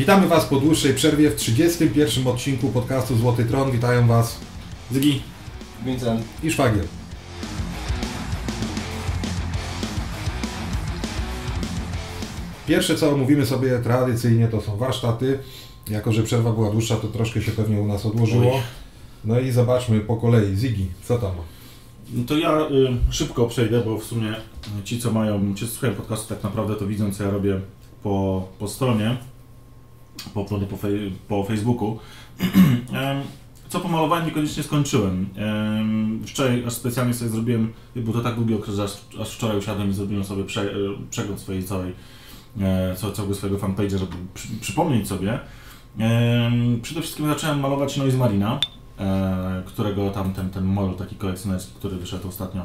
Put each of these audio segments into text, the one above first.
Witamy Was po dłuższej przerwie w 31 odcinku podcastu Złoty Tron. Witają Was Zygi. Vincent. i Szwagier. Pierwsze co omówimy sobie tradycyjnie to są warsztaty. Jako, że przerwa była dłuższa, to troszkę się pewnie u nas odłożyło. No i zobaczmy po kolei. Zigi, co tam? No to ja y, szybko przejdę, bo w sumie ci, co mają, ci, co słuchają podcastu, tak naprawdę to widzą, co ja robię po, po stronie, po, po, fej, po Facebooku. Co pomalowałem, niekoniecznie skończyłem. Em, Wczoraj aż specjalnie sobie zrobiłem, był to tak długi okres, aż, aż wczoraj usiadłem i zrobiłem sobie prze, e, przegląd swojej całej, e, całego swojego fanpage'a, żeby przy, przypomnieć sobie. Przede wszystkim zacząłem malować Noise Marina, e, którego tam ten, ten model taki kolekcjonerski, który wyszedł ostatnio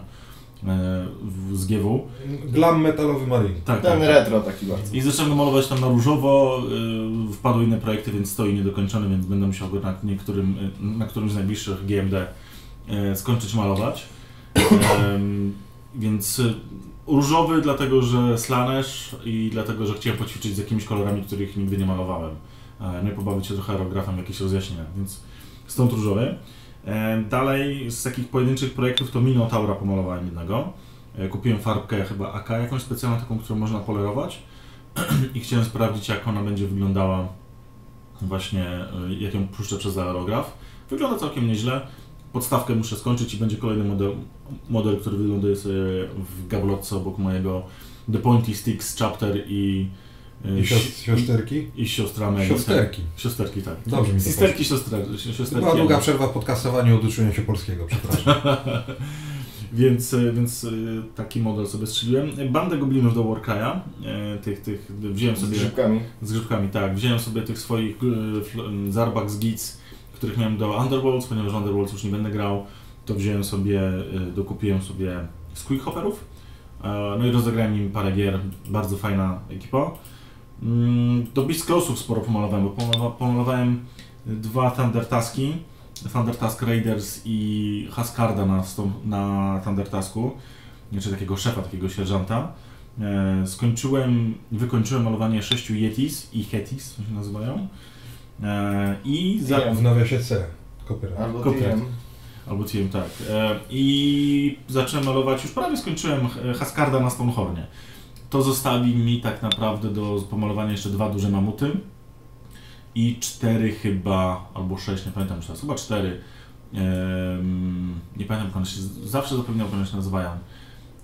z GW. Glam metalowy marin. Tak, Ten tak. retro taki bardzo. I zacząłem go malować tam na różowo, y, wpadły inne projekty, więc stoi niedokończony, więc będę musiał go na niektórym, y, na którymś z najbliższych GMD y, skończyć malować. Więc różowy dlatego, że Slanesh i dlatego, że chciałem poćwiczyć z jakimiś kolorami, których nigdy nie malowałem. E, No i pobawić się trochę aerografem, jakieś rozjaśnienia, więc stąd różowy. E, Dalej z takich pojedynczych projektów to Minotaura pomalowałem jednego. E, Kupiłem farbkę chyba AK, jakąś specjalną taką, którą można polerować i chciałem sprawdzić jak ona będzie wyglądała właśnie, y, jak ją puszczę przez aerograf. Wygląda całkiem nieźle. Podstawkę muszę skończyć i będzie kolejny model, model który wygląduje sobie w gablotce obok mojego The Pointy Sticks Chapter i, I sios- siosterki? i, i. Siosterki. Siosterki, tak. Dobrze mi to Sisterki, siostra, To siosterki. była długa przerwa w podcastowaniu, oduczyłem się polskiego, przepraszam. Więc, e, więc e, taki model sobie strzeliłem. Bandę goblinów do Warcry'a, e, tych, tych, wziąłem Z sobie grzybkami. z grzybkami, tak, wziąłem sobie tych swoich fl- Zarbax Gits, których miałem do Underworlds, ponieważ Underworlds już nie będę grał, to wziąłem sobie, dokupiłem sobie Squeak Hopperów, e, no i rozegrałem im parę gier, bardzo fajna ekipa. Mm, Do Beast Close'ów sporo pomalowałem, bo pomalowa- pomalowałem dwa Thunder Taski, Thunder Task Raiders i Haskarda na, na Thunder Tasku, znaczy takiego szefa, takiego sierżanta. E, skończyłem, wykończyłem malowanie sześciu Yetis i Hetis, się nazywają. E, I za. W nawiasie C. Copyright. Albo Copyright. TM. Albo TM, tak. E, I zacząłem malować, już prawie skończyłem Haskarda na Stonehornie. To zostawi mi tak naprawdę do pomalowania jeszcze dwa duże mamuty i cztery chyba, albo sześć, nie pamiętam już teraz, chyba cztery. Nie pamiętam jak one się, zawsze zapominam jak one się nazywają.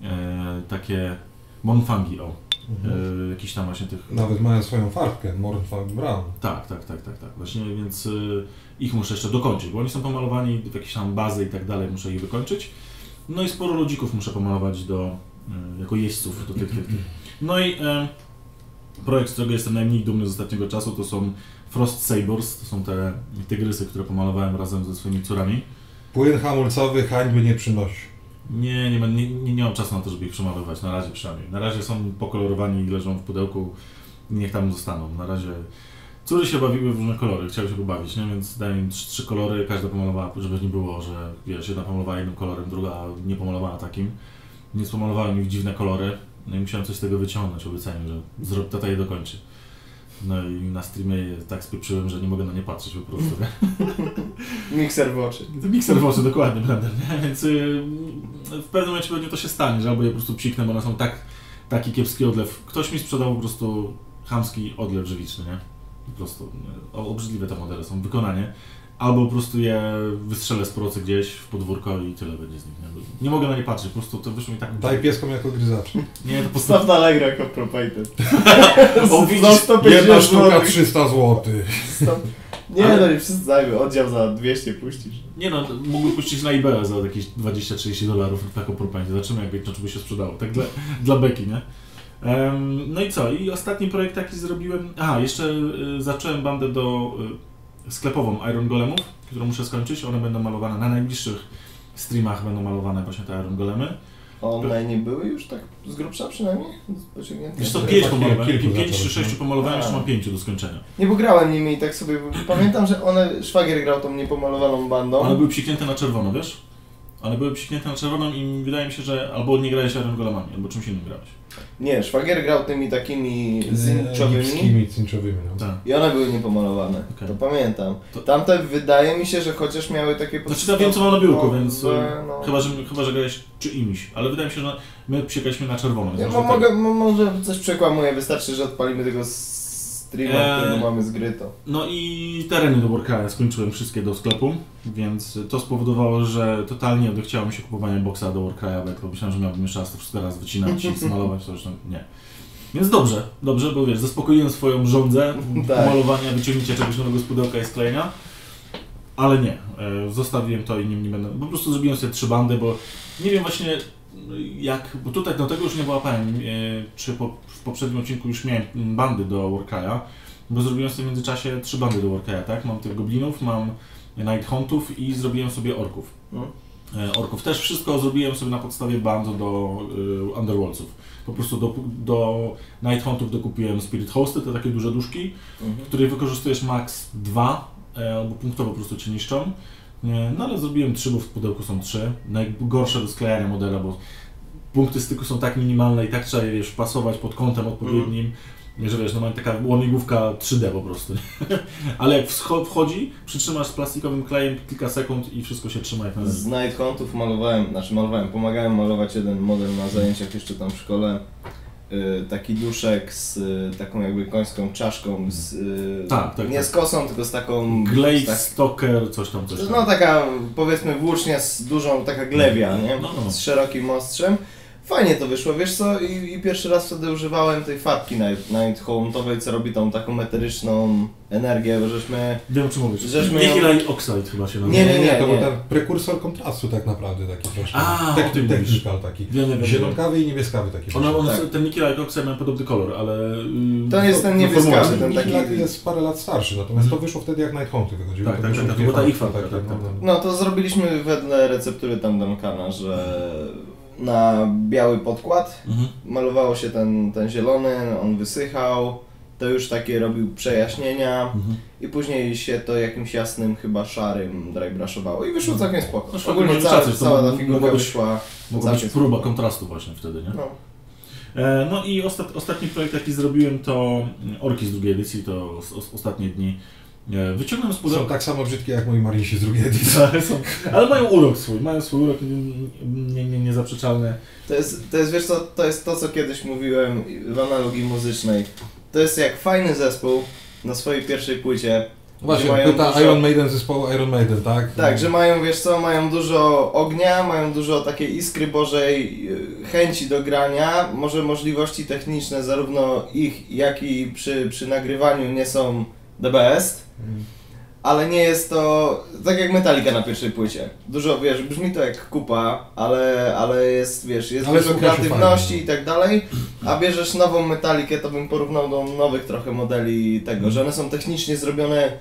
E, takie Monfangi, o. Mhm. E, jakiś tam właśnie tych Nawet mają swoją farbkę, Mornfang Brown. tak, tak, tak, tak, tak. Właśnie, więc y, ich muszę jeszcze dokończyć, bo oni są pomalowani w jakieś tam bazy i tak dalej, muszę ich wykończyć. No i sporo ludzików muszę pomalować do, y, jako jeźdźców do tych, tych, tych. No i y, projekt, z którego jestem najmniej dumny z ostatniego czasu, to są Frost Sabers, to są te tygrysy, które pomalowałem razem ze swoimi córami. Płyn hamulcowy hańby nie przynosi. Nie, nie, nie, nie, nie mam czasu na to, żeby ich przemalować, na razie przynajmniej. Na razie są pokolorowani i leżą w pudełku, niech tam zostaną. Na razie córy się bawiły w różne kolory, chciały się pobawić, nie? więc dałem im trzy, trzy kolory, każda pomalowała, żeby nie było, że wiesz, jedna pomalowała jednym kolorem, druga nie pomalowała takim. Więc pomalowałem ich w dziwne kolory, no i musiałem coś z tego wyciągnąć, obiecałem, że zrób, tata je dokończy. No i na streamie je tak spieprzyłem, że nie mogę na nie patrzeć po prostu. Mikser w oczy. Mikser w oczy, dokładnie, blender, nie? Więc y, w pewnym momencie pewnie to się stanie, że albo je po prostu psiknę, bo one są tak, taki kiepski odlew. Ktoś mi sprzedał po prostu chamski odlew żywiczny, nie? Po prostu obrzydliwe te modele są, wykonanie. Albo po prostu je wystrzelę z procy gdzieś w podwórko i tyle będzie z nich. Nie, nie mogę na nie patrzeć, po prostu to wyszło mi tak... Daj pieskom jako gryzacz. Nie, to po prostu... Postaw na Allegro jako propated. O, widzisz, Za 150 Jedna sztuka złotych. 300 zł. Nie Ale- no, nie przesadzajmy, oddział za 200 puścisz. Nie no, mógłby puścić na eBay za jakieś 20-30 dolarów taką propagandę. Zobaczymy, jak to by się sprzedało. Tak dla, dla beki, nie? Em, no i co? I ostatni projekt jaki zrobiłem... Aha, jeszcze y, zacząłem bandę do y, sklepową Iron Golemów, którą muszę skończyć. One będą malowane na najbliższych streamach, będą malowane właśnie te Iron Golemy. Online nie były już tak z grubsza przynajmniej? Pociągnięte? Wiesz co, pięć pomalowałem, pięć czy sześciu no. pomalowałem, A. jeszcze mam pięciu do skończenia. Nie, bo grałem nimi i tak sobie... Pamiętam, że one... Szwagier grał tą niepomalowaną bandą. One były psiknięte na czerwono, wiesz? One były psiknięte na czerwoną i wydaje mi się, że albo nie grałeś Iron Golemami, albo czymś innym grałeś. Nie, szwagier grał tymi takimi zinczowymi cinczowymi, no. Tak. i one były niepomalowane. Okej. To pamiętam. To- Tamte wydaje mi się, że chociaż miały takie Znaczy ja wiem co mam na biurku, podstawowe, więc no. chyba, że, chyba, że grałeś czy imiś, ale wydaje mi się, że my psikaliśmy na czerwono. Ja, może tak. mogę, mo, może coś przekłamuję, wystarczy, że odpalimy tego streama, Eee. którego mamy z gry, to. No i tereny do Warcraft skończyłem wszystkie do sklepu, więc to spowodowało, że totalnie odechciało mi się kupowania boksa do Warcraft, bo jak pomyślałem, że miałbym jeszcze raz to wszystko raz wycinać i smalować, to już nie. Więc dobrze, dobrze, bo wiesz, zaspokoiłem swoją żądzę Tak. pomalowania, wyciągnięcia czegoś nowego z pudełka i sklejenia, ale nie, e, zostawiłem to i nim nie będę, po prostu zrobiłem sobie trzy bandy, bo nie wiem właśnie jak, bo tutaj no tego już nie wyłapałem, e, czy po, w poprzednim odcinku już miałem bandy do Warcraft'a, bo zrobiłem sobie w międzyczasie trzy bandy do Warcraft'a, tak? Mam tych goblinów, mam Night Huntów i zrobiłem sobie orków. No. E, Orków też wszystko zrobiłem sobie na podstawie band do y, Underworldsów. Po prostu do, do Night Huntów dokupiłem Spirit Hosty, te takie duże duszki, Mhm. w której wykorzystujesz max 2, e, albo punktowo po prostu cię niszczą. No ale zrobiłem 3, bo w pudełku są 3. Najgorsze do sklejania modela, bo punkty styku są tak minimalne i tak trzeba je wiesz, pasować pod kątem odpowiednim, że wiesz, no mam taka łamigłówka 3D po prostu. ale jak wchodzi, przytrzymasz z plastikowym klejem kilka sekund i wszystko się trzyma jak należy. Z Night Huntów malowałem, znaczy malowałem, pomagałem malować jeden model na zajęciach jeszcze tam w szkole. Y, taki duszek z y, taką jakby końską czaszką, z, y, Tak, tak, nie tak. z kosą, tylko z taką... Glade tak, Stalker, coś tam, coś tam. no taka powiedzmy włócznia z dużą, taka glewia, nie? No, no. Z szerokim ostrzem. Fajnie to wyszło, wiesz co, I, i pierwszy raz wtedy używałem tej farbki Night, Night Hauntowej, co robi tą taką eteryczną energię, bo żeśmy... Wiem o czym mówisz. Żeśmy ją- Nihilite Oxide chyba się nazywa. Nie, nie, nie, to był nie. ten prekursor kontrastu tak naprawdę taki troszkę. A, mówisz. technical taki. Wiem, wiem, wiem. Zielonkawy i niebieskawy taki. Ona, on, Tak. Ten Nihilite Oxide ma podobny kolor, ale... yy, To jest ten niebieskawy, ten taki- jest parę lat starszy, natomiast to wyszło wtedy jak Night Haunty wychodziły. Tak, to tak, tak, dwie to była ta ich farbka, tak, no, tak. no. No to zrobiliśmy wedle receptury tam Duncana, że na biały podkład Mhm. malowało się ten, ten zielony, on wysychał, to już takie robił przejaśnienia Mhm. i później się to jakimś jasnym, chyba szarym drybrushowało i wyszło całkiem spoko. No, szkoda, Ogólnie cała, cała ta figurka wyszła Mogła być próba spoko. kontrastu właśnie wtedy, nie? No. E, no i ostat, ostatni projekt jaki zrobiłem to Orki z drugiej edycji, to os, os, ostatnie dni. E, wyciągnąłem z Są pudełka... tak samo brzydkie jak moi Marinsi z drugiej edycji. Są, ale mają urok swój, mają swój urok nie- nie- nie- niezaprzeczalny. To jest, to jest, wiesz co, to jest to, co kiedyś mówiłem w analogii muzycznej. To jest jak fajny zespół na swojej pierwszej płycie, Właśnie, pyta dużo- Iron Maiden zespołu Iron Maiden, tak? Tak, że mają, wiesz co, mają dużo ognia, mają dużo takiej iskry Bożej, y, chęci do grania, może możliwości techniczne zarówno ich, jak i przy, przy nagrywaniu nie są the best, Ale nie jest to tak jak Metallica na pierwszej płycie. Dużo, wiesz, brzmi to jak kupa, ale, ale jest, wiesz, jest Ale dużo kreatywności fajnie. i tak dalej, a bierzesz nową Metallikę, to bym porównał do nowych trochę modeli tego, że one są technicznie zrobione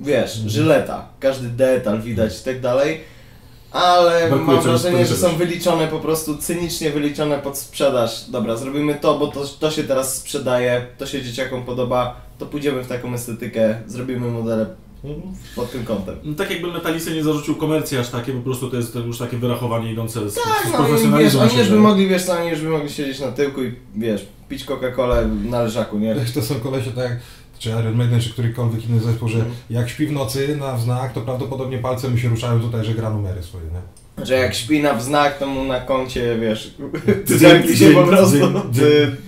wiesz, Mhm. żyleta, każdy detal widać i tak dalej, ale Brakuje mam wrażenie, że są wyliczone po prostu, cynicznie wyliczone pod sprzedaż. Dobra, zrobimy to, bo to, to się teraz sprzedaje, to się dzieciakom podoba, to pójdziemy w taką estetykę, zrobimy modele pod tym kątem. No, tak jakby Metalisy nie zarzucił komercji aż takie, po prostu to jest to już takie wyrachowanie idące z, Tak, z no wiesz, profesjonalizmem. oni już by mogli, wiesz co, oni już by mogli siedzieć na tyłku i wiesz, pić Coca-Colę na leżaku, nie? To są kolesie tak jak czy Iron Maiden, czy którykolwiek inny zespół, że Mhm. jak śpi w nocy na wznak, to prawdopodobnie palce mu się ruszają tutaj, że gra numery swoje, nie? Że jak śpi na wznak, to mu na koncie, wiesz, Dzień, zamkli się po prostu.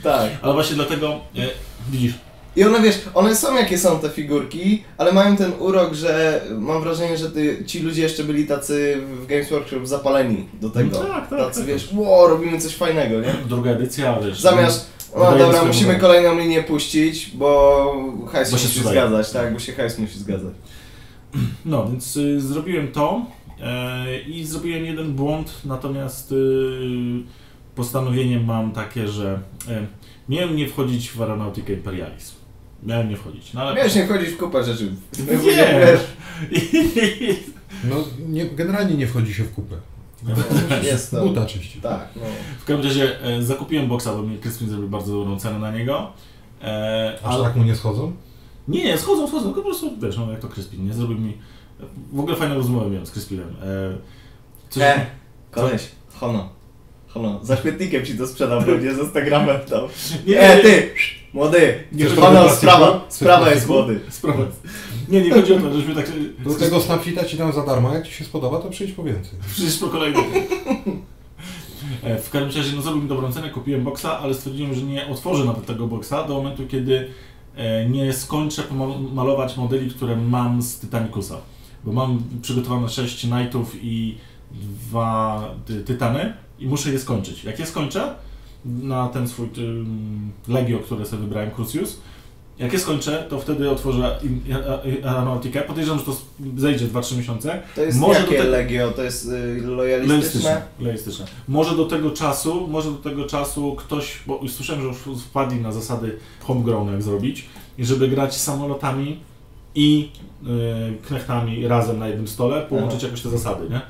Tak. Ale właśnie dlatego, e, widzisz, I one wiesz, one są jakie są te figurki, ale mają ten urok, że mam wrażenie, że ty, ci ludzie jeszcze byli tacy w Games Workshop zapaleni do tego. No tak, tak, tacy tak. wiesz, wow, robimy coś fajnego, nie? druga edycja, wiesz. Zamiast, no dobra, musimy modele. kolejną linię puścić, bo hajs Bo się musi sprzedaje. zgadzać, tak, bo się hajs musi zgadzać. No, więc y, zrobiłem to e, i zrobiłem jeden błąd, natomiast y, postanowienie mam takie, że e, miałem nie wchodzić w Aeronautica Imperialis. Miałem nie wchodzić, no ale... Miałeś nie wchodzić w kupę rzeczy. Nie. No, nie, generalnie nie wchodzi się w kupę. Jest to. Buta czyści. Tak, no. W każdym razie e, zakupiłem boksa, bo mi Crispin zrobił bardzo dobrą cenę na niego. E, Aż ale- tak mu nie schodzą? Nie, nie, schodzą, schodzą, tylko po prostu, wiesz, no jak to Crispin, nie zrobił mi... W ogóle fajną rozmowę miałem z Crispinem. E, Coś, E, koleś, Hono. Hono, za śmietnikiem ci to sprzedam, będzie z Instagramem tam. Nie, E, ty! Młody! Nie, plastiku? sprawa, Chcesz sprawa jest plastiku? młody. Sprawa. Nie, nie chodzi o to, żeśmy tak... Do tego Snapfita ci dam za darmo, jak ci się spodoba, to przyjdź po więcej. Przecież po kolejny. E, W każdym razie no, zrobił mi dobrą cenę, kupiłem boksa, ale stwierdziłem, że nie otworzę nawet tego boksa do momentu, kiedy e, nie skończę malować modeli, które mam z Titanicusa. Bo mam przygotowane 6 Knightów i dwa ty, Tytany i muszę je skończyć. Jak je skończę na ten swój ym, Legio, które sobie wybrałem, Crucius, jak je skończę, to wtedy otworzę Aeronautikę. Podejrzewam, że to zejdzie 2-3 miesiące. To jest Może jakie te- Legio? To jest y, lojalistyczne? Logistyczne. Może do tego czasu, może do tego czasu ktoś, bo słyszałem, że już wpadli na zasady homegrown jak zrobić, i żeby grać samolotami i y, knechtami razem na jednym stole, połączyć Aha. jakoś te zasady, nie?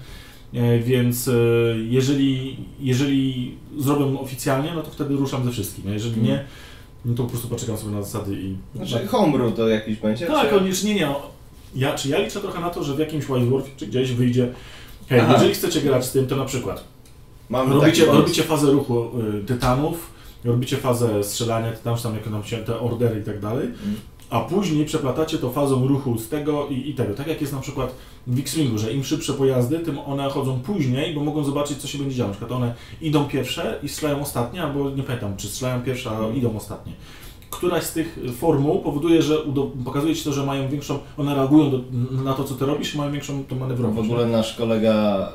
E, Więc y, jeżeli, jeżeli zrobią oficjalnie, no to wtedy ruszam ze wszystkim. a Jeżeli nie, no to po prostu poczekam sobie na zasady i. Znaczy homebrew to jakiś będzie? Tak, czy- koniecznie nie. no. Ja, czy ja liczę trochę na to, że w jakimś Wiseworth czy gdzieś wyjdzie. Hej, Aha. jeżeli chcecie grać z tym, to na przykład Mamy robicie, robicie fazę ruchu y, tytanów, robicie fazę strzelania tytanów, tam jak nam się te ordery i tak dalej, Mm. A później przeplatacie to fazą ruchu z tego i, i tego. Tak jak jest na przykład w X-Wingu, że im szybsze pojazdy, tym one chodzą później, bo mogą zobaczyć, co się będzie działo. Na przykład one idą pierwsze i strzelają ostatnie, albo nie pamiętam, czy strzelają pierwsze, a idą ostatnie. Któraś z tych formuł powoduje, że pokazuje ci to, że mają większą, one reagują do, na to, co ty robisz mają większą tą W manewrowość. ogóle nasz kolega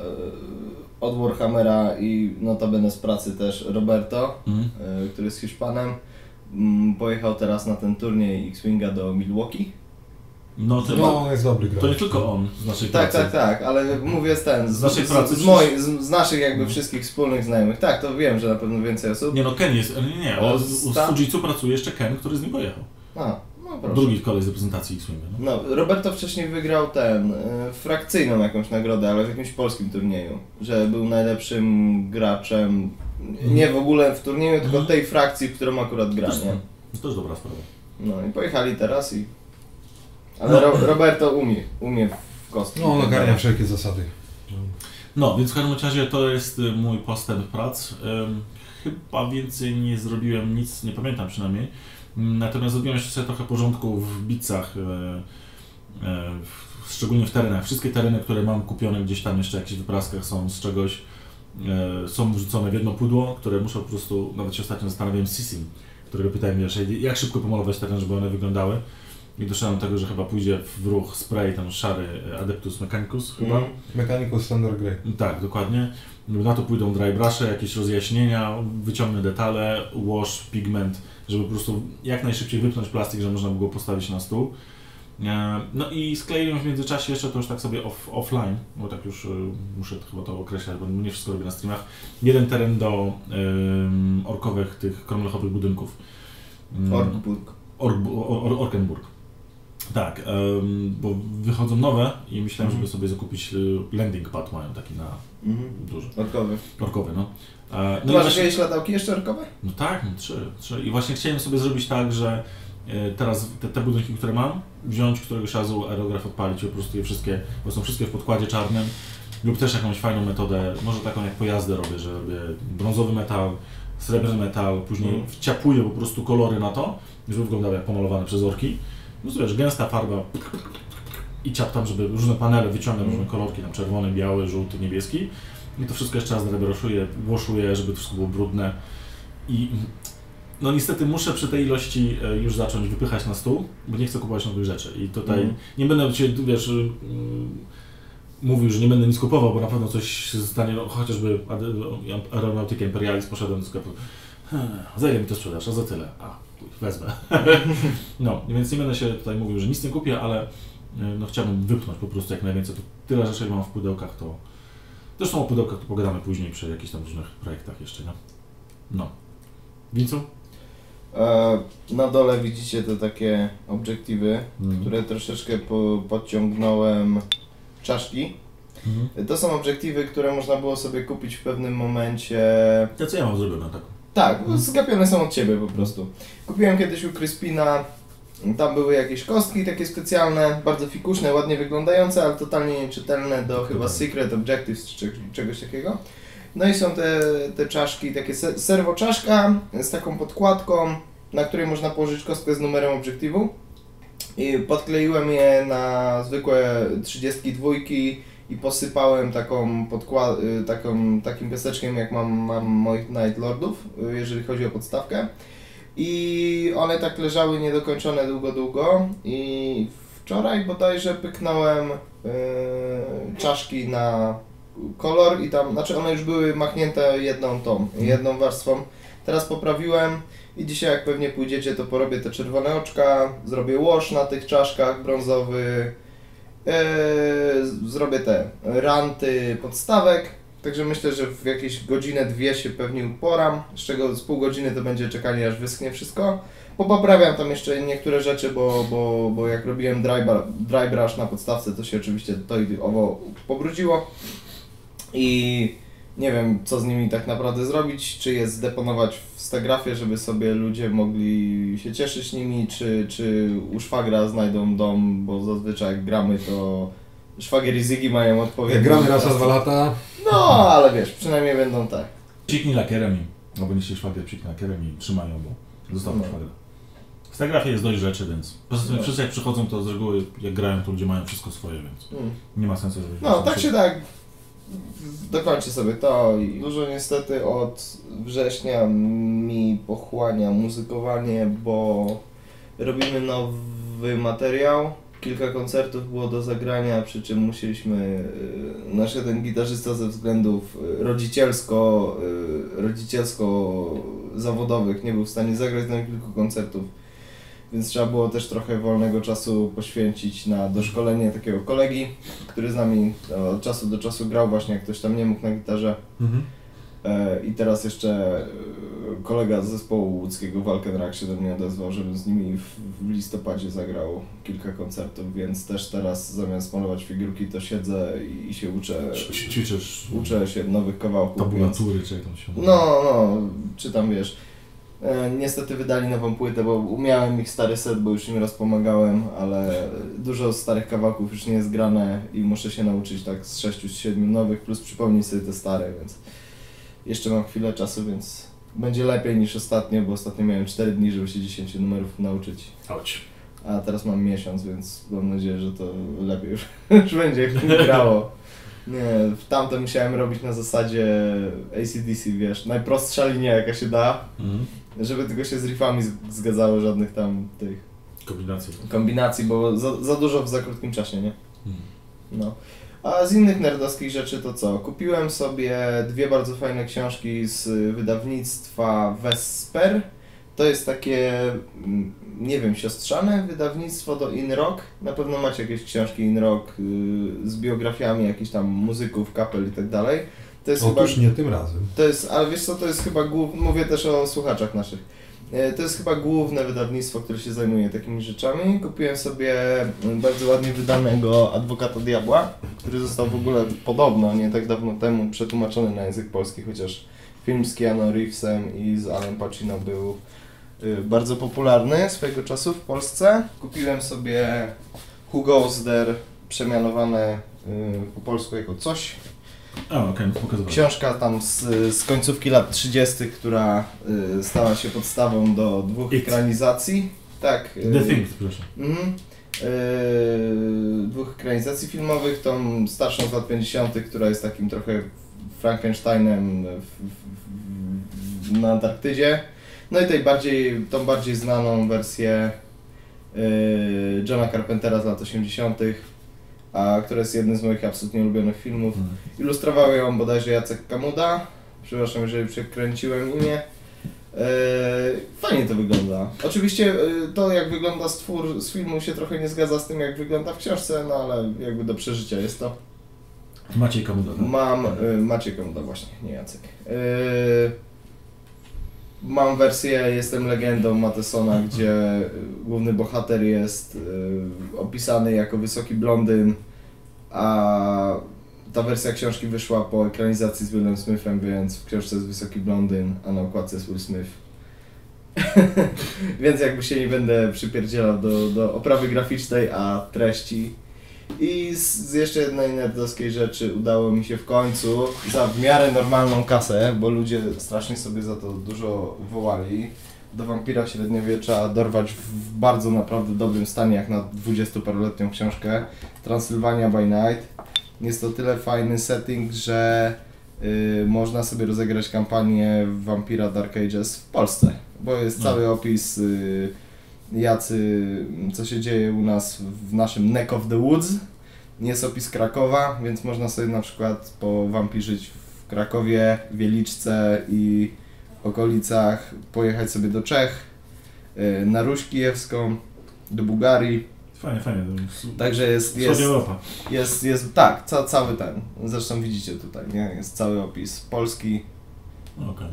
y, od Warhammera i notabene z pracy też Roberto, Mhm. y, który jest Hiszpanem, mm, pojechał teraz na ten turniej X-Winga do Milwaukee. No, to, No, on jest dobry gracz. to nie tylko on z naszej Tak, pracy. tak, tak, ale mówię z ten, z, Z naszej z, pracy z, moi, z, z naszych jakby Mhm. wszystkich wspólnych znajomych. Tak, to wiem, że na pewno więcej osób. Nie no, Ken jest, nie, nie, o, z, z Fujitsu pracuje jeszcze Ken, który z nim pojechał. A, no proszę. Drugi kolej z reprezentacji X-Winga. No. No, Roberto wcześniej wygrał ten, y, frakcyjną jakąś nagrodę, ale w jakimś polskim turnieju, że był najlepszym graczem, nie w ogóle w turnieju, tylko tej frakcji, w którą akurat gra, nie? to też dobra sprawa. No i pojechali teraz i... Ale Ro Roberto umie, umie w kostki. No, on ogarnia wszelkie zasady. No, więc w każdym razie to jest y, mój postęp prac. Chyba więcej nie zrobiłem nic, nie pamiętam przynajmniej. Mm, Natomiast zrobiłem jeszcze sobie trochę porządku w bicach, y, w- szczególnie w terenach. Wszystkie tereny, które mam kupione gdzieś tam jeszcze w jakichś wypraskach są z czegoś, y, są wrzucone w jedno pudło, które muszę po prostu, nawet się ostatnio zastanawiałem z Sisim, którego pytałem wiesz, jak szybko pomalować teren, żeby one wyglądały. I doszedłem do tego, że chyba pójdzie w ruch spray, ten szary Adeptus Mechanicus chyba. Mhm. Mechanicus Standard Grey. Tak, dokładnie. Na to pójdą dry brusze, jakieś rozjaśnienia, wyciągnę detale, wash, pigment, żeby po prostu jak najszybciej wypchnąć plastik, żeby można było postawić na stół. E, No i skleiłem w międzyczasie jeszcze to już tak sobie off, offline, bo tak już y, muszę chyba to określać, bo nie wszystko robię na streamach. Jeden teren do ym, orkowych tych kromlechowych budynków. Ym, Orkburg. Ork- Or- Or- Orkenburg. Tak, bo wychodzą nowe i myślałem, Mhm. żeby sobie zakupić y, landing pad mają taki na Mhm. duży. Orkowy. Orkowy, no. E, No, masz właśnie, jakieś latałki jeszcze orkowe? no tak, no trzy, trzy. I właśnie chciałem sobie zrobić tak, że e, teraz te, te budynki, które mam, wziąć któregoś razu aerograf odpalić po prostu je wszystkie, bo są wszystkie w podkładzie czarnym lub też jakąś fajną metodę, może taką jak pojazdy robię, że robię brązowy metal, srebrny metal, później Mhm. wciapuję po prostu kolory na to, żeby wyglądały jak pomalowane przez orki. No wiesz, gęsta farba i ciaptam, żeby różne panele wyciągnąć, Mhm. różne kolorki, tam czerwony, biały, żółty, niebieski. I to wszystko jeszcze raz zrebroszuję, włoszuję, żeby to wszystko było brudne. I no niestety muszę przy tej ilości e, już zacząć wypychać na stół, bo nie chcę kupować nowych rzeczy. I tutaj Mhm. nie będę cię, wiesz, y, mówił, że nie będę nic kupował, bo na pewno coś się stanie, no, chociażby aeronautykę Imperialis poszedłem do sklepu. "Hmm, Za ile mi to sprzedasz? A za tyle. A, wezmę. no, więc nie będę się tutaj mówił, że nic nie kupię, ale y, no, chciałbym wypchnąć po prostu jak najwięcej. To tyle rzeczy jak mam w pudełkach, to zresztą o pudełkach to pogadamy później przy jakichś tam różnych projektach jeszcze, nie? No. Wincu? E, na dole widzicie te takie obiektywy, Mhm. które troszeczkę po, podciągnąłem czaszki. Mhm. To są obiektywy, które można było sobie kupić w pewnym momencie. Ja co ja mam zrobione tak? Tak, zgapione są od ciebie po prostu. Kupiłem kiedyś u Crispina Tam były jakieś kostki takie specjalne, bardzo fikuszne, ładnie wyglądające, ale totalnie nieczytelne do chyba Secret Objectives czy czegoś takiego. No i są te, te czaszki, takie se- serwo czaszka z taką podkładką, na której można położyć kostkę z numerem obiektywu. I podkleiłem je na zwykłe 32 i posypałem taką podkład, y, taką, takim piaseczkiem jak mam, mam moich Night Lordów, y, jeżeli chodzi o podstawkę. I one tak leżały niedokończone długo, długo i wczoraj bodajże pyknąłem y, czaszki na kolor i tam, znaczy one już były machnięte jedną tą, jedną warstwą. Teraz poprawiłem i dzisiaj jak pewnie pójdziecie, to porobię te czerwone oczka, zrobię wash na tych czaszkach brązowy, zrobię te ranty podstawek, także myślę, że w jakieś godzinę, dwie się pewnie uporam, z czego z pół godziny to będzie czekanie aż wyschnie wszystko. Popoprawiam tam jeszcze niektóre rzeczy, bo, bo, bo jak robiłem dry, dry brush na podstawce, to się oczywiście to i owo pobrudziło i nie wiem, co z nimi tak naprawdę zrobić, czy je zdeponować w stagrafie, żeby sobie ludzie mogli się cieszyć nimi, czy, czy u szwagra znajdą dom, bo zazwyczaj jak gramy, to szwagier i Zygi mają odpowiedź. Jak gramy raz na dwa lata, No, ale wiesz, przynajmniej będą tak. Psiknij lakierem i, albo niech się szwagier psiknie lakierem i trzymają, bo zostaw No. szwagra. W telegrafie jest dość rzeczy, więc poza tym No. wszyscy jak przychodzą, to z reguły jak grają, to ludzie mają wszystko swoje, więc Mm. nie ma sensu, żeby... No, tak się tak. Dokończę sobie to dużo niestety od września mi pochłania muzykowanie, bo robimy nowy materiał. Kilka koncertów było do zagrania, przy czym musieliśmy, y, nasz jeden gitarzysta ze względów y, rodzicielsko, y, rodzicielsko-zawodowych nie był w stanie zagrać na kilku koncertów, więc trzeba było też trochę wolnego czasu poświęcić na doszkolenie takiego kolegi, który z nami e, od czasu do czasu grał właśnie, jak ktoś tam nie mógł na gitarze. E, I teraz jeszcze e, kolega z zespołu łódzkiego Walkenrak się do mnie odezwał, żebym z nimi w, listopadzie zagrał kilka koncertów, więc też teraz zamiast malować figurki to siedzę i, się uczę, Ćwiczysz uczę się nowych kawałków. Więc, tabulatury, czy jak tam się no, no, czy tam wiesz. E, niestety wydali nową płytę, bo umiałem ich stary set, bo już im raz pomagałem, ale dużo starych kawałków już nie jest grane i muszę się nauczyć tak z 6-7 nowych, plus przypomnieć sobie te stare, więc jeszcze mam chwilę czasu, więc będzie lepiej niż ostatnio, bo ostatnio miałem 4 dni, żeby się 10 numerów nauczyć, Chodź. a teraz mam miesiąc, więc mam nadzieję, że to lepiej już, już będzie grało. Nie, w tamte musiałem robić na zasadzie ACDC, wiesz, najprostsza linia jaka się da, Mhm. Żeby tylko się z riffami z- zgadzały, żadnych tam tych Kombinacje. kombinacji, bo za, za dużo w za krótkim czasie, nie? Mhm. No. A z innych nerdowskich rzeczy to co? Kupiłem sobie dwie bardzo fajne książki z wydawnictwa Vesper. To jest takie, mm, nie wiem, siostrzane wydawnictwo do In Rock. Na pewno macie jakieś książki In Rock y, z biografiami jakichś tam muzyków, kapel i tak dalej. To jest chyba otóż nie tym razem. to jest, ale wiesz co, to jest chyba główne, mówię też o słuchaczach naszych. E, To jest chyba główne wydawnictwo, które się zajmuje takimi rzeczami. Kupiłem sobie mm, bardzo ładnie wydanego Adwokata Diabła, który został w ogóle podobno nie tak dawno temu przetłumaczony na język polski, chociaż film z Keanu Reevesem i z Alan Pacino był y, bardzo popularny swojego czasu w Polsce. Kupiłem sobie Goes There przemianowane y, po polsku jako coś. A, okej, no pokazywałem. Książka tam z, z końcówki lat 30., która y, stała się podstawą do dwóch It. ekranizacji. Tak. y, The Thing, przepraszam. Mhm. Y, dwóch ekranizacji filmowych, tą starszą z lat 50., która jest takim trochę Frankensteinem w, w, w, na Antarktydzie. No i tej bardziej, tą bardziej znaną wersję y, Johna Carpentera z lat 80., a która jest jednym z moich absolutnie ulubionych filmów. Mhm. Ilustrował ją bodajże Jacek Kamuda. Przepraszam, jeżeli przekręciłem imię. Eee, fajnie to wygląda. Oczywiście e, to jak wygląda stwór z filmu się trochę nie zgadza z tym jak wygląda w książce, no ale jakby do przeżycia jest to. Maciej Kamuda, tak? Mam, y, Maciej Kamuda właśnie, nie Jacek. Mam wersję Jestem legendą Matesona, gdzie główny bohater jest opisany jako wysoki blondyn, a ta wersja książki wyszła po ekranizacji z Willem Smithem, więc w książce jest wysoki blondyn, a na okładce jest Will Smith. Więc jakby się nie będę przypierdzielał do, do oprawy graficznej, a treści. I z, z jeszcze jednej nerdowskiej rzeczy udało mi się w końcu za w miarę normalną kasę, bo ludzie strasznie sobie za to dużo wołali, do Wampira Średniowiecza dorwać w bardzo naprawdę dobrym stanie, jak na 20-paroletnią książkę, Transylvania by Night. Jest to tyle fajny setting, że y, można sobie rozegrać kampanię Vampira Dark Ages w Polsce, bo jest No. cały opis y, jacy, co się dzieje u nas w naszym Neck of the Woods. Jest opis Krakowa, więc można sobie na przykład powampirzyć w Krakowie, Wieliczce i okolicach, pojechać sobie do Czech, y, na Ruś Kijewską, do Bułgarii. Fajnie, fajnie. Także jest, jest, Europa. jest, jest tak, ca, cały ten. Zresztą widzicie tutaj, nie? Jest cały opis polski. No, Okej.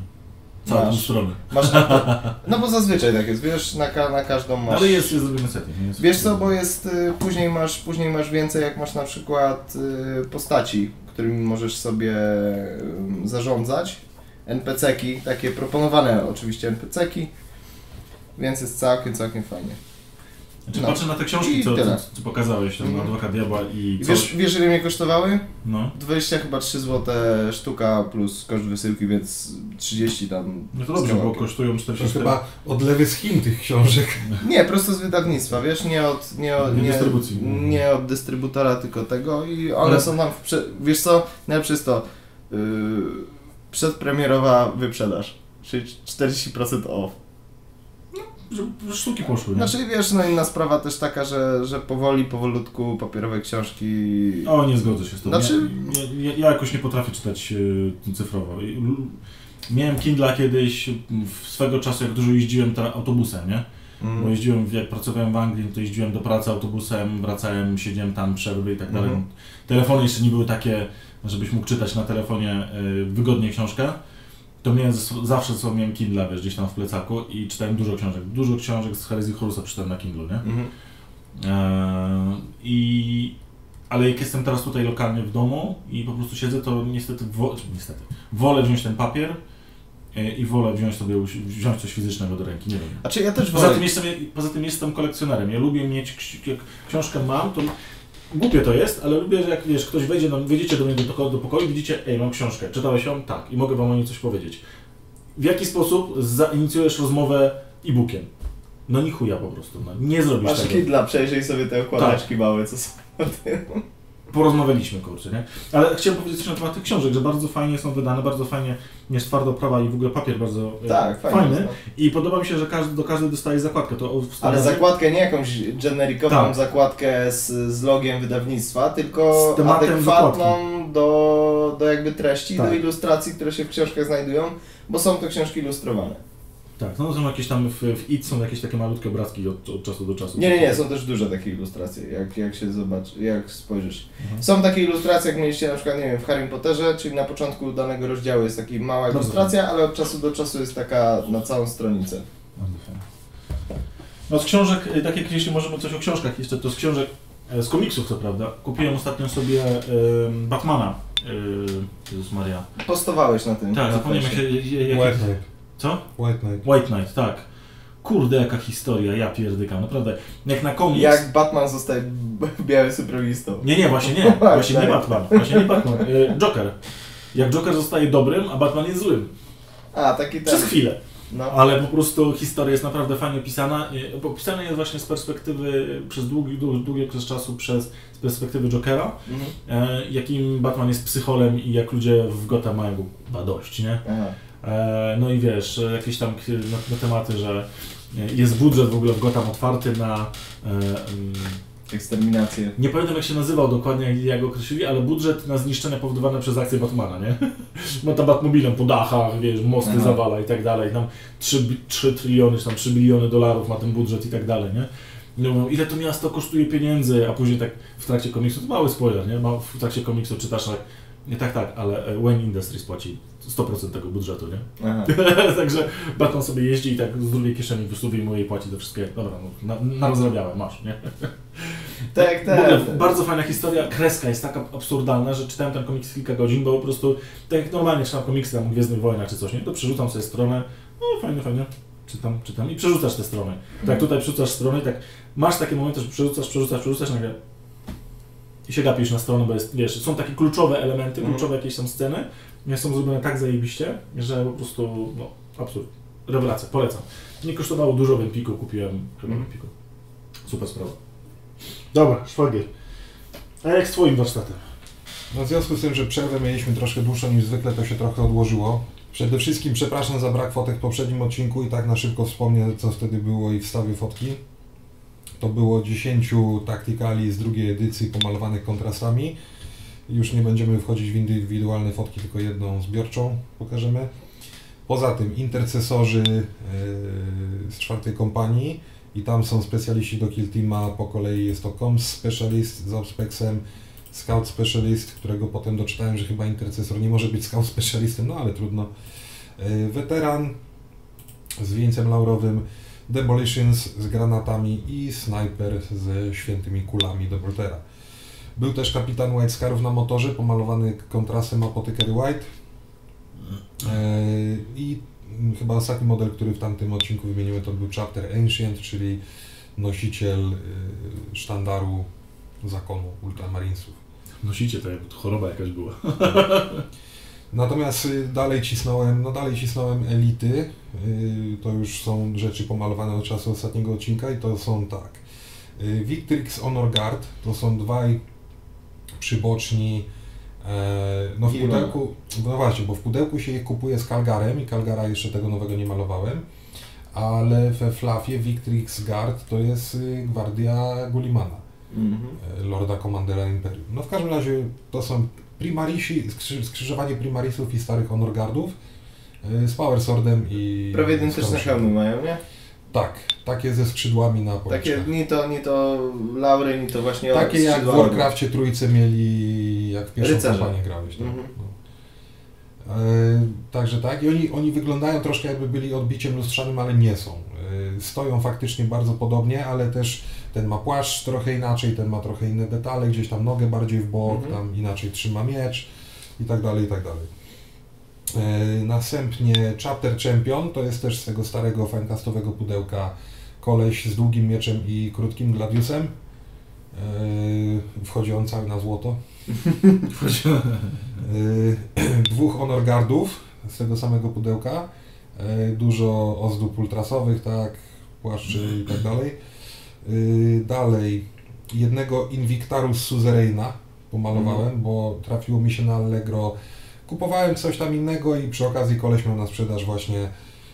Całą Masz- stronę. Masz, no bo zazwyczaj tak jest, wiesz, na, ka, na każdą masz. Ale jest, jest zrobiony setting. Jest Wiesz co, bo jest, y, później masz, później masz więcej, jak masz na przykład y, postaci, którymi możesz sobie y, zarządzać. NPC-ki, takie proponowane oczywiście NPC-ki, więc jest całkiem, całkiem fajnie. Znaczy, no. patrzę na te książki, co, co, co pokazałeś, tam Mhm. Adwokat Diabła i I coś. wiesz, wiesz ile mnie kosztowały? No. 20 chyba 3 zł sztuka plus koszt wysyłki, więc 30 tam. No to dobrze, bo kosztują To 44. chyba odlewy z Chin tych książek. Nie, prosto z wydawnictwa, wiesz, nie od, nie, od, Nie nie, dystrybucji. nie od dystrybutora, tylko tego i one Ale- są tam, w prze... wiesz co, najlepsze jest to, yy, przedpremierowa wyprzedaż, czyli 40% off. Że, sztuki poszły, nie? Znaczy wiesz, no inna sprawa też taka, że, że powoli, powolutku papierowe książki... O, nie zgodzę się z tobą. Znaczy- Ja, ja, ja jakoś nie potrafię czytać e, cyfrowo. Miałem Kindla kiedyś, swego czasu, jak dużo jeździłem autobusem, nie? Bo Mm. jeździłem, jak pracowałem w Anglii, to jeździłem do pracy autobusem, wracałem, siedziałem tam, przerwy i tak dalej. Mhm. Telefony jeszcze nie były takie, żebyś mógł czytać na telefonie e, wygodnie książkę. To miałem zawsze co miałem Kindle, wiesz, gdzieś tam w plecaku i czytałem dużo książek. Dużo książek z Heresy Horusa czytałem na Kindle, nie? Mhm. Eee, I, ale jak jestem teraz tutaj lokalnie w domu i po prostu siedzę, to niestety, wo, czy niestety wolę wziąć ten papier e, i wolę wziąć sobie wziąć coś fizycznego do ręki, nie wiem. Znaczy ja też Poza wolę... tym, jestem, poza tym jestem kolekcjonerem. Ja lubię mieć, jak książkę mam, to głupie to jest, ale lubię, że jak wiesz, ktoś wejdzie do, wejdziecie do mnie do pokoju, do pokoju widzicie, ej, mam książkę, czytałeś ją? Tak. I mogę wam o niej coś powiedzieć. W jaki sposób zainicjujesz rozmowę e-bookiem? No ni chuja po prostu, no. nie zrobisz Masz tego. Kindla, przejrzyj sobie te okładeczki Tak. małe, co są. Porozmawialiśmy, kurczę, nie? Ale chciałem powiedzieć coś na temat tych książek, że bardzo fajnie są wydane, bardzo fajnie jest twarda oprawa i w ogóle papier bardzo e, Tak, fajny. jest, no. I podoba mi się, że każdy, do każdej dostaje zakładkę. To Ale zakładkę nie jakąś generikową Tak. zakładkę z, z logiem wydawnictwa, tylko adekwatną do, do jakby treści, Tak. do ilustracji, które się w książkach znajdują, bo są to książki ilustrowane. Tak, no są jakieś tam w, w IT są jakieś takie malutkie obrazki od, od czasu do czasu. Nie, nie, nie, są też duże takie ilustracje, jak, jak się zobaczy, jak spojrzysz. Mhm. Są takie ilustracje, jak mieliście na przykład, nie wiem, w Harry Potterze, czyli na początku danego rozdziału jest taka mała Bardzo ilustracja, ale od czasu do czasu jest taka na całą stronicę. Bardzo fajnie. No z książek, y, tak jak jeśli możemy coś o książkach jeszcze, to z książek, e, z komiksów co prawda, kupiłem ostatnio sobie e, Batmana. E, Jezus Maria. Postowałeś na tym. Tak, zapomniałem jak, fejsie. jak, jak. Co? White Knight. White Knight, tak. Kurde, jaka historia, ja pierdykam, naprawdę. Jak na komiks... Jak Batman zostaje białym supremistą. Nie, nie, właśnie nie. Właśnie nie Tak. Batman. Właśnie nie Batman. E, Joker. Jak Joker zostaje dobrym, a Batman jest złym. A, taki ten. Przez chwilę. No. Ale po prostu historia jest naprawdę fajnie opisana. Bo Opisana jest właśnie z perspektywy, przez długi, długi, długi okres czasu, przez z perspektywy Jokera, Mhm. e, jakim Batman jest psycholem i jak ludzie w Gotham mają go dość, nie? Aha. E, no i wiesz, e, jakieś tam na, na tematy, że e, jest budżet w ogóle w Gotham otwarty na... Mm, Eksterminację. nie pamiętam jak się nazywał dokładnie, jak, go określili, ale budżet na zniszczenia powodowane przez akcję Batmana, nie? Bo tam Batmobilem po dachach, wiesz, mosty Aha. zawala i tak dalej. Tam 3, bi- 3 tryliony, czy tam 3 biliony dolarów ma ten budżet i tak dalej, nie? Mówią, ile to miasto kosztuje pieniędzy, a później tak w trakcie komiksu, to mały spoiler, nie? W trakcie komiksu czytasz tak, nie tak, tak, ale e, Wayne Industries płaci 100% tego budżetu, nie? Także Batman sobie jeździ i tak z drugiej kieszeni wyjmuje i płaci te wszystkie, dobra, no, na, narozrabiałem, masz, nie? Tak, W ogóle tak. bardzo fajna historia, kreska jest taka absurdalna, że czytałem ten komiks kilka godzin, bo po prostu, tak jak normalnie czytam komiksy tam Gwiezdnych Wojnach czy coś, nie? To przerzucam sobie stronę, no fajnie, fajnie. czytam, czytam i przerzucasz te strony. Tak tutaj przerzucasz strony tak masz takie momenty, że przerzucasz, przerzucasz, przerzucasz nagle i się gapisz na stronę, bo jest, wiesz, są takie kluczowe elementy, Mhm. kluczowe jakieś tam sceny, nie są zrobione tak zajebiście, że po prostu, no, absolut, rewelacja, polecam. Nie kosztowało dużo w Empiku, kupiłem chyba w Mhm. Empiku. Super sprawa. Dobra, szwagier. A jak z twoim warsztatem? No w związku z tym, że przerwę mieliśmy troszkę dłuższą niż zwykle, to się trochę odłożyło. Przede wszystkim przepraszam za brak fotek w poprzednim odcinku i tak na szybko wspomnę, co wtedy było i wstawię fotki. To było 10 taktykali z drugiej edycji pomalowanych kontrastami. Już nie będziemy wchodzić w indywidualne fotki, tylko jedną zbiorczą pokażemy. Poza tym intercesorzy yy, z czwartej kompanii i tam są specjaliści do Kill Teama, po kolei jest to Comms Specialist z Obspexem, Scout Specialist, którego potem doczytałem, że chyba intercesor nie może być Scout Specialistem, no ale trudno. Yy, Weteran z wieńcem laurowym, Demolitions z granatami i Sniper ze świętymi kulami do Brutera. Był też kapitan White Scarów na motorze, pomalowany kontrastem Apothecary White. Yy, I chyba ostatni model, który w tamtym odcinku wymieniłem, to był Chapter Ancient, czyli nosiciel yy, sztandaru zakonu Ultramarinesów. Nosicie to choroba jakaś była. Natomiast y, dalej cisnąłem, no dalej cisnąłem elity. Y, To już są rzeczy pomalowane od czasu ostatniego odcinka i to są tak. Y, Victrix Honor Guard to są dwaj przyboczni. e, No w pudełku, no właśnie, bo w pudełku się je kupuje z Calgarem i Calgara jeszcze tego nowego nie malowałem. Ale we Flafie Victrix Guard to jest gwardia Gullimana. Mhm. e, Lorda Commandera Imperium. No w każdym razie to są primarisi, skrzy- skrzyżowanie primarisów i starych honor guardów e, z power swordem i... Prawie identyczne hełmy mają, nie? Tak, takie ze skrzydłami na Takie, policzkach. ni to, ni to laury, ni to właśnie Takie jak w skrzydła. Warcrafcie trójcy mieli, jak w pierwszą Rycerze. kampanię grałeś. Tak? Mhm. No. E, także tak, i oni, oni wyglądają troszkę jakby byli odbiciem lustrzanym, ale nie są. E, stoją faktycznie bardzo podobnie, ale też ten ma płaszcz trochę inaczej, ten ma trochę inne detale, gdzieś tam nogę bardziej w bok, Mhm. tam inaczej trzyma miecz i tak dalej, i tak dalej. E, następnie Chapter Champion, to jest też z tego starego fancastowego pudełka koleś z długim mieczem i krótkim gladiusem. E, wchodzi on cały na złoto. Y, dwóch honor guardów z tego samego pudełka, y, dużo ozdób ultrasowych, tak, płaszczy i tak dalej. Y, Dalej, jednego Invictarus Suzeraina pomalowałem, bo trafiło mi się na Allegro. Kupowałem coś tam innego i przy okazji koleś miał na sprzedaż właśnie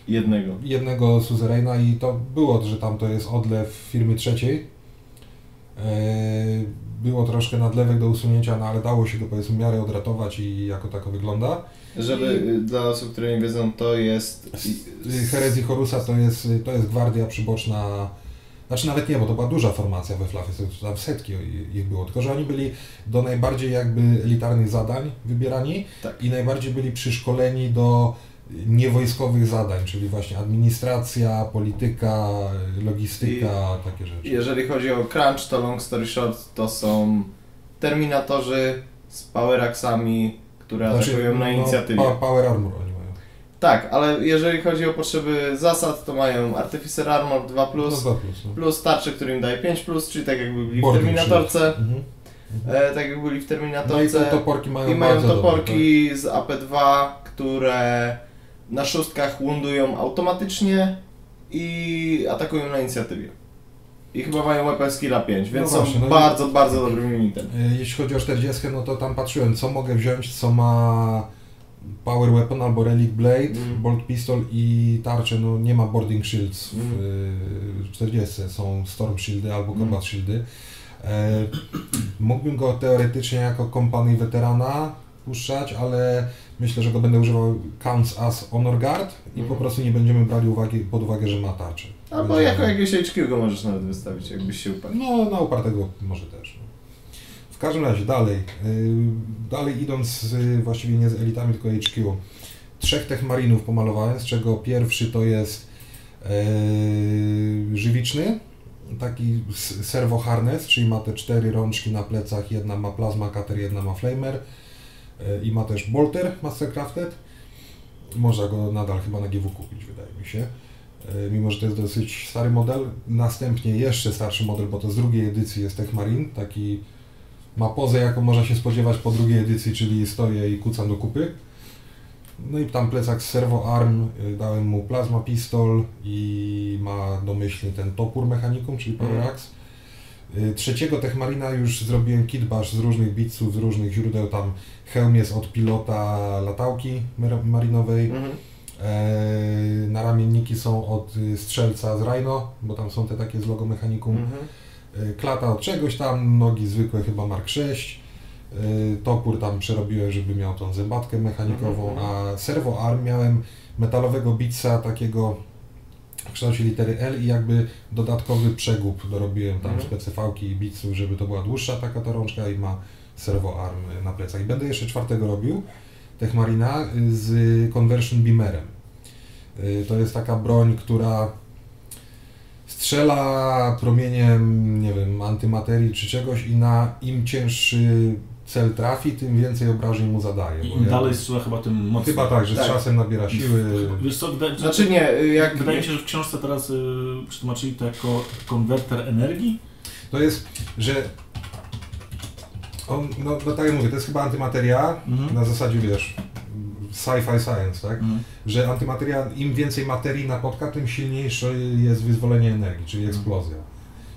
Jednego. jednego Suzeraina i to było, że tam to jest odlew firmy trzeciej. E, Było troszkę nadlewek do usunięcia, no ale dało się go powiedzmy w miarę odratować i jako tako wygląda. Żeby y, dla osób, które nie wiedzą, to jest. Y, Herezji Horusa to jest, to jest gwardia przyboczna, znaczy nawet nie, bo to była duża formacja we Flafie, to tam setki ich było, tylko że oni byli do najbardziej jakby elitarnych zadań wybierani Tak. i najbardziej byli przyszkoleni do niewojskowych zadań, czyli właśnie administracja, polityka, logistyka, takie rzeczy. Jeżeli chodzi o crunch, to long story short, to są terminatorzy z poweraxami, które atakują na inicjatywie. Znaczy, No, power armor oni mają. Tak, ale jeżeli chodzi o potrzeby zasad, to mają Artificer Armor 2+, No, plus, dwa plus, no. plus tarcze, który im daje 5+, plus, czyli tak jakby byli w Terminatorce, shield. Mhm. e, tak jak byli w No i Terminatorce. toporki mają I mają bardzo dobre, toporki z AP2, które na szóstkach łundują automatycznie i atakują na inicjatywie. I chyba mają weapon skilla 5, więc No właśnie, są no i- bardzo, bardzo dobrym tak. E, Jeśli chodzi o 40, no to tam patrzyłem, co mogę wziąć, co ma Power Weapon albo Relic Blade, Mm. Bolt Pistol i tarcze, no nie ma Boarding Shields w Mm. y, 40, są Storm Shieldy albo Mm. Combat Shieldy. E, mógłbym go teoretycznie jako kompanii weterana puszczać, ale myślę, że go będę używał Counts as Honor Guard i po prostu nie będziemy brali uwagi, pod uwagę, że ma tarczę. Albo Będzie- jako jakieś HQ go możesz nawet wystawić, jakbyś się uparł. no, na upartego może też. No. W każdym razie, dalej. Yy, dalej idąc yy, właściwie nie z elitami, tylko HQ. Trzech tech marinów pomalowałem, z czego pierwszy to jest yy, żywiczny, taki servo harness, czyli ma te cztery rączki na plecach, jedna ma plasma cutter, jedna ma flamer i ma też bolter mastercrafted. Można go nadal chyba na GW kupić, wydaje mi się. e, mimo że to jest dosyć stary model. Następnie jeszcze starszy model, bo to z drugiej edycji jest Tech Marine, taki ma pozę jaką można się spodziewać po drugiej edycji, czyli stoję i kucam do kupy. No i tam plecak z servo arm, y, dałem mu plasma pistol i ma domyślny ten topór mechanikum, czyli Power Mhm. Axe. Trzeciego Techmarina już zrobiłem kitbash z różnych bitsów, z różnych źródeł, tam hełm jest od pilota latałki mar- marinowej, Mhm. e, naramienniki są od strzelca z Rhino, bo tam są te takie z logo mechanikum. Mhm. Y, Klata od czegoś tam, nogi zwykłe chyba Mark 6. Y, Topór tam przerobiłem, żeby miał tą zębatkę mechanikową, Mhm. a servo arm miałem metalowego bitsa takiego w kształcie litery L i jakby dodatkowy przegub dorobiłem tam Mhm. specyfałki i bitsów, żeby to była dłuższa taka ta rączka i ma servo arm na plecach. I będę jeszcze czwartego robił, Techmarina z conversion beamerem. Y, To jest taka broń, która strzela promieniem, nie wiem, antymaterii czy czegoś i na im cięższy cel trafi, tym więcej obrażeń mu zadaje. I im ja- dalej strzela chyba tym mocniej. Chyba tak, że Tak. z czasem nabiera siły. Wiesz co, wydaje, Znaczy nie, jak... wydaje mi się, że w książce teraz y, przetłumaczyli to jako konwerter energii. To jest, że on, no, no tak jak mówię, to jest chyba antymateria, Mhm. na zasadzie wiesz, sci-fi science, tak? Mhm. Że antymateria, im więcej materii napotka, tym silniejsze jest wyzwolenie energii, czyli eksplozja.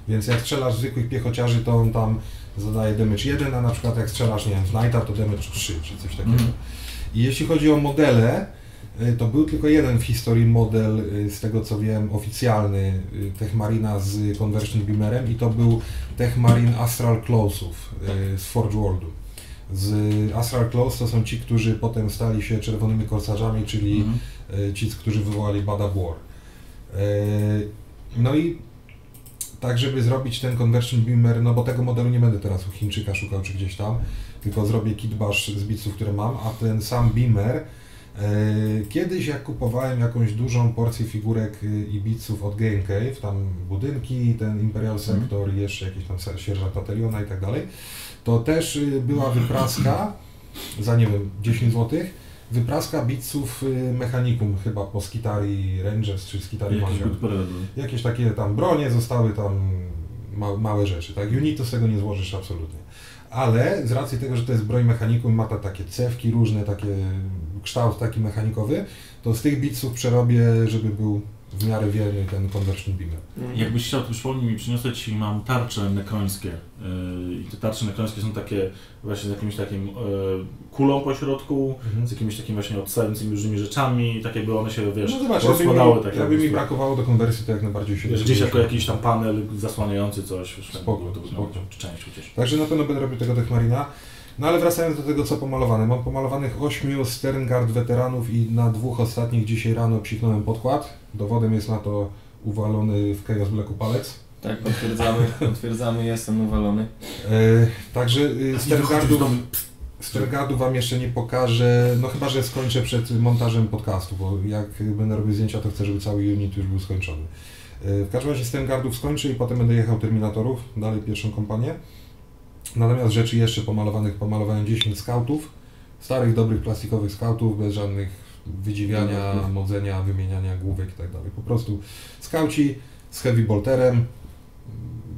Więc jak strzelasz zwykłych piechociarzy, to on tam zadaje damage 1, a na przykład jak strzelasz, nie wiem, w Knighta, to damage 3, czy coś takiego. Mhm. I jeśli chodzi o modele, to był tylko jeden w historii model, y, z tego co wiem, oficjalny y, Techmarina z Conversion Beamerem i to był Techmarin Astral Closów y, z Forge Worldu. Z Astral Close to są ci, którzy potem stali się czerwonymi korsarzami, czyli Mhm. y, ci, którzy wywołali Bad War. Y, No i tak, żeby zrobić ten Conversion Beamer, no bo tego modelu nie będę teraz u Chińczyka szukał czy gdzieś tam, tylko zrobię kitbash z bitsów, które mam, a ten sam Beamer Kiedyś jak kupowałem jakąś dużą porcję figurek y, i bitsów od Game Cave, tam budynki, ten Imperial Mhm. Sector i jeszcze jakiś tam sierżant Bataliona i tak dalej, to też y, była wypraska za nie wiem 10 zł, wypraska bitsów y, Mechanicum chyba po Skitari Rangers czy Skitari Jakieś były. Jakieś takie tam bronie zostały tam ma, małe rzeczy, tak? Unitu z tego nie złożysz absolutnie. Ale z racji tego, że to jest broń mechanikum, ma ta takie cewki różne, takie kształt taki mechanikowy, to z tych bitsów przerobię, żeby był w miarę wierny ten conversion beamer. Mhm. Jakbyś chciał, to przypomnij mi, przyniosę Ci, mam tarcze nekrońskie. Yy, I te tarcze nekrońskie są takie właśnie z jakimś takim yy, kulą po środku, z jakimiś takimi właśnie odstającymi różnymi rzeczami, tak jakby one się, wiesz, no zobacz, jakby rozkładały mi, tak jakby mi jakby- brakowało do konwersji, to jak najbardziej się Wiesz, gdzieś jako jakiś tam panel zasłaniający coś, wiesz, Spoko, to spoko. część chociaż. Także na pewno będę robił tego Techmarina. No ale wracając do tego, co pomalowane. Mam pomalowanych ośmiu Sterngard weteranów i na dwóch ostatnich dzisiaj rano psiknąłem podkład. Dowodem jest na to uwalony w Chaos Blacku palec. Tak, potwierdzamy, potwierdzamy, jestem uwalony. E, także y, Sterngardów, Wam jeszcze nie pokażę, no chyba, że skończę przed montażem podcastu, bo jak będę robił zdjęcia, to chcę, żeby cały unit już był skończony. E, w każdym razie Sterngardów skończę i potem będę jechał Terminatorów, dalej pierwszą kompanię. Natomiast rzeczy jeszcze pomalowanych, pomalowałem 10 skautów, starych, dobrych, plastikowych skautów, bez żadnych wydziwiania, modzenia, wymieniania główek i tak dalej. Po prostu skauci z heavy bolterem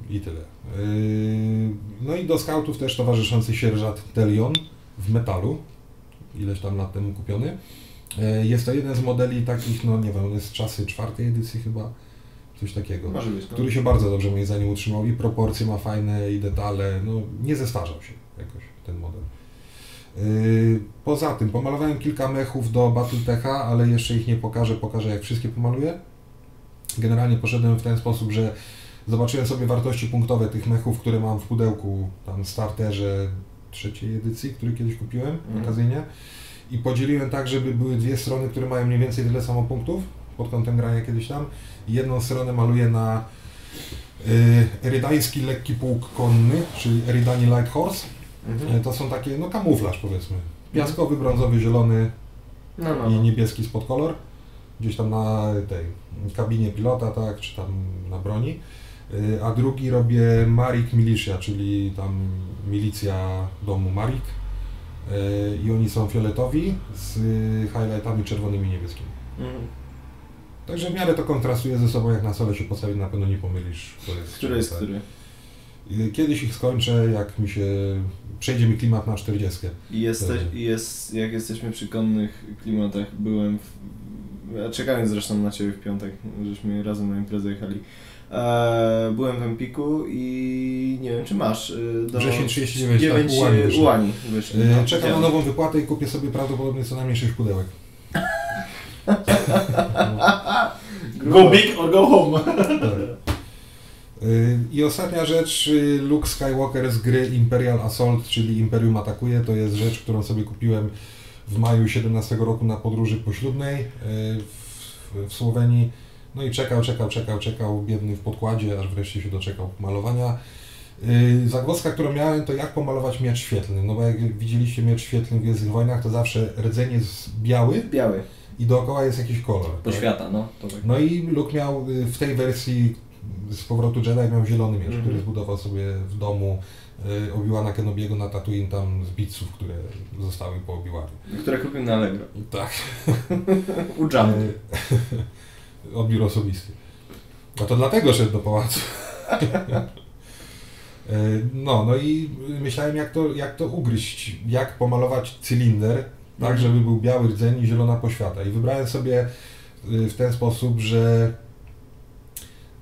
i tyle. Yy, No i do skautów też towarzyszący sierżant Delion w metalu, ileś tam lat temu kupiony. Yy, Jest to jeden z modeli takich, no nie wiem, on jest z czasy czwartej edycji chyba, coś takiego Może być. no. który się bardzo dobrze moim zdaniem utrzymał i proporcje ma fajne i detale, no nie zestarzał się jakoś ten model. Yy, Poza tym pomalowałem kilka mechów do Battletecha, ale jeszcze ich nie pokażę, pokażę jak wszystkie pomaluję. Generalnie poszedłem w ten sposób, że zobaczyłem sobie wartości punktowe tych mechów, które mam w pudełku, tam starterze trzeciej edycji, który kiedyś kupiłem Mhm. okazyjnie i podzieliłem tak, żeby były dwie strony, które mają mniej więcej tyle samo punktów pod kątem grania kiedyś tam jedną stronę maluję na y, erydański lekki pułk konny, czyli Eridani Light Horse. Mhm. Y, To są takie, no kamuflaż powiedzmy. Piaskowy, brązowy, zielony No, no, i no. niebieski spod kolor. Gdzieś tam na tej kabinie pilota, tak, czy tam na broni. Y, A drugi robię Marik Militia, czyli tam milicja domu Marik. Y, I oni są fioletowi z highlightami czerwonymi i niebieskimi. Mhm. Także w miarę to kontrastuje ze sobą, jak na sole się postawi, na pewno nie pomylisz, kto jest Który jest tak. który? Kiedyś ich skończę, jak mi się przejdzie mi klimat na 40. I jesteś, jest, jak jesteśmy przy konnych klimatach, byłem w, czekając zresztą na Ciebie w piątek, żeśmy razem na imprezę jechali. E, byłem w Empiku i nie wiem czy masz. e, Do Wrzesień 39, 9 tak, Ułani wyszło. Ułani wyszli. No. Czekam na nową wypłatę i kupię sobie prawdopodobnie co najmniej 6 pudełek. Go big or go home. Yy, I ostatnia rzecz, yy, Luke Skywalker z gry Imperial Assault, czyli Imperium Atakuje, to jest rzecz, którą sobie kupiłem w maju 17 roku na podróży poślubnej yy, w, w Słowenii. No i czekał, czekał, czekał, czekał, biedny w podkładzie, aż wreszcie się doczekał malowania. Yy, Zagwozdka, którą miałem, to jak pomalować miecz świetlny. No bo jak widzieliście miecz świetlny w Gwiezdnych Wojnach, to zawsze rdzeń jest biały Biały. I dookoła jest jakiś kolor. tak? Poświata, no. To tak. No i Luke miał y, w tej wersji z powrotu Jedi miał zielony miecz, Mhm. który zbudował sobie w domu y, Obi-Wana Kenobiego na Tatooine tam z bitsów, które zostały po Obi-Wanie. Które kupił na Allegro. Tak. U Jamu. Y, Odbiór osobisty. No to dlatego szedł do pałacu. Y, No, no i myślałem jak to, jak to ugryźć, jak pomalować cylinder, tak Mhm. żeby był biały rdzeń i zielona poświata. I wybrałem sobie y, w ten sposób, że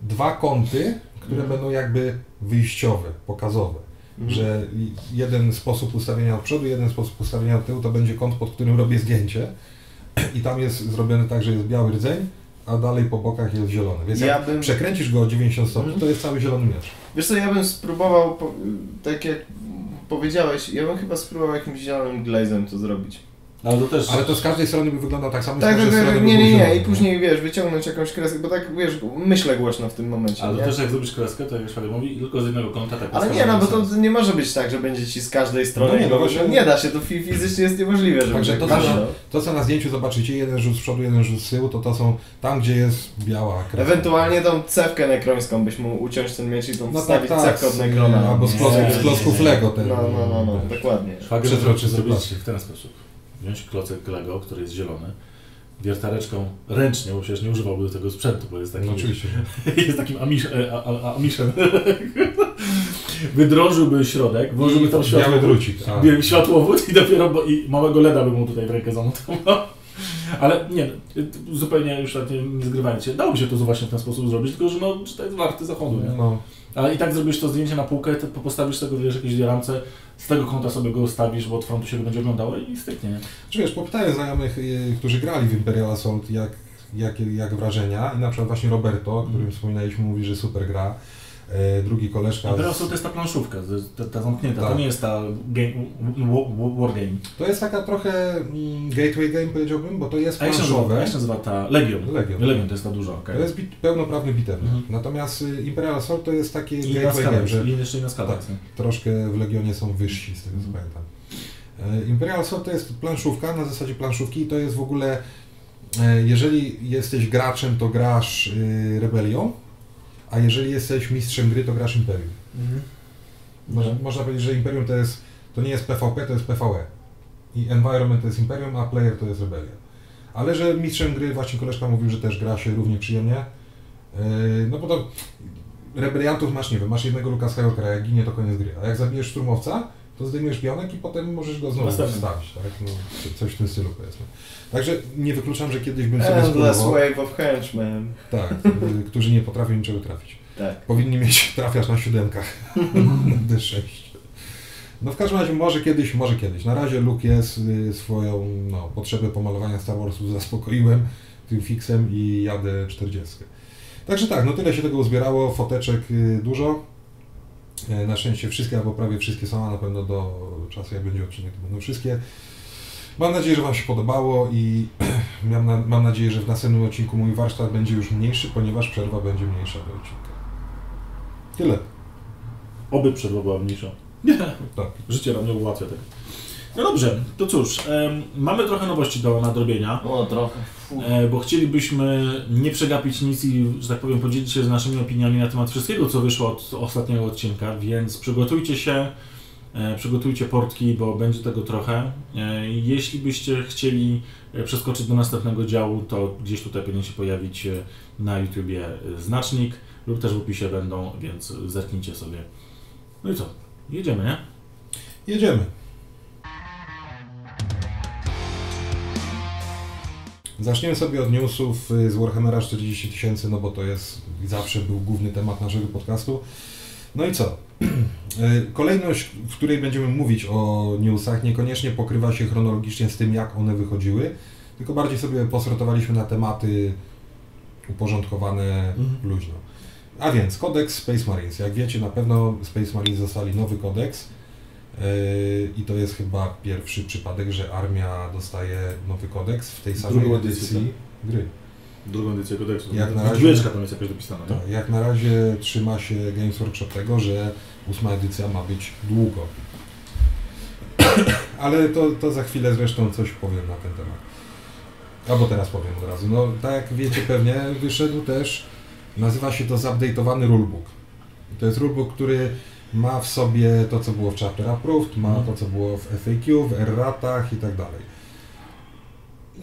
dwa kąty, które Mhm. będą jakby wyjściowe, pokazowe. Mhm. Że jeden sposób ustawienia od przodu, jeden sposób ustawienia od tyłu to będzie kąt, pod którym robię zdjęcie. I tam jest zrobione tak, że jest biały rdzeń, a dalej po bokach jest zielony. Więc Ja jak bym- przekręcisz go o 90 stopni, Mhm. to jest cały zielony miecz. Wiesz co, ja bym spróbował, tak jak powiedziałeś, ja bym chyba spróbował jakimś zielonym glazem to zrobić. Ale to też... Ale to z każdej strony by wyglądał tak samo, z Tak, każdej tak, strony tak, nie, nie, nie, i później wiesz, wyciągnąć jakąś kreskę, bo tak wiesz, myślę głośno w tym momencie. Ale nie? to też jak zrobisz kreskę, to jak Szwagier mówi, tylko z jednego kąta tak Ale nie, no bo to nie może być tak, że będzie ci z każdej strony. No nie, no nie da się, to fi- fizycznie jest niemożliwe, żeby Także tak to, co, to, co na zdjęciu zobaczycie, jeden rzut z przodu, jeden rzut z tyłu, to to są tam, gdzie jest biała kreska. Ewentualnie tą cewkę nekrońską byś mógł uciąć ten miecz i tą No wstawić tak, tak, cewkę od z, nekrona. albo z, klocków, z. Lego. Ten, No, no, no, no, dokładnie. Szwagier Przezroczysty zrobić w ten sposób. Wziąć klocek Lego, który jest zielony, wiertareczką ręcznie, bo przecież nie używałby do tego sprzętu, bo jest taki, No oczywiście. jest takim amisz, e, a, a, amiszem. Wydrążyłby środek, włożyłby tam Biały światło, drucik. A. biały światłowód i dopiero bo, i małego LEDa by mu tutaj w rękę zamontował. Ale nie, zupełnie już tak nie, nie zgrywając się, dałoby się to właśnie w ten sposób zrobić, tylko że no, że to jest warty zachodu, nie? No, Ale i tak zrobisz to zdjęcie na półkę, to postawisz tego, wiesz, jakieś ramce, z tego kąta sobie go ustawisz, bo od frontu się będzie oglądało i styknie, nie? Czy wiesz, popytałem znajomych, y, którzy grali w Imperial Assault, jak, jak, jak wrażenia i na przykład właśnie Roberto, o którym wspominaliśmy, mówi, że super gra. E, drugi koleżka. A teraz z- to jest ta planszówka, ta, ta zamknięta, to Tak. nie jest ta wargame. To jest taka trochę mm, gateway game powiedziałbym, bo to jest A jak się nazywa, planszowe. jak się nazywa ta Legion? Legion. Legion to jest ta duża, okej. To jest bit, pełnoprawny bitewny. Mhm. Natomiast y, Imperial Assault to jest takie I gateway game, że i jeszcze i na skalę. Tak. troszkę w Legionie są wyżsi, z tego co Mhm. pamiętam. E, Imperial Assault to jest planszówka, na zasadzie planszówki i to jest w ogóle, e, jeżeli jesteś graczem, to grasz y, rebelią, a jeżeli jesteś mistrzem gry, to grasz Imperium. Mhm. Można, Mhm. można powiedzieć, że Imperium to jest, to nie jest PvP, to jest PvE. I environment to jest Imperium, a player to jest rebelia. Ale że mistrzem gry, właśnie koleżka mówił, że też gra się równie przyjemnie. Yy, no bo to rebeliantów masz, nie wiem, masz jednego Luka Skywalkera, jak ginie to koniec gry. A jak zabijesz szturmowca, to zdejmiesz pionek i potem możesz go znowu Następny. wstawić. Tak? No, co- coś w tym stylu powiedzmy. Także nie wykluczam, że kiedyś bym sobie Endless spróbował. wave of henchmen. Tak, y, którzy nie potrafią niczego trafić. Tak. Powinni mieć, trafiasz na siódemkach na D6. No w każdym razie może kiedyś, może kiedyś. Na razie Luke jest y, swoją no, potrzebę pomalowania Star Warsu zaspokoiłem tym fixem i jadę 40. Także tak, no tyle się tego uzbierało, foteczek y, dużo. E, Na szczęście wszystkie, albo prawie wszystkie są, a na pewno do czasu jak będzie odcinek to będą wszystkie. Mam nadzieję, że Wam się podobało i mam, na, mam nadzieję, że w następnym odcinku mój warsztat będzie już mniejszy, ponieważ przerwa będzie mniejsza do odcinka. Tyle. Oby przerwa była mniejsza. Tak. Życie nam nie ułatwia tego. No dobrze, to cóż, em, mamy trochę nowości do nadrobienia. O, trochę. E, bo chcielibyśmy nie przegapić nic i, że tak powiem, podzielić się z naszymi opiniami na temat wszystkiego, co wyszło od ostatniego odcinka, więc przygotujcie się E, Przygotujcie portki, bo będzie tego trochę. E, Jeśli byście chcieli e, przeskoczyć do następnego działu, to gdzieś tutaj powinien się pojawić e, na YouTubie e, znacznik lub też w opisie będą, więc zerknijcie sobie. No i co? Jedziemy, nie? Jedziemy. Zaczniemy sobie od newsów y, z Warhammera 40 tysięcy, no bo to jest zawsze był główny temat naszego podcastu. No i co? Y, Kolejność, w której będziemy mówić o newsach, niekoniecznie pokrywa się chronologicznie z tym, jak one wychodziły, tylko bardziej sobie posortowaliśmy na tematy uporządkowane Mhm. luźno. A więc kodeks Space Marines. Jak wiecie, na pewno Space Marines dostali nowy kodeks. Yy, I to jest chyba pierwszy przypadek, że armia dostaje nowy kodeks w tej samej Drugą edycję, edycji gry. Drugą edycję kodeksu. Jak na razie- tam jest jakoś dopisana, nie? Tak, Jak na razie trzyma się Games Workshop tego, że ósma edycja ma być długo. Ale to, to za chwilę zresztą coś powiem na ten temat. Albo teraz powiem od razu. No tak jak wiecie pewnie, wyszedł też, nazywa się to Zupdate'owany Rulebook. To jest rulebook, który ma w sobie to, co było w Chapter Approved, ma Mhm. to, co było w FAQ, w erratach i tak dalej.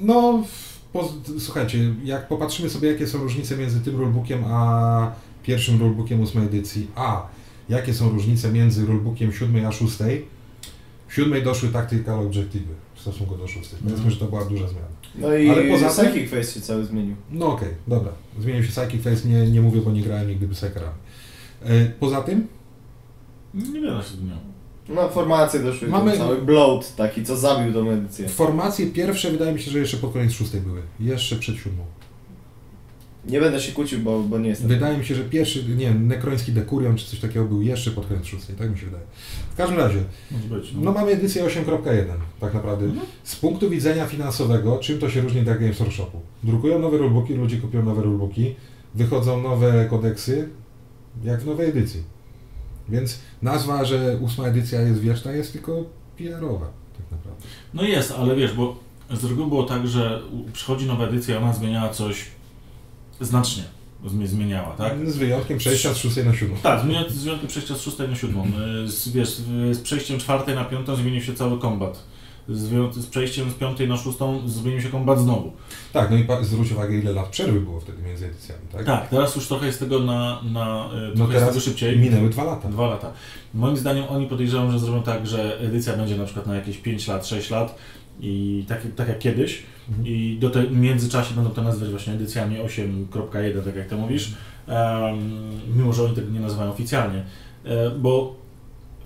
No, słuchajcie, jak popatrzymy sobie, jakie są różnice między tym rulebookiem a pierwszym rulebookiem ósmej edycji, a jakie są różnice między rulebookiem siódmej a szóstej, w siódmej doszły tactical objectivy w stosunku do szóstej. Powiedzmy, Mhm. że to była duża zmiana. No i Ale poza tym- Psychic Face się cały zmienił. No okej, dobra. Zmienił się Psychic Face, nie, nie mówię, bo nie grałem nigdy Psykerami. E, Poza tym, Niewiele się zmieniło. No formacje doszły, Mamy- Mamy... cały bloat taki, co zabił tą edycję. formacje pierwsze wydaje mi się, że jeszcze pod koniec szóstej były. Jeszcze przed siódmą. Nie będę się kłócił, bo, bo nie jestem. Wydaje mi się, że pierwszy, nie wiem, nekroński dekurion czy coś takiego był jeszcze pod koniec szóstej, tak mi się wydaje. W każdym razie, Może być. no mamy edycję 8.1 tak naprawdę. Mhm. Z punktu widzenia finansowego, czym to się różni od Games Workshopu? Drukują nowe rulebooki, ludzie kupują nowe rulebooki, wychodzą nowe kodeksy, jak w nowej edycji. Więc nazwa, że ósma edycja jest wieczna, jest tylko PR-owa, tak naprawdę. No jest, ale wiesz, bo z reguły było tak, że przychodzi nowa edycja, ona zmieniała coś znacznie. Zmie- Zmieniała, tak? Z wyjątkiem przejścia z szóstej na siódmą. Tak, zmienia z wyjątkiem przejścia z 6 na 7. Z, wiesz, z przejściem czwartej na piątą zmienił się cały kombat. Z, z przejściem z piątej na szóstą zmienił się kombat znowu. Tak, no i zwróć uwagę, ile lat przerwy było wtedy między edycjami, tak? Tak, teraz już trochę jest tego na, na e, No teraz tego szybciej. minęły dwa lata. Dwa lata. Moim zdaniem oni podejrzewam, że zrobią tak, że edycja będzie na przykład na jakieś 5 lat, 6 lat i tak, tak jak kiedyś. Mhm. I do te, w międzyczasie będą to nazywać właśnie edycjami 8.1, tak jak ty mówisz, em, mimo że oni tego nie nazywają oficjalnie. E, bo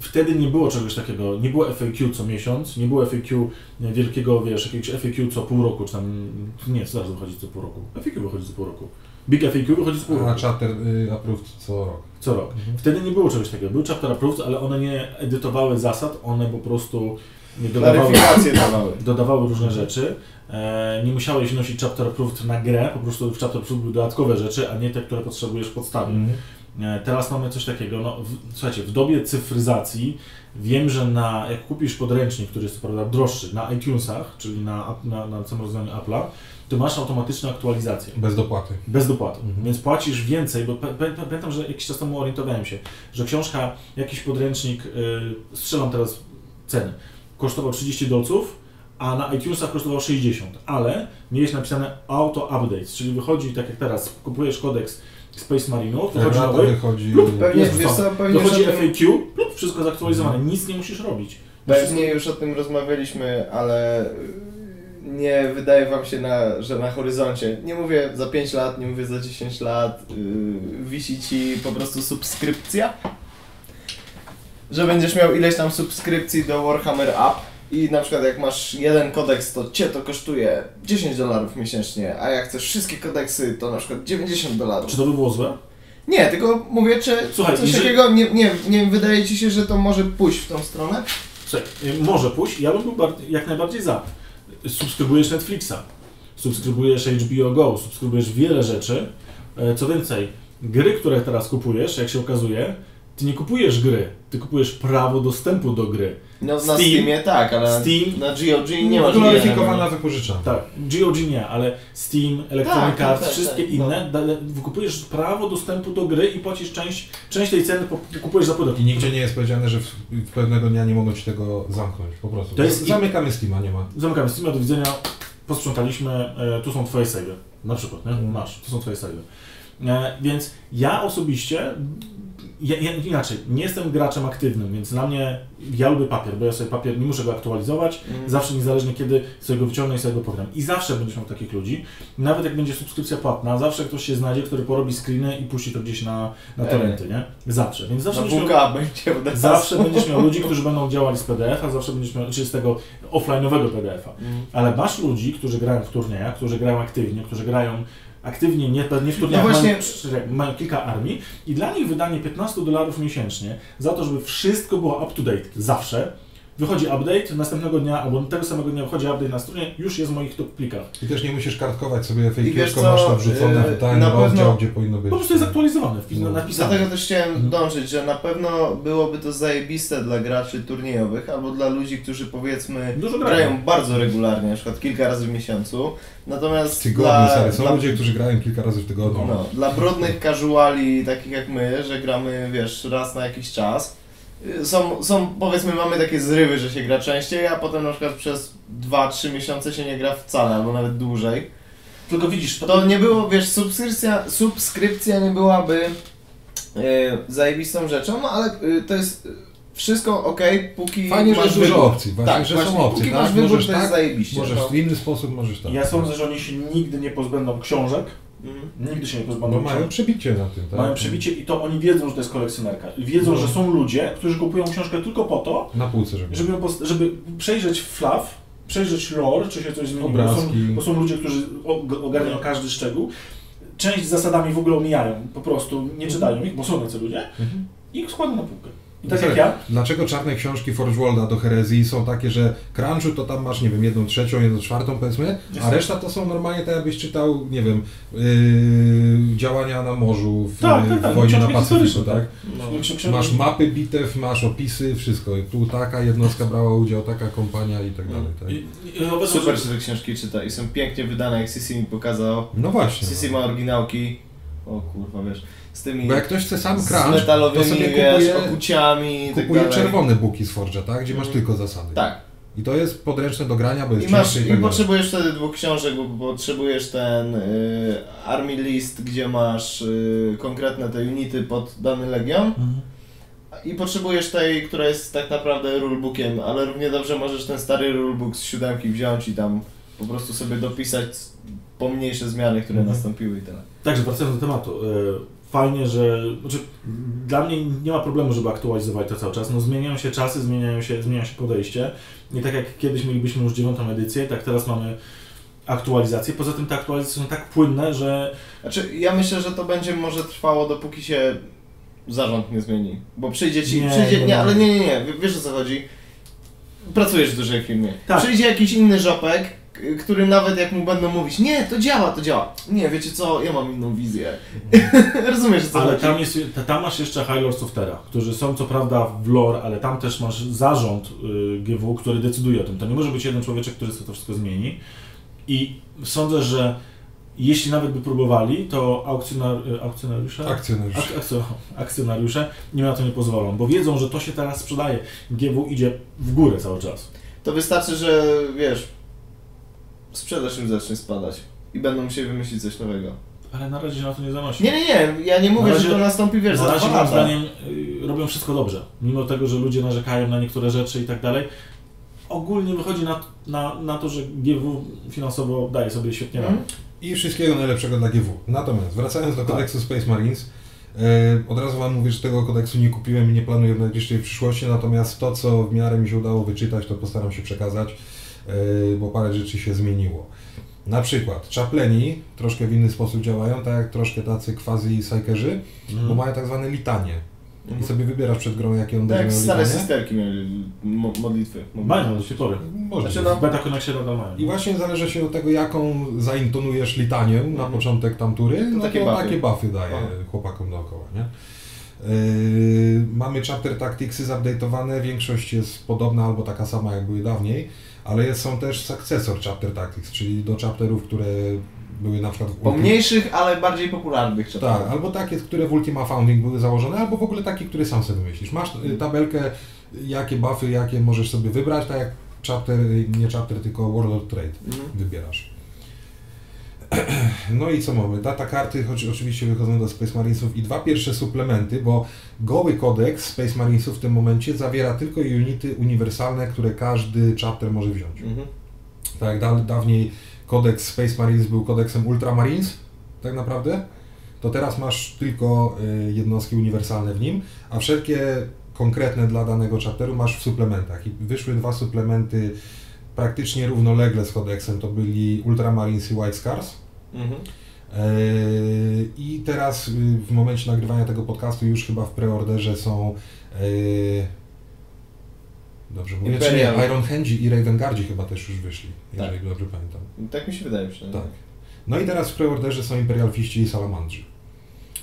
wtedy nie było czegoś takiego, nie było FAQ co miesiąc, nie było FAQ wielkiego, wiesz, jakiegoś FAQ co pół roku, czy tam, nie, zaraz wychodzi co pół roku. FAQ wychodzi co pół roku. Big FAQ wychodzi co pół A roku. chapter y, approved co rok. Co rok. Wtedy nie było czegoś takiego. Był chapter approved, ale one nie edytowały zasad, one po prostu dodawały, dawały. dodawały różne rzeczy. E, nie musiałeś nosić chapter approved na grę, po prostu w chapter approved były dodatkowe rzeczy, a nie te, które potrzebujesz w podstawie. E, Teraz mamy coś takiego, no w, słuchajcie, w dobie cyfryzacji wiem, że na, jak kupisz podręcznik, który jest prawda droższy, na iTunesach, czyli na, na, na całym rozwiązaniu Apple'a, to masz automatyczną aktualizację. Bez dopłaty. Bez dopłaty. Mhm. Więc płacisz więcej, bo pa- pa- pamiętam, że jakiś czas temu orientowałem się, że książka, jakiś podręcznik, yy, strzelam teraz ceny, kosztował 30 dolców, a na iTunesach kosztował 60, ale miałeś napisane auto updates, czyli wychodzi tak jak teraz, kupujesz kodeks Space Marinów, wychodzi Errata nowy, wychodzi... lub Pewnie, wiesz to. co, pewnie, o tym, FAQ, lub wszystko zaktualizowane, nic nie musisz robić. pewnie już o tym rozmawialiśmy, ale y, nie wydaje wam się, na, że na horyzoncie, nie mówię za 5 lat, nie mówię za 10 lat, yy, wisi ci po prostu subskrypcja? Że będziesz miał ileś tam subskrypcji do Warhammer App i na przykład jak masz jeden kodeks, to cię to kosztuje 10 dolarów miesięcznie, a jak chcesz wszystkie kodeksy, to na przykład 90 dolarów. Czy to by było złe? Nie, tylko mówię, czy Słuchaj, coś jeżeli- takiego, nie, nie, nie wydaje ci się, że to może pójść w tą stronę? Słuchaj, y, może pójść, ja bym był jak najbardziej za. Subskrybujesz Netflixa, subskrybujesz HBO Go, subskrybujesz wiele rzeczy. E, Co więcej, gry, które teraz kupujesz, jak się okazuje, ty nie kupujesz gry, ty kupujesz prawo dostępu do gry. No na Steam. Steamie tak, ale Steam. na GOG nie ma Gloryfikowana wypożyczalnia. Tak, GOG nie, ale Steam, Electronic Tak, tak, Arts, tak, wszystkie tak, inne, da, kupujesz prawo dostępu do gry i płacisz część, część tej ceny, kupujesz za pudełko. I nigdzie nie jest powiedziane, że w, w pewnego dnia nie mogą ci tego zamknąć, po prostu. To jest- Zamykamy Steama, nie ma. Zamykamy Steam, do widzenia, posprzątaliśmy, e, tu są twoje savey, na przykład, nie? Mhm. Masz, tu są twoje savey. E, więc ja osobiście, ja, ja, inaczej, nie jestem graczem aktywnym, więc dla mnie, ja lubię papier, bo ja sobie papier, nie muszę go aktualizować, Mhm. zawsze niezależnie kiedy sobie go wyciągnę i sobie go pogram. I zawsze będziesz miał takich ludzi, nawet jak będzie subskrypcja płatna, zawsze ktoś się znajdzie, który porobi screeny i puści to gdzieś na, na Ej. torrenty, nie? Zawsze, więc zawsze będziesz miał, będzie zawsze będziesz miał ludzi, którzy będą działali z PDF-a, zawsze będziesz miał, czy z tego offline'owego PDF-a. Mhm. Ale masz ludzi, którzy grają w turniejach, którzy grają aktywnie, którzy grają aktywnie, nie, nie w turniejach, No właśnie- mają, mają kilka armii i dla nich wydanie 15 dolarów miesięcznie za to, żeby wszystko było up to date. Zawsze, wychodzi update, następnego dnia albo tego samego dnia wychodzi update na stronie, już jest w moich top plikach. I też nie musisz kartkować sobie co, masz tam wrzucone yy, ten na rozdział, pewno- gdzie powinno być. Po prostu jest aktualizowane, wpis- No. napisane. Dlatego też chciałem Mhm. dążyć, że na pewno byłoby to zajebiste dla graczy turniejowych albo dla ludzi, którzy powiedzmy Dużo grają. grają bardzo regularnie, na przykład kilka razy w miesiącu. Natomiast W tygodniu, dla, stary. Są dla, ludzie, którzy grają kilka razy w tygodniu. no, dla brudnych casuali, takich jak my, że gramy wiesz raz na jakiś czas. Y, Są, są, powiedzmy, mamy takie zrywy, że się gra częściej, a potem na przykład przez 2-3 miesiące się nie gra wcale, albo nawet dłużej. Tylko widzisz, to, To nie było, wiesz, subskrypcja, subskrypcja nie byłaby e, zajebistą rzeczą, no ale e, to jest wszystko ok, póki Fajnie, że masz jest dużo wybór. opcji, właśnie, tak, że właśnie, są opcje, póki tak? masz wybór, Możesz to jest tak, zajebiście. Możesz no. w inny sposób, możesz tak. ja sądzę, że oni się nigdy nie pozbędą książek, Mhm. nigdy się nie Bo pozbędą mają książek. przebicie na tym, tak? Mają przebicie i to oni wiedzą, że to jest kolekcjonerka. Wiedzą, No. że są ludzie, którzy kupują książkę tylko po to, Na półce, żeby... żeby, żeby przejrzeć flaw, przejrzeć lore, czy się coś zmieniło. Bo są, bo są ludzie, którzy ogarniają każdy szczegół. Część z zasadami w ogóle omijają, po prostu nie czytają ich, bo są tacy ludzie Mhm. i ich składają na półkę. I No tak jak ja, Dlaczego czarne książki Forge Worlda do herezji są takie, że crunchu to tam masz, nie wiem, jedną trzecią, jedną czwartą powiedzmy, a reszta to są normalnie tak jakbyś czytał, nie wiem, yy, działania na morzu, w, Tak, tak, tak, w wojnie na Pacyfiku, historyczne, tak? No. książki- Masz mapy bitew, masz opisy, wszystko. I Tu taka jednostka brała udział, taka kompania i tak dalej. Tak? I- i- obecnie- Super te książki czyta i są pięknie wydane, jak Sisi mi pokazał. No właśnie. Sisi ma oryginałki, o kurwa wiesz, z tymi Bo jak ktoś chce sam z crunch, to metalowymi, sobie wiesz, kupuje, okuciami i tak kupuje dalej. czerwone buki z Forge'a, tak? Gdzie masz Mhm. tylko zasady. Tak. I to jest podręczne do grania, bo jest I, masz, i I tak potrzebujesz wtedy dwóch książek, bo potrzebujesz ten y, Army List, gdzie masz y, konkretne te unity pod dany legion Mhm. i potrzebujesz tej, która jest tak naprawdę rulebookiem, ale równie dobrze możesz ten stary rulebook z siódemki wziąć i tam po prostu sobie dopisać pomniejsze zmiany, które Mhm. nastąpiły i tyle. Także wracając do tematu. Fajnie, że. Znaczy, dla mnie nie ma problemu, żeby aktualizować to cały czas. No, zmieniają się czasy, zmieniają się, zmienia się podejście. I tak jak kiedyś mielibyśmy już dziewiątą edycję, tak teraz mamy aktualizację. Poza tym te aktualizacje są tak płynne, że Znaczy, ja myślę, że to będzie może trwało, dopóki się zarząd nie zmieni. Bo przyjdzie ci, Nie, przyjdzie, nie, nie, nie. ale nie, nie, nie, wiesz o co chodzi. Pracujesz w dużej firmie. Tak. Przyjdzie jakiś inny żopek, k- który nawet jak mu będą mówić, nie, to działa, to działa. Nie, wiecie co, ja mam inną wizję. Rozumiesz co Ale chodzi? tam, jest, ta- tam masz jeszcze High Lords of Terra, którzy są co prawda w lore, ale tam też masz zarząd y, GW, który decyduje o tym. To nie może być jeden człowieczek, który sobie to wszystko zmieni. I sądzę, że jeśli nawet by próbowali, to aukcjonar, y, aukcjonariusze, Akcjonariusz. ak, akcjo- akcjonariusze nie na to nie pozwolą, bo wiedzą, że to się teraz sprzedaje. GW idzie w górę cały czas. To wystarczy, że wiesz, sprzedaż im zacznie spadać i będą musieli wymyślić coś nowego. Ale na razie się na to nie zanosi. Nie, nie, nie, ja nie mówię, razie- że to nastąpi, wiesz, Na za razie moim zdaniem y, robią wszystko dobrze. Mimo tego, że ludzie narzekają na niektóre rzeczy i tak dalej. Ogólnie wychodzi na, na, na to, że GW finansowo daje sobie świetnie radę. Mhm. I wszystkiego najlepszego dla GW. Natomiast wracając Tak. do kodeksu Space Marines, e, od razu Wam mówię, że tego kodeksu nie kupiłem i nie planuję w najbliższej przyszłości, natomiast to, co w miarę mi się udało wyczytać, to postaram się przekazać, bo parę rzeczy się zmieniło. Na przykład czapleni troszkę w inny sposób działają, tak jak troszkę tacy quasi-sajkerzy, Mhm. bo mają tak zwane litanie. I Mhm. sobie wybierasz przed grą, jakie on Tak stare mieli mo modlitwy. Mają do tej pory. Możliwe. Znaczy, no, Beta mają. I właśnie zależy się od tego, jaką zaintonujesz litanię na Mhm. początek tamtury, To no takie to buffy. takie buffy daje Aha. chłopakom dookoła, nie? Yy, mamy chapter tacticsy zupdate'owane, większość jest podobna albo taka sama jak były dawniej, ale są też successor chapter tactics, czyli do chapterów, które były na przykład w Ultima- Pomniejszych, ale bardziej popularnych. czy tak, albo takie, które w Ultima Founding były założone, albo w ogóle takie, które sam sobie wymyślisz. Masz y, tabelkę, jakie buffy, jakie możesz sobie wybrać, tak jak chapter, y, nie chapter, tylko World of Trade Mhm. wybierasz. No i co mamy? Data karty choć oczywiście wychodzą do Space Marinesów i dwa pierwsze suplementy, bo goły kodeks Space Marinesów w tym momencie zawiera tylko unity uniwersalne, które każdy chapter może wziąć. Mhm. Tak jak da, dawniej kodeks Space Marines był kodeksem Ultramarines, tak naprawdę, to teraz masz tylko y, jednostki uniwersalne w nim, a wszelkie konkretne dla danego chapteru masz w suplementach. I wyszły dwa suplementy praktycznie równolegle z kodeksem, to byli Ultramarines i White Scars. Mhm. Eee, I teraz y, w momencie nagrywania tego podcastu już chyba w preorderze są eee, dobrze mówię, czy nie, Iron Handzi i Raven Guardzi chyba też już wyszli, Tak. jeżeli dobrze pamiętam. Tak mi się wydaje przynajmniej. Tak. No i teraz w preorderze są Imperial Fiści i Salamandrzy.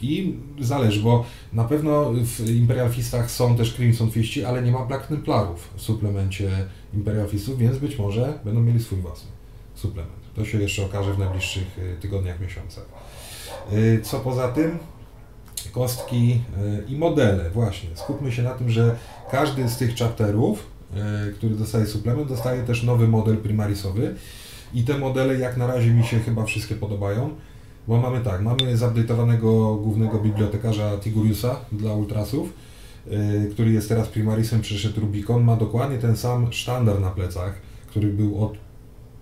I zależy, bo na pewno w Imperial Fistach są też Crimson Fiści, ale nie ma Black Templarów w suplemencie Imperial Fistów, więc być może będą mieli swój własny suplement. To się jeszcze okaże w najbliższych y, tygodniach, miesiącach. Y, Co poza tym? Kostki y, i modele, właśnie. Skupmy się na tym, że każdy z tych chapterów, który dostaje suplement, dostaje też nowy model primarisowy. I te modele jak na razie mi się chyba wszystkie podobają, bo mamy tak, mamy zupdate'owanego głównego bibliotekarza Tiguriusa dla Ultrasów, yy, który jest teraz Primarisem, przyszedł Rubicon, ma dokładnie ten sam sztandar na plecach, który był od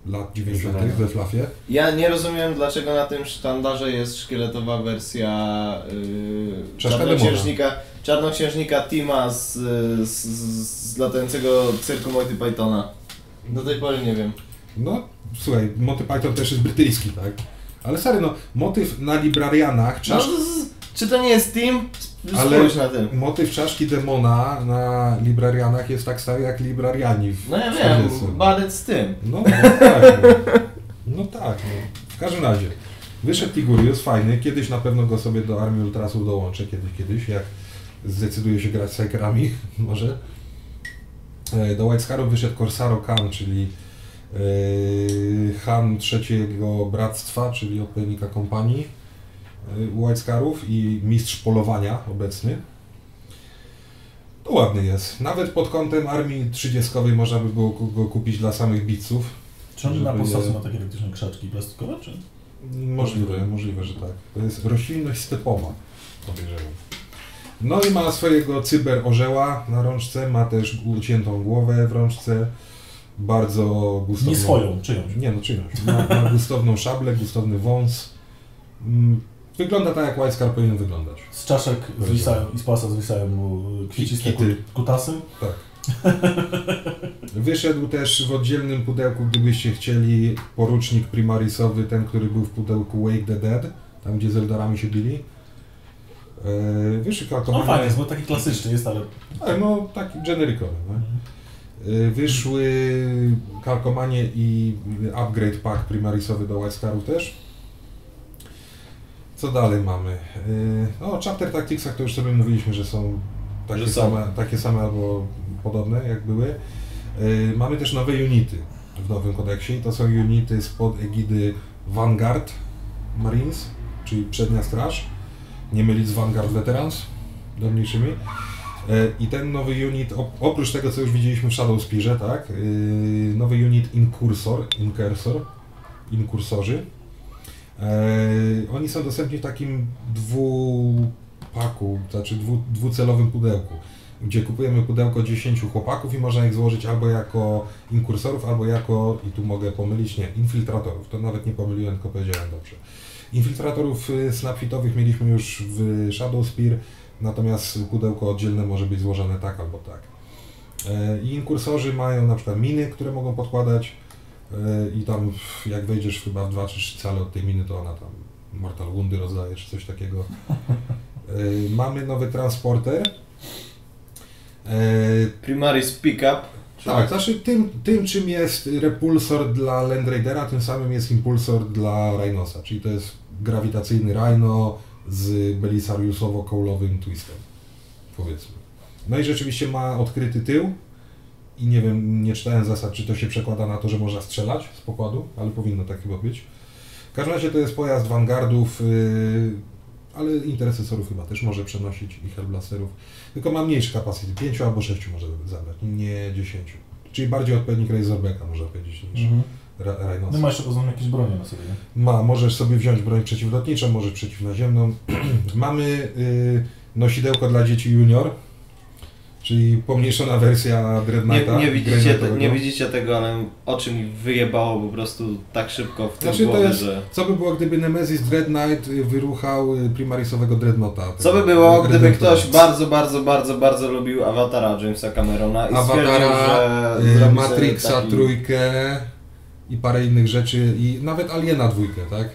lat 90. we Flafie. Ja nie rozumiem, dlaczego na tym sztandarze jest szkieletowa wersja yy, czarnoksiężnika, czarnoksiężnika Tima z, z, z, z latającego cyrku Monty Pythona. Do tej pory nie wiem. No, słuchaj, Monty Python też jest brytyjski, tak? Ale stary, no, motyw na librarianach, No, czasz... z, czy to nie jest Tim? Ale- Spójrz na tym. motyw czaszki demona na librarianach jest tak stary jak librariani w No ja wiem, balec z tym. No, no tak. No, no tak, no. W każdym razie. Wyszedł Tigurius, fajny. Kiedyś na pewno go sobie do Armii Ultrasów dołączę, kiedyś, kiedyś, jak zdecyduje się grać z Psykerami, może. E, Do White Scarów wyszedł Corsaro Khan, czyli Han trzeciego bractwa, czyli odpowiednika kompanii White Scarów i mistrz polowania obecny. To ładny jest. Nawet pod kątem armii 30 można by było go kupić dla samych biców. Czy on na je- ma takie faktyczne krzaczki plastikowe, czy? Możliwe, możliwe, że tak. To jest roślinność stepowa, podejrzewam. No i ma swojego cyber orzeła na rączce, ma też uciętą głowę w rączce, bardzo gustowną... Nie swoją, czyjąś. Nie no, czyjąś. Ma, ma gustowną szablę, gustowny wąs. Mm, Wygląda tak, jak White Scar powinien wyglądać. Z czaszek zwisają, i z pasa zwisają mu kwieciste Kity. kut- kutasy. Tak. Wyszedł też w oddzielnym pudełku, gdybyście chcieli, porucznik primarisowy, ten, który był w pudełku Wake the Dead, tam gdzie z Eldarami się bili. Eee, Wyszły No kalkowanie. fajnie, jest, bo taki klasyczny jest, ale Ale no taki generikowy. No. Eee, Wyszły kalkomanie i upgrade pack primarisowy do White Scarów też. Co dalej mamy? Eee, O, Chapter Tacticsach to już sobie mówiliśmy, że są takie, Że. Same, takie same albo podobne jak były. Eee, Mamy też nowe unity w nowym kodeksie to są unity spod egidy Vanguard Marines, czyli przednia straż. Nie mylić z Vanguard Veterans dawniejszymi. E, I ten nowy unit, op- oprócz tego co już widzieliśmy w Shadow Spearze, tak, yy, nowy unit Incursor, Incursor, Inkursorzy. E, Oni są dostępni w takim dwupaku, znaczy dwu, dwucelowym pudełku, gdzie kupujemy pudełko 10 chłopaków i można ich złożyć albo jako inkursorów, albo jako, i tu mogę pomylić, nie, infiltratorów. To nawet nie pomyliłem, tylko powiedziałem dobrze. Infiltratorów y, snapfitowych mieliśmy już w Shadow Spear, natomiast pudełko oddzielne może być złożone tak albo tak. E, I inkursorzy mają na przykład miny, które mogą podkładać e, i tam jak wejdziesz chyba w 2 czy 3 cale od tej miny, to ona tam Mortal Woundy rozdaje czy coś takiego. E, Mamy nowy transporter. Primaris Pickup. tak, znaczy tym, tym czym jest repulsor dla Land Raidera, tym samym jest impulsor dla Rhinosa, czyli to jest grawitacyjny Rhino z Belisariusowo-kołowym twistem. powiedzmy. No i rzeczywiście ma odkryty tył i nie wiem, nie czytałem zasad, czy to się przekłada na to, że można strzelać z pokładu, ale powinno tak chyba być. W każdym razie to jest pojazd Vanguardów, yy, ale intercesorów chyba też może przenosić i Hellblasterów. Tylko ma mniejszy kapacity, 5 albo 6 może zabrać, nie 10. Czyli bardziej odpowiednik Razorbacka można powiedzieć niż Mhm. Ra- Rhinosa. No ma jeszcze poza tym jakieś bronie na sobie, nie? Ma, możesz sobie wziąć broń przeciwlotniczą, możesz przeciwnaziemną. Mamy y, nosidełko dla dzieci junior, czyli pomniejszona wersja Nie, Dreadnoughta. nie, widzicie te, nie widzicie tego, ale oczy mi wyjebało po prostu tak szybko w tym Znaczy, to głowie, jest- że... Co by było, gdyby Nemesis Dreadnought wyruchał y, primarisowego Dreadnoughta? Co by było, gdyby ktoś bardzo, bardzo, bardzo, bardzo lubił Awatara Jamesa Camerona i stwierdził, Awatara, że y, Matrixa taki... trójkę i parę innych rzeczy i nawet Aliena dwójkę, tak?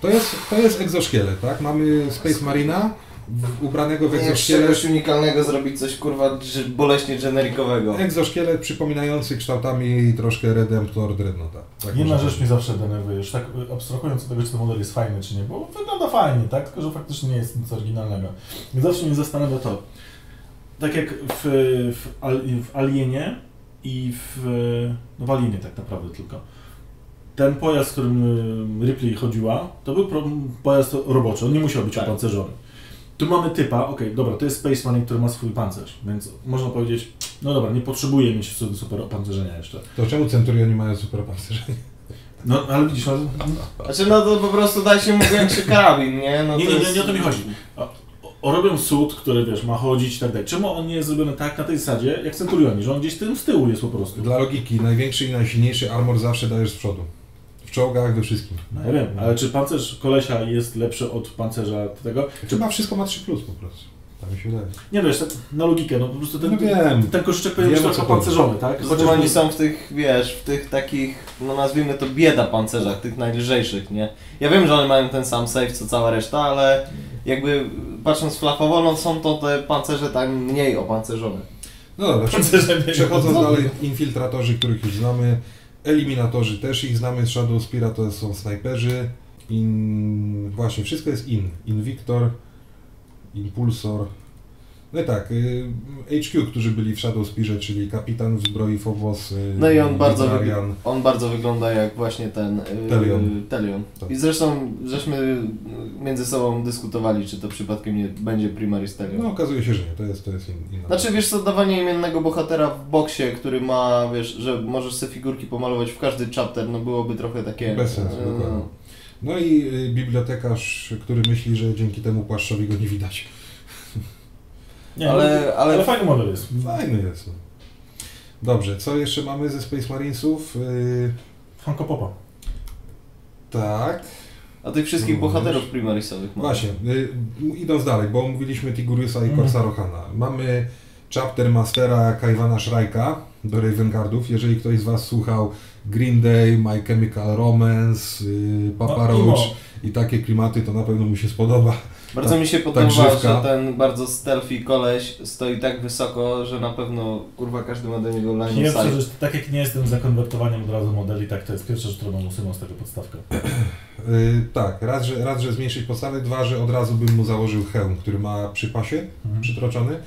To jest, to jest egzoszkielet, tak? Mamy Space Marina w- ubranego w egzoszkielet. czegoś unikalnego zrobić coś kurwa boleśnie generikowego. Egzoszkielet przypominający kształtami troszkę Redemptor Dreadnoughta. Tak Jedna rzecz mnie zawsze denerwuje, już tak y, abstrahując od tego, czy ten model jest fajny, czy nie, bo wygląda fajnie, tak? Tylko, że faktycznie nie jest nic oryginalnego. I zawsze mnie zastanawia to, tak jak w, w, w Alienie i w, no w Alienie tak naprawdę tylko, ten pojazd, z którym y, Ripley chodziła, to był pojazd roboczy, on nie musiał być Tak. opancerzony. Tu mamy typa, okej, dobra, to jest Space Marine, który ma swój pancerz, więc można powiedzieć, no dobra, nie potrzebuje mieć su- super opancerzenia jeszcze. To czemu Centurioni mają super pancerzenie? No, ale widzisz, no, Znaczy no to po prostu dajcie mu większy karabin, nie? No Nie, to nie, nie, nie o to mi chodzi. Robią sód, który wiesz, ma chodzić i tak dalej. Czemu on nie jest zrobiony tak na tej zasadzie, jak Centurioni, że on gdzieś tym z tyłu jest po prostu? Dla logiki, największy i najsilniejszy armor zawsze dajesz z przodu. W czołgach, we wszystkim. No ja wiem, ale czy pancerz kolesia jest lepszy od pancerza tego? Czy, Chyba wszystko ma 3 plus po prostu. Tak mi się wydaje. nie wiesz, tak na logikę, no po prostu ten, No wiem. ten koszyczek powinien być trochę pancerzony, tak? Chociaż oni są w tych, wiesz, w tych takich, no nazwijmy to bieda pancerzach, tych najlżejszych, nie? Ja wiem, że oni mają ten sam save co cała reszta, ale jakby patrząc flafowo, no są to te pancerze tak mniej opancerzone. No dobra, przechodząc dalej, infiltratorzy, których już znamy, eliminatorzy też ich znamy, z Shadow Spira to są snajperzy, in... właśnie, wszystko jest in. Invictor, Impulsor, no i tak, y, HQ, którzy byli w Shadow Spirze, czyli kapitan w zbroi Phobos, y, No i on bardzo, Librarian. wyg- on bardzo wygląda jak właśnie ten yy, Telion. Telion. Tak. I zresztą żeśmy między sobą dyskutowali, czy to przypadkiem nie będzie Primaris Telion. No okazuje się, że nie, to jest, to jest in, inna Znaczy wiesz co, dawanie imiennego bohatera w boksie, który ma, wiesz, że możesz sobie figurki pomalować w każdy chapter, no byłoby trochę takie... Bez sensu, e, dokładnie. No i y, bibliotekarz, który myśli, że dzięki temu płaszczowi go nie widać. Nie, Ale- ale, ale- fajny model jest. Fajny jest. no. Dobrze, co jeszcze mamy ze Space Marinesów? Yy, Funko Popa. tak, A tych wszystkich No, bohaterów wiesz. primarisowych mamy. właśnie, yy, idąc dalej, bo mówiliśmy Tiguriusa i Mhm. Corsa Rohana. Mamy chapter mastera Kajwana Shrajka do Ravengardów. Jeżeli ktoś z Was słuchał Green Day, My Chemical Romance, yy, Papa No, Roach imo. I takie klimaty, to na pewno mu się spodoba. Bardzo tak- mi się tak podoba, że ten bardzo stealthy koleś stoi tak wysoko, że na pewno kurwa każdy ma do niego line Nie wiem, tak jak nie jestem za konwertowaniem od razu modeli, tak to jest pierwsza rzecz, którą usunął z tego podstawka. Yy, tak, raz że, raz, że zmniejszyć podstawę, dwa, że od razu bym mu założył hełm, który ma przy pasie, Mhm. przytroczony.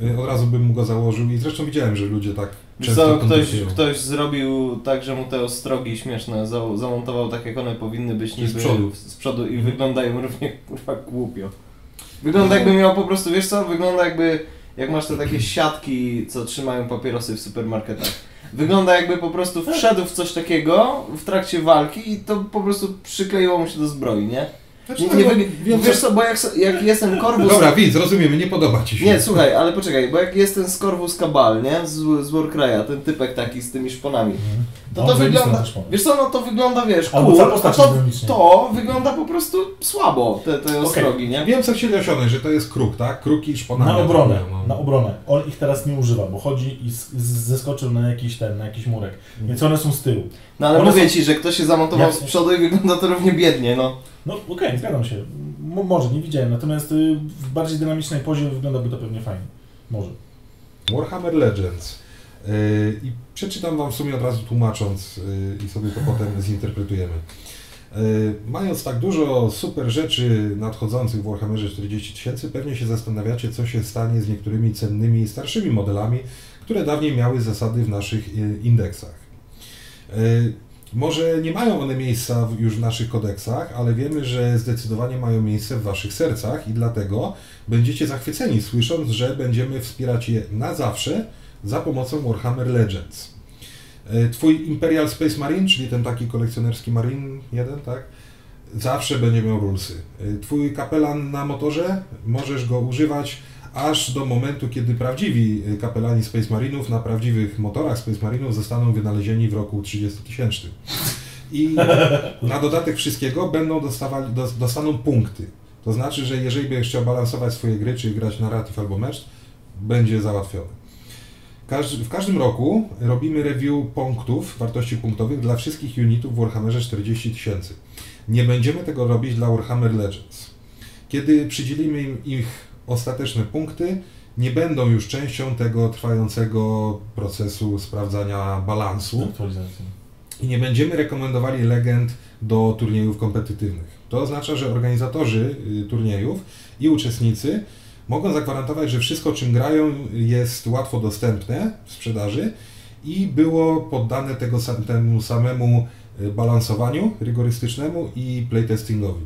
Yy, od razu bym mu go założył i zresztą widziałem, że ludzie tak co, ktoś, ktoś zrobił tak, że mu te ostrogi śmieszne za, zamontował tak, jak one powinny być Czyli z niby przodu. z przodu Mhm. i wyglądają równie kurwa głupio. Wygląda jakby miał po prostu, wiesz co, wygląda jakby, jak masz te takie siatki, co trzymają papierosy w supermarketach. Wygląda jakby po prostu wszedł w coś takiego w trakcie walki i to po prostu przykleiło mu się do zbroi, nie? Znaczy, Nie, tak, nie wyg- wiem, wiesz co, bo jak, jak jest ten korpus... Dobra, widz, rozumiemy, nie podoba Ci się. Nie, słuchaj, ale poczekaj, bo jak jest ten Skorwus Kabal, nie? Z, z Warcry'a, ten typek taki z tymi szponami. To No, to wygląda, wiesz co, no to wygląda, wiesz, cool, a to, to wygląda po prostu słabo, te, te ostrogi, nie? Wiem, co chcieli osiągnąć, że to jest kruk, tak? Kruki i szponami. Na obronę, No. na obronę. On ich teraz nie używa, bo chodzi i z, z, zeskoczył na jakiś ten, na jakiś murek. Więc one są z tyłu. No ale One mówię są- ci, że ktoś się zamontował Jak- z przodu i wygląda to równie biednie, no. No okej, zgadzam się. M- może, nie widziałem. Natomiast y, w bardziej dynamicznej pozie wyglądałby to pewnie fajnie. Może. Warhammer Legends. Yy, I przeczytam Wam w sumie od razu tłumacząc yy, i sobie to potem zinterpretujemy. Y, Mając tak dużo super rzeczy nadchodzących w Warhammerze 40 tysięcy, pewnie się zastanawiacie, co się stanie z niektórymi cennymi, starszymi modelami, które dawniej miały zasady w naszych y, indeksach. Y, Może nie mają one miejsca już w naszych kodeksach, ale wiemy, że zdecydowanie mają miejsce w waszych sercach i dlatego będziecie zachwyceni słysząc, że będziemy wspierać je na zawsze za pomocą Warhammer Legends. E, Twój Imperial Space Marine, czyli ten taki kolekcjonerski Marine 1, tak? Zawsze będzie miał rulesy. E, Twój kapelan na motorze, możesz go używać aż do momentu, kiedy prawdziwi e, kapelani Space Marinów na prawdziwych motorach Space Marinów zostaną wynalezieni w roku 30 tysięcznym. I na dodatek wszystkiego będą dostawali, dos- dostaną punkty. To znaczy, że jeżeli będziesz chciał balansować swoje gry, czyli grać narratyw albo mecz, będzie załatwione. W każdym roku robimy review punktów, wartości punktowych dla wszystkich unitów w Warhammerze 40 tysięcy. Nie będziemy tego robić dla Warhammer Legends. Kiedy przydzielimy im ich ostateczne punkty, nie będą już częścią tego trwającego procesu sprawdzania balansu i nie będziemy rekomendowali legend do turniejów kompetytywnych. To oznacza, że organizatorzy y, turniejów i uczestnicy mogą zagwarantować, że wszystko, czym grają, jest łatwo dostępne w sprzedaży i było poddane tego, temu samemu y, balansowaniu rygorystycznemu i playtestingowi.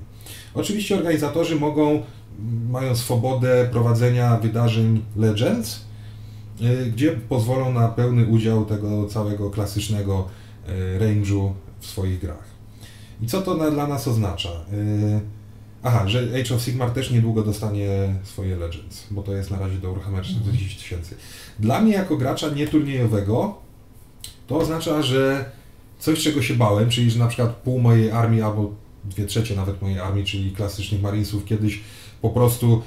Oczywiście organizatorzy mogą, mają swobodę prowadzenia wydarzeń Legends, y, gdzie pozwolą na pełny udział tego całego klasycznego y, range'u w swoich grach. I co to dla nas oznacza? Aha, że Age of Sigmar też niedługo dostanie swoje Legends, bo to jest na razie do Warhammer 40 tysięcy. Dla mnie jako gracza nieturniejowego to oznacza, że coś czego się bałem, czyli że na przykład pół mojej armii albo dwie trzecie nawet mojej armii, czyli klasycznych Marinesów kiedyś po prostu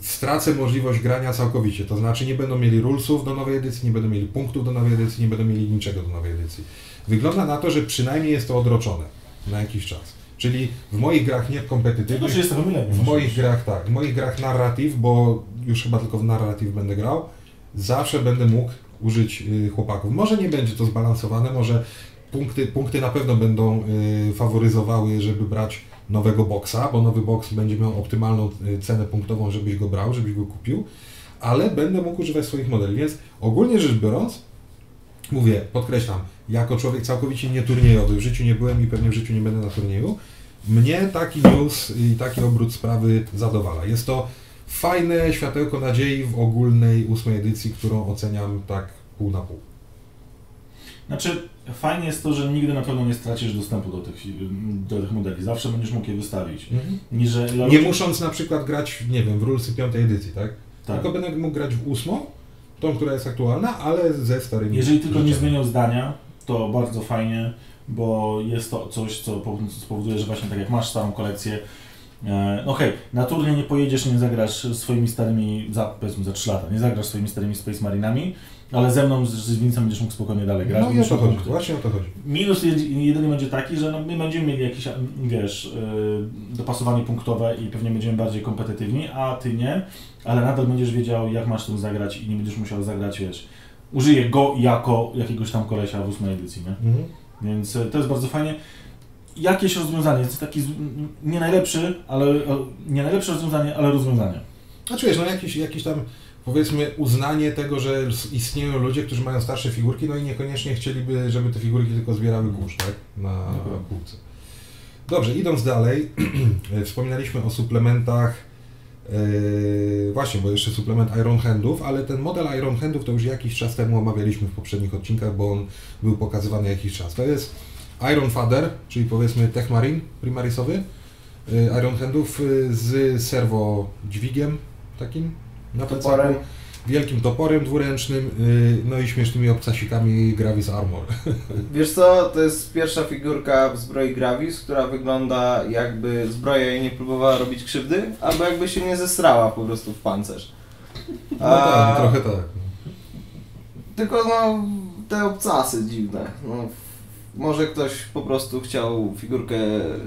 stracę możliwość grania całkowicie. To znaczy nie będą mieli rulesów do nowej edycji, nie będą mieli punktów do nowej edycji, nie będą mieli niczego do nowej edycji. Wygląda na to, że przynajmniej jest to odroczone na jakiś czas. Czyli w moich grach nie kompetytywnych, 30 milenium. w moich grach tak, w moich grach narratyw, bo już chyba tylko w narratyw będę grał, zawsze będę mógł użyć y, chłopaków. Może nie będzie to zbalansowane, może punkty, punkty na pewno będą y, faworyzowały, żeby brać nowego boksa, bo nowy boks będzie miał optymalną y, cenę punktową, żebyś go brał, żebyś go kupił, ale będę mógł używać swoich modeli, więc ogólnie rzecz biorąc, mówię, podkreślam, jako człowiek całkowicie nieturniejowy, w życiu nie byłem i pewnie w życiu nie będę na turnieju, mnie taki news i taki obrót sprawy zadowala. Jest to fajne światełko nadziei w ogólnej ósmej edycji, którą oceniam tak pół na pół. Znaczy, fajnie jest to, że nigdy na pewno nie stracisz dostępu do tych, do tych modeli. Zawsze będziesz mógł je wystawić. Nie, dla Nie ludzi- musząc na przykład grać, nie wiem, w rulsy piątej edycji, tak? tak. Tylko będę mógł grać w ósmą, tą, która jest aktualna, ale ze starymi Jeżeli tylko nie rzeczami. zmienią zdania, to bardzo fajnie, bo jest to coś, co po- spowoduje, że właśnie tak jak masz starą kolekcję, e, no okej, na turniej nie pojedziesz, nie zagrasz swoimi starymi, za, powiedzmy za 3 lata, nie zagrasz swoimi starymi Space Marinami, ale ze mną, z, z Vincem będziesz mógł spokojnie dalej grać. No i o to chodzi, punkty. właśnie o to chodzi. Minus jed- jedyny będzie taki, że no, my będziemy mieli jakieś, wiesz, yy, dopasowanie punktowe i pewnie będziemy bardziej kompetytywni, a ty nie, ale nadal będziesz wiedział, jak masz tym zagrać i nie będziesz musiał zagrać, wiesz, użyję go jako jakiegoś tam kolesia w ósmej edycji, nie? Mhm. Więc y, to jest bardzo fajnie. Jakieś rozwiązanie, jest taki nie najlepszy, ale nie najlepsze rozwiązanie, ale rozwiązanie. Znaczy wiesz, no jakiś, jakiś tam powiedzmy uznanie tego, że istnieją ludzie, którzy mają starsze figurki, no i niekoniecznie chcieliby, żeby te figurki tylko zbierały kurz, tak? Na półce. Dobrze, idąc dalej, wspominaliśmy o suplementach, yy, właśnie, bo jeszcze suplement Iron Handów, ale ten model Iron Handów to już jakiś czas temu omawialiśmy w poprzednich odcinkach, bo on był pokazywany jakiś czas. To jest Iron Father, czyli powiedzmy Tech Marine primarisowy, yy, Iron Handów yy, z serwo dźwigiem takim na plecaku, wielkim toporem dwuręcznym, yy, no i śmiesznymi obcasикami Gravis Armor. Wiesz co, to jest pierwsza figurka w zbroi Gravis, która wygląda jakby zbroja jej nie próbowała robić krzywdy, albo jakby się nie zesrała po prostu w pancerz. No tak, trochę tak. Tylko no, te obcasy dziwne. No, może ktoś po prostu chciał figurkę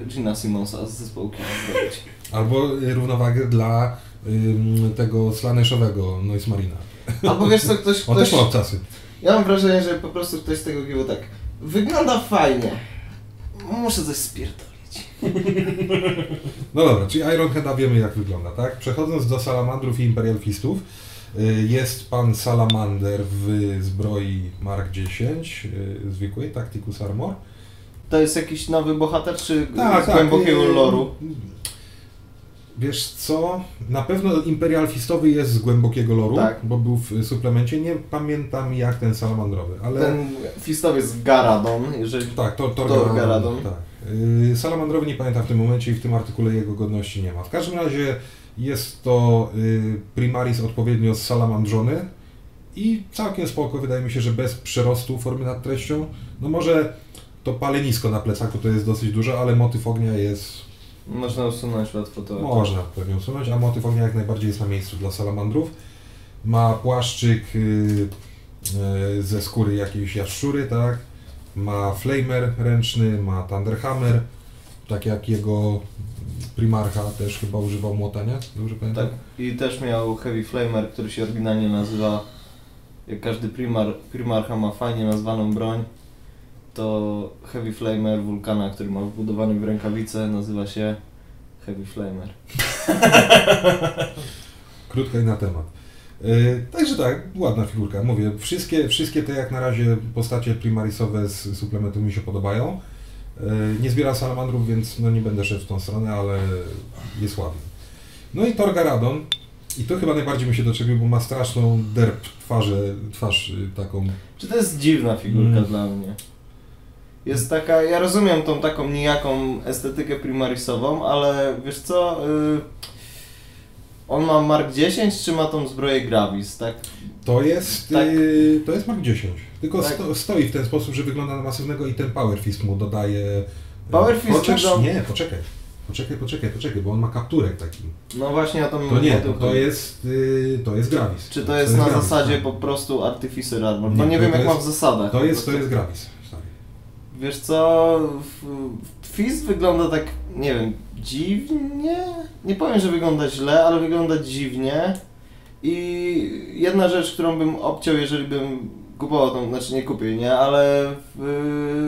Gina Simonsa z zespołu zrobić. Albo y, równowagę dla tego slaneszowego Noise Marina. Albo wiesz co, ktoś, On ktoś też ma obcasy. Ja mam wrażenie, że po prostu ktoś z tego gibu tak wygląda fajnie. Muszę coś spierdolić. No dobra, czyli Ironheada wiemy jak wygląda, tak? Przechodząc do Salamandrów i Imperial Fistów, y, jest pan Salamander w zbroi Mark 10, y, zwykłej, Tacticus Armor. To jest jakiś nowy bohater, czy Tak, z tak. głębokiego y, loru? Wiesz co, na pewno Imperial Fistowy jest z głębokiego loru, Tak. bo był w suplemencie, nie pamiętam jak ten Salamandrowy, ale... Ten fistowiec z Garadon, jeżeli... Tak, to, to, Thor Garadon. Tak. Yy, Salamandrowi nie pamiętam w tym momencie i w tym artykule jego godności nie ma. W każdym razie jest to yy, Primaris odpowiednio salamandrzony i całkiem spoko, wydaje mi się, że bez przerostu formy nad treścią. No może to palenisko na plecaku to jest dosyć dużo, ale motyw ognia jest, Można usunąć łatwo to. można pewnie usunąć, a motyw ognia jak najbardziej jest na miejscu dla salamandrów. Ma płaszczyk yy, yy, ze skóry jakiejś jaszczury, tak? Ma flamer ręczny, ma thunderhammer, tak jak jego primarcha też chyba używał młota, nie? Dobrze pamiętam? Tak. I też miał Heavy Flamer, który się oryginalnie nazywa. Jak każdy primar, primarcha ma fajnie nazwaną broń, to Heavy Flamer Vulkana, który ma wbudowany w rękawice, nazywa się Heavy Flamer. Krótko i na temat. Yy, także tak, ładna figurka. Mówię, wszystkie, wszystkie te jak na razie postacie primarisowe z suplementu mi się podobają. Yy, nie zbieram salamandrów, więc no nie będę szedł w tą stronę, ale jest ładny. No i Torgaradon. I to chyba najbardziej mi się doczepił, bo ma straszną derp twarzę, twarz y, taką Czy to jest dziwna figurka Mm. dla mnie? Jest taka, ja rozumiem tą taką nijaką estetykę primarisową, ale wiesz co, y, on ma Mark 10 czy ma tą zbroję Gravis, tak? To jest, Tak. y, to jest Mark 10. Tylko Tak. sto, stoi w ten sposób, że wygląda na masywnego i ten Power Fist mu dodaje. y, Power Fist Chociaż nie, poczekaj. Poczekaj, poczekaj, poczekaj, bo on ma kapturek taki. No właśnie o to mi To nie, to, to jest y, to jest Gravis. Czy to jest na Gravis, zasadzie tak. po prostu Artificer Armor? Nie, Bo nie to- wiem to jak jest- ma w zasadach. To jest, to jest Gravis. Wiesz co, Fist wygląda tak, nie wiem, dziwnie? Nie powiem, że wygląda źle, ale wygląda dziwnie. I jedna rzecz, którą bym obciął, jeżeli bym kupował tą, znaczy nie kupił, nie, ale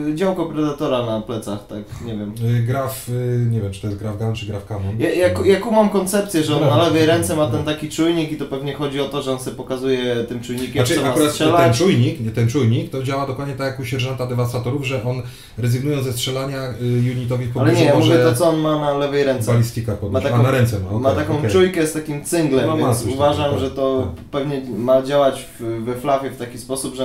y, działko Predatora na plecach, tak, nie wiem. Y, Graf, y, nie wiem czy to jest Graf Gun czy Graf Cannon. Ja, ja, ja kumam koncepcję, że on na lewej ręce ma ten taki czujnik i to pewnie chodzi o to, że on sobie pokazuje tym czujnikiem, Znaczy co ma akurat ten strzelać. czujnik, nie, ten czujnik to działa dokładnie tak jak u sierżanta dewastatorów, że on rezygnując ze strzelania y, unitowi w Ale pobliżu nie, ja mówię to co on ma na lewej ręce. balistika podnieść. Ma taką- A na ręce ma, ma okej, taką okej. czujkę z takim cynglem, No, ma więc uważam, takiego, że to tak. pewnie ma działać w, we flafie w taki sposób, że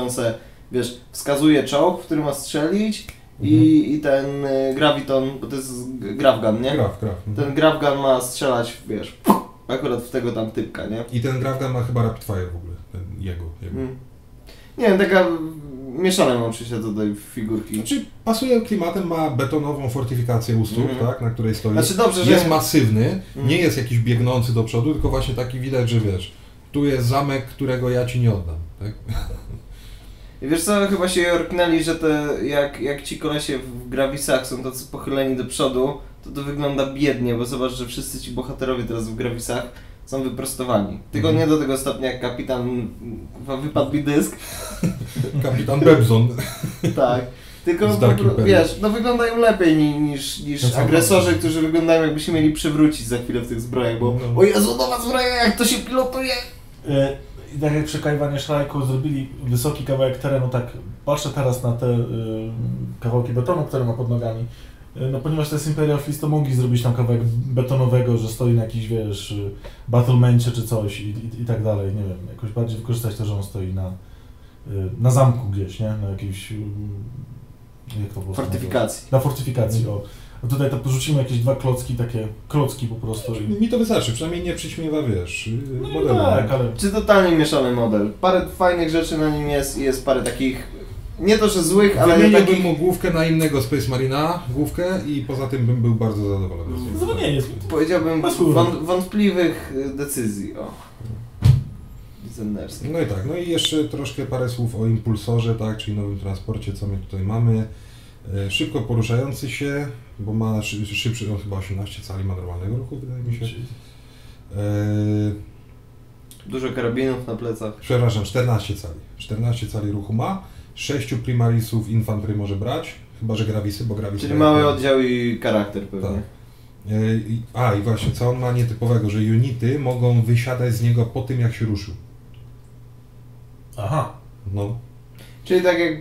wiesz, wskazuje czołg, w który ma strzelić i, Mhm. i ten y, graviton, bo to jest gravgun, nie? Graf, graf. mhm. Ten gravgun ma strzelać, wiesz, akurat w tego tam typka, nie? I ten Graf Gun ma chyba Rapid Fire w ogóle, ten jego. jego. Mm. Nie wiem, taka mieszane mam oczywiście tutaj figurki. Znaczy pasuje klimatem, ma betonową fortyfikację u stóp, Mhm. tak, na której stoi. Znaczy dobrze, że... jest masywny, Mhm. nie jest jakiś biegnący do przodu, tylko właśnie taki widać, że wiesz, tu jest zamek, którego ja ci nie oddam, tak? I Wiesz co, chyba się orknęli, że te, jak, jak ci kolesie w Gravisach są tacy pochyleni do przodu, to to wygląda biednie, bo zobacz, że wszyscy ci bohaterowie teraz w Gravisach są wyprostowani. Tylko Mhm. nie do tego stopnia jak kapitan, wypadł mi dysk, Kapitan Bebzon. tak. Tylko po, wiesz, no wyglądają lepiej ni, niż, niż No agresorzy, którzy wyglądają jakby się mieli przewrócić za chwilę w tych zbrojach, bo No. o Jezu, nowa zbroja, jak to się pilotuje! E, I tak jak przy Kajwanie Szlajku zrobili wysoki kawałek terenu, tak patrzę teraz na te y, kawałki betonu, które ma pod nogami. Y, No ponieważ to jest Imperial Fist, to mogli zrobić tam kawałek betonowego, że stoi na jakiś, wiesz, y, battlemencie czy coś i, i, i tak dalej, nie wiem, jakoś bardziej wykorzystać to, że on stoi na, y, na zamku gdzieś, nie? Na jakiejś, y, jak to prostu Fortyfikacji. Na fortyfikacji, o. No tutaj to porzucimy jakieś dwa klocki, takie klocki po prostu. I... Mi to wystarczy, przynajmniej nie przyćmiewa, wiesz, No i modelu. tak, ale Czy totalnie mieszany model. Parę fajnych rzeczy na nim jest i jest parę takich, nie to że złych, ale Wymieniłbym takich... mu główkę na innego Space Marina, główkę i poza tym bym był bardzo zadowolony. z niego. no to nie jest. powiedziałbym, wąt, wątpliwych y, decyzji. O. No i tak, no i jeszcze troszkę parę słów o impulsorze, tak, czyli nowym transporcie, co my tutaj mamy. E, Szybko poruszający się, bo ma szy- szybszy, on chyba 18 cali ma normalnego ruchu, wydaje mi się. E, Dużo karabinów na plecach. przepraszam, 14 cali. 14 cali ruchu ma, 6 primarisów infantry może brać, Chyba, że Gravisy, bo Gravis... Czyli mały oddział i charakter pewnie. Tak. E, A i właśnie, co on ma nietypowego, że unity mogą wysiadać z niego po tym, jak się ruszył. Aha. No, Czyli tak jak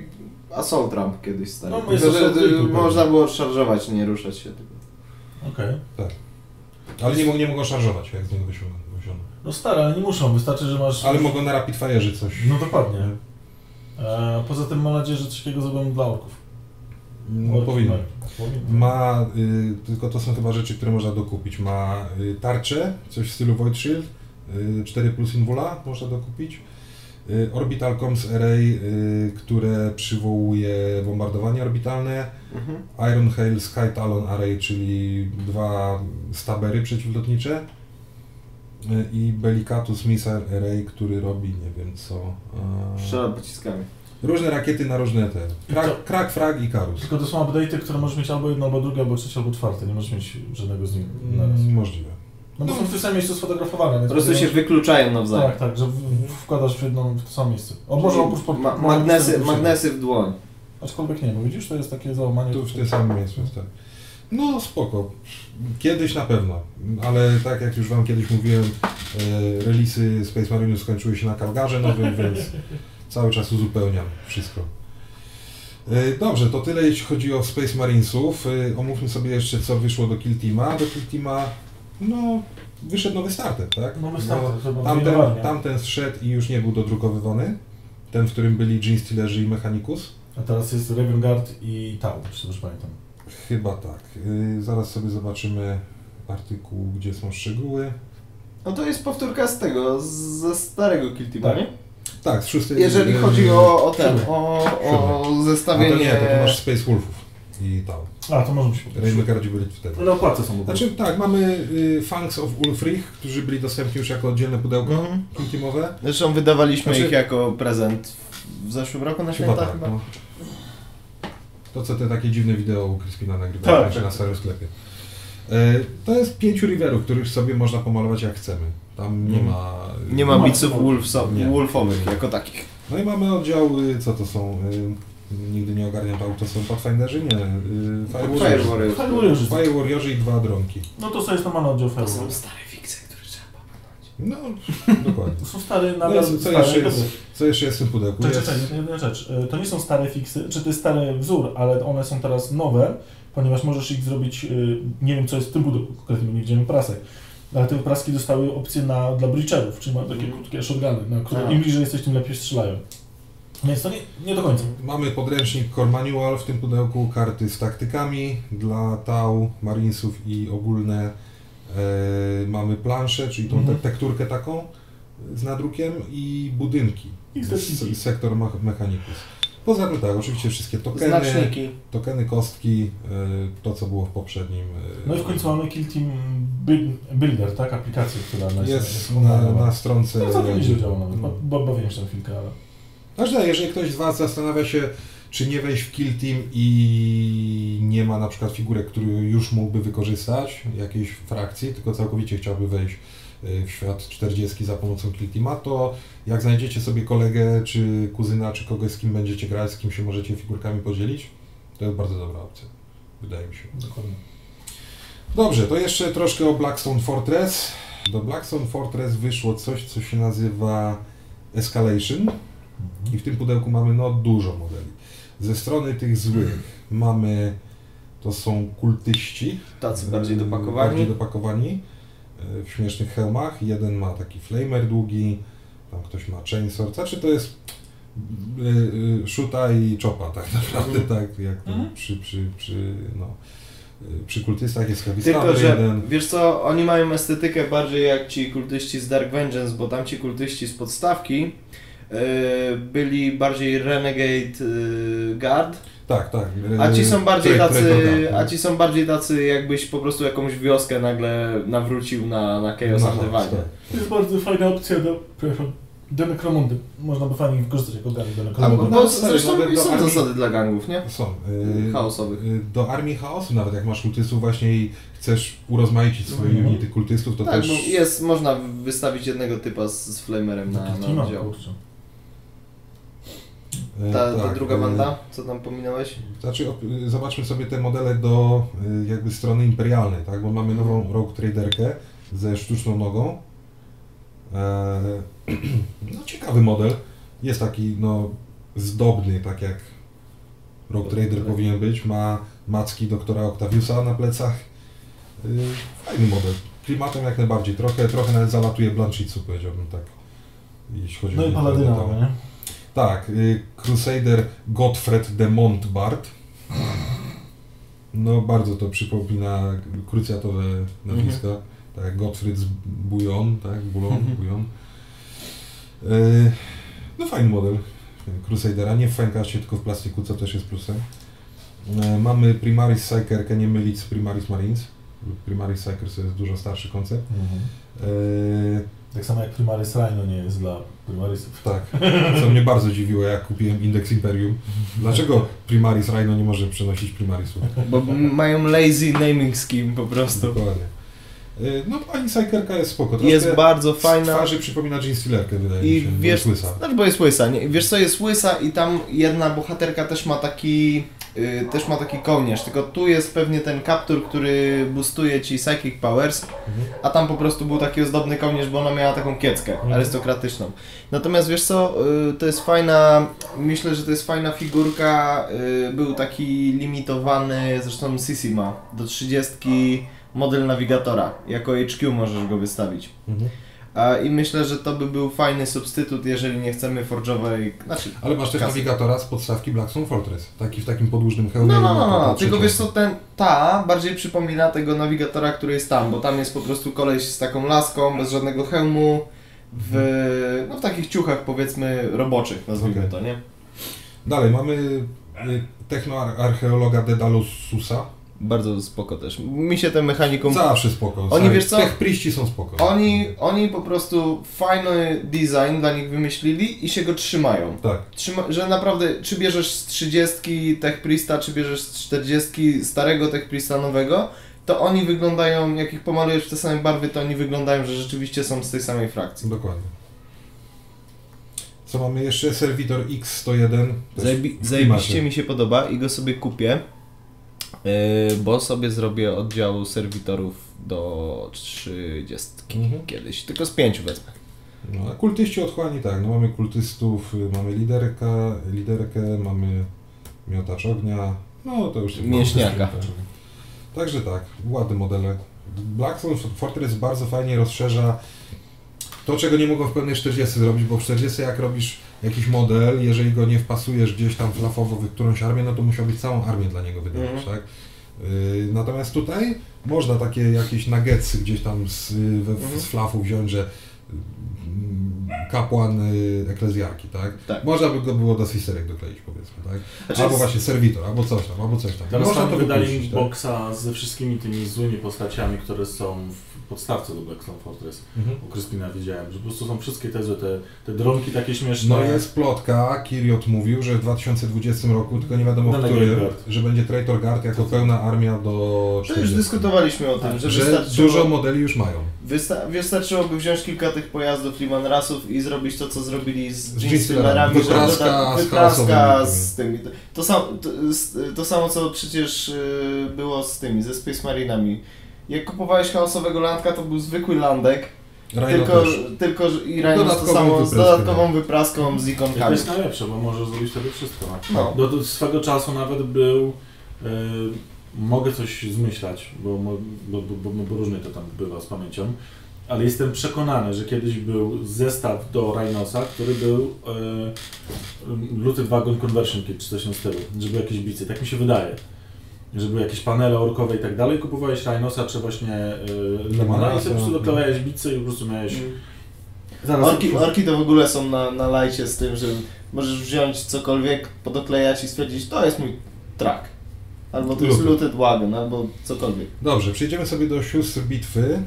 Assault Ramp kiedyś stary. No, No, jest Tylko, że Assault Ramp, można było szarżować, nie ruszać się. tylko. Okej. ale nie, mo- nie mogą szarżować, jak z niego wysiądą. wysiądą. No stare, ale nie muszą, wystarczy, że masz... Ale mogą na Rapid Fire'ze coś. No dokładnie. E, poza tym mam nadzieję, że coś takiego zrobią dla orków. No, Orki powinno. mają. Powinno. Ma, y, tylko to są chyba rzeczy, które można dokupić. Ma y, tarczę, coś w stylu Void Shield, y, 4 plus Invula można dokupić. Y, Orbital Comms Array, y, które przywołuje bombardowanie orbitalne. Mhm. Iron Hail Sky Talon Array, czyli dwa stabery przeciwlotnicze. Y, I Bellicatus Missile Array, który robi nie wiem co. e, Strzela pociskami. Różne rakiety na różne te. Krak, krak frag i karus. Tylko to są update'y, które możesz mieć albo jedno, albo drugie, albo trzecie, albo czwarte. Nie możesz mieć żadnego z nich naraz. Mm, Możliwe. No bo są w tym samym miejscu sfotografowane, Po prostu się wykluczają nawzajem. Tak, tak, że w, w, wkładasz w jedną, w to samo miejsce. O może oprócz... pod- Ma magnesy, magnesy w dłoń. Aczkolwiek nie, bo widzisz, to jest takie załamanie... Tu w tym samym miejscu jest tak. No spoko. Kiedyś na pewno, ale tak jak już Wam kiedyś mówiłem, e, relisy Space Marine skończyły się na Kalgarze nowym, więc cały czas uzupełniam wszystko. E, Dobrze, to tyle jeśli chodzi o Space Marinesów. E, Omówmy sobie jeszcze co wyszło do Kill Teama. Do Kill Teama, no, wyszedł nowy starter, tak? Nowy starter, No, tamten, tamten zszedł i już nie był dodrukowywany. Ten, w którym byli Gene Stealerzy i Mechanicus. A teraz jest Raven Guard i Tau, jeśli dobrze pamiętam. Chyba tak. Yy, zaraz sobie zobaczymy artykuł, gdzie są szczegóły. No to jest powtórka z tego, z- ze starego Kill Teama, Tak. nie? Tak, z szóstej... Jeżeli chodzi o, o ten, o, o A to zestawienie... nie, to tu masz Space Wolfów i tam. A, to może być po Rainmakerdzi byli wtedy. Ale opłaty są Znaczy tak, mamy y, Fangs of Ulfrich, którzy byli dostępni już jako oddzielne pudełko Mhm. teamowe. Zresztą wydawaliśmy Znaczy- ich jako prezent w zeszłym roku na Chyba święta tak. chyba. No. To co te takie dziwne wideo u Crispina nagrywałem Tak, tak, tak. na starym sklepie. E, to jest pięciu riverów, których sobie można pomalować jak chcemy. Tam nie Mhm. ma... Nie ma wolfso- Nie. wolfowych jako takich. No i mamy oddział, y, co to są? Y, Nigdy nie ogarniam to, to są Pathfinderzy? Nie. y, Fire Warriorzy. Fire Warriorzy. Fire Warriorzy i dwa dronki. No to sobie jest normalny oddział Fire To są stare fikcje, które trzeba pokonać. No, dokładnie. To są stare, No, nadal co, co, stare. jeszcze jest, co jeszcze jest w tym pudełku? Czekaj, Jest, czekaj, jedna rzecz. E, To nie są stare fiksy, czy to jest stary wzór, ale one są teraz nowe, ponieważ możesz ich zrobić, y, nie wiem co jest w tym pudełku konkretnie, bo nie widziałem prasek, ale te praski dostały opcję na, dla breacherów, czyli mają takie Mhm. krótkie shotguny, na które A. im bliżej jesteś, tym lepiej strzelają. Więc to nie, nie do końca. Mamy podręcznik Core Manual w tym pudełku, karty z taktykami dla Tau, Marinesów i ogólne. E, mamy planszę, czyli tą Mhm. te, tekturkę taką z nadrukiem i budynki. I sektor me- Mechanicus. Poza tym tak, oczywiście wszystkie tokeny, Znaczniki. tokeny kostki, e, to co było w poprzednim. e, No i w końcu mamy Kill Team Build- Builder, tak? Aplikację, która na jest na, na stronce. No całkiem nieźle działa nawet, bo, bo bawiłem się na chwilkę, ale... Znaczy, tak, jeżeli ktoś z Was zastanawia się, czy nie wejść w Kill Team i nie ma na przykład figurek, który już mógłby wykorzystać, jakiejś frakcji, tylko całkowicie chciałby wejść y, w świat 40 za pomocą Kill Teama, to jak znajdziecie sobie kolegę, czy kuzyna, czy kogoś, z kim będziecie grać, z kim się możecie figurkami podzielić, to jest bardzo dobra opcja, wydaje mi się. Dokładnie. Dobrze, to jeszcze troszkę o Blackstone Fortress. Do Blackstone Fortress wyszło coś, co się nazywa Escalation. I w tym pudełku mamy no dużo modeli. Ze strony tych złych mamy, to są kultyści. Tacy bardziej e, dopakowani. Bardziej dopakowani e, w śmiesznych hełmach. Jeden ma taki flamer długi, tam ktoś ma chainsaw. Znaczy to jest y, y, szuta i chopa tak naprawdę, tak jak to Mhm. przy, przy, przy, no, przy kultystach jest heavy Tylko, że jeden. wiesz co, oni mają estetykę bardziej jak ci kultyści z Dark Vengeance, bo tamci kultyści z podstawki byli bardziej Renegade yy, Guard, Tak, tak. a ci są bardziej Trade- tacy, a ci są bardziej tacy jakbyś po prostu jakąś wioskę nagle nawrócił na, na Chaos No, Underwanie. tak. To jest bardzo fajna opcja do, przepraszam, do Necromundy. Można by fajnie wykorzystać jako gany do No, No, zresztą i do są armii- zasady dla gangów, nie? Są. y, Chaosowych. y, Do armii chaosu, nawet jak masz kultystów właśnie i chcesz urozmaicić swoje Mhm. unity kultystów, to Tak, też... bo jest, można wystawić jednego typa z, z flamerem na, Taki na team up, oddział. kurczę. E, Ta, ta tak, druga e, banda, co tam pominąłeś? Znaczy, zobaczmy sobie te modele do y, jakby strony imperialnej, tak? Bo mamy nową Rogue Traderkę ze sztuczną nogą. E, no ciekawy model. Jest taki no zdobny, tak jak Rogue Trader powinien być. Ma macki doktora Octaviusa na plecach. Fajny model. Klimatem jak najbardziej. Trochę, trochę nawet zalatuje Blanchitsu, powiedziałbym tak. Jeśli chodzi No o i Paladyna nie? Tak, y, Crusader Gottfried de Montbard. No bardzo to przypomina krucjatowe nazwiska. Tak jak Gottfried z Bouillon, tak? Bouillon, Mhm. Bouillon. Y, no fajny model Crusadera, nie w fankaście, tylko w plastiku, co też jest plusem. Y, mamy Primaris Psykerkę, nie mylić z Primaris Marines. Primaris Psykers to jest dużo starszy koncept. Y, Tak samo jak Primaris Rhino nie jest dla Primarisów. Tak, co mnie bardzo dziwiło, jak kupiłem Indeks Imperium. Dlaczego Primaris Rhino nie może przenosić Primarisów? Bo mają lazy naming scheme po prostu. Dokładnie. Y, No, pani Sajkerka jest spoko. Troszkę Jest bardzo Z fajna. twarzy przypomina Jean Stealerkę, wydaje I mi się. bo wiesz, jest łysa. znaczy bo jest łysa, nie? Wiesz co, jest łysa i tam jedna bohaterka też ma taki, y, też ma taki kołnierz, tylko tu jest pewnie ten kaptur, który boostuje ci psychic powers, Mhm. a tam po prostu był taki ozdobny kołnierz, bo ona miała taką kieckę Mhm. arystokratyczną. Natomiast wiesz co, y, to jest fajna, myślę, że to jest fajna figurka, y, był taki limitowany, zresztą Sisi ma, do 30 model nawigatora, jako HQ możesz go wystawić. Mhm. I myślę, że to by był fajny substytut, jeżeli nie chcemy forge'owej, znaczy... Ale masz też kasy. nawigatora z podstawki Blackstone Fortress. Taki w takim podłużnym hełmie. No, no, no, no, taką tylko wiesz co, ten, ta bardziej przypomina tego nawigatora, który jest tam, bo tam jest po prostu koleś z taką laską, bez żadnego hełmu, w, no, w takich ciuchach powiedzmy roboczych, nazwijmy Okej. to, nie? Dalej, mamy y, technoarcheologa Dedalususa. Bardzo spoko też. Mi się ten mechaniką... Zawsze spoko. Oni, wiesz co? Tech priści są spoko. Oni, oni po prostu fajny design dla nich wymyślili i się go trzymają. Tak. Trzyma, że naprawdę, czy bierzesz z 30 Tech Priesta, czy bierzesz z 40 starego Tech Priesta nowego, to oni wyglądają, jak ich pomalujesz w te same barwy, to oni wyglądają, że rzeczywiście są z tej samej frakcji. Dokładnie. Co mamy jeszcze? Serwitor X101. też Zajebi, zajebiście mi się podoba i go sobie kupię, bo sobie zrobię oddział serwitorów do 30 Mhm. kiedyś, tylko z pięciu wezmę. No, a kultyści otchłani tak, no mamy kultystów, y, mamy liderka, liderkę, mamy miotacz ognia, no to już... Mięśniaka. Także tak, ładne modele. Blackstone Fortress bardzo fajnie rozszerza to, czego nie mogą w pełnej 40 zrobić, bo w 40 jak robisz jakiś model, jeżeli go nie wpasujesz gdzieś tam flafowo w którąś armię, no to musiał być całą armię dla niego wydawać, Mhm. tak? Yy, natomiast tutaj można takie jakieś nuggetsy gdzieś tam z, we, Mhm. z flafu wziąć, że mm, kapłan y, eklezjarki, tak? Tak. Można by go było do sisterek dokleić powiedzmy, tak? Znaczy albo właśnie serwitor, albo coś tam, albo coś tam. Teraz Można tam to wydali wypuścić, tak? boxa ze wszystkimi tymi złymi postaciami, które są w podstawce do Blackstone Fortress. Mhm. U Kryspina widziałem, że po prostu są wszystkie te te, te dronki takie śmieszne. No jest plotka, Kiriot mówił, że w 2020 roku, tylko nie wiadomo w którym, że będzie Traitor Guard jako pełna armia do To już 40. dyskutowaliśmy o tym, Tak, że, Że wystarczyło... dużo modeli już mają. Wysta- wystarczyłoby wziąć kilka tych pojazdów Liman Rasów i zrobić to, co zrobili z Z Jeanstillerami, Jeanstillerami. Wypraska z z tymi. To, sam, to, z- to samo, co przecież y, było z tymi, ze Space Marinami. Jak kupowałeś chaosowego landka, to był zwykły landek, tylko, też. tylko że- i Rhino to samo, z dodatkową wypraską z To ikonkami. jest najlepsze, bo możesz zrobić wtedy wszystko. No. Do, do swego czasu nawet był. e, mogę coś zmyślać, bo, bo, bo, bo różnie to tam bywa z pamięcią. Ale jestem przekonany, że kiedyś był zestaw do Rhinosa, który był e, Looted Wagon Conversion Kit, czy coś tym stylu, żeby jakieś bicy. Tak mi się wydaje. Żeby jakieś panele orkowe i tak dalej, kupowałeś Rhinosa czy właśnie e, Lemana i sobie po prostu doklejałeś bicy i po prostu miałeś... Zaraz Orki, orki to w ogóle są na, na lajcie z tym, że możesz wziąć cokolwiek, podoklejać i stwierdzić, to jest mój track. Albo to jest looted wagon, albo cokolwiek. Dobrze, przejdziemy sobie do sióstr bitwy.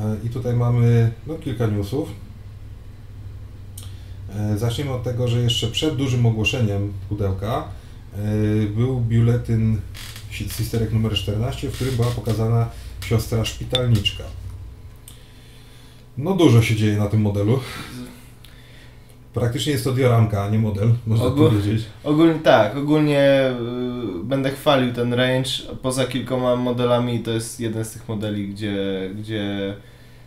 E, I tutaj mamy no, kilka newsów. E, Zacznijmy od tego, że jeszcze przed dużym ogłoszeniem pudełka e, był biuletyn si- Sisterek numer 14, w którym była pokazana siostra szpitalniczka. No dużo się dzieje na tym modelu. Praktycznie jest to dioramka, a nie model, można Ogól- powiedzieć. Ogólnie tak, ogólnie y, będę chwalił ten range. Poza kilkoma modelami to jest jeden z tych modeli, gdzie, gdzie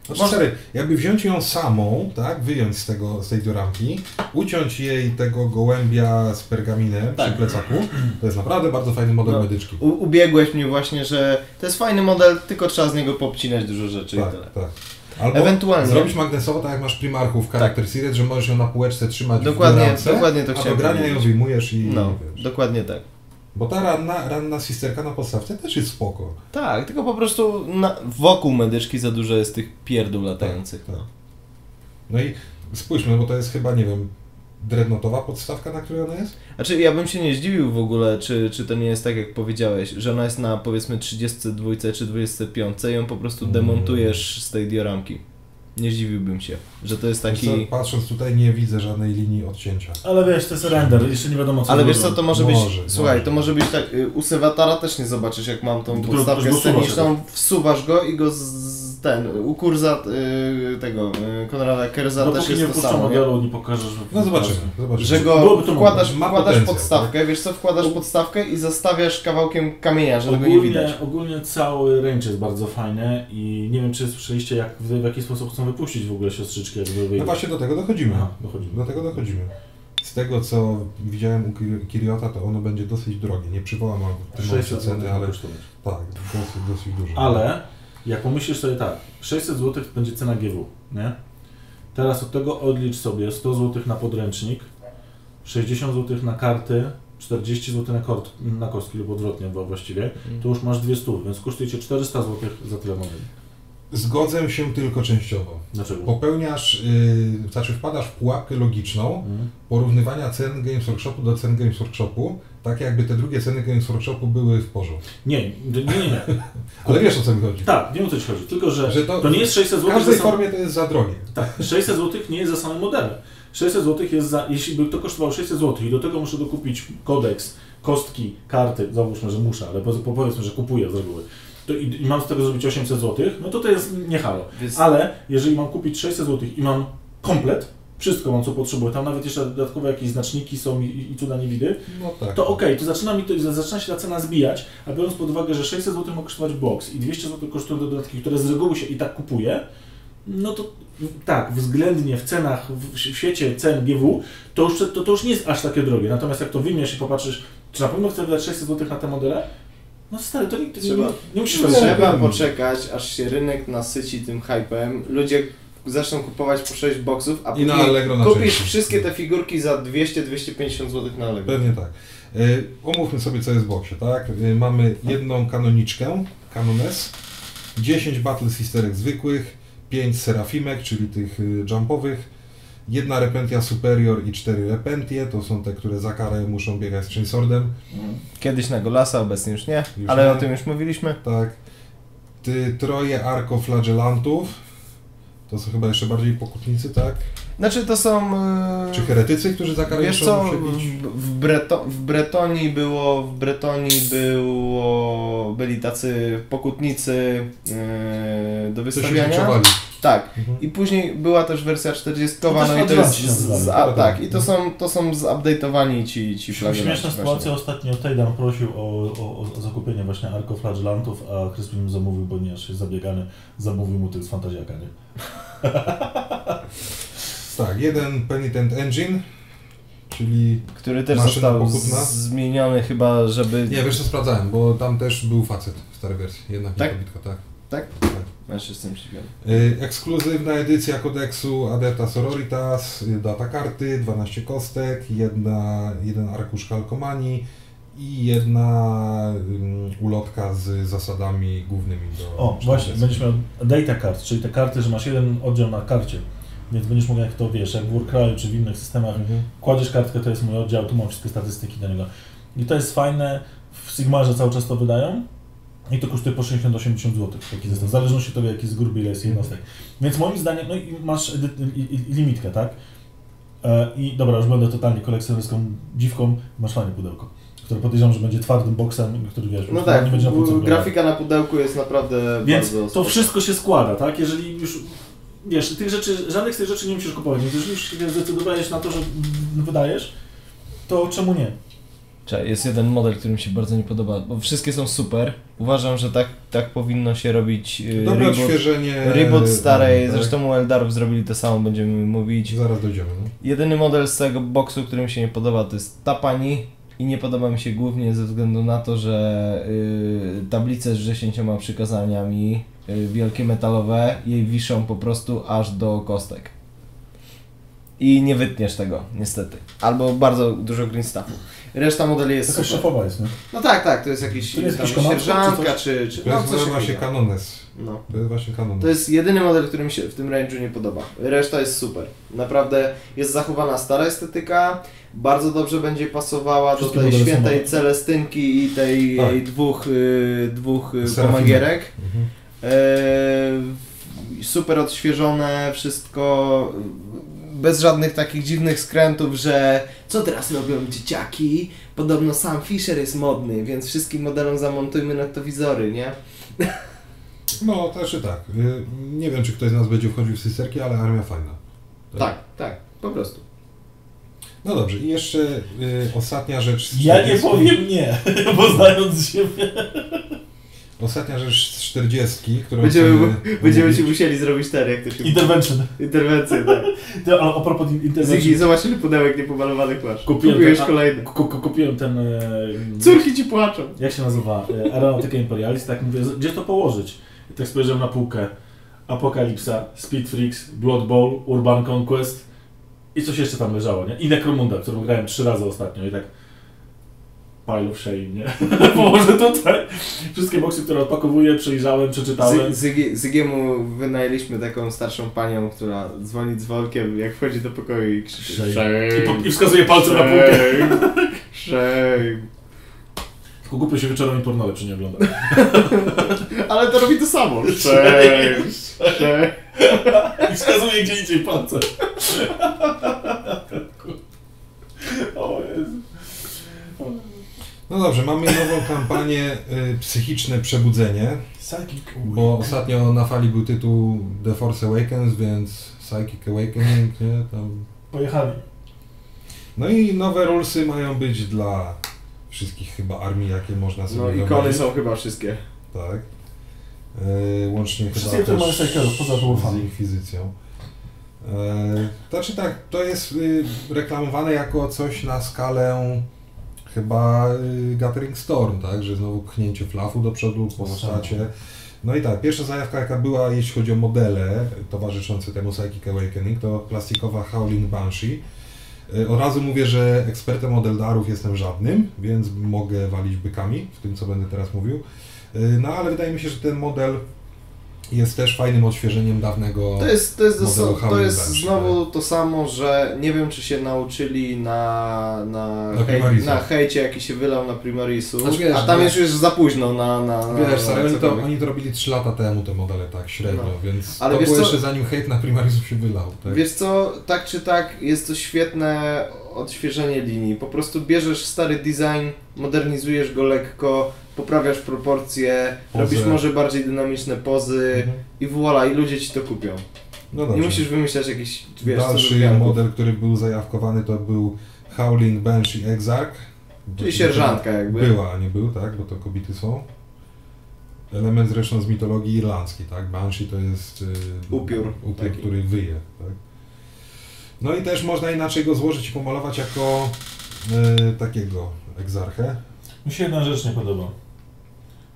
Znaczy, Może- stary, jakby wziąć ją samą, tak, wyjąć z, tego, z tej dioramki, uciąć jej tego gołębia z pergaminem Tak. przy plecaku, to jest naprawdę bardzo fajny model No. medyczki. u, ubiegłeś mnie właśnie, że to jest fajny model, tylko trzeba z niego popcinać dużo rzeczy i Tak, tyle. tak. Albo Ewentualnie- zrobić magnesowo, tak jak masz primarchów w Character Series, że możesz ją na półeczce trzymać Dokładnie- w dokładnie to a do grania ją wyjmujesz i No, wiesz. dokładnie tak. Bo ta ranna, ranna sisterka na podstawce też jest spoko. Tak, tylko po prostu na, wokół medyczki za dużo jest tych pierdół latających. Tak, No. No i spójrzmy, bo to jest chyba, nie wiem, dreadnotowa podstawka, na której ona jest? Znaczy ja bym się nie zdziwił w ogóle, czy, czy to nie jest tak jak powiedziałeś, że ona jest na powiedzmy 32 czy 25 i ją po prostu Mm. demontujesz z tej dioramki. Nie zdziwiłbym się, że to jest taki... Co, patrząc tutaj nie widzę żadnej linii odcięcia. Ale wiesz, to jest render, jeszcze nie wiadomo co Ale wiesz co, to może być. Może, słuchaj, może. to może być tak. y, U Sywatara też nie zobaczysz, jak mam tą podstawkę sceniczną, wsuwasz go i go z ten. U Kurza y, tego, y, Konrada Kerza też Dopóki jest nie to samo. Nie? modelu, nie pokażesz. No zobaczymy, zobaczymy. Że go wkładasz, wkładasz podstawkę, wiesz co, wkładasz podstawkę i zastawiasz kawałkiem kamienia, żeby go nie Ogólnie, widać. ogólnie cały range jest bardzo fajny i nie wiem czy słyszeliście jak, w, w jaki sposób chcą wypuścić w ogóle siostrzyczki, jak żeby No właśnie do tego dochodzimy. Aha, dochodzimy. Do tego dochodzimy. Z tego co widziałem u Kir- Kiriota, to ono będzie dosyć drogie. Nie przywołam w tym momencie 600 zł ceny, ale tak, dosyć, dosyć dużo. Ale jak pomyślisz sobie tak, 600 zł będzie cena GW, nie? Teraz od tego odlicz sobie 100 zł na podręcznik, 60 zł na karty, 40 zł na, kort, na kostki lub odwrotnie bo właściwie, to już masz 200, więc kosztuje Cię 400 zł za tyle modeli. Zgodzę się tylko częściowo. Dlaczego? Popełniasz, yy, znaczy wpadasz w pułapkę logiczną Mhm. porównywania cen Games Workshopu do cen Games Workshopu, tak jakby te drugie ceny Games Workshopu były w porządku. Nie, nie, nie, nie. Ale wiesz o co mi chodzi. Tak, wiem o co Ci chodzi, tylko że, Że to, to- nie jest 600 W zł każdej za sam... formie to jest za drogie. Tak, 600 zł nie jest za same modele. 600 zł jest za, jeśli by to kosztowało 600 zł i do tego muszę dokupić kodeks, kostki, karty, załóżmy, że muszę, ale po- po- powiedzmy, że kupuję z reguły, to i, i mam z tego zrobić 800 zł, no to to jest nie halo. Więc- Ale jeżeli mam kupić 600 zł i mam komplet, wszystko mam co potrzebuję, tam nawet jeszcze dodatkowe jakieś znaczniki są i, i cuda nie widy, No tak. to okej, to zaczyna mi to, zaczyna się ta cena zbijać, a biorąc pod uwagę, że 600 zł ma kosztować box i 200 zł kosztują te dodatki, które z reguły się i tak kupuje, no to tak, względnie w cenach, w świecie cen GW, to już, to, to już nie jest aż takie drogie. Natomiast jak to wymiesz i popatrzysz, czy na pewno chcę wydać 600 zł na te modele, no stary, to nie, to nie, Trzeba- nie, nie musisz Trzeba poczekać, aż się rynek nasyci tym hypem. Ludzie zaczną kupować po 6 boxów, a I na później Allegro na kupisz wszystkie te figurki za 200-250 zł na Allegro. Pewnie tak. Y, omówmy sobie co jest w boksie, tak? Y, mamy jedną kanoniczkę, Canones, 10 Battle Sisterek zwykłych, 5 Serafimek, czyli tych y, jumpowych, jedna Repentia Superior i 4 Repentie, to są te, które za karę muszą biegać z Chainswordem, Kiedyś na Golasa, obecnie już nie, Już ale nie. o tym już mówiliśmy. tak? Ty, troje Arkoflagellantów, to są chyba jeszcze bardziej pokutnicy, tak? Znaczy to są... Czy heretycy, którzy za karę Wiesz muszą w, Breto, w Bretonii było, w Bretonii było, byli tacy pokutnicy yy, do wystawiania. Tak. Mhm. I później była też wersja 40, To no i to jest z, z, a, tak, i to są, to są zupdate'owani ci, ci flagelanci Śmieszna właśnie. sytuacja, ostatnio Tejdan prosił o, o, o zakupienie właśnie arkoflagellantów, a Crispin mu zamówił, ponieważ jest zabiegany, zamówił mu tych z Fantaziaka, nie? Tak, jeden Penitent Engine, czyli Który też został pokutna? zmieniony chyba, żeby... Nie, wiesz co sprawdzałem, bo tam też był facet w starej wersji, jednak Tak? nie kobitka, tak. Tak? tak. Ja się z tym zdziwiłem. Y, Ekskluzywna edycja kodeksu Adepta Sororitas, data karty, 12 kostek, jedna, jeden arkusz kalkomanii i jedna ym, ulotka z zasadami głównymi do O, właśnie, 40. będziesz miał data card, czyli te karty, że masz jeden oddział na karcie, więc będziesz mógł, jak to wiesz, jak w Warcryu czy w innych systemach, Mhm. kładziesz kartkę, to jest mój oddział, tu mam wszystkie statystyki do niego. I to jest fajne, w Sigmarze cały czas to wydają i to kosztuje po 60-80 zł, taki zestaw, w zależności od tego, jaki jest gruby, ile jest jednostek. Więc moim zdaniem, no i masz limitkę, tak? E, I dobra, już będę totalnie kolekcjonerską dziwką, masz fajne pudełko, które podejrzewam, że będzie twardym boksem, który wiesz, No tak, nie będzie na grafika na pudełku jest naprawdę Więc bardzo to spoko. wszystko się składa, tak? Jeżeli już wiesz, tych rzeczy, żadnych z tych rzeczy nie musisz kupować, więc jeżeli już się zdecydowałeś na to, że wydajesz, to czemu nie? Czekaj, Jest jeden model, który mi się bardzo nie podoba, bo wszystkie są super. Uważam, że tak, tak powinno się robić yy, Dobre reboot, odświeżenie. reboot starej, tak? zresztą u Eldarów zrobili to samo, będziemy mówić. Zaraz dojdziemy. No. Jedyny model z tego boksu, który mi się nie podoba, to jest ta pani i nie podoba mi się głównie ze względu na to, że y, tablice z 10 przykazaniami wielkie metalowe jej wiszą po prostu aż do kostek. I nie wytniesz tego, niestety. Albo bardzo dużo green stuffu. Reszta modeli jest Jakaś super. szefowa jest, nie? No tak, tak, to jest jakiś To jest tam jakiś czy sierżantka, coś? czy, czy To no jest coś właśnie. Kanones. No. To jest właśnie Kanones. To jest jedyny model, który mi się w tym range'u nie podoba. Reszta jest super. Naprawdę jest zachowana stara estetyka, bardzo dobrze będzie pasowała do Wszystkie tej modele są świętej. Celestynki i tej Tak. dwóch, y, dwóch y, pomagierek. Mhm. E, super odświeżone, wszystko bez żadnych takich dziwnych skrętów, że co teraz robią dzieciaki? Podobno sam Fisher jest modny, więc wszystkim modelom zamontujmy noktowizory, nie? No, też i tak. Y, Nie wiem, czy ktoś z nas będzie wchodził w cysterki, ale armia fajna. Tak, tak, po prostu. No dobrze, i jeszcze y, ostatnia rzecz. z Ja nie 40. powiem nie, bo znając siebie. Ostatnia rzecz z 40, którą Będziemy, chcemy będziemy ci musieli zrobić ten, jak to się Intervention. Interwencję, tak. Ty, a, a propos Ziggy, intervention. zobacz ile pudełek niepomalowanych masz. Kupiłem Kupiłeś ten- kolejny. Ku- ku- Kupiłem ten... e, Córki ci płaczą. Jak się nazywa? E, Aeronautyka Imperialis. Tak mówię, gdzie to położyć? I tak spojrzałem na półkę. Apokalipsa, Speed Freaks, Blood Bowl, Urban Conquest i coś jeszcze tam leżało, nie? I Necromunda, którą grałem trzy razy ostatnio i tak pile of shame, nie? Położę tutaj. Wszystkie boksy, które odpakowuję, przejrzałem, przeczytałem. Zy- Zygi- Zygiemu wynajęliśmy taką starszą panią, która dzwoni dzwonkiem, jak wchodzi do pokoju i krzyczy Shame. I, po, I wskazuje palcem na półkę. Shame. Shame. Tylko głupio się wieczorem i porno lepszy nie ogląda. Ale to robi to samo. Shame. Shame. I wskazuje gdzie indziej palcem. O Jezu. No dobrze, mamy nową kampanię y, Psychiczne Przebudzenie, Psychic bo ostatnio na fali był tytuł The Force Awakens, więc Psychic Awakening, nie? Tam... Pojechali. No i nowe rulesy mają być dla wszystkich chyba armii, jakie można sobie No ikony wyobrazić. są chyba wszystkie. Tak. Y, łącznie Wszystkie chyba też Psykerów, poza z. Inkwizycją. E, Znaczy tak, to jest y, reklamowane jako coś na skalę chyba y, Gathering Storm, tak? Że znowu pchnięcie flafu do przodu, postacie. No i tak, pierwsza zajawka jaka była, jeśli chodzi o modele towarzyszące temu Psychic Awakening, to plastikowa Howling Banshee. Y, Od razu mówię, że ekspertem od Eldarów jestem żadnym, więc mogę walić bykami w tym, co będę teraz mówił. Y, No ale wydaje mi się, że ten model jest też fajnym odświeżeniem dawnego... To jest, to jest, modelu to Howling jest znowu to samo, że nie wiem czy się nauczyli na, na, Na hej, na hejcie jaki się wylał na Primarisu, Znaczy, wiesz, a tam no- jest już za późno na... na, na Wiesz, stary, oni, to, oni to robili 3 lata temu, te modele tak średnio, No. więc Ale to wiesz było co? jeszcze zanim hejt na Primarisu się wylał. Tak? Wiesz co, tak czy tak jest to świetne odświeżenie linii. Po prostu bierzesz stary design, modernizujesz go lekko, poprawiasz proporcje, Pozy. robisz może bardziej dynamiczne pozy Mhm. i voilà, i ludzie ci to kupią. No dobrze. Nie musisz wymyślać jakichś, wiesz, Dalszy model, który był zajawkowany to był Howling Banshee Exarch. Czyli sierżantka jakby. Była, a nie był, tak, bo to kobiety są. Element zresztą z mitologii irlandzkiej, tak? Banshee to jest y, Upiór upiór taki. który wyje, tak? No i też można inaczej go złożyć i pomalować jako y, takiego egzarchę. Mi się jedna rzecz nie podoba.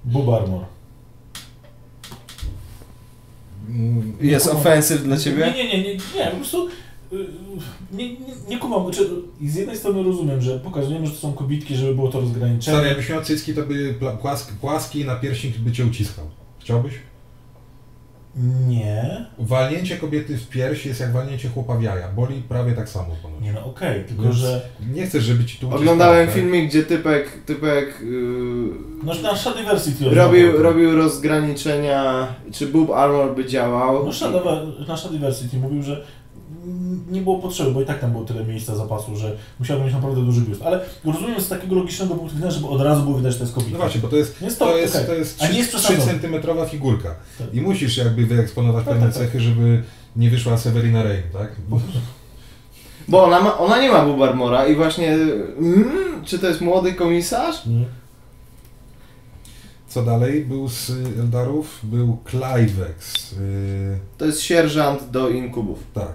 Boob Armor. Jest ofensyw dla ciebie? Nie, nie, nie, nie, nie, po prostu y, nie, nie, nie kumam. Znaczy, z jednej strony rozumiem, że pokazujemy, że to są kobitki, żeby było to rozgraniczenie. Stary, jakbyś miał cycki, to by pla- płask, płaski na pierścień by cię uciskał. Chciałbyś? Nie. Walnięcie kobiety w pierś jest jak walnięcie chłopa w jaja. Boli prawie tak samo ponoć. Nie no okej, tylko Więc że Nie chcesz, żeby ci tu Oglądałem tak? filmik, gdzie typek, typek yy, no, na Shadow Diversity robił, robił rozgraniczenia, czy boob armor by działał. No Shadow, na Shadow Diversity mówił, że nie było potrzeby, bo i tak tam było tyle miejsca zapasu, że musiałbym mieć naprawdę duży biust. Ale rozumiem z takiego logicznego punktu widzenia, żeby od razu było widać, że to jest No kobieta. właśnie, bo to jest, Jest to to, jest, okej. to jest A nie jest 3, przesadzone. centymetrowa figurka. Tak. I musisz jakby wyeksponować Tak, pewne tak, tak. cechy, żeby nie wyszła Severina Rain, tak? Bo, Bo ona, ma, ona nie ma Bubarmora i właśnie, mm, czy to jest młody komisarz? Mm. co dalej? Był z Eldarów? Był Clivex. Yy, To jest sierżant do inkubów. tak.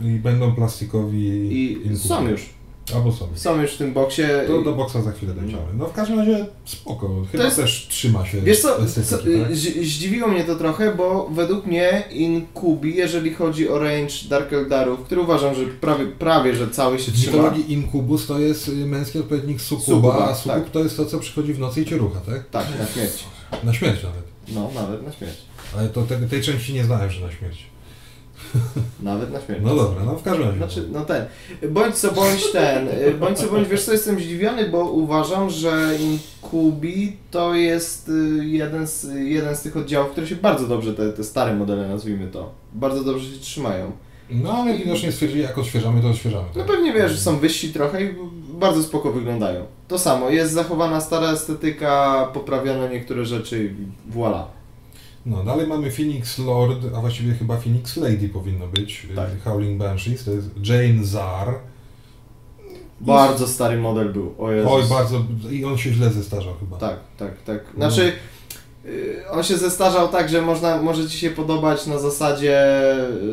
I będą plastikowi I inkuby. są już, Albo są. są już w tym boksie. To do boksa za chwilę dojdziemy. No w każdym razie spoko. Chyba jest- też trzyma się Wiesz co, co estetyki, tak? z- zdziwiło mnie to trochę, bo według mnie Inkubi, jeżeli chodzi o range Dark Eldarów, który uważam, że prawie, prawie że cały się W trzyma. mitologii Inkubus to jest y, męski odpowiednik sukuba, Sukuba, a sukub tak. to jest to, co przychodzi w nocy i cię rucha, tak? Tak, na śmierć. Na śmierć nawet. No, nawet na śmierć. Ale to te, tej części nie znałem, że na śmierć. Nawet na śmierć. No dobra, no w każdym razie. Znaczy, no ten. Bądź co bądź ten. y, Bądź co bądź, wiesz co, jestem zdziwiony, bo uważam, że Inkubi to jest y, jeden z, jeden z tych oddziałów, które się bardzo dobrze, te, te stare modele nazwijmy to, bardzo dobrze się trzymają. No ale widocznie stwierdzili, jak odświeżamy, to odświeżamy. No Tak? pewnie wiesz, że są wyżsi trochę i bardzo spoko wyglądają. To samo, jest zachowana stara estetyka, poprawione niektóre rzeczy i voilà. No, dalej mamy Phoenix Lord, a właściwie chyba Phoenix Lady powinno być. Tak. y, Howling Banshees, to jest Jane Zar. Bardzo stary model był, o Jezus. Oj, bardzo. I on się źle zestarzał chyba. Tak, tak, tak. Znaczy, y, on się zestarzał tak, że można, może Ci się podobać na zasadzie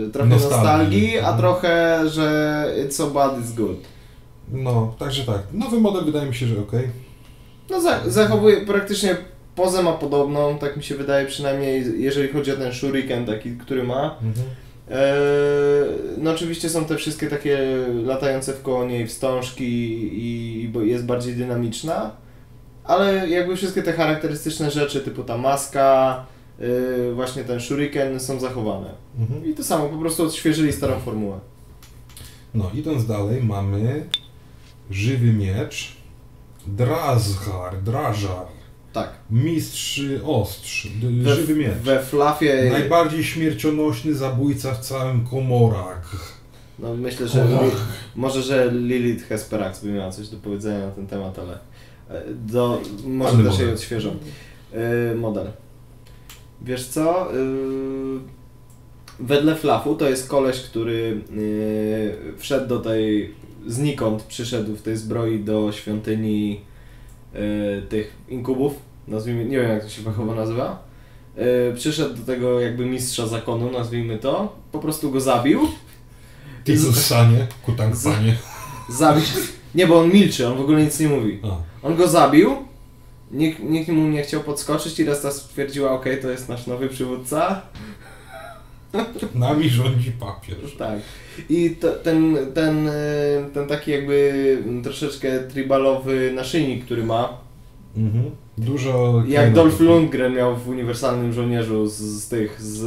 y, trochę Nostalgii. nostalgii, a Mhm. trochę, że it's so bad, it's good. No, także tak. Nowy model wydaje mi się, że okej. No za, zachowuje praktycznie pozę ma podobną, tak mi się wydaje przynajmniej, jeżeli chodzi o ten shuriken taki, który ma. Mhm. Eee, no oczywiście są te wszystkie takie latające w koło niej wstążki i, i bo jest bardziej dynamiczna, ale jakby wszystkie te charakterystyczne rzeczy typu ta maska, yy, właśnie ten shuriken są zachowane. Mhm. I to samo, po prostu odświeżyli starą formułę. No, idąc dalej, mamy żywy miecz. Drazhar, Drażar. Tak. Mistrz ostrz, We, żywy miecz. we flafie, Najbardziej śmiercionośny zabójca w całym Komorak. no myślę, że może, że Lilith Hesperax by miała coś do powiedzenia na ten temat, ale e, do, może Ładny też jej model. odświeżą. Yy, model. Wiesz co? Yy, wedle Flafu to jest koleś, który yy, wszedł do tej, znikąd przyszedł w tej zbroi do świątyni tych inkubów, nazwijmy, nie wiem jak to się fachowo nazywa. Yy, przyszedł do tego jakby mistrza zakonu, nazwijmy to, po prostu go zabił. Titus Sanie, Kutang Sanie. Zabił. Nie, bo on milczy, on w ogóle nic nie mówi. A, On go zabił, nikt, nikt mu nie chciał podskoczyć i Resta stwierdziła, ok, to jest nasz nowy przywódca. nami rządzi papież. Tak. I to, ten, ten, ten taki jakby troszeczkę tribalowy naszyjnik, który ma, Mhm. Dużo... jak. Dolph Lundgren miał w Uniwersalnym Żołnierzu z, z tych, z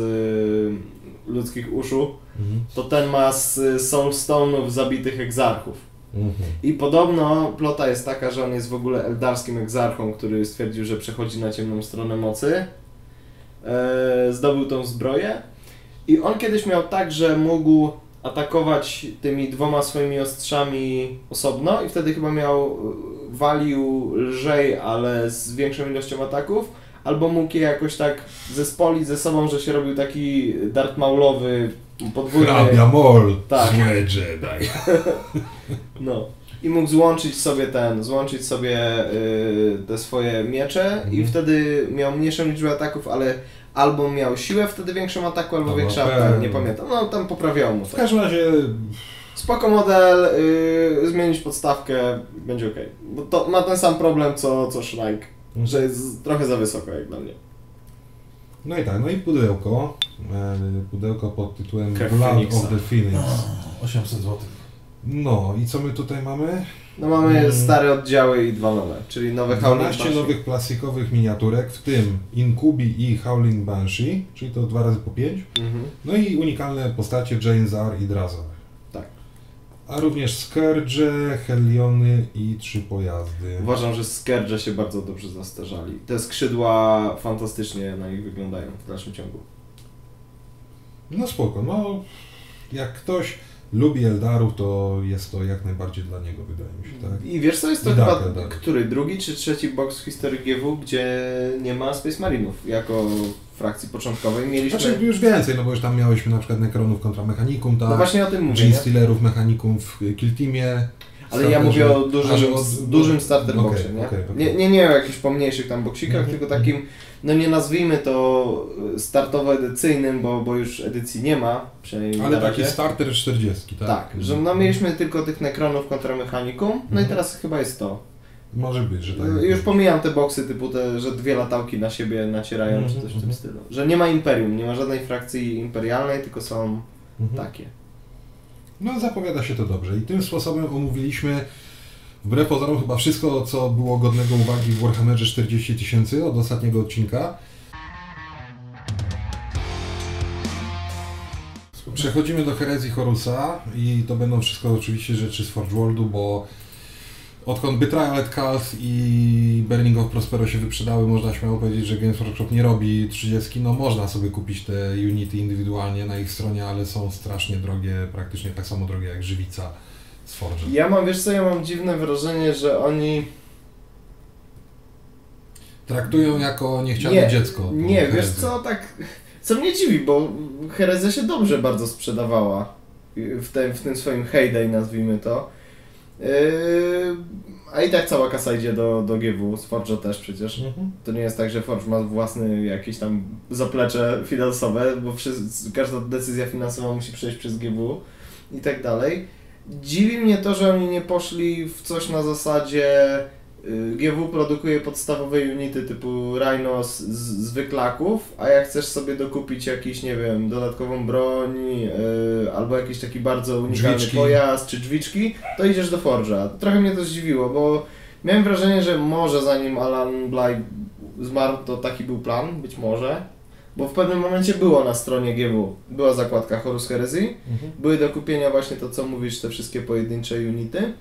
e, ludzkich uszu, Mhm. to ten ma z Soulstone'ów zabitych egzarchów. Mhm. I podobno plota jest taka, że on jest w ogóle eldarskim egzarchą, który stwierdził, że przechodzi na ciemną stronę mocy. E, zdobył tą zbroję. I on kiedyś miał tak, że mógł atakować tymi dwoma swoimi ostrzami osobno i wtedy chyba miał e, walił lżej, ale z większą ilością ataków. Albo mógł je jakoś tak zespolić ze sobą, że się robił taki Darth Maulowy podwójny. Hrabia Mol, Tak. złe Jedi. No. I mógł złączyć sobie ten, złączyć sobie y, te swoje miecze i Mhm. wtedy miał mniejszą liczbę ataków, ale albo miał siłę wtedy większą ataku, albo No, większy atak, pewno. nie pamiętam. No tam poprawiało mu W to. każdym razie Spoko model, y, zmienić podstawkę, będzie ok. Bo to ma ten sam problem co, co Shrike, że jest trochę za wysoko jak dla mnie. No i tak, no i pudełko. E, Pudełko pod tytułem Krew Blood Feniksa. of the Phoenix. 800 zł. No i co my tutaj mamy? No mamy Mm. stare oddziały i dwa nowe, czyli nowe Howling 12 Banshee. nowych plastikowych miniaturek, w tym Inkubi i Howling Banshee, czyli to dwa razy po 5. Mhm. No i unikalne postacie Jane Zar i Drazar. Tak. A również Scourge, Heliony i trzy pojazdy. Uważam, że Scourge się bardzo dobrze zastarzali. Te skrzydła fantastycznie na nich wyglądają w dalszym ciągu. No spoko, no jak ktoś lubi Eldarów, to jest to jak najbardziej dla niego, wydaje mi się, tak? I wiesz co, jest to I chyba który? Drugi czy trzeci box w historii GW, gdzie nie ma Space Marinów jako frakcji początkowej. Mieliśmy... Znaczy już więcej, no bo już tam miałyśmy na przykład Necronów kontra Mechanicum, tak? no właśnie o tym mówię, Gene? Stealerów Mechanicum w Kill Teamie. Ale ja mówię o A, dużym, o- dużym starter okej, boxie, nie? okej, okej. nie? Nie, nie o jakichś pomniejszych tam boksikach, Mhm, tylko takim, no nie nazwijmy to startowo-edycyjnym, bo, bo już edycji nie ma, przynajmniej Ale taki starter 40, tak? Tak, że no mieliśmy tylko tych Necronów kontra Mechanicum, no i Mhm. teraz chyba jest to. Może być, że tak. Już pomijam te boksy typu te, że dwie latałki na siebie nacierają, czy Mhm, coś w tym mhm. stylu. Że nie ma Imperium, nie ma żadnej frakcji imperialnej, tylko są Mhm. takie. No zapowiada się to dobrze i tym sposobem omówiliśmy wbrew pozorom chyba wszystko, co było godnego uwagi w Warhammerze 40 tysięcy od ostatniego odcinka. Przechodzimy do herezji Horusa i to będą wszystko oczywiście rzeczy z Forge Worldu, bo odkąd Betrayal at Cult i Burning of Prospero się wyprzedały, można śmiało powiedzieć, że Games Workshop nie robi 30. No można sobie kupić te unity indywidualnie na ich stronie, ale są strasznie drogie, praktycznie tak samo drogie jak żywica z Forge. Ja mam, wiesz co, ja mam dziwne wrażenie, że oni... Traktują jako niechciane Nie, dziecko. Nie, wiesz co, tak... Co mnie dziwi, bo herezja się dobrze bardzo sprzedawała w, te, w tym swoim heyday, nazwijmy to. Yy, a i tak cała kasa idzie do, do GW, z Forge'a też przecież. Mhm. To nie jest tak, że Forge ma własny jakieś tam zaplecze finansowe, bo wszyscy, każda decyzja finansowa musi przejść przez GW i tak dalej. Dziwi mnie to, że oni nie poszli w coś na zasadzie y, GW produkuje podstawowe unity typu Rhino z, z zwyklaków, a jak chcesz sobie dokupić jakiś, nie wiem, dodatkową broń y, albo jakiś taki bardzo unikalny Drzwiczki. pojazd czy drzwiczki, to idziesz do Forge'a. Trochę mnie to zdziwiło, bo miałem wrażenie, że może zanim Alan Bly zmarł, to taki był plan, być może. Bo w pewnym momencie było na stronie GW, była zakładka Horus Heresy, Mhm. były do kupienia właśnie to, co mówisz, te wszystkie pojedyncze unity.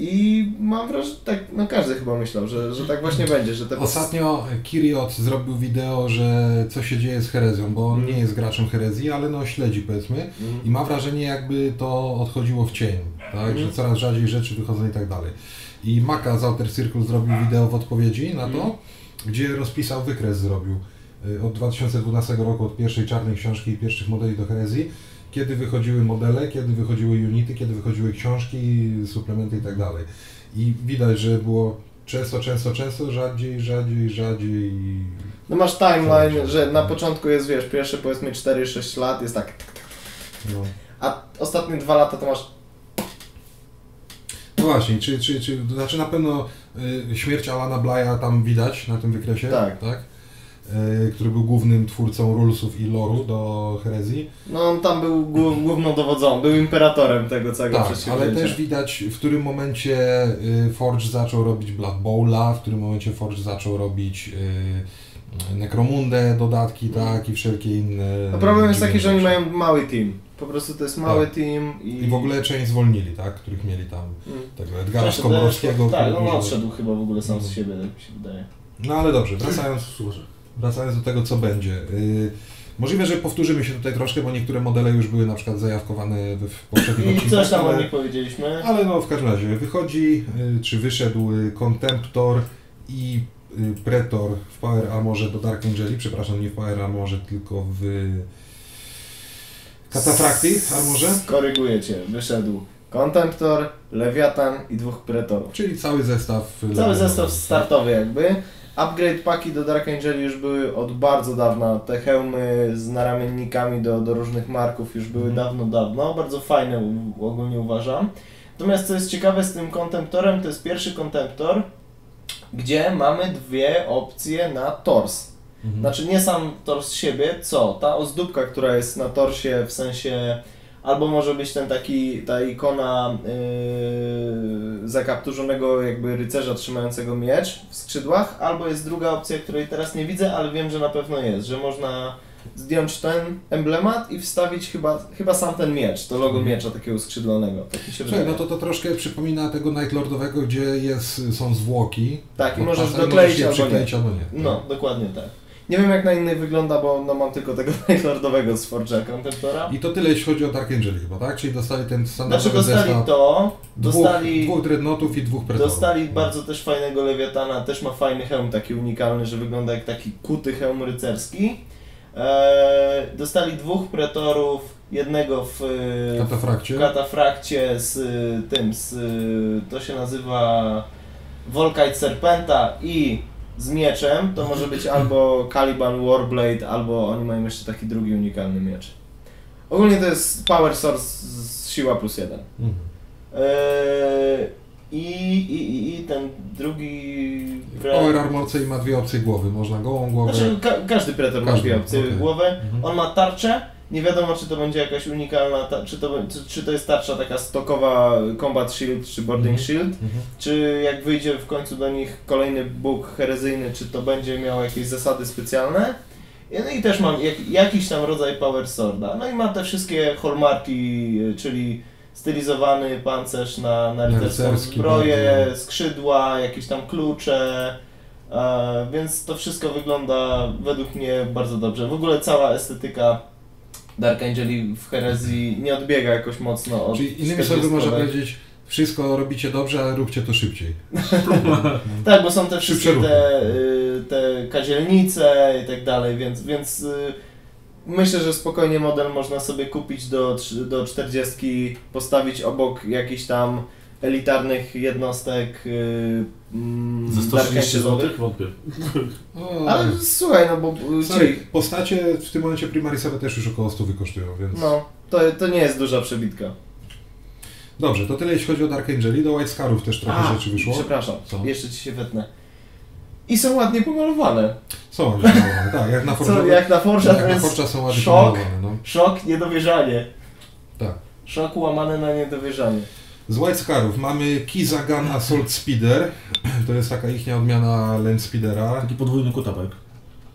I mam wrażenie, tak, no każdy chyba myślał, że, że tak właśnie będzie, że te Ostatnio Kiriot zrobił wideo, że co się dzieje z herezją, bo on Mhm. nie jest graczem herezji, ale no śledzi powiedzmy Mhm. i ma wrażenie jakby to odchodziło w cień, tak, Mhm. że coraz rzadziej rzeczy wychodzą i tak dalej. I Maka z Outer Circle zrobił wideo w odpowiedzi na to, Mhm. gdzie rozpisał wykres zrobił od 2012 roku, od pierwszej czarnej książki i pierwszych modeli do herezji, kiedy wychodziły modele, kiedy wychodziły unity, kiedy wychodziły książki, suplementy i tak dalej. I widać, że było często, często, często, rzadziej, rzadziej, rzadziej. No masz timeline, Cały że na początku jest, wiesz, pierwsze powiedzmy 4-6 lat jest tak, No. a ostatnie dwa lata to masz No właśnie, czy, czy, czy, znaczy na pewno y, śmierć Alana Blya tam widać na tym wykresie, Tak. tak? Y, który był głównym twórcą rulesów i loru do herezji. No on tam był głó- główną dowodzą, był imperatorem tego całego Tak, przedsięwzięcia. ale też widać w którym momencie y, Forge zaczął robić Blood Bowla, w którym momencie Forge zaczął robić y, Necromundę, dodatki, tak, i wszelkie inne... No problem jest taki, że oni mają mały team. Po prostu to jest mały Tak. team i... I w ogóle część zwolnili, tak, których mieli tam, Mm. tego Edgara Przeszedł- Komorowskiego. Tak, on dużo- odszedł chyba w ogóle sam z siebie, tak mi się wydaje. No ale dobrze, wracając, wracając do tego, co będzie. Yy, możliwe, że powtórzymy się tutaj troszkę, bo niektóre modele już były na przykład zajawkowane w, poprzednich I odcinkach, coś tam o nich powiedzieliśmy. ale no w każdym razie wychodzi, yy, czy wyszedł yy, Contemptor i Pretor w Power Armorze do Dark Angeli, przepraszam, nie w Power Armorze, tylko w Katafrakty Armorze, Koryguję cię, wyszedł Contemptor, Lewiatan i dwóch Pretorów. czyli cały zestaw. Cały zestaw startowy jakby. Upgrade paki do Dark Angeli już były od bardzo dawna. Te hełmy z naramiennikami do, do różnych marków już były Mhm. dawno, dawno. Bardzo fajne ogólnie uważam. Natomiast co jest ciekawe z tym Contemptorem, to jest pierwszy Contemptor, gdzie mamy dwie opcje na tors. Mhm. Znaczy nie sam tors siebie, co? Ta ozdóbka, która jest na torsie w sensie albo może być ten taki, ta ikona yy, zakapturzonego jakby rycerza trzymającego miecz w skrzydłach, albo jest druga opcja, której teraz nie widzę, ale wiem, że na pewno jest, że można zdjąć ten emblemat i wstawić chyba, chyba sam ten miecz, to logo Mhm. miecza takiego skrzydlonego. Tak mi się no to to troszkę przypomina tego Nightlordowego, gdzie jest, są zwłoki. Tak, i możesz dokleić albo nie. albo nie. No, dokładnie tak. Nie wiem jak na innych wygląda, bo no, mam tylko tego Lordowego z Forge'a Contemptora. I to tyle jeśli chodzi o Dark Angeli chyba, tak? Czyli dostali ten Znaczy standardowy dostali zestaw to, dwóch, dostali, dwóch dreadnoughtów i dwóch pretorów. dostali bardzo też fajnego Lewiatana, też ma fajny hełm taki unikalny, że wygląda jak taki kuty hełm rycerski. Eee, dostali dwóch pretorów, jednego w, katafrakcie. w katafrakcie z y, tym, z, y, to się nazywa Volkite Serpenta i z mieczem, to może być albo Caliban Warblade, albo oni mają jeszcze taki drugi unikalny miecz. Ogólnie to jest Power Source z siła plus jeden. Mhm. Eee, i, i, i, ten drugi... Power Armorce i ma dwie opcje głowy. Można gołą głowę. Znaczy, ka każdy pretor ma dwie opcje okej. głowę. Mhm. On ma tarczę. Nie wiadomo, czy to będzie jakaś unikalna, ta- czy, to, czy, czy to jest tarcza taka stokowa Combat Shield, czy Boarding Mhm. Shield, Mhm. czy jak wyjdzie w końcu do nich kolejny Bóg herezyjny, czy to będzie miał jakieś zasady specjalne. No i też mam jak, jakiś tam rodzaj Power Sworda. No i ma te wszystkie hallmarki, czyli stylizowany pancerz na, na rycerską zbroję, bardzo. skrzydła, jakieś tam klucze. E, więc to wszystko wygląda według mnie bardzo dobrze. W ogóle cała estetyka Dark Angeli w herezji nie odbiega jakoś mocno od Czyli innymi słowy można 40-owej. powiedzieć, wszystko robicie dobrze, ale róbcie to szybciej. Tak, bo są te wszystkie te, y, te kazielnice i tak dalej, więc, więc y, myślę, że spokojnie model można sobie kupić do, do 40, postawić obok jakichś tam elitarnych jednostek y, mm, Za Dark 130 Angelowych. zł? Wątpię. O, Ale słuchaj, no bo y, Sorry, ci, postacie w tym momencie primarisowe też już około 100 kosztują, więc... no, to, to nie jest duża przebitka. Dobrze, to tyle jeśli chodzi o Dark Angeli. Do White Scarów też trochę A, rzeczy wyszło. Przepraszam, Co? jeszcze ci się wetnę. I są ładnie pomalowane. Są ładnie pomalowane, tak, jak na Co, Forge'a. jak na Forge'a jak na Forge'a są ładnie szok. pomalowane, no. szok, niedowierzanie. Tak. Szok łamane na niedowierzanie. Z White Scarów mamy Kizagan Assault Speeder. To jest taka ichnia odmiana Land Speedera. Taki podwójny kutabek.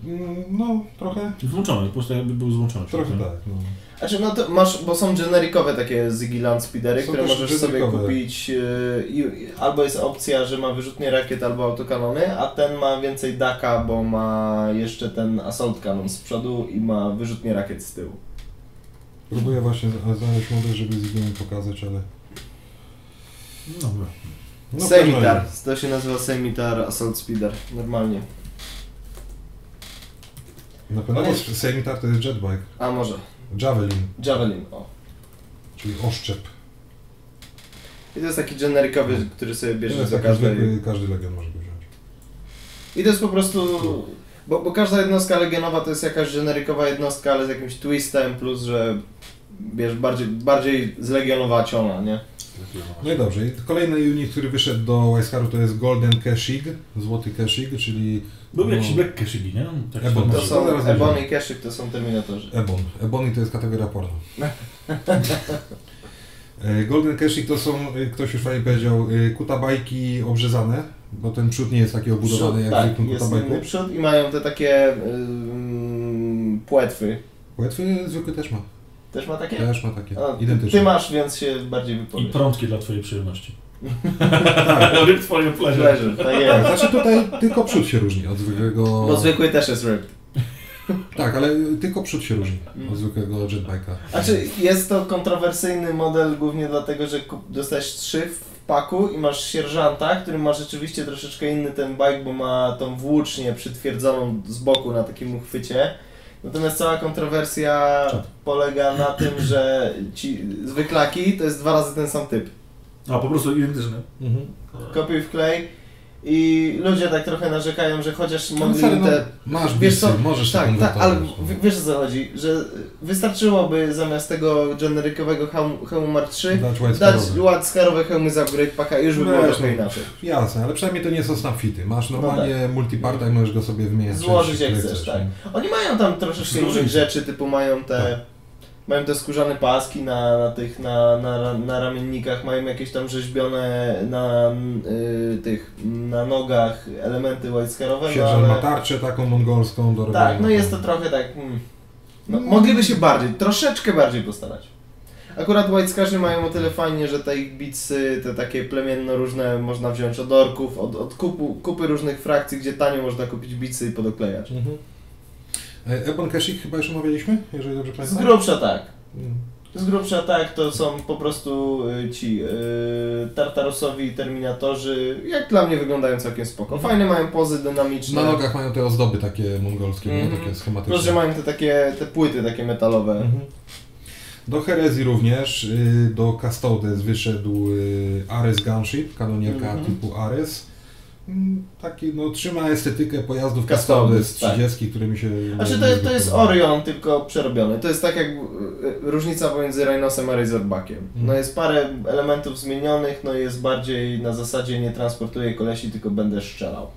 Mm, No, trochę, Włączony, po prostu jakby był złączony. trochę tak. No. Znaczy, no to masz, bo są generikowe takie Ziggy Land Speedery, Są które możesz sobie kupić yy, i albo jest opcja, że ma wyrzutnie rakiet albo autokanony, a ten ma więcej daka, bo ma jeszcze ten assault cannon z przodu i ma wyrzutnie rakiet z tyłu. Próbuję właśnie znaleźć model, żeby z nim pokazać, ale... Dobra. No, w każdym Semitar, to się nazywa Semitar Assault Speeder, normalnie. Na pewno On jest-. Semitar to jest jetbike. A może, Javelin, Javelin, o. czyli oszczep. I to jest taki generikowy, który sobie do taki każdej... zwykły, każdy legion może wziąć. I to jest po prostu. Bo, bo każda jednostka legionowa to jest jakaś generikowa jednostka, ale z jakimś twistem, plus że wiesz, bardziej, bardziej zlegionowaciona, nie? No i dobrze. I kolejny unit, który wyszedł do Whitecaru to jest Golden Keshig, złoty Keshig, czyli... Był no, jakiś Black Kashigi, nie? Tak Ebon. To są zaraz Ebony będziemy. i Keszyk, to są terminatorzy. Ebon. Ebony to jest kategoria porno. E, Golden Keshig to są, e, ktoś już fajnie powiedział, e, kutabajki obrzezane, bo ten przód nie jest taki obudowany Przód, jak w tak, zwykłym jest kutabajku. przód i mają te takie ym, płetwy. Łatwy zwykły też ma. Też ma takie? Też ma takie. A, Identyczne. ty masz, więc się bardziej I wypowiesz. prądki dla twojej przyjemności. Tak. Ryb twoje pleasure. Tak jest. Znaczy tutaj tylko przód się różni od zwykłego... Bo zwykły też jest ripped. Tak, ale tylko przód się różni Mm. od zwykłego jetbike'a. Znaczy, jest to kontrowersyjny model głównie dlatego, że dostajesz trzy w paku i masz sierżanta, który ma rzeczywiście troszeczkę inny ten bike, bo ma tą włócznię przytwierdzoną z boku na takim uchwycie. Natomiast cała kontrowersja polega na tym, że ci zwyklaki to jest dwa razy ten sam typ. A, po prostu identyczny. Mhm. Kopiuj w klej i ludzie tak trochę narzekają, że chociaż No mogli no, te masz Wiesz co, możesz tak, tak, ale no. wiesz o co chodzi, że wystarczyłoby zamiast tego generikowego hełmu, hełmu Mark 3 Dać ładskarowe hełmy z upgrade packa i już by było Wiesz, trochę no. inaczej. Jasne, ale przynajmniej to nie są snapfity. Masz No normalnie multiparta i możesz go sobie wymieniać. Złożyć jak chcesz, tak. nie? Oni mają tam troszeczkę innych rzeczy, typu mają te... Mają te skórzane paski na, na tych, na, na, na ramiennikach, mają jakieś tam rzeźbione na y, tych, na nogach elementy whiteskarowe, no Sierżant ma ale... tarczę taką mongolską do robienia. Tak, no jest to trochę tak. Mm. No, mogliby się bardziej, troszeczkę bardziej postarać. Akurat White mają o tyle fajnie, że te ich bitsy, te takie plemienno różne można wziąć od orków, od, od kupu, kupy różnych frakcji, gdzie tanio można kupić bitsy i podoklejać. Mhm. E, Ebon Kashik chyba już omawialiśmy, jeżeli dobrze Z pamiętam? grubsza tak. Mm. Z grubsza tak, to są po prostu y, ci y, Tartarusowi Terminatorzy, jak dla mnie wyglądają całkiem spoko. Fajne mają pozy dynamiczne. Na nogach mają te ozdoby takie mongolskie, nie? Mhm. takie schematyczne. Plus, że mają te takie, te płyty takie metalowe. Mhm. Do herezji również, y, do Custodes wyszedł y, Ares Gunship, kanonierka Mhm. typu Ares. Taki, no, trzyma estetykę pojazdów Custodes tak. 30, którymi się... Znaczy to, to jest Orion, tylko przerobiony. To jest tak jak y, różnica pomiędzy Rhinosem a Razorbackiem. No Mhm. jest parę elementów zmienionych, no jest bardziej na zasadzie nie transportuję kolesi, tylko będę strzelał.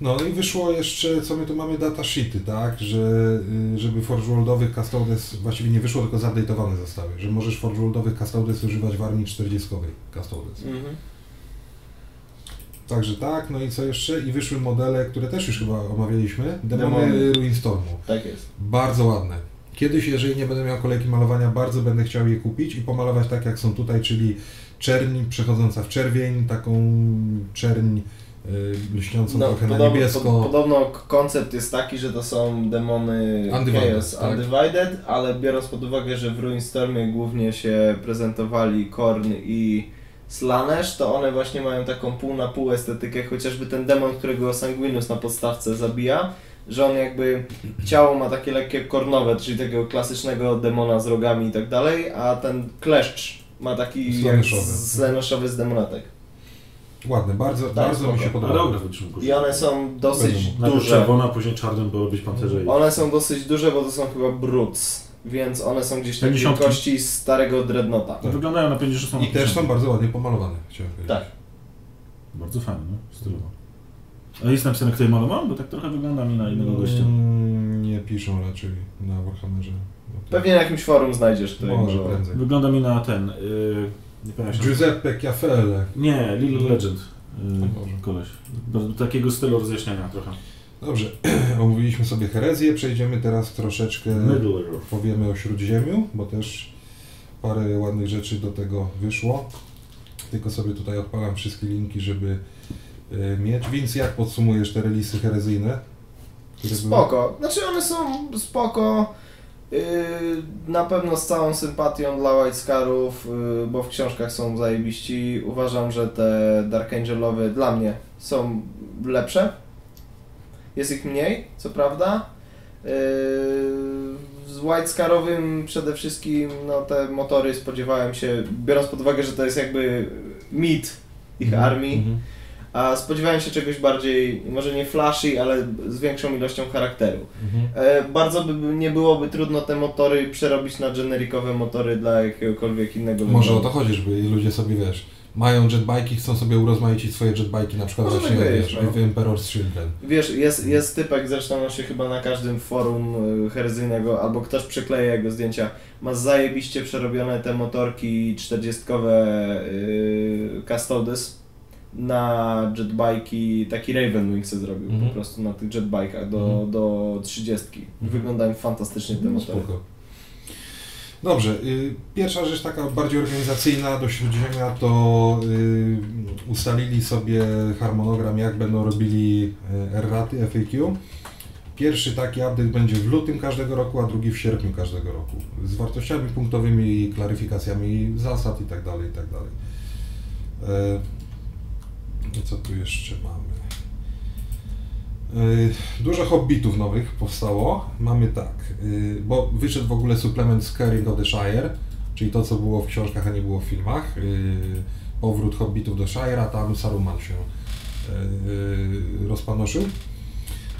No i wyszło jeszcze, co my tu mamy, datasheety, tak, że y, żeby Forge Worldowych Custodes, właściwie nie wyszło, tylko zupdate'owane zostały, że możesz Forge Worldowych Custodes używać w armii 40 Custodes. Mhm. Także tak, no i co jeszcze? I wyszły modele, które też już chyba omawialiśmy, demony. Ruinstormu. Tak jest. Bardzo ładne. Kiedyś, jeżeli nie będę miał kolejki malowania, bardzo będę chciał je kupić i pomalować tak, jak są tutaj, czyli czerń przechodząca w czerwień, taką czerń y, lśniącą trochę na podobno, niebiesko. No, pod- podobno koncept jest taki, że to są demony Undivided, Chaos tak. Undivided, ale biorąc pod uwagę, że w Ruinstormie głównie się prezentowali Korn i Slanesh, to one właśnie mają taką pół na pół estetykę, chociażby ten demon, którego Sanguinus na podstawce zabija, że on jakby ciało ma takie lekkie kornowe, czyli takiego klasycznego demona z rogami i tak dalej, a ten kleszcz ma taki slaneshowy z demonatek. Ładne, bardzo, Tak, bardzo mi się podoba. I one są dosyć duże. czerwona, później czarnym, bo robić pancerze. One są dosyć duże, bo to są chyba broods, więc one są gdzieś tak Pięćdziesiątki. wielkości starego dreadnota. No, Wyglądają na 50 I też są bardzo ładnie pomalowane, chciałem powiedzieć. Tak. Bardzo fajne, no, stylowo. A jest napisane, kto je malował? Bo tak trochę wygląda mi na innego gościa. Mm, nie piszą raczej na Warhammerze. No Pewnie na jakimś forum znajdziesz, który Może prędzej. Wygląda mi na ten... Yy, nie pamiętam. Giuseppe Chiafelle. Nie, Little Legend. Yy, Może. koleś. Do takiego stylu rozjaśniania trochę. Dobrze, omówiliśmy sobie herezję, przejdziemy teraz troszeczkę, powiemy o Śródziemiu, bo też parę ładnych rzeczy do tego wyszło. Tylko sobie tutaj odpalam wszystkie linki, żeby y, mieć. Więc jak podsumujesz te relisy herezyjne? które były? Spoko. Znaczy one są spoko. Yy, na pewno z całą sympatią dla White Scarów, yy, bo w książkach są zajebiści. Uważam, że te Dark Angelowe dla mnie są lepsze. Jest ich mniej, co prawda. Yy, z White Scarowym przede wszystkim no, te motory spodziewałem się, biorąc pod uwagę, że to jest jakby mit ich Mhm, armii, mhm. a spodziewałem się czegoś bardziej, może nie flashy, ale z większą ilością charakteru. Mhm. E, bardzo by nie byłoby trudno te motory przerobić na generikowe motory dla jakiegokolwiek innego Może o to chodzi, żeby ludzie sobie, wiesz, mają jetbike'i, chcą sobie urozmaicić swoje jetbike'i, na przykład właśnie, tak wiesz, no. w Emperor's Children. Wiesz, jest, jest typek, zresztą on się chyba na każdym forum y, herezyjnego, albo ktoś przykleja jego zdjęcia, ma zajebiście przerobione te motorki 40-kowe y, Custodes na jetbike'i, taki Raven Wings zrobił Mhm. po prostu na tych jetbike'ach do, Mhm. do 30. Wyglądają fantastycznie te No, motory. spoko. Dobrze, y, pierwsza rzecz taka bardziej organizacyjna do Śródziemia to y, ustalili sobie harmonogram jak będą robili y, erraty FAQ. Pierwszy taki update będzie w lutym każdego roku, a drugi w sierpniu każdego roku. Z wartościami punktowymi, klaryfikacjami zasad i tak dalej, i tak. E, i co tu jeszcze mamy? Y, Dużo hobbitów nowych powstało. Mamy tak, y, bo wyszedł w ogóle suplement Scaring of the Shire, czyli to, co było w książkach, a nie było w filmach. Y, Powrót hobbitów do Shire'a, tam Saruman się rozpanoszył.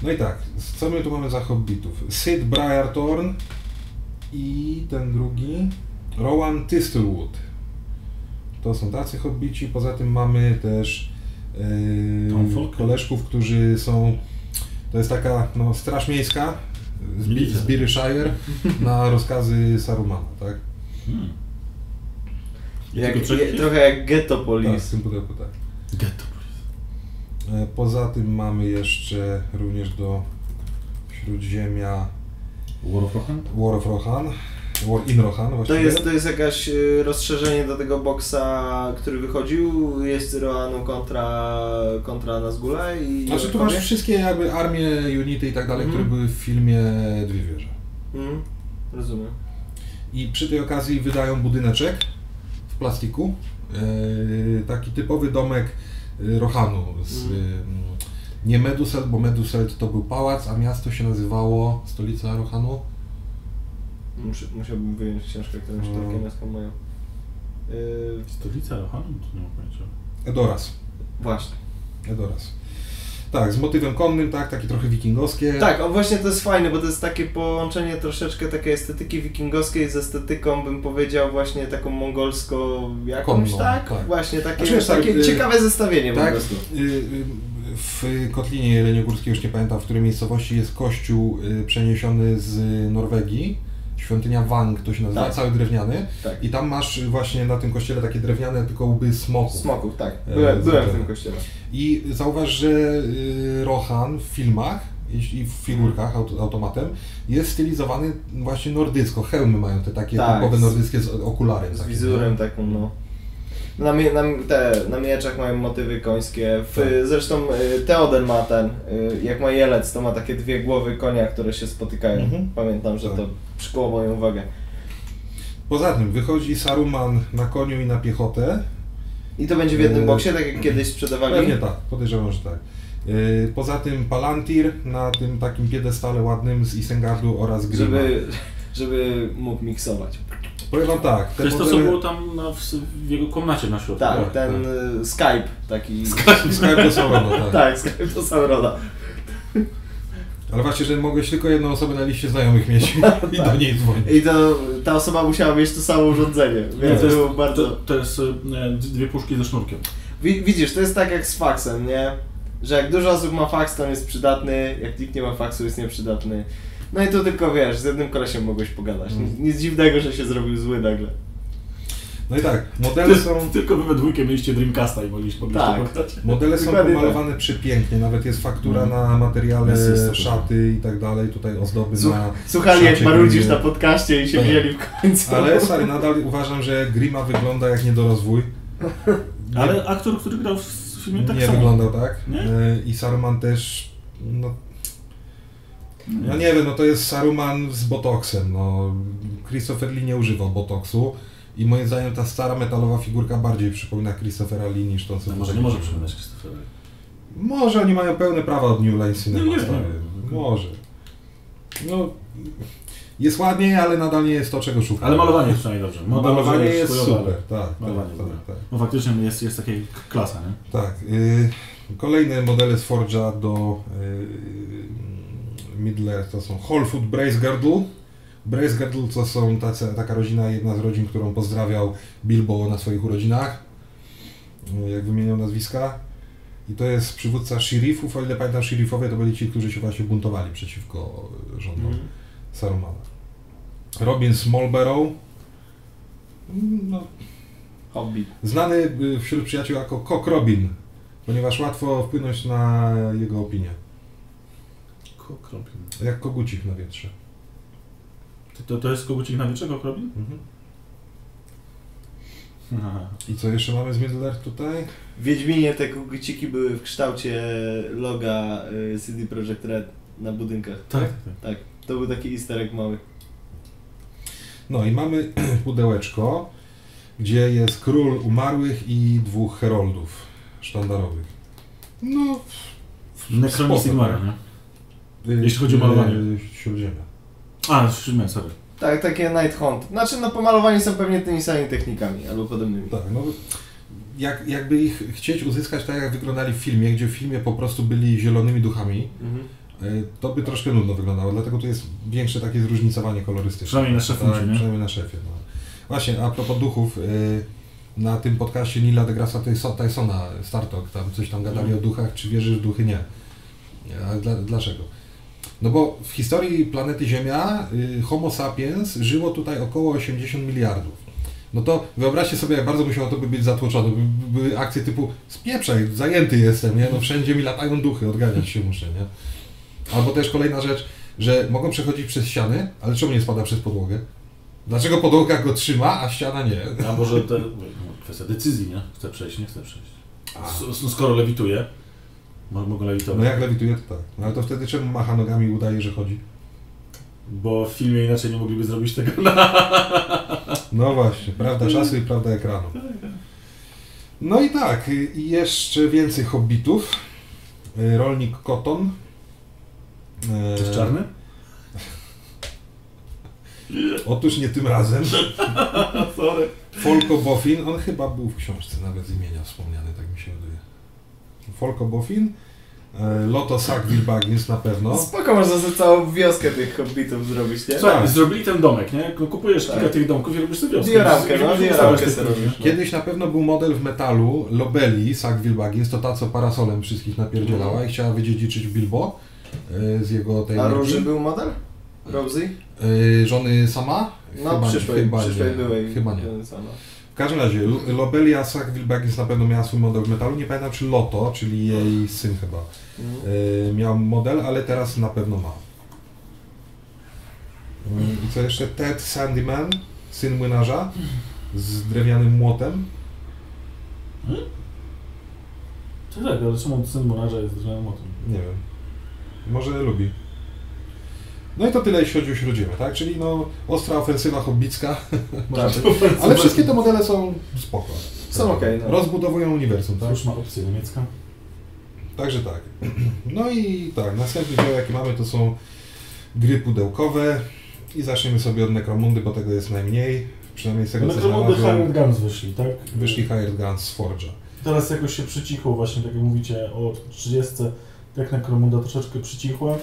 No i tak, co my tu mamy za hobbitów? Sid Briarthorn i ten drugi, Rowan Thistlewood. To są tacy hobbici. Poza tym mamy też yy, koleżków, którzy są. To jest taka no, straż miejska z, Bi- z Biryshire na rozkazy Sarumana, tak? Hmm. Jak, je, trochę jak Ghetto Tak, w Police. tym pudełku, tak. Ghetto. E, Poza tym mamy jeszcze również do Śródziemia War of Rohan? War of Rohan. War in Rohan To właściwie. jest, to jest jakaś y, rozszerzenie do tego boksa, który wychodził, jest Roanu kontra, kontra Nazgula i... Znaczy tu masz wszystkie jakby armie, unity i tak dalej, Mhm. które były w filmie Dwie Wieże. Mm, rozumiem. I przy tej okazji wydają budyneczek w plastiku. E, taki typowy domek e, Rohanu. Z, Mhm. e, nie Meduselt, bo Meduselt to był pałac, a miasto się nazywało stolica Rohanu. Muszę, musiałbym wyjąć książkę, którą się Mm. takie miasto mają. Yy, Stolica Rohanu? To nie mam pojęcia. Edoras. właśnie. Edoras. Tak, z motywem konnym, tak, takie trochę wikingowskie. Tak, o właśnie to jest fajne, bo to jest takie połączenie troszeczkę takiej estetyki wikingowskiej z estetyką, bym powiedział, właśnie taką mongolską jakąś, Konną, tak? tak. Właśnie takie, Znaczy, tak, takie y, ciekawe zestawienie po Tak, prostu. y, y, w Kotlinie Jeleniogórskiej, już nie pamiętam w której miejscowości, jest kościół przeniesiony z Norwegii. Świątynia Wang to się nazywa, Tak. cały drewniany. Tak. I tam masz właśnie na tym kościele takie drewniane tylko łby smoków. Smoków, tak. E, Byłem, byłem w tym kościele. I zauważ, że y, Rohan w filmach i w figurkach aut- automatem jest stylizowany właśnie nordycko. Hełmy mają te takie Tak, typowe nordyckie z okularem. Z takim, wizurem taką, no. Na, na, te, na mieczach mają motywy końskie. W, Tak. Zresztą y, Teoden ma ten, y, jak ma jelec, to ma takie dwie głowy konia, które się spotykają. Mhm. Pamiętam, że Tak. to przykuło moją uwagę. Poza tym wychodzi Saruman na koniu i na piechotę. I to będzie w jednym E, boksie, tak jak kiedyś sprzedawali? Pewnie tak, podejrzewam, że tak. Poza tym Palantir na tym takim piedestale ładnym z Isengardu oraz Grima. Żeby, żeby mógł miksować. Powiem wam tak, To jest to, co modele... było tam na, w, w jego komnacie na środku. Tak, tak, ten y, Skype taki. Skype do Saurona, tak. tak, Skype do Saurona. Ale właśnie, że mogłeś tylko jedną osobę na liście znajomych mieć i do niej dzwonić. I to ta osoba musiała mieć to samo urządzenie, więc to, jest, było bardzo... to, to jest e, dwie puszki ze sznurkiem. Wi- Widzisz, to jest tak jak z faksem, nie? Że jak dużo osób ma faks, to on jest przydatny, jak nikt nie ma faksu, jest nieprzydatny. No i tu tylko wiesz, z jednym kolesiem mogłeś pogadać. Mm. Nic, nic dziwnego, że się zrobił zły nagle. No i tak, modele są, Tylko wy we dwójkę mieliście Dreamcasta i mogliście mogliście Tak. pogadać. modele są Dokładnie pomalowane przepięknie, nawet jest faktura Mhm. na materiale, to szaty i tak dalej, tutaj ozdoby Słuch- na Słuchali jak marudzisz na podcaście i się Tak. wzięli w końcu. Ale sorry, nadal uważam, że Grima wygląda jak niedorozwój. Ale aktor, który grał w filmie tak nie samo. wyglądał tak. Nie? E, I Saruman też, no, no nie wiem, no to jest Saruman z botoksem. No, Christopher Lee nie używał botoksu i moim zdaniem ta stara metalowa figurka bardziej przypomina Christophera Lee niż to, co No, może nie może przypominać Christophera. Może oni mają pełne prawa od New Line Cinema. Nie, nie. Może. No, jest ładniej, ale nadal nie jest to, czego szukam. Ale malowanie jest przynajmniej dobrze. Malowanie jest chujowe, super, tak, tak, Malowanie tak, dobre. tak. No faktycznie jest, jest takie k- klasa, nie? Tak. Y, kolejne modele z Forge'a do y, Midler to są Wholefoot Brace Girdle. Brace Girdle to są tacy, taka rodzina, jedna z rodzin, którą pozdrawiał Bilbo na swoich urodzinach, y, jak wymieniał nazwiska. I to jest przywódca sheriffów, o ile pamiętam, sheriffowie to byli ci, którzy się właśnie buntowali przeciwko rządom Mhm. Sarumana. Robin Smallbarrow. No, Hobby. Znany y, wśród przyjaciół jako Cock Robin, ponieważ łatwo wpłynąć na jego opinię. Jak kogucik na wietrze. To, to, to jest kogucik na wieczego Kokrobin? Mhm. Aha. I co jeszcze mamy z Middle tutaj? W Wiedźminie te kukuciki były w kształcie loga y, CD Projekt Red na budynkach. Tak, tak, tak. To był taki easter egg mały. No i mamy pudełeczko, gdzie jest król umarłych i dwóch heroldów sztandarowych. No, spoko, Sigmara, tak. nie? Jeśli chodzi o malowanie. Śródziemia. A, Shimmer, sorry. Tak, takie Night Hunt. Znaczy, no pomalowani są pewnie tymi samymi technikami albo podobnymi. Tak, no jak, jakby ich chcieć uzyskać tak jak wyglądali w filmie, gdzie w filmie po prostu byli zielonymi duchami, Mhm. y, to by troszkę nudno wyglądało, dlatego tu jest większe takie zróżnicowanie kolorystyczne. Przynajmniej na szefuncie, tak, nie? Przynajmniej na szefie, no. Właśnie, a propos duchów, y, na tym podcaście Nila deGrasse Tyson- Tysona Star Talk, tam coś tam gadali Mhm. o duchach, czy wierzysz w duchy? Nie. A dla, dlaczego? No bo w historii planety Ziemia y, Homo sapiens żyło tutaj około 80 miliardów. No to wyobraźcie sobie, jak bardzo musiało to by być zatłoczone. By, by, były akcje typu spieprzaj, zajęty jestem, nie? No wszędzie mi latają duchy, odganiać się muszę, nie? Albo też kolejna rzecz, że mogą przechodzić przez ściany, ale czemu nie spada przez podłogę? Dlaczego podłoga go trzyma, a ściana nie? A może to no, kwestia decyzji, nie? Chce przejść, nie chce przejść. A. S- skoro lewituje, mogą lewitować. No jak lewituje, to tak. No ale to wtedy czemu macha nogami i udaje, że chodzi? Bo w filmie inaczej nie mogliby zrobić tego. No właśnie, prawda czasu i prawda ekranu. No i tak, y, jeszcze więcej hobbitów. Y, Rolnik Koton. To jest czarny? Otóż nie tym razem. Sorry. Folko Boffin, on chyba był w książce nawet z imienia wspomniany, tak mi się wydaje. Folko Boffin, e, Loto Sackville Baggins na pewno. Spoko, można sobie całą wioskę tych hobbitów zrobić, nie? Słuchaj, Tak. zrobili ten domek, nie? Kupujesz Tak. kilka tych domków i robisz sobie wioskę. Dioramkę, no, dioramkę sobie robisz. Kiedyś na pewno był model w metalu Lobeli Sackville Baggins, to ta co parasolem wszystkich napierdzielała i chciała wydziedziczyć Bilbo e, z jego tej A. Róży był model? Rosie? E, Żony sama? No, Chyba- przyszłej, chyba przyszłej nie. byłej. Chyba nie. Sama. W każdym razie, Lo- Lobelia Sackville Baggins na pewno miała swój model w metalu. Nie pamiętam czy Loto, czyli jej syn chyba, e, miał model, ale teraz na pewno ma. Mm, I co jeszcze? Ted Sandyman, syn młynarza z drewnianym młotem. Tak, tak, ale czemu syn monarza jest drewnianym motem? Nie wiem. Może lubi. No i to tyle, jeśli chodzi o Śródziemie, tak? Czyli no, ostra ofensywa hobbicka. Tak. Ale wszystkie te modele są spoko. Są okej, no. Rozbudowują uniwersum, tak? Już ma opcję niemiecka. Także tak. No i tak, następny dział jaki mamy to są gry pudełkowe i zaczniemy sobie od Necromundy, bo tego jest najmniej. Przynajmniej z tego co Necromundy. Hired Guns wyszli, tak? Wyszli Hired Guns z Forge'a. Teraz jakoś się przycichło właśnie, tak jak mówicie, o 30, jak Necromunda troszeczkę przycichła.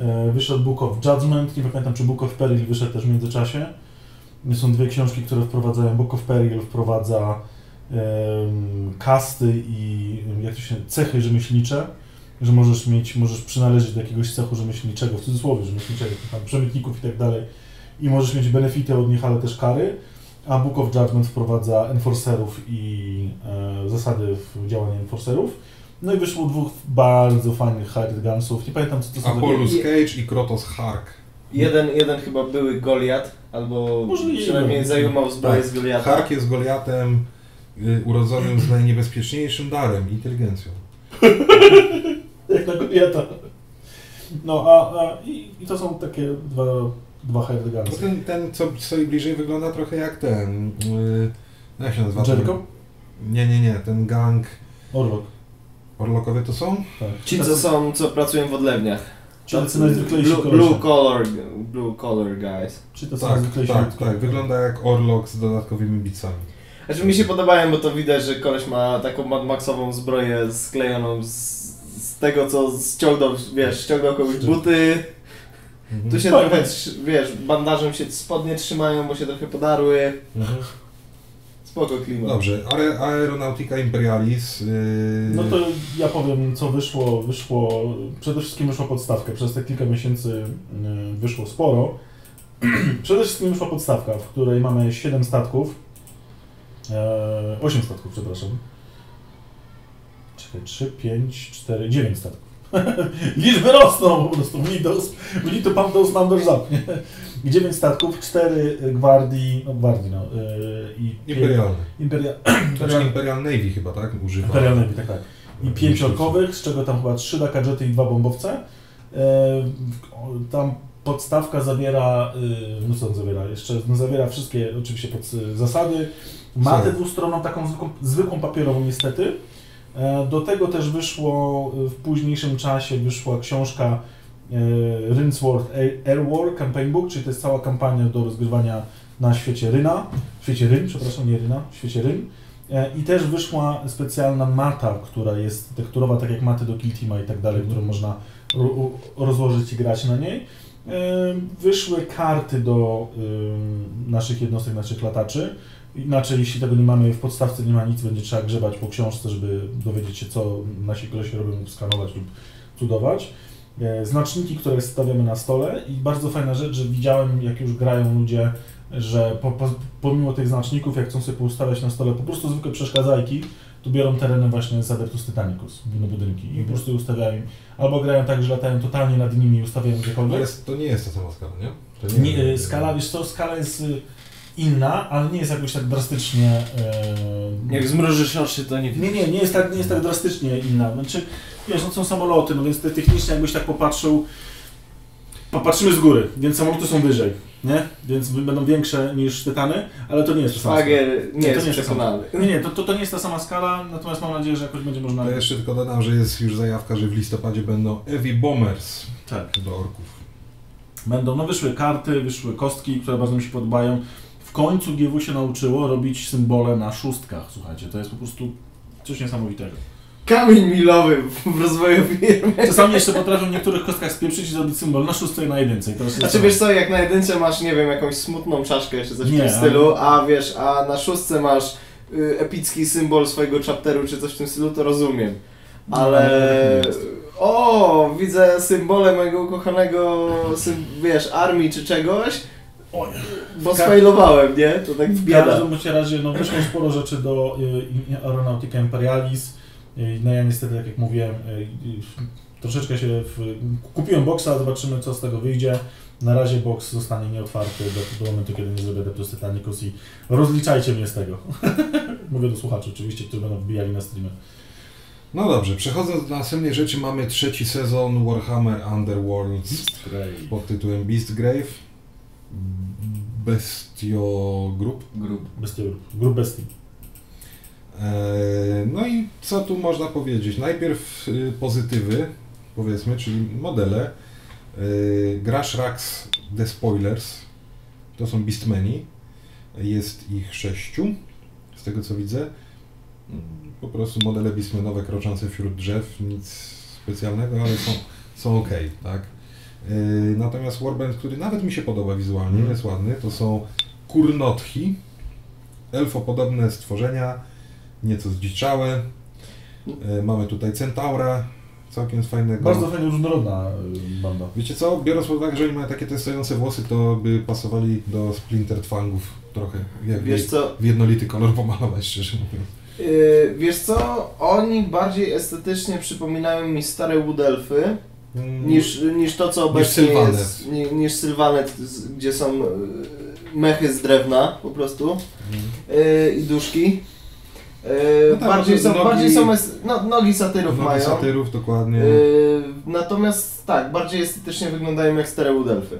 E, Wyszedł Book of Judgment, nie pamiętam czy Book of Peril wyszedł też w międzyczasie. Są dwie książki, które wprowadzają. Book of Peril wprowadza em, kasty i jak to się cechy rzemieślnicze, że możesz mieć, możesz przynależeć do jakiegoś cechu rzemieślniczego, w cudzysłowie rzemieślniczego, tam przemytników i tak dalej i możesz mieć benefity od nich, ale też kary. A Book of Judgment wprowadza enforcerów i e, zasady w działaniu enforcerów. No i wyszło dwóch bardzo fajnych hired gunsów. Nie pamiętam co to są. Apollus I- Cage i Krotos Hark. Jeden, jeden chyba były Goliat, albo Możliwe. przynajmniej zajmował zbroję Tak. z Goliata. Hark jest Goliatem y, urodzonym z najniebezpieczniejszym darem, inteligencją. Jak na Goliata. No a, a i, i to są takie dwa, dwa hired No gunsy. ten, ten co stoi bliżej wygląda trochę jak ten. Yy, jak się nazywa? Jericho? Nie, nie, nie. Ten gang Orlok. Orlokowie to są? Tak. Ci, co są, co pracują w odlewniach. Ci tacy najzwyklejsi blue, blue collar, blue collar guys. Ci tacy Tak, najzwyklejsi tak, tak. Wygląda jak Orlok z dodatkowymi bicami. Znaczy mi się podobają, bo to widać, że koleś ma taką Mad Maxową zbroję sklejoną z, z tego, co ściągnął, wiesz, ściągnął komuś buty. Mhm. Tu się Fajne. trochę, wiesz, bandażem się spodnie trzymają, bo się trochę podarły. Mhm. Spoko klimat. Dobrze, Aer- Aeronautica Imperialis. Yy... No to ja powiem, co wyszło. Wyszło, przede wszystkim wyszła podstawka. Przez te kilka miesięcy y, wyszło sporo. przede wszystkim wyszła podstawka, w której mamy 7 statków. E, 8 statków, przepraszam. Czekaj, 3, 5, 4, 9 statków. Liczby rosną po prostu. We need, those, we need to pump those numbers up. Nie? 9 statków, 4 gwardii, no gwardii no, y, i Imperialny. Imperia, Znaczy Imperial Navy chyba, tak? Używa. Imperial Navy, tak, tak. I pięć orkowych, z czego tam chyba trzy dakadżety i dwa bombowce. O, tam podstawka zawiera, y, no co on zawiera? Jeszcze no, zawiera wszystkie oczywiście pod, zasady. Matę Słuchaj. dwustronną, taką zwykłą, zwykłą papierową niestety. E, do tego też wyszło y, w późniejszym czasie wyszła książka e, Rinsworth Air War Campaign Book, czyli to jest cała kampania do rozgrywania na świecie Ryna, w świecie Ryn, przepraszam, nie Ryna, w świecie Ryn. E, I też wyszła specjalna mata, która jest tekturowa, tak jak maty do Kiltima i tak dalej, którą można rozłożyć i grać na niej. E, Wyszły karty do naszych jednostek, naszych lataczy. Inaczej, jeśli tego nie mamy w podstawce, nie ma nic, będzie trzeba grzebać po książce, żeby dowiedzieć się, co nasi kolesie robią, lub skanować lub cudować. E, Znaczniki, które stawiamy na stole i bardzo fajna rzecz, że widziałem, jak już grają ludzie, że po, po, pomimo tych znaczników, jak chcą sobie poustawiać na stole po prostu zwykłe przeszkadzajki, to biorą tereny właśnie z Adeptus Titanicus, no budynki i po prostu je ustawiają. Albo grają tak, że latają totalnie nad nimi i ustawiają To, gdziekolwiek. jest, to nie jest ta sama skala, nie? To Nie, y, skala, wiesz co, skala jest y, inna, ale nie jest jakoś tak drastycznie... y, Jak zmrużysz oczy, to nie Nie, nie, nie jest tak, nie jest tak drastycznie inna. Znaczy, wiesz, no są samoloty, no więc te technicznie jakbyś tak popatrzył, popatrzymy z góry, więc samoloty są wyżej, nie? Więc będą większe niż Tytany, ale to nie jest ta sama skala. Szwagier nie to jest nie jest przekonany. Nie, nie, to, to, to nie jest ta sama skala, natomiast mam nadzieję, że jakoś będzie można... To jeszcze tylko dodam, że jest już zajawka, że w listopadzie będą Heavy Bombers Tak. do orków. Będą, no wyszły karty, wyszły kostki, które bardzo mi się podobają. W końcu GW się nauczyło robić symbole na szóstkach, słuchajcie, to jest po prostu coś niesamowitego. Kamień milowy w rozwoju firmy. Czasami jeszcze potrafią w niektórych kostkach spieprzyć i zrobić symbol na szóstce i na jedynce. I to jest Znaczy wiesz co, jak na jedynce masz, nie wiem, jakąś smutną czaszkę czy coś w Nie, tym ale- stylu, a wiesz, a na szóstce masz y, epicki symbol swojego chapteru czy coś w tym stylu, to rozumiem. No, Ale... tak. O, widzę symbole mojego ukochanego, wiesz, armii czy czegoś. Bo sfailowałem, nie? To tak W wbiada. każdym bądź razie no, wyszło sporo rzeczy do y, Aeronautica Imperialis. Y, No ja niestety, tak jak mówiłem, y, y, troszeczkę się w, kupiłem boxa, zobaczymy co z tego wyjdzie. Na razie box zostanie nieotwarty do, do momentu, kiedy nie zrobię Adeptus Titanicus i rozliczajcie mnie z tego. Mówię do słuchaczy oczywiście, którzy będą wbijali na streamy. No dobrze, przechodząc do następnej rzeczy, mamy trzeci sezon Warhammer Underworlds pod tytułem Beastgrave. Bestio Group. Grub. Bestior, grup bestii. Eee, No i co tu można powiedzieć? Najpierw y, pozytywy, powiedzmy, czyli modele. Eee, Grash Rax The Spoilers. To są Beastmeni. Jest ich sześciu, z tego co widzę. Po prostu modele Beastmenowe kroczące wśród drzew, nic specjalnego, ale są, są ok, tak? Eee, Natomiast Warband, który nawet mi się podoba wizualnie, Mhm. jest ładny, to są Kurnotchi, elfopodobne stworzenia, nieco zdziczałe. E, Mamy tutaj Centaura, całkiem fajnego. Bardzo fajnie różnorodna y, banda. Wiecie co, biorąc pod uwagę, że oni mają takie testujące włosy, to by pasowali do Splinter Fangów trochę. Jak Wiesz co, w jednolity kolor pomalować, szczerze mówiąc. yy, wiesz co, oni bardziej estetycznie przypominają mi stare Wood Elfy, Mm, niż, niż to, co obecnie Sylvanet. jest, ni, niż Sylvanet, z- gdzie są y, mechy z drewna po prostu mm. i duszki. Y, No tak, bardziej, są, nogi- bardziej są, es- no, nogi satyrów Nogi mają. satyrów, dokładnie. Y, natomiast tak, bardziej estetycznie wyglądają jak stare Wood Elfy.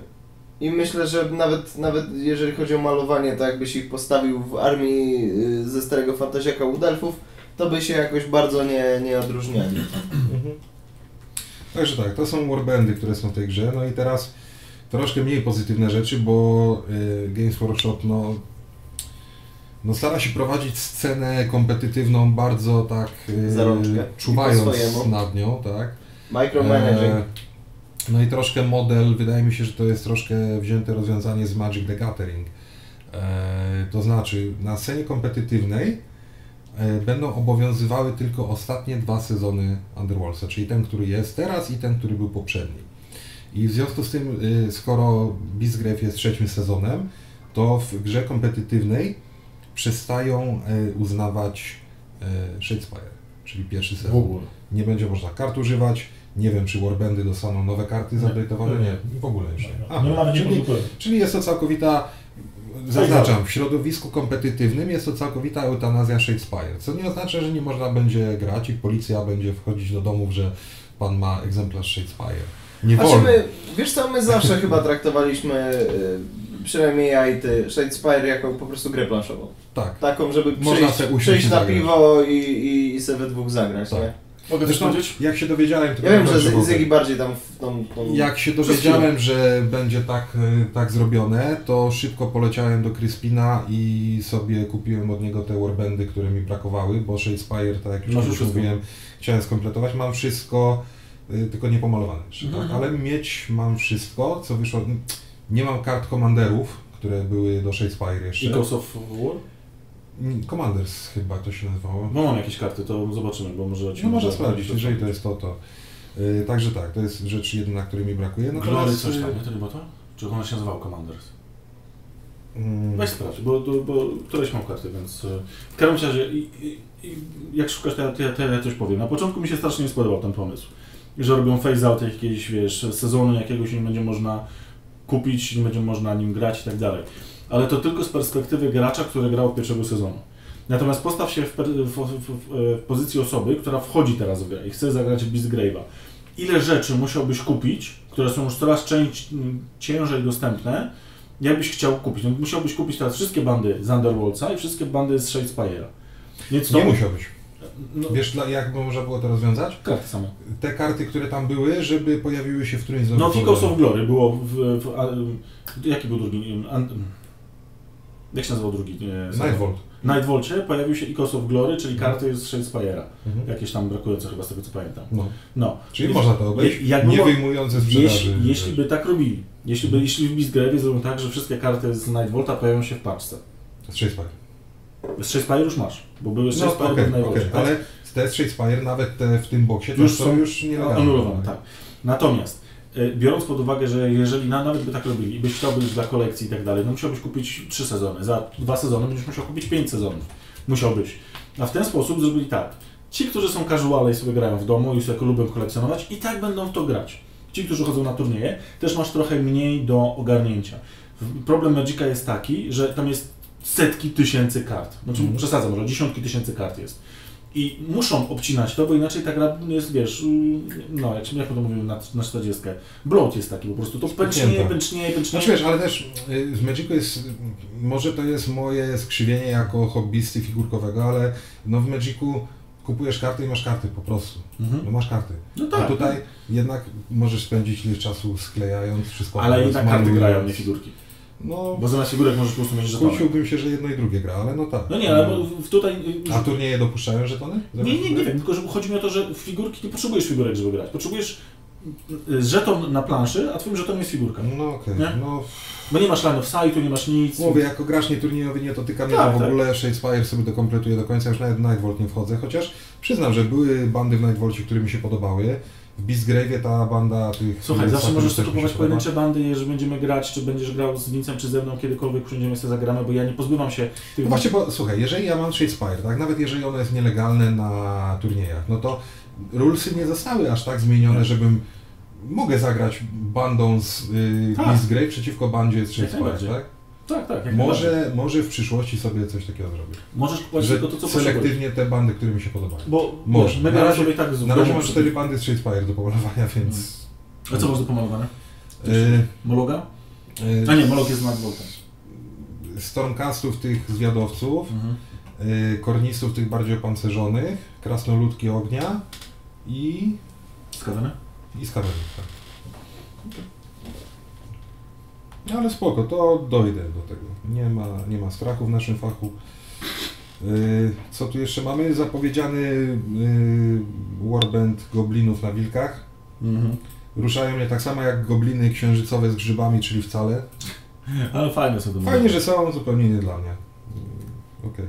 I myślę, że nawet, nawet jeżeli chodzi o malowanie, to jakbyś ich postawił w armii ze starego fantaziaka Wood Elfów, to by się jakoś bardzo nie, nie odróżniali. Także tak, to są warbandy, które są w tej grze. No i teraz troszkę mniej pozytywne rzeczy, bo y, Games Workshop no, no stara się prowadzić scenę kompetytywną bardzo tak y, Za rączkę. Czuwając nad nią, tak. Micromanaging. E, No i troszkę model, wydaje mi się, że to jest troszkę wzięte rozwiązanie z Magic the Gathering. E, To znaczy, na scenie kompetytywnej będą obowiązywały tylko ostatnie dwa sezony Underworldsa, czyli ten, który jest teraz i ten, który był poprzedni. I w związku z tym, y, skoro Beastgrave jest trzecim sezonem, to w grze kompetytywnej przestają e, uznawać e, Shadespire, czyli pierwszy W sezon. ogóle. Nie będzie można kart używać. Nie wiem, czy Warbandy dostaną nowe karty Nie. zupdate'owane. Nie. Nie, w ogóle już nie. Aha, No czyli, czyli jest to całkowita, zaznaczam, w środowisku kompetytywnym jest to całkowita eutanazja Shadespire, co nie oznacza, że nie można będzie grać i policja będzie wchodzić do domów, że pan ma egzemplarz Shadespire. Nie Znaczy wolno. my, wiesz co, my zawsze chyba traktowaliśmy, y, przynajmniej ja i ty, Shadespire jako po prostu grę planszową. Tak. Taką, żeby Można przyjść, usiąść przyjść na zagrać. piwo i, i, i sobie we dwóch zagrać, Tak. nie? Mogę Zresztą, powiedzieć? jak się dowiedziałem, to Ja wiem, że bardziej tam w tą... tą... Jak się dowiedziałem, że będzie tak, y, tak zrobione, to szybko poleciałem do Crispina i sobie kupiłem od niego te warbandy, które mi brakowały, bo Shadespire, tak jak już Masz już wszystko. mówiłem, chciałem skompletować. Mam wszystko, y, tylko nie pomalowane jeszcze, Mhm. tak? ale mieć mam wszystko, co wyszło. Nie mam kart Commanderów, które były do Shadespire jeszcze. Echoes of War? Mm, Commanders chyba to się nazywało. No mam jakieś karty, to zobaczymy, bo może No można sprawdzić, jeżeli to jest to, to. Y, Także tak, to jest rzecz jedyna, której mi brakuje. Glory Natomiast, coś y, tam, nie? To nie było to? Czy ona się nazywała Commanders? Mm, Weź sprawdź, bo, bo, bo któreś mam karty, więc e, w każdym razie i, i, i jak szukasz, to ja, to, ja, to ja coś powiem. Na początku mi się strasznie nie spodobał ten pomysł, że robią phase out jakiegoś, wiesz, sezonu jakiegoś nie będzie można kupić, nie będzie można nim grać i tak dalej. Ale to tylko z perspektywy gracza, który grał od pierwszego sezonu. Natomiast postaw się w, w, w, w, w pozycji osoby, która wchodzi teraz w grę i chce zagrać w Beastgrave'a. Ile rzeczy musiałbyś kupić, które są już coraz część, ciężej dostępne, jakbyś chciał kupić. No, musiałbyś kupić teraz wszystkie bandy z Underworldsa i wszystkie bandy z Shadespire'a. Więc to... Nie musiałbyś. No, Wiesz, jak by można było to rozwiązać? karty same. Te karty, które tam były, żeby pojawiły się w którymś z No, Echoes of. Glory było w... w a, jaki był drugi? Jak się nazywał drugi? Nightvolt. Nightvolcie pojawił się Echoes of Glory, czyli Mhm. karty z Shadespire'a. Mhm. Jakieś tam brakujące chyba z tego co pamiętam. No. No. Czyli można to obejść, je- nie wyjmując ze sprzedaży. Jeśli, jeśli by tak robili, jeśli, by, jeśli w Beastgrave'ie zrobią tak, że wszystkie karty z Nightvolta pojawią się w paczce. Z Shadespire. Z Shadespire już masz, bo były No Shadespire okej, w Nightvolcie. okej, tak? ale te z Shadespire, nawet te w tym boksie, Już są są już nielegalne. Anulowane, tak. Natomiast y, biorąc pod uwagę, że jeżeli na, nawet by tak robili i byś chciał być dla kolekcji i tak dalej, no musiałbyś kupić trzy sezony. Za dwa sezony będziesz musiał kupić pięć sezonów. Musiałbyś. A w ten sposób zrobili tak. Ci, którzy są casuale i sobie grają w domu i sobie lubią kolekcjonować, i tak będą w to grać. Ci, którzy chodzą na turnieje, też masz trochę mniej do ogarnięcia. Problem Magica jest taki, że tam jest setki tysięcy kart. Znaczy, Mhm. przesadzam, może dziesiątki tysięcy kart jest. I muszą obcinać to, bo inaczej ta gra jest, wiesz, mm, no jak, jak to mówimy na, na 40. Bloat jest taki po prostu, to pęcznieje, pęcznieje, pęcznieje. Znaczy wiesz, ale też y, z Magicu jest, y, może to jest moje skrzywienie jako hobbysty figurkowego, ale no w Magicu kupujesz karty i masz karty po prostu. Mhm. No masz karty. No A tak, tutaj jednak możesz spędzić ile czasu sklejając wszystko. ale i tak karty grają, nie figurki. No, Bo zamiast figurek możesz po prostu mieć żetony. kłóciłbym się, że jedno i drugie gra, ale no tak. No nie, ale bo w- tutaj... A turnieje dopuszczają żetony? Nie, nie, nie wiem, tylko że chodzi mi o to, że w figurki nie potrzebujesz figurek, żeby grać. Potrzebujesz y, żeton na planszy, a twoim żetonem jest figurka. No okej, Nie? no Bo nie masz line of sightu, nie masz nic. mówię, jako gracz nieturniejowy nie dotyka mnie Tak, to w tak. ogóle, Shadespire sobie dokompletuję do końca, już nawet w Nightvolt nie wchodzę, chociaż przyznam, że były bandy w Nightvolcie, które mi się podobały. W Beastgrave'ie ta banda tych... Słuchaj, zawsze możesz sobie kupować pojedyncze bandy, jeżeli będziemy grać, czy będziesz grał z Vincem, czy ze mną, kiedykolwiek usiądziemy sobie zagramy, bo ja nie pozbywam się tych No właśnie, bo słuchaj, jeżeli ja mam Shadespire, tak, nawet jeżeli ono jest nielegalne na turniejach, no to rulesy nie zostały aż tak zmienione, żebym mogę zagrać bandą z y, Tak. Beastgrave przeciwko bandzie z Shadespire, tak? Tak, tak. Może, może w przyszłości sobie coś takiego zrobię. Możesz kupować Że tylko to, co potrzebujesz. selektywnie te bandy, które mi się podobają. Bo Może. my Na razie- sobie tak Na razie mam cztery bandy z Shadespire do pomalowania, więc... A co masz do pomalowania? Y, Mologa? y, A nie, Molog jest nad Voltem. Stormcastów tych zwiadowców, Mhm. y, kornistów tych bardziej opancerzonych, krasnoludki ognia i... Wskazane? i skawery, tak. No ale spoko, to dojdę do tego. Nie ma, nie ma strachu w naszym fachu. Y, Co tu jeszcze mamy? Zapowiedziany y, warband goblinów na wilkach. Mhm. Ruszają mnie tak samo jak gobliny księżycowe z grzybami, czyli wcale. Ale fajne są te Fajnie, że są, zupełnie nie dla mnie. Mm, Okej.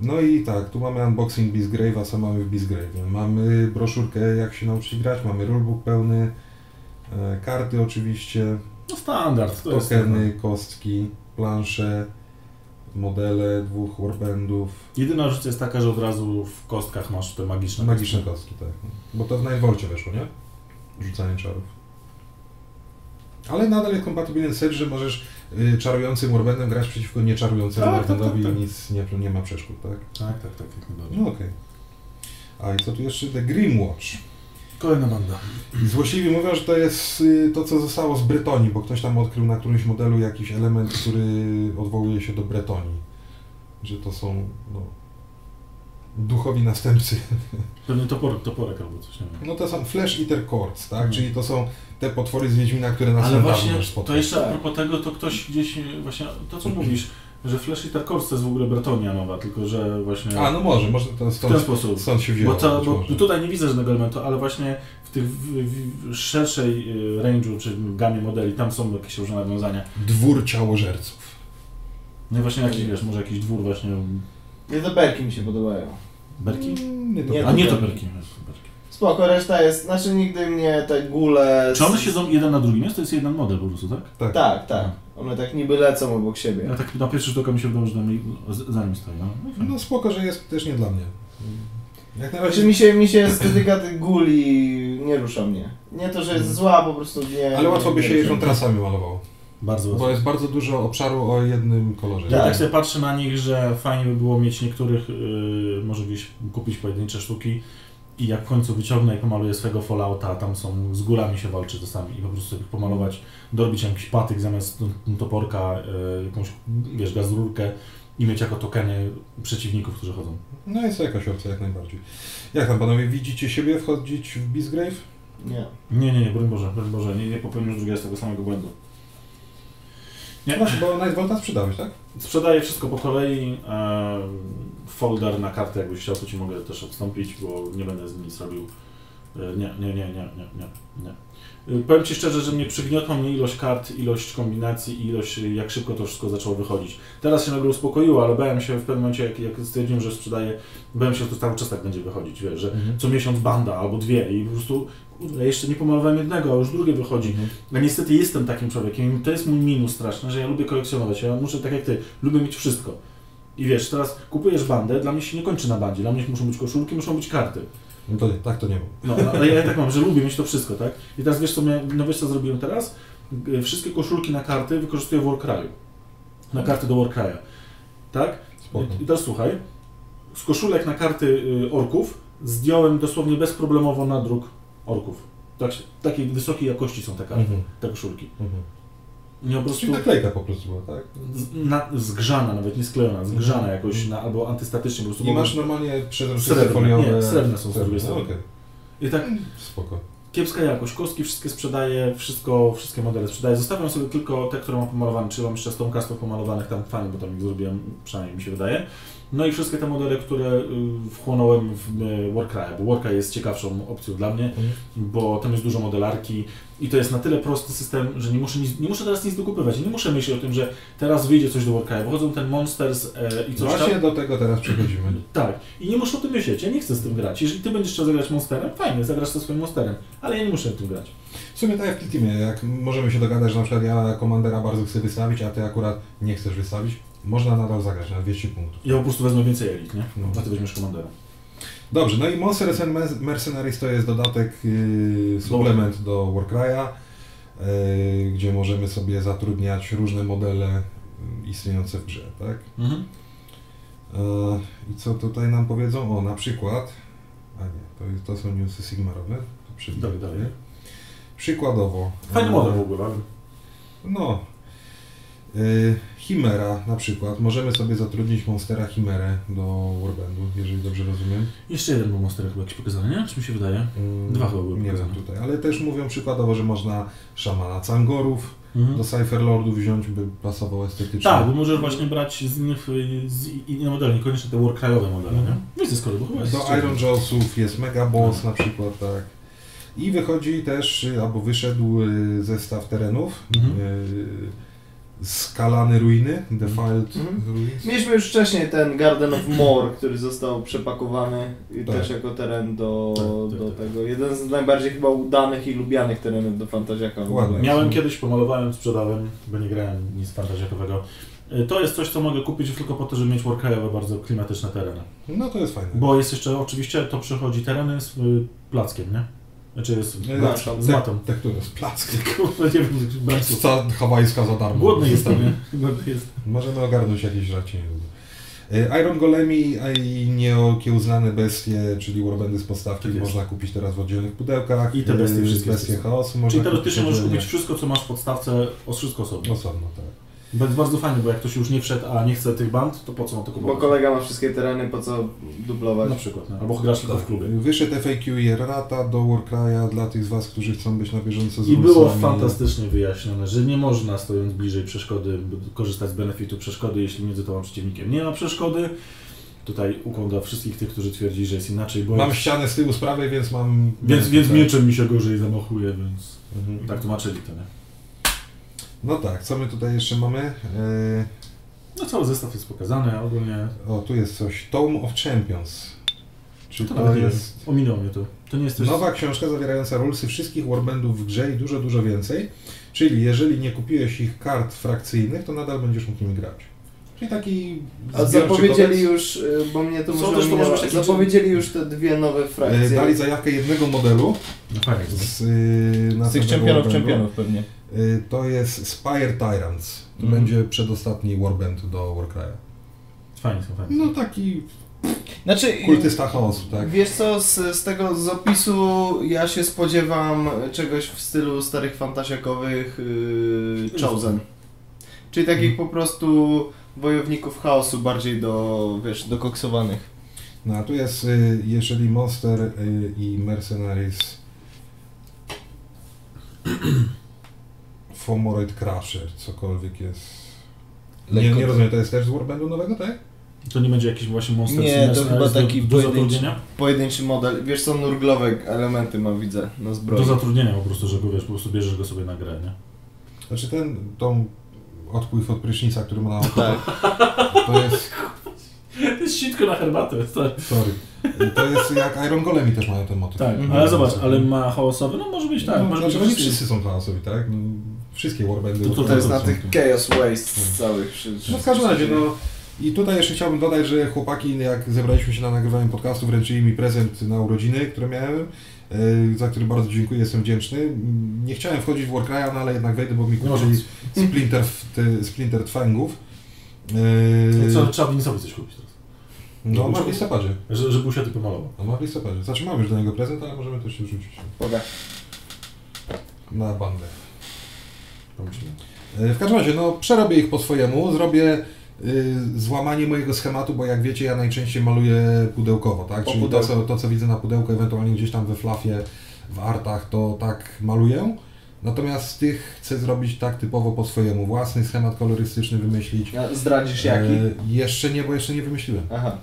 No i tak, tu mamy unboxing Beastgrave'a, co mamy w Beastgrave'ie. Mamy broszurkę, jak się nauczyć grać, mamy rulebook pełny, e, karty oczywiście, No standard, to jest tokeny, kostki, plansze, modele dwóch warbandów, Jedyna różnica jest taka, że od razu w kostkach masz te magiczne magiczne kostki. tak. Bo to w Nightvolcie weszło, nie? Rzucanie czarów. Ale nadal jest kompatybilny set, że możesz y, czarującym warbandem grać przeciwko nieczarującemu Tak, tak, warbandowi tak, tak. i nic nie, nie ma przeszkód, tak? Tak, tak, tak. No okej. A i co tu jeszcze? The Grimwatch. Kolejna banda. I złośliwi mówią, że to jest y, to, co zostało z Bretonii, bo ktoś tam odkrył na którymś modelu jakiś element, który odwołuje się do Bretonii. Że to są no, duchowi następcy. Pewnie topor, toporek albo coś, nie wiem. No to są Flesh Eater Cords, tak? Mhm. Czyli to są te potwory z Wiedźmina, które na Ale właśnie, to jeszcze a propos tego, to ktoś gdzieś, właśnie, to co mówisz, że Flash i to jest w ogóle Bretonia nowa, tylko że właśnie A, no może, może to w ten stąd, sposób. stąd się wzięło. Bo, bo tutaj nie widzę żadnego elementu, ale właśnie w tych w, w, w szerszej y, range'u, czy w gamie modeli, tam są jakieś różne nawiązania. Dwór ciałożerców. No i właśnie jakiś, wiesz, może jakiś dwór właśnie, Nie to berki mi się podobają. berki? Mm, Nie to Nie, A nie to berki. Spoko, reszta jest, znaczy nigdy mnie te gule... Czy one siedzą jeden na drugim? Jest to jest jeden model po prostu, tak? Tak. Tak, tak. One tak niby lecą obok siebie. Ja tak na pierwszy rzut oka mi się wydało, że z- za nim stoi. No, no. No spoko, że jest też nie dla mnie. Jak na Znaczy razie... mi się, mi się estetyka tych guli nie rusza mnie. Nie to, że jest zła, po prostu nie... Ale łatwo by się nie je rusza. kontrastami malowało. Bardzo Bo łatwo. jest bardzo dużo obszaru o jednym kolorze. Ja Tak. tak sobie patrzę na nich, że fajnie by było mieć niektórych, yy, może gdzieś kupić pojedyncze sztuki i jak w końcu wyciągnę i pomaluję swojego Fallouta, tam są, z górami się walczy czasami i po prostu sobie pomalować, dorobić jakiś patyk zamiast toporka, yy, jakąś, wiesz, gazurkę i mieć jako tokeny przeciwników, którzy chodzą. No jest to jakaś opcja jak najbardziej. Jak tam panowie, widzicie siebie wchodzić w Beastgrave? Nie. Nie, nie, nie, broń Boże, broń Boże, nie, nie popełnisz drugi raz tego samego błędu. Nie, No, bo Nightvolta sprzedałeś, tak? Sprzedaję wszystko po kolei. Folder na kartę, jakbyś chciał, to ci mogę też odstąpić, bo nie będę z nic robił. E, nie, nie, nie, nie, nie, nie, nie. E, powiem Ci szczerze, że mnie przygniotła mnie ilość kart, ilość kombinacji i ilość, e, jak szybko to wszystko zaczęło wychodzić. Teraz się nagle uspokoiło, ale bałem się w pewnym momencie, jak, jak stwierdziłem, że sprzedaję, bałem się, że to cały czas tak będzie wychodzić, wiesz, że co miesiąc banda albo dwie i po prostu kurde, jeszcze nie pomalowałem jednego, a już drugie wychodzi. Ja niestety jestem takim człowiekiem i to jest mój minus straszny, że ja lubię kolekcjonować. Ja muszę, tak jak ty, lubię mieć wszystko. I wiesz, teraz kupujesz bandę, dla mnie się nie kończy na bandzie. Dla mnie muszą być koszulki, muszą być karty. No to nie, tak to nie było. No, no, ale ja tak mam, że lubię mieć to wszystko, tak? I teraz wiesz co, miałem, no wiesz co zrobiłem teraz? Wszystkie koszulki na karty wykorzystuję w Warcry'u. Na karty do Warcry'a. Tak? Spoko. I teraz słuchaj, z koszulek na karty y, orków zdjąłem dosłownie bezproblemowo nadruk orków. Tak, takiej wysokiej jakości są te karty, Mhm. te koszulki. Mhm. Nie po prostu Czyli naklejka po prostu była, tak? z, na, zgrzana, nawet nie sklejona, zgrzana jakoś, na, albo antystatycznie po prostu. I masz normalnie Srebrne, foliowe... nie, srebrne są z drugiej strony. okej. I tak Spoko. kiepska jakość, kostki wszystkie sprzedaję, wszystko, wszystkie modele sprzedaję. Zostawiam sobie tylko te, które mam pomalowane, czyli mam jeszcze Stonecastów pomalowanych tam fajnie, bo tam ich zrobiłem, przynajmniej mi się wydaje. No i wszystkie te modele, które y, wchłonąłem w y, Warcry, bo Warcry jest ciekawszą opcją dla mnie, Mhm. bo tam jest dużo modelarki i to jest na tyle prosty system, że nie muszę, nic, nie muszę teraz nic dokupywać. Nie muszę myśleć o tym, że teraz wyjdzie coś do Warcry, bo chodzą ten Monsters e, i coś Właśnie tam. do tego teraz przechodzimy. Tak. I nie muszę o tym myśleć. Ja nie chcę z tym grać. Jeżeli ty będziesz chciał zagrać Monsterem, fajnie, zagrasz ze swoim Monsterem, ale ja nie muszę w tym grać. W sumie tak jak w Kiltimie, jak możemy się dogadać, że na przykład ja komandera bardzo chcę wystawić, a ty akurat nie chcesz wystawić, można nadal zagrać na 200 punktów. Ja po prostu wezmę więcej elit, nie? No. A ty weźmiesz komandera. Dobrze, no i Monsters and Mer- Mercenaries to jest dodatek, yy, suplement do Warcry'a, yy, gdzie możemy sobie zatrudniać różne modele yy, istniejące w grze, tak? Mhm. Yy, I co tutaj nam powiedzą? O, na przykład, a nie, to, jest, to są newsy Sigmarowe. Dalej, dalej. Przykładowo. Fajny yy, model w ogóle. No. Yy, Chimera na przykład. Możemy sobie zatrudnić Monstera Chimerę do Warbandu, jeżeli dobrze rozumiem. Jeszcze jeden był Monster chyba jakiś pokazany, nie? Czy mi się wydaje? Yy, Dwa chyba były Nie wiem tutaj, ale też mówią przykładowo, że można szamana Cangorów Mhm. do Cypher Lordów wziąć, by pasował estetycznie. Tak, bo możesz właśnie brać z innych, y, z innych modeli, niekoniecznie te Warcryowe modele, nie? No ze skoro, bo chyba jest Do Iron. Jawsów jest Mega Boss na przykład, tak. I wychodzi też, y, albo wyszedł y, zestaw terenów. Mhm. y, Skalane ruiny, Defiled Mhm. Ruins. Mieliśmy już wcześniej ten Garden of More, który został przepakowany i Tak. też jako teren do, Tak, tak, do tak. tego. Jeden z najbardziej chyba udanych i lubianych terenów do Fantaziaka. Miałem kiedyś, pomalowałem, sprzedałem, bo nie grałem nic fantazjakowego. Y, To jest coś, co mogę kupić tylko po to, żeby mieć Warcryowe bardzo klimatyczne tereny. No to jest fajne. Bo jest jeszcze, oczywiście, to przychodzi tereny z y, plackiem, nie? Znaczy jest Nie, tak, z matą. Te, które z plackiem. Nie wiem. Ca hawajska za darmo. Głodny jestem, nie? Głodny jestem. Możemy ogarnąć jakieś rzeczy. Y, Iron Golemi i nieokiełznane bestie, czyli warbandy z podstawki, Tak jest. można kupić teraz w oddzielnych pudełkach. I te bestie Y, wszystkie Bestie chaosu Czyli teoretycznie możesz kupić wszystko, co masz w podstawce, o wszystko osobno. Osobno, tak. Bo jest bardzo fajnie, bo jak ktoś już nie wszedł, a nie chce tych band, to po co ma to Bo kupować? kolega ma wszystkie tereny, po co dublować. Na przykład, nie? albo grasz tylko w klubie. Wyszedł FAQ i errata do Warcry'a dla tych z Was, którzy chcą być na bieżąco z I było fantastycznie wyjaśnione, że nie można stojąc bliżej przeszkody korzystać z benefitu przeszkody, jeśli między tobą a przeciwnikiem nie ma przeszkody. Tutaj ukłon dla wszystkich tych, którzy twierdzili, że jest inaczej, bo Mam jak- ścianę z tyłu z prawej, więc mam... więc, więc mieczem mi się gorzej zamachuje, więc Mhm. tak tłumaczyli to, nie? No tak, co my tutaj jeszcze mamy? E, No cały zestaw jest pokazany, ogólnie o, tu jest coś. Tome of Champions. Czyli To to jest Ominęło mnie to. To nie jest coś... nowa książka zawierająca rulesy wszystkich warbandów w grze i dużo, dużo więcej. Czyli jeżeli nie kupiłeś ich kart frakcyjnych, to nadal będziesz mógł nimi grać. Czyli taki A zapowiedzieli już, y, bo mnie to może też, to może ominęło, być taki- zapowiedzieli już te dwie nowe E, frakcje. Dali zajawkę jednego modelu No fajnie. z, z tych czempionów czempionów pewnie. Y, To jest Spire Tyrants. To Mhm. będzie przedostatni warband do Warcry'a. Fajnie są, fajnie. No taki Znaczy, kultysta chaosu, tak? wiesz co, z, z tego z opisu ja się spodziewam czegoś w stylu starych fantasiakowych yy, Chosen. Czyli takich po prostu wojowników chaosu bardziej do, wiesz, dokoksowanych. No a tu jest, y, jeżeli Monster y, i Mercenaries Fomoroid Crusher, cokolwiek jest. Nie, Lekko nie to- rozumiem, to jest też z Warbandu nowego, tak? To nie będzie jakiś właśnie monster Nie, to chyba jest do- taki do pojedynczy. zatrudnienia? Pojedynczy model. Wiesz co, nurglowe elementy ma, widzę, na Do zbroi. zatrudnienia po prostu, że go wiesz, po prostu bierzesz go sobie na grę, nie? Znaczy ten, tą odpływ od prysznica, który ma na oko, Tak. to jest, To jest sitko na herbatę, sorry, Y, to jest jak Iron Golemi też mają ten motyw. Tak, Mhm. ale zobacz, ale ma chaosowy, no może być tak. no, może znaczy, być oni wszyscy są chaosowi, tak? No, wszystkie warbandy. To- to- To jest na tych tu. Chaos Waste całych. przy- No w każdym razie, no i tutaj jeszcze chciałbym dodać, że chłopaki, jak zebraliśmy się na nagrywanie podcastu, wręczyli mi prezent na urodziny, które miałem, e, za który bardzo dziękuję, jestem wdzięczny. Nie chciałem wchodzić w Warcry'a, no ale jednak wejdę, bo mi No kupili Splinter, te, Splinter Twangów. E, Co, trzeba by sobie coś kupić teraz. No, ma w listopadzie. Że, żeby usiadł i pomalował. No, ma w listopadzie. Znaczy mam już do niego prezent, ale możemy to się wrzucić Poda. na bandę. E, W każdym razie, no przerobię ich po swojemu, zrobię y, złamanie mojego schematu, bo jak wiecie, ja najczęściej maluję pudełkowo, tak? Po Czyli to co, to, co widzę na pudełku, ewentualnie gdzieś tam we flafie, w artach, to tak maluję. Natomiast tych chcę zrobić tak typowo po swojemu, własny schemat kolorystyczny wymyślić. A Zdradzisz jaki? E, jeszcze nie, bo jeszcze nie wymyśliłem. Aha.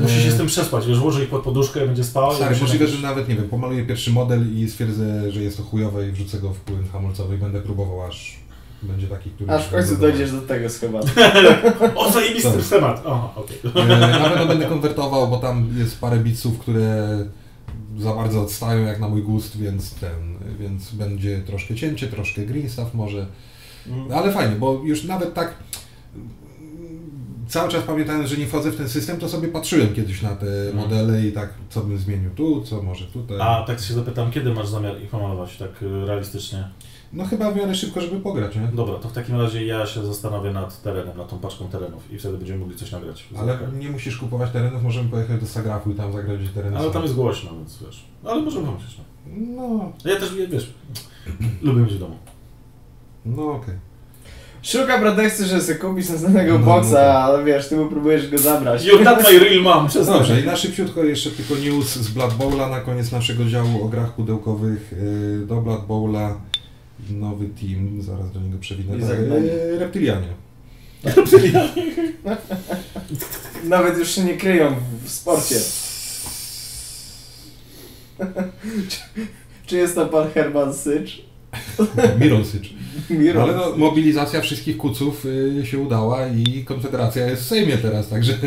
Musi się E, z tym przespać, wiesz, włoży ich pod poduszkę, będzie spał będzie możliwe, że nawet, nie wiem, pomaluję pierwszy model i stwierdzę, że jest to chujowe i wrzucę go w płyn hamulcowy i będę próbował, aż będzie taki, który... Aż w końcu dojdziesz do tego schematu. O, zajebisty Tak. schemat! Aha, okej. E, Na pewno będę konwertował, bo tam jest parę bitsów, które za bardzo odstają jak na mój gust, więc ten, więc będzie troszkę cięcie, troszkę green stuff może, ale fajnie, bo już nawet tak mm, cały czas pamiętając, że nie wchodzę w ten system, to sobie patrzyłem kiedyś na te Mhm. modele i tak, co bym zmienił tu, co może tutaj. A tak się zapytam, kiedy masz zamiar ich pomalować tak y, realistycznie? No chyba w miarę szybko, żeby pograć, nie? Dobra, to w takim razie ja się zastanowię nad terenem, nad tą paczką terenów i wtedy będziemy mogli coś nagrać. Ale nie musisz kupować terenów, możemy pojechać do Sagrafu i tam zagrać tereny Ale tam jest głośno, więc wiesz. Ale możemy pomyśleć. No. No, Ja też, wiesz, lubię być w domu. no okej. Szuka pretextu, że sobie kupić następnego No, boxa, no tak. ale wiesz, ty mu próbujesz go zabrać. You're not my real mom, przez Dobrze, i na szybciutko jeszcze tylko news z Blood Bowla na koniec naszego działu o grach pudełkowych. Yy, Do Blood Bowla nowy team, zaraz do niego przewinę. Tak, zagranie. yy, Reptilianie. Nawet już się nie kryją w sporcie. Czy, czy jest to pan Herman Sycz? Miron Sycz. Miro. Ale no, mobilizacja wszystkich kuców yy, się udała i Konfederacja jest w Sejmie teraz, także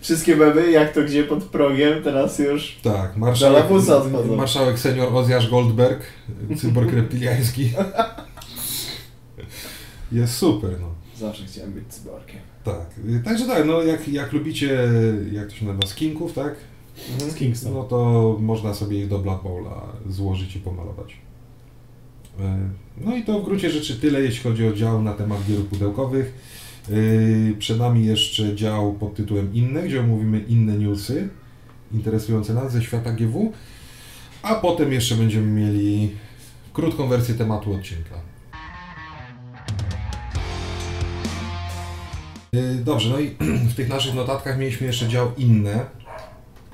Wszystkie memy, jak to gdzie pod progiem, teraz już... tak, marszałek, marszałek senior Ozjasz Goldberg, cyborg reptiliański. Jest super, no. Zawsze chciałem być cyborgiem. Tak, także tak, no jak, jak lubicie, jak to się nazywa, skinków, tak? Mhm. Z Kingston. No to można sobie ich do Blood Bowla złożyć i pomalować. E, No i to w gruncie rzeczy tyle, jeśli chodzi o dział na temat gier pudełkowych. E, Przed nami jeszcze dział pod tytułem Inne, gdzie omówimy inne newsy interesujące nas ze świata GW. A potem jeszcze będziemy mieli krótką wersję tematu odcinka. E, Dobrze, no i w tych naszych notatkach mieliśmy jeszcze dział Inne.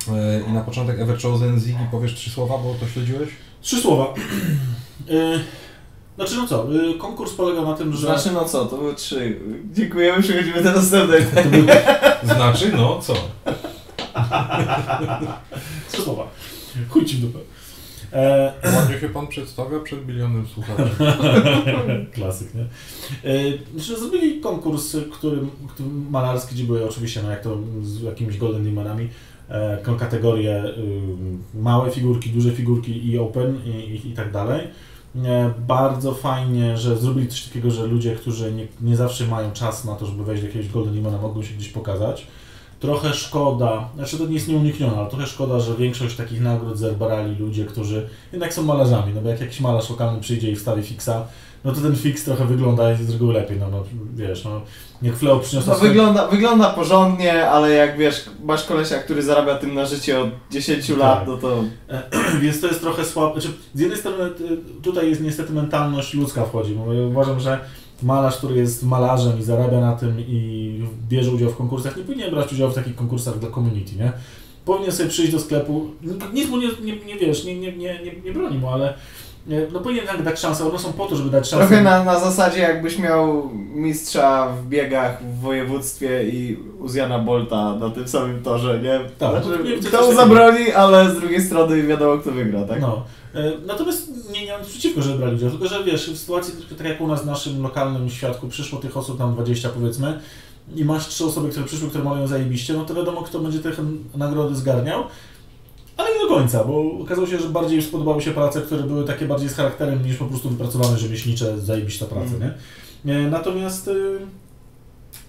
E, I na początek Ever Chosen, Ziggy, powiesz trzy słowa, bo to śledziłeś? Trzy słowa. Y, Znaczy no co, y, konkurs polega na tym, że... Znaczy no co, to były trzy. Dziękujemy, przechodzimy do następnej. Znaczy, no co? Trzy słowa. Chuj ci w dupę. E, Ładnie się pan przedstawia przed milionem słuchaczy. Klasyk, nie? E, Znaczy, zrobili konkurs, którym, którym malarski, gdzie były oczywiście, no jak to z jakimiś Golden Demonami, e, k- kategorie y, małe figurki, duże figurki i open i, i, i tak dalej. E, Bardzo fajnie, że zrobili coś takiego, że ludzie, którzy nie, nie zawsze mają czas na to, żeby wejść do jakiegoś Golden Demona, mogą się gdzieś pokazać. Trochę szkoda, znaczy to nie jest nieuniknione, ale trochę szkoda, że większość takich nagród zerbarali ludzie, którzy jednak są malarzami, no bo jak jakiś malarz lokalny przyjdzie i wstawi fixa, no to ten fix trochę wygląda z reguły lepiej, no, no wiesz, no jak Fleo przyniosła No swój- wygląda, wygląda porządnie, ale jak wiesz, masz kolesia, który zarabia tym na życie od 10 Tak. lat, no to... Więc to jest trochę słabe. Znaczy, z jednej strony tutaj jest niestety mentalność ludzka wchodzi, bo ja uważam, że malarz, który jest malarzem i zarabia na tym i bierze udział w konkursach, nie powinien brać udziału w takich konkursach dla community, nie? Powinien sobie przyjść do sklepu, nic mu nie, nie, nie wiesz, nie, nie, nie, nie, broni mu, ale no powinien tak dać szansę, one są po to, żeby dać szansę. Trochę na, na zasadzie jakbyś miał mistrza w biegach w województwie i Uziana Bolta na tym samym torze, nie? Tak, Znaczy, nie kto mu zabroni, ale z drugiej strony wiadomo kto wygra, tak? No. E, Natomiast nie, nie mam nic przeciwko, żeby brali udział, tylko że wiesz, w sytuacji tak jak u nas w naszym lokalnym świadku przyszło tych osób tam 20 powiedzmy i masz trzy osoby, które przyszły, które malują zajebiście, no to wiadomo kto będzie te nagrody zgarniał, ale nie do końca, bo okazało się, że bardziej spodobały się prace, które były takie bardziej z charakterem niż po prostu wypracowane rzemieślnicze, zajebista praca, Mm. nie? E, Natomiast y,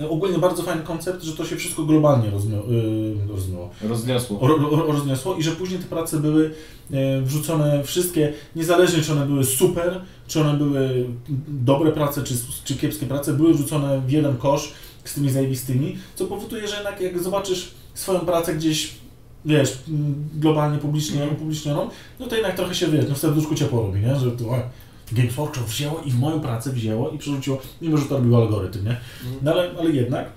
ogólnie bardzo fajny koncept, że to się wszystko globalnie rozmio- y, rozmyło Rozniosło. ro, ro, rozniosło i że później te prace były e, wrzucone wszystkie, niezależnie czy one były super, czy one były dobre prace, czy, czy kiepskie prace, były wrzucone w jeden kosz z tymi zajebistymi, co powoduje, że jednak jak zobaczysz swoją pracę gdzieś, wiesz, globalnie publicznie, upublicznioną, no to jednak trochę się, wiesz, no w serduszku ciepło robi, nie? Że to, Games Workshop wzięło i w moją pracę wzięło i przerzuciło, mimo że to robił algorytm, nie? No ale, ale jednak.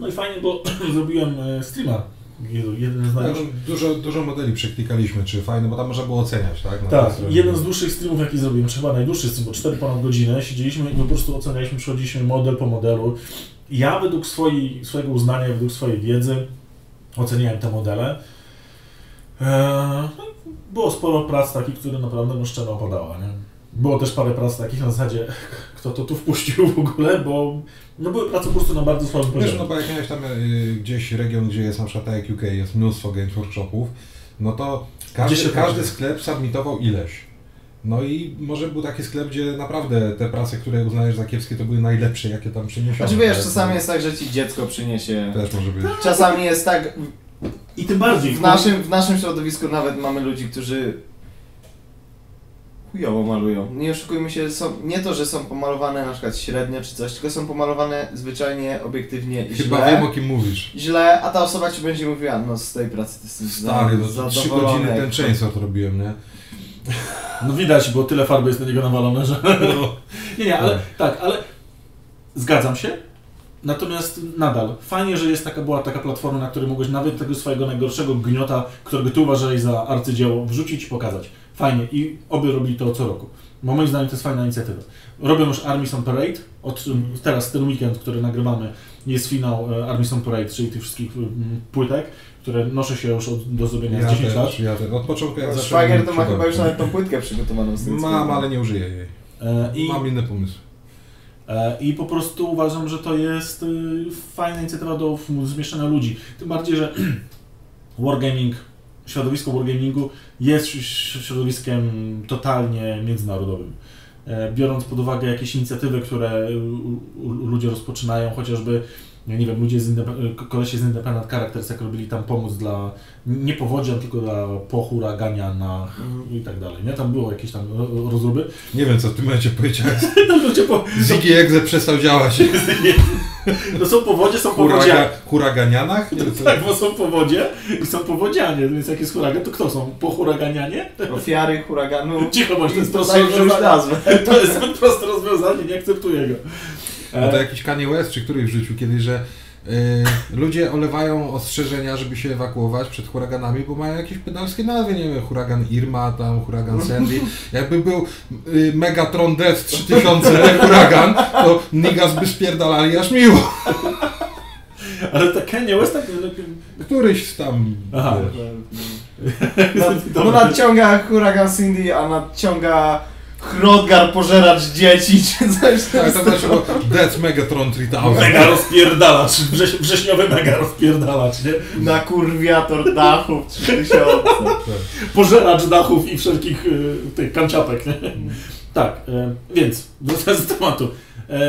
No i fajnie, bo zrobiłem e, streama. Jeden z No, najlepszych. dużo, dużo modeli przeklikaliśmy, czy fajne, bo tam można było oceniać, tak? Na Tak, jeden z dłuższych streamów jaki zrobiłem, chyba najdłuższy stream, bo 4 ponad godzinę, siedzieliśmy i po prostu ocenialiśmy, przechodziliśmy model po modelu. Ja według swojej, swojego uznania, według swojej wiedzy oceniałem te modele. Eee, no było sporo prac takich, które naprawdę no szczena opadała, nie? Było też parę prac takich na zasadzie, kto to tu wpuścił w ogóle, bo no były prace po prostu na bardzo słabym Wiesz, poziomie. no bo jak miałeś tam y, gdzieś region, gdzie jest na przykład tak jak UK, jest mnóstwo games workshopów, no to każdy, każdy sklep submitował ileś. No i może był taki sklep, gdzie naprawdę te prace, które uznajesz za kiepskie, to były najlepsze, jakie tam przyniesiono. Znaczy wiesz, tak? czasami jest tak, że ci dziecko przyniesie... Też może być. Czasami jest tak, I tym bardziej. w naszym, w naszym środowisku nawet mamy ludzi, którzy chujowo malują. Nie oszukujmy się, są, nie to, że są pomalowane na przykład średnio czy coś, tylko są pomalowane zwyczajnie, obiektywnie Chyba źle. wiem o kim mówisz. Źle, a ta osoba ci będzie mówiła, no z tej pracy to jestem Stary, za, no to trzy zadowolony. godziny ten chainsaw robiłem, nie? No widać, bo tyle farby jest na niego nawalone, że... nie, nie, ale tak, ale zgadzam się. Natomiast nadal, fajnie, że jest taka, była taka platforma, na której mogłeś nawet tego swojego najgorszego gniota, którego ty uważałeś za arcydzieło, wrzucić i pokazać. Fajnie i obie robili to co roku. Bo moim zdaniem to jest fajna inicjatywa. Robią już Armies on Parade, od, teraz ten weekend, który nagrywamy, jest finał e, Armies on Parade, czyli tych wszystkich mm, płytek, które noszę się już od, do zrobienia Ja z 10 lat. też, ja też. Od początku jak No, zacząłem... Szwagier to ma chyba już nawet tą płytkę przygotowaną z Mam, ale nie użyję jej. E, I, Mam inny pomysł. E, I po prostu uważam, że to jest y, fajna inicjatywa do zmieszania ludzi. Tym bardziej, że Wargaming, środowisko Wargamingu jest środowiskiem totalnie międzynarodowym. E, Biorąc pod uwagę jakieś inicjatywy, które u- ludzie rozpoczynają, chociażby ja nie wiem, ludzie z kolesie z Independent Characters, jak robili tam pomoc dla nie powodzian, tylko dla pochuraganianach i tak dalej, nie? Tam było jakieś tam ro- rozruby. Nie wiem, co w tym momencie powiedziałeś. Ludzie po, Ziggy Egze przestał działać. no są powodzie, są powodzianie. Huraga, huraganianach? Czy co? Tak, bo są powodzie i są powodzianie, więc jak jest huragan, to kto są? Po huraganianie? Ofiary huraganu. Cicho bądź, to jest proste wziąć rozwiązanie. To jest proste rozwiązanie, nie akceptuję go. No to jakiś Kanye West, czy któryś wrzucił kiedyś, że y, ludzie olewają ostrzeżenia, żeby się ewakuować przed huraganami, bo mają jakieś pedalskie nazwy, nie wiem, huragan Irma, tam huragan Sandy. Jakby był y, Megatron Death 3000 huragan, to niggas by spierdalali aż miło. Ale to Kanye West tak... Któryś tam... Aha. wiesz. No, no nadciąga huragan Cindy, a nadciąga Hrodgar pożeracz dzieci, czy coś Tak, to znaczy Death Megatron 3000. Mega rozpierdalacz, wrześ, wrześniowy mega rozpierdalacz, nie? Na kurwiator dachów 3000. Pożeracz dachów i wszelkich y, tych kanciapek, nie? Tak, e, więc wracając do tematu. E,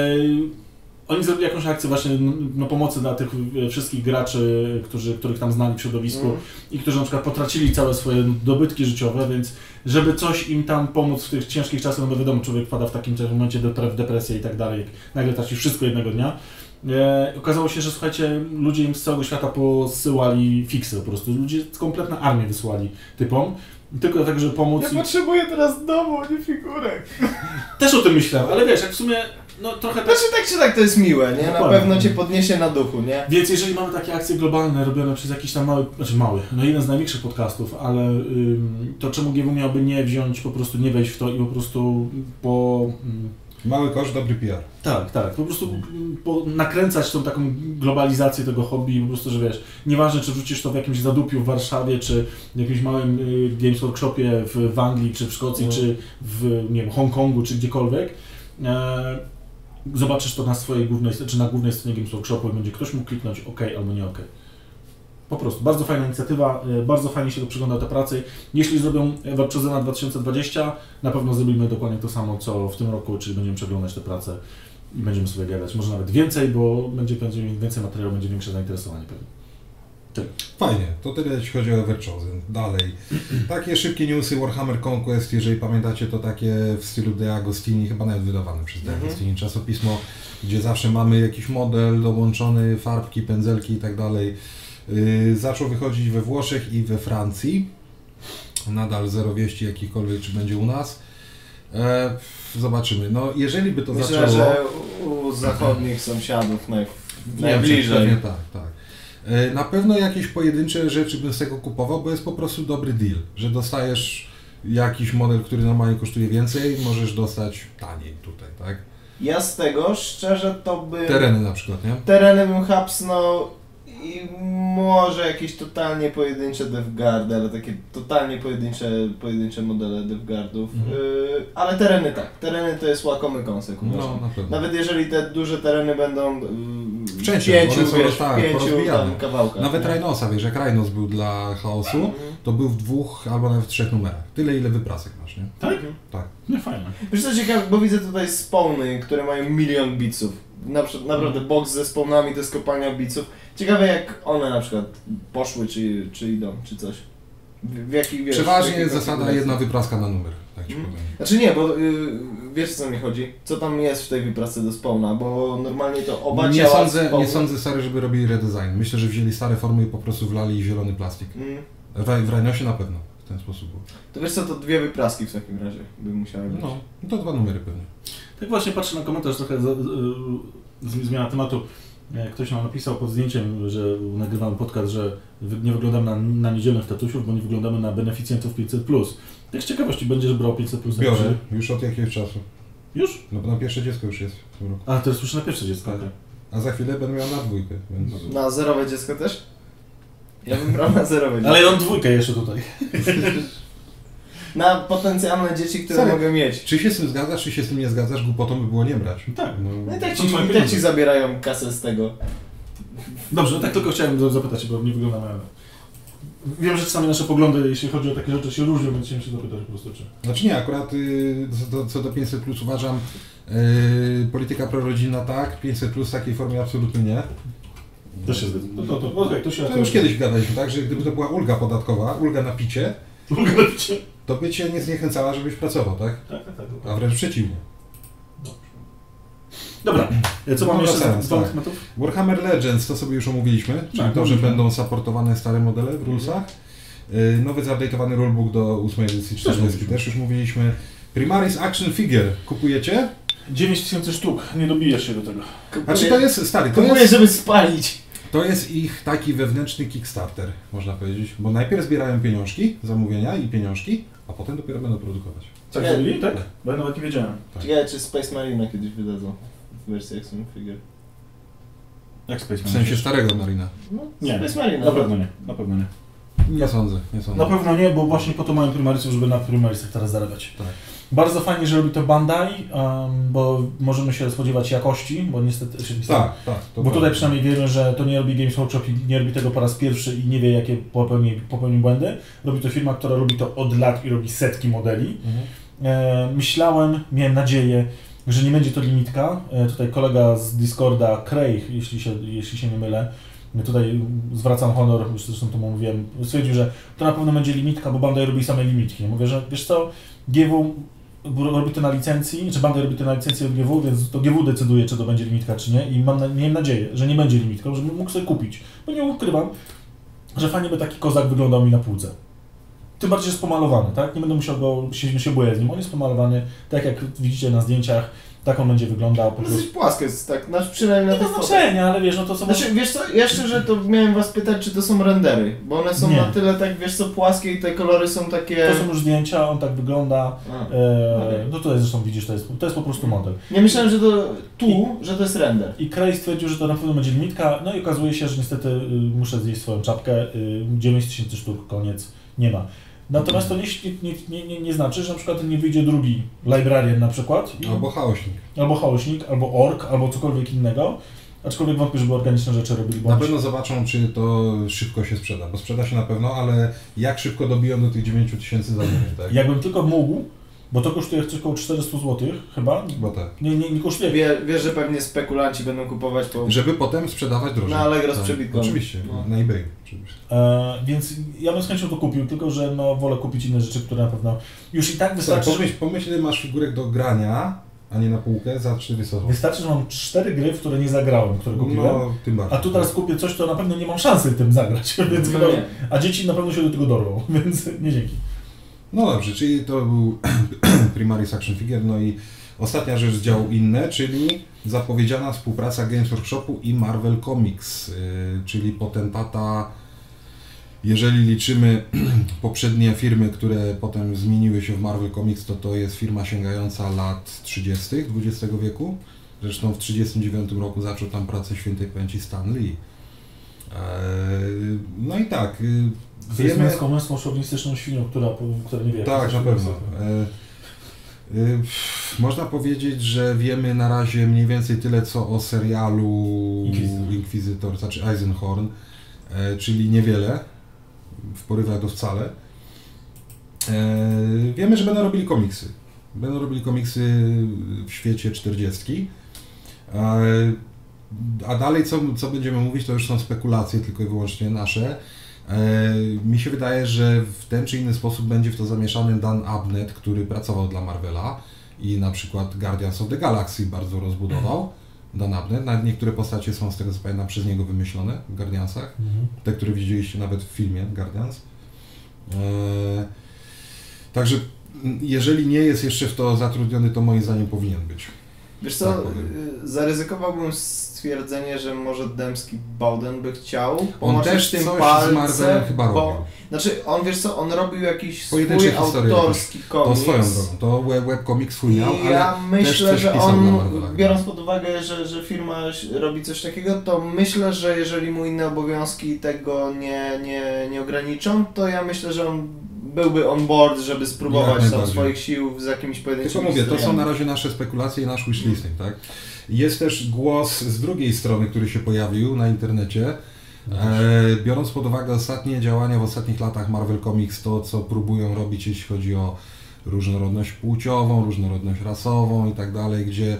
oni zrobili jakąś akcję właśnie n- na pomocy dla tych e, wszystkich graczy, którzy, których tam znali w środowisku Mm. i którzy na przykład potracili całe swoje dobytki życiowe, więc żeby coś im tam pomóc w tych ciężkich czasach, no bo wiadomo, człowiek wpada w takim momencie w depresję i tak dalej, jak nagle traci wszystko jednego dnia. E, okazało się, że słuchajcie, ludzie im z całego świata posyłali fiksy po prostu. Ludzie, kompletna armię wysłali typom. Tylko dlatego, żeby pomóc Ja im. potrzebuję teraz domu, a nie figurek. Też o tym myślałem, ale wiesz, jak w sumie, no trochę tak. Znaczy tak czy tak to jest miłe, nie? Na Dokładnie. pewno cię podniesie na duchu, nie? Więc jeżeli mamy takie akcje globalne robione przez jakiś tam mały, znaczy mały, no jeden z największych podcastów, ale ym, to czemu GW miałby nie wziąć, po prostu nie wejść w to i po prostu po... ym, Mały kosz, dobry PR. tak, tak, po prostu po, nakręcać tą taką globalizację tego hobby i po prostu, że wiesz, nieważne czy wrzucisz to w jakimś zadupiu w Warszawie, czy w jakimś małym y, Games Workshopie w, w Anglii, czy w Szkocji, No. czy w, nie wiem, Hongkongu, czy gdziekolwiek, e, zobaczysz to na swojej głównej, czy na głównej stronie Games Workshopu i będzie ktoś mógł kliknąć OK albo nie OK. Po prostu, bardzo fajna inicjatywa, e, bardzo fajnie się to przygląda te pracy. Jeśli zrobią Webczozena 2020, na pewno zrobimy dokładnie to samo, co w tym roku, czyli będziemy przeglądać te prace i będziemy sobie gadać. Może nawet więcej, bo będzie, będzie więcej materiału, będzie większe zainteresowanie pewnie. Fajnie, to tyle jeśli chodzi o Everchosen. Dalej. Takie szybkie newsy Warhammer Conquest, jeżeli pamiętacie, to takie w stylu De Agostini, chyba nawet wydawane przez De Mhm. Agostini czasopismo, gdzie zawsze mamy jakiś model dołączony, farbki, pędzelki i tak dalej. Yy, zaczął wychodzić we Włoszech i we Francji. Nadal zero wieści jakichkolwiek, czy będzie u nas. E, zobaczymy. No, jeżeli by to Myślę, zaczęło... że u zachodnich sąsiadów naj, najbliżej. Tak, tak. E, Na pewno jakieś pojedyncze rzeczy bym z tego kupował, bo jest po prostu dobry deal, że dostajesz jakiś model, który normalnie kosztuje więcej, możesz dostać taniej tutaj, tak? Ja z tego szczerze to by... Tereny na przykład, nie? Tereny bym hapsnął i może jakieś totalnie pojedyncze Devgardy, ale takie totalnie pojedyncze, pojedyncze modele Devgardów. Mhm. Yy, ale tereny tak. Tereny to jest łakomy kąsek. No, na. Nawet jeżeli te duże tereny będą yy, W w części, pięciu, one są wiesz, tak, w pięciu tam kawałkach. Nawet nie? Rhinosa, wiesz, jak Rhinos był dla chaosu, Mhm. to był w dwóch albo nawet w trzech numerach. Tyle, ile wyprasek masz, nie? Tak? Tak. No fajnie. Wiesz co ciekawe, bo widzę tutaj spawny, które mają milion bitsów. Na, naprawdę Mhm. box ze spawnami to jest kopalnia bitsów. Ciekawe jak one na przykład poszły, czy, czy idą, czy coś. W, w jakich wiesz, Przeważnie zasada jedna wypraska na numer, tak ci Mhm. powiem. Znaczy nie, bo y, wiesz co mi chodzi? Co tam jest w tej wyprasce do spawna, bo normalnie to oba Nie ciała sądzę, nie sądzę stary, żeby robili redesign. Myślę, że wzięli stare formy i po prostu wlali zielony plastik. Mm. W, Rhinosie na pewno w ten sposób było. To wiesz co, to dwie wypraski w takim razie by musiały być. No, no to dwa numery pewnie. Tak właśnie patrzę na komentarz trochę zmiana tematu. Ktoś nam napisał pod zdjęciem, że nagrywamy podcast, że nie wyglądamy na, na niedzielnych tatusiów, bo nie wyglądamy na beneficjentów 500+. Tak z ciekawości, będziesz brał 500+. Biorę, już od jakiegoś czasu. Już? No bo na pierwsze dziecko już jest w tym roku. A, to jest już na pierwsze dziecko. Tak. A za chwilę będę miał na dwójkę, więc... Na zerowe dziecko też? Ja bym brał na zerowe dziecko. Ale ja mam dwójkę jeszcze tutaj. Na potencjalne dzieci, które Serio? mogę mieć. Czy się z tym zgadzasz, czy się z tym nie zgadzasz? Głupotą by było nie brać. Tak. No, No i tak To ci, i tak ci zabierają kasę z tego. Dobrze, no tak tylko chciałem zapytać, bo nie wyglądamy. Wiem, że czasami nasze poglądy, jeśli chodzi o takie rzeczy, się różnią, więc chciałem się zapytać po prostu, czy... Znaczy nie, akurat y, co, do, co do 500 plus uważam, y, polityka prorodzinna tak, 500 plus w takiej formie absolutnie nie. Też się zgadzam. No to, to, okej, to się... To już kiedyś gadaliśmy, tak, że gdyby to była ulga podatkowa, ulga na picie, to by cię nie zniechęcała, żebyś pracował, tak? Tak, tak, tak. A wręcz przeciwnie. Dobra, co No, mamy jeszcze dwóch tak. Warhammer Legends, to sobie już omówiliśmy, czyli Tak, to, że będą supportowane stare modele w rulesach. Y, Nowy zupdate'owany rulebook do 8 edycji 40 mówiliśmy. też już mówiliśmy. Primaris Action Figure, kupujecie? 9000 sztuk, nie dobijesz się do tego. Znaczy to jest, stary, to Kupuję, jest, żeby spalić. To jest ich taki wewnętrzny Kickstarter, można powiedzieć, bo najpierw zbierają pieniążki, zamówienia i pieniążki, a potem dopiero będą produkować. Tak Nie. zrobili? Tak? Bo ja nawet nie wiedziałem. Tak. Ciekawe, czy Space Marine kiedyś wydadzą w wersji Action Figure. Jak Space W sensie starego Marina. No, Nie, Space Marine. na pewno nie, na pewno nie. Nie sądzę, nie sądzę. Na pewno nie, bo właśnie po to mają Primarisów, żeby na Primarisach teraz zarabiać. Tak. Bardzo fajnie, że robi to Bandai, bo możemy się spodziewać jakości, bo niestety... Tak, tak. bo tutaj przynajmniej wiemy, że to nie robi Games Workshop i nie robi tego po raz pierwszy i nie wie, jakie popełni, popełni błędy. Robi to firma, która robi to od lat i robi setki modeli. Mhm. E, myślałem, miałem nadzieję, że nie będzie to limitka. E, tutaj kolega z Discorda, Craig, jeśli się, jeśli się nie mylę, tutaj zwracam honor, już zresztą to mówiłem, stwierdził, że to na pewno będzie limitka, bo Bandai robi same limitki. Mówię, że wiesz co, GW robi to na licencji, czy Bandai robi to na licencji od GW, więc to GW decyduje, czy to będzie limitka, czy nie i mam miałem nadzieję, że nie będzie limitką, żebym mógł sobie kupić. Bo nie ukrywam, że fajnie by taki kozak wyglądał mi na półce. Tym bardziej jest pomalowany, tak? Nie będę musiał go się, się bujać z nim. On jest pomalowany, tak jak widzicie na zdjęciach, tak on będzie wyglądał po prostu. Dosyć płasko jest, tak, znaczy przynajmniej Nie na ma tych fotach. znaczenia, ale wiesz, no to co Znaczy, wiesz co, ja szczerze to miałem was pytać, czy to są rendery, bo one są Nie. na tyle tak, wiesz co, płaskie i te kolory są takie... To są już zdjęcia, on tak wygląda. A. E, Okej. no tutaj zresztą widzisz, to jest, to jest po prostu model. Nie myślałem, że to tu, że to jest render. I Cray stwierdził, że to na pewno będzie limitka, no i okazuje się, że niestety y, muszę zjeść swoją czapkę, y, 9000 sztuk, koniec, nie ma. Natomiast to nie, nie, nie, nie, znaczy, że na przykład nie wyjdzie drugi librarian na przykład, Albo chaośnik. albo chaośnik, albo ork, albo cokolwiek innego, aczkolwiek wątpię, żeby organiczne rzeczy robili Na bądź. pewno zobaczą, czy to szybko się sprzeda, bo sprzeda się na pewno, ale jak szybko dobiją do tych 9000 zamówień, tak? Jakbym tylko mógł, bo to kosztuje coś około 400 zł chyba, Bo tak. nie, nie, nie kosztuje Wie, wiesz, że pewnie spekulanci będą kupować po... Żeby potem sprzedawać drożej. Na Allegro z tak. przebitką. Oczywiście, No. na eBay. Oczywiście. E, więc ja bym z chęcią to kupił, tylko że no, wolę kupić inne rzeczy, które na pewno już i tak Tak, wystarczy. pomyśl, pomyśl, ile masz figurek do grania, a nie na półkę za 400 zł. Wystarczy, że mam cztery gry, w które nie zagrałem, które kupiłem. No, tym bardziej. A tu teraz kupię coś, to na pewno nie mam szansy tym zagrać, więc No a dzieci na pewno się do tego dorwą, więc nie dzięki. No dobrze, czyli to był Primaris Action Figure, no i ostatnia rzecz z działu inne, czyli zapowiedziana współpraca Games Workshopu i Marvel Comics, yy, czyli potentata, jeżeli liczymy poprzednie firmy, które potem zmieniły się w Marvel Comics, to to jest firma sięgająca lat 30. XX wieku. Zresztą w 1939 roku zaczął tam pracę świętej pamięci Stan Lee. Eee, No i tak, To jest męską, męską szowinistyczną świnią, która, która nie wie jak tak, na pewno. E, y, Można powiedzieć, że wiemy na razie mniej więcej tyle, co o serialu Inkwizytor. Inkwizytor, znaczy Eisenhorn, e, czyli niewiele, w porywach do wcale. E, Wiemy, że będą robili komiksy. Będą robili komiksy w świecie 40. E, A dalej, co, co będziemy mówić, to już są spekulacje tylko i wyłącznie nasze. E, Mi się wydaje, że w ten czy inny sposób będzie w to zamieszany Dan Abnett, który pracował dla Marvela i na przykład Guardians of the Galaxy bardzo rozbudował. Dan Abnett, nawet niektóre postacie są z tego co pamiętam przez niego wymyślone w Guardiansach, Mhm. te, które widzieliście nawet w filmie Guardians. E, Także jeżeli nie jest jeszcze w to zatrudniony, to moim zdaniem powinien być. Wiesz co, Tak zaryzykowałbym stwierdzenie, że może Dębski Bowden by chciał On też tym coś palcem, z Marvelem chyba bo, robił. Znaczy, on wiesz co, on robił jakiś Pojedyncze swój autorski To komiks. swoją drogą, to web, webcomic swój miał, ale ja myślę, że on, biorąc pod uwagę, że, że firma robi coś takiego, to myślę, że jeżeli mu inne obowiązki tego nie, nie, nie ograniczą, to ja myślę, że on byłby on board, żeby spróbować tam swoich sił z jakimiś pojedynczymi Tylko mówię, to są na razie nasze spekulacje i nasz wishlisting, tak? Jest też głos z drugiej strony, który się pojawił na internecie. E, biorąc pod uwagę ostatnie działania w ostatnich latach Marvel Comics, to co próbują robić, jeśli chodzi o różnorodność płciową, różnorodność rasową i tak dalej, gdzie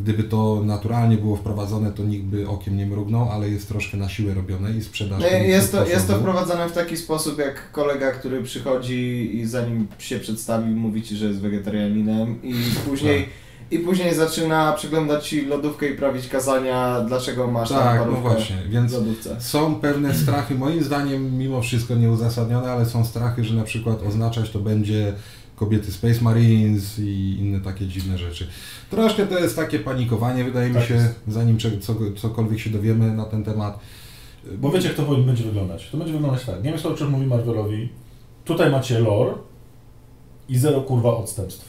gdyby to naturalnie było wprowadzone, to nikt by okiem nie mrugnął, ale jest troszkę na siłę robione i sprzedaż. No, jest, to, jest to wprowadzane w taki sposób, jak kolega, który przychodzi i zanim się przedstawi, mówi ci, że jest wegetarianinem i później, Tak. I później zaczyna przeglądać ci lodówkę i prawić kazania, dlaczego masz tam Tak, no parówkę właśnie, w więc lodówce. Są pewne strachy, moim zdaniem mimo wszystko nieuzasadnione, ale są strachy, że na przykład oznaczać to będzie kobiety Space Marines i inne takie dziwne rzeczy. Troszkę to jest takie panikowanie, wydaje mi Tak się, jest. zanim co, cokolwiek się dowiemy na ten temat. Bo wiecie, jak to będzie wyglądać? To będzie wyglądać tak. Games Workshop mówi Marvelowi, tutaj macie lore i zero kurwa odstępstw.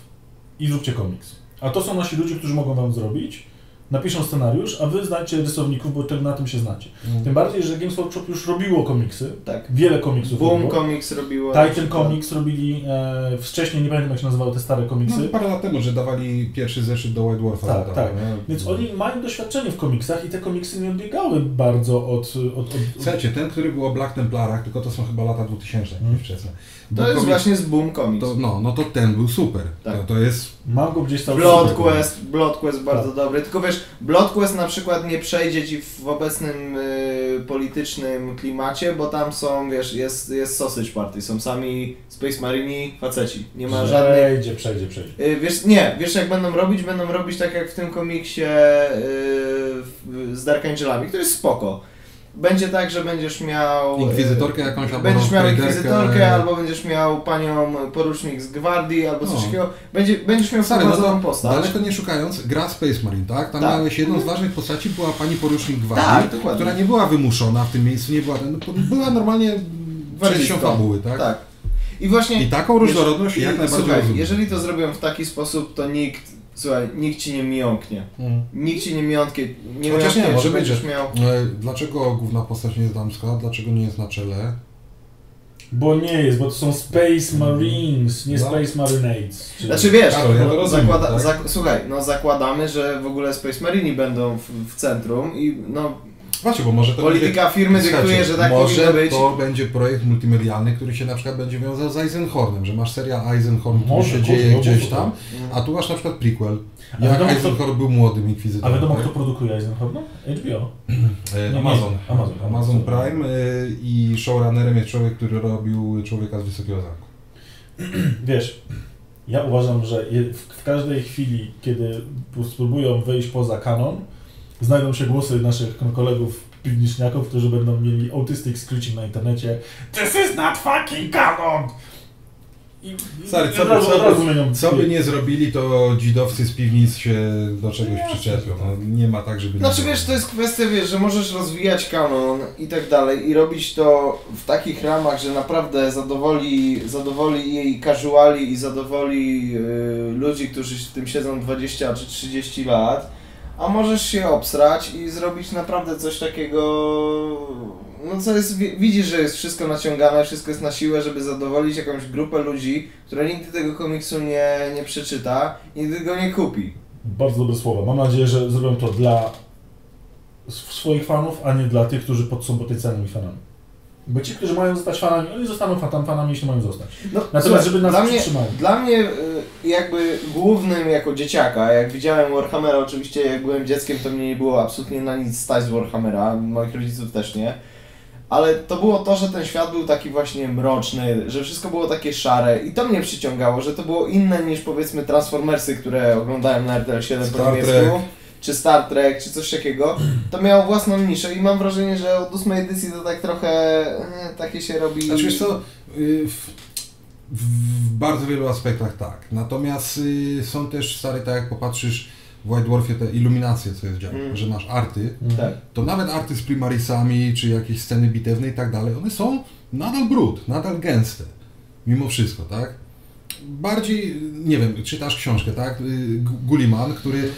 I zróbcie komiks. A to są nasi ludzie, którzy mogą wam zrobić napiszą scenariusz, a wy znacie rysowników, bo na tym się znacie. Mm. Tym bardziej, że Games Workshop już robiło komiksy, Tak. wiele komiksów Boom robiło. Comics robiło. Titan. Comics robili e, wcześniej, nie pamiętam jak się nazywały te stare komiksy. No, parę lat temu, że dawali pierwszy zeszyt do White Dwarfa. Tak, tak. nie? Więc oni mają doświadczenie w komiksach i te komiksy nie odbiegały bardzo od... od, od, od Słuchajcie, ten, który był o Black Templarach, tylko to są chyba lata 2000, Mm. nie wczesne. To jest komiks- właśnie z Boom Comics. To, no, no to ten był super. Tak. To, to jest... Mam go gdzieś tam... Blood. Quest, Blood Quest bardzo Tak. dobry, tylko wiesz, Blood Quest na przykład nie przejdzie ci w obecnym y, politycznym klimacie, bo tam są, wiesz, jest, jest Sausage Party, są sami Space Marini faceci, nie ma żadnej... Przejdzie, przejdzie, przejdzie. Y, Wiesz, nie, wiesz jak będą robić? Będą robić tak jak w tym komiksie y, z Dark Angelami, który jest spoko. Będzie tak, że będziesz miał... Inkwizytorkę jakąś, albo Będziesz miał inkwizytorkę, albo będziesz miał panią porucznik z gwardii, albo coś No. takiego. Będzie, będziesz miał Stary, no wprowadzoną to postać. daleko nie szukając, gra Space Marine, tak? Tam Tak. miałeś jedną z ważnych postaci, była pani porucznik gwardii, Tak, która nie była wymuszona w tym miejscu, nie była, no, była normalnie częścią fabuły, tak? Tak. I właśnie... I taką różnorodność jak najbardziej Słuchaj, rozumiem. jeżeli to zrobią w taki sposób, to nikt, słuchaj, nikt ci nie miąknie. Mm. Nikt ci nie miąknie. Nie Chociaż nie, miąknie, może że będziesz miał... e, dlaczego główna postać nie jest damska, dlaczego nie jest na czele? Bo nie jest, bo to są Space Marines, nie No. Space Marinades. Czyli... Znaczy wiesz, Karol, ja to no, rozumiem, zakłada, tak? zak, słuchaj, no zakładamy, że w ogóle Space Marini będą w, w centrum i no Zobaczcie, bo może to polityka firmy będzie... dyktuje, Słuchajcie, że tak może być. to będzie projekt multimedialny, który się na przykład będzie wiązał z Eisenhornem, że masz serial Eisenhorn, który Może, się kurczę, dzieje no, gdzieś tam, Mm. a tu masz na przykład prequel. A Jak wiadomo, kto- Eisenhorn był młodym A inkwizytorem. wiadomo tak? kto produkuje Eisenhorn? HBO. E, Amazon. nie, Amazon. Amazon Prime e, i showrunnerem jest człowiek, który robił Człowieka z Wysokiego Zamku. Wiesz, ja uważam, że w każdej chwili, kiedy spróbują wyjść poza kanon, znajdą się głosy naszych kolegów piwniczniaków, którzy będą mieli autistic screeching na internecie This is not fucking canon! I, i co by- co Co by nie zrobili, to dzidowcy z piwnic się do czegoś Jasne, przyczepią. No, nie ma tak, żeby... Znaczy nie wiesz, to jest kwestia, wiesz, że możesz rozwijać kanon i tak dalej i robić to w takich ramach, że naprawdę zadowoli, zadowoli jej casuali i zadowoli y, ludzi, którzy w tym siedzą 20 czy 30 lat, a możesz się obsrać i zrobić naprawdę coś takiego, no co jest, wi- widzisz, że jest wszystko naciągane, wszystko jest na siłę, żeby zadowolić jakąś grupę ludzi, która nigdy tego komiksu nie, nie przeczyta, nigdy go nie kupi. Bardzo dobre słowa. Mam nadzieję, że zrobią to dla sw- swoich fanów, a nie dla tych, którzy pod są potencjalnymi fanami. Bo ci, którzy mają zostać fanami, oni zostaną fan- fanami, jeśli mają zostać. No, Natomiast, słuchaj, żeby nas dla mnie. Dla mnie y, jakby głównym jako dzieciaka, jak widziałem Warhammera, oczywiście jak byłem dzieckiem, to mnie nie było absolutnie na nic stać z Warhammera, moich rodziców też nie. Ale to było to, że ten świat był taki właśnie mroczny, że wszystko było takie szare i to mnie przyciągało, że to było inne niż powiedzmy Transformersy, które oglądałem na RTL 7 po niemiecku. Czy Star Trek, czy coś takiego. To miało własną niszę i mam wrażenie, że od ósmej edycji to tak trochę e, takie się robi... Znaczy wiesz co, y, w, w bardzo wielu aspektach tak. Natomiast y, są też, stary, tak jak popatrzysz w White Dwarfie te iluminacje, co jest działa, Mm. że masz arty, Tak. to nawet arty z primarisami, czy jakieś sceny bitewne i tak dalej, one są nadal brud, nadal gęste. Mimo wszystko, tak? Bardziej, nie wiem, czytasz książkę, tak? Y, Gu- Gulliman, który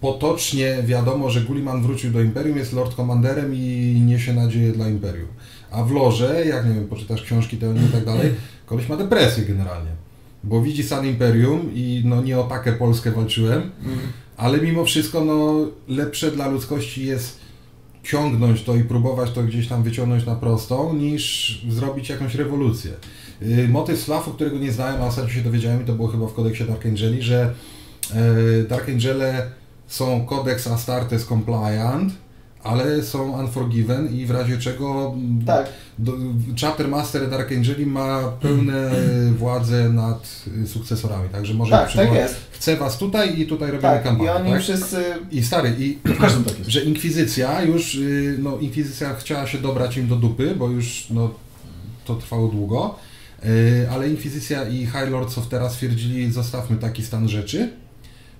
potocznie wiadomo, że Gulliman wrócił do Imperium, jest Lord Commanderem i niesie nadzieję dla Imperium. A w loże, jak nie wiem, poczytasz książki te i tak dalej, koleś ma depresję generalnie. Bo widzi San Imperium i no nie o takę Polskę walczyłem, Mm. ale mimo wszystko no lepsze dla ludzkości jest ciągnąć to i próbować to gdzieś tam wyciągnąć na prostą, niż zrobić jakąś rewolucję. Yy, Motyw Slafu, którego nie znałem, a ostatnio się dowiedziałem i to było chyba w kodeksie Dark Angeli, że e, Dark Angele są kodeks Astartes compliant, ale są unforgiven i w razie czego Tak. do, Chapter Master Dark Angeli ma pełne władze nad sukcesorami, także może Tak, tak jest. chcę was tutaj i tutaj robimy Tak, i kampanię, oni tak? wszyscy... I stary, i że Inkwizycja już, y, no Inkwizycja chciała się dobrać im do dupy, bo już no, to trwało długo, y, ale Inkwizycja i High Lords of teraz stwierdzili, zostawmy taki stan rzeczy,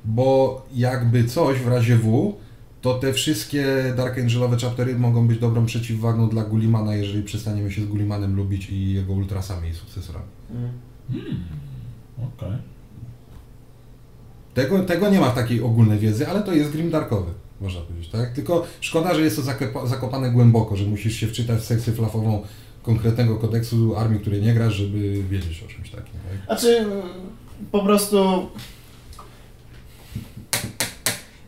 bo jakby coś w razie W, to te wszystkie Dark Angelowe chaptery mogą być dobrą przeciwwagą dla Gullimana, jeżeli przestaniemy się z Gullimanem lubić i jego ultrasami i sukcesorami. Mm. Okej. Tego, tego nie ma w takiej ogólnej wiedzy, ale to jest grimdarkowy, można powiedzieć, tak? Tylko szkoda, że jest to zakopa- zakopane głęboko, że musisz się wczytać w sekcję flafową konkretnego kodeksu armii, której nie grasz, żeby wiedzieć o czymś takim, tak? Znaczy, po prostu...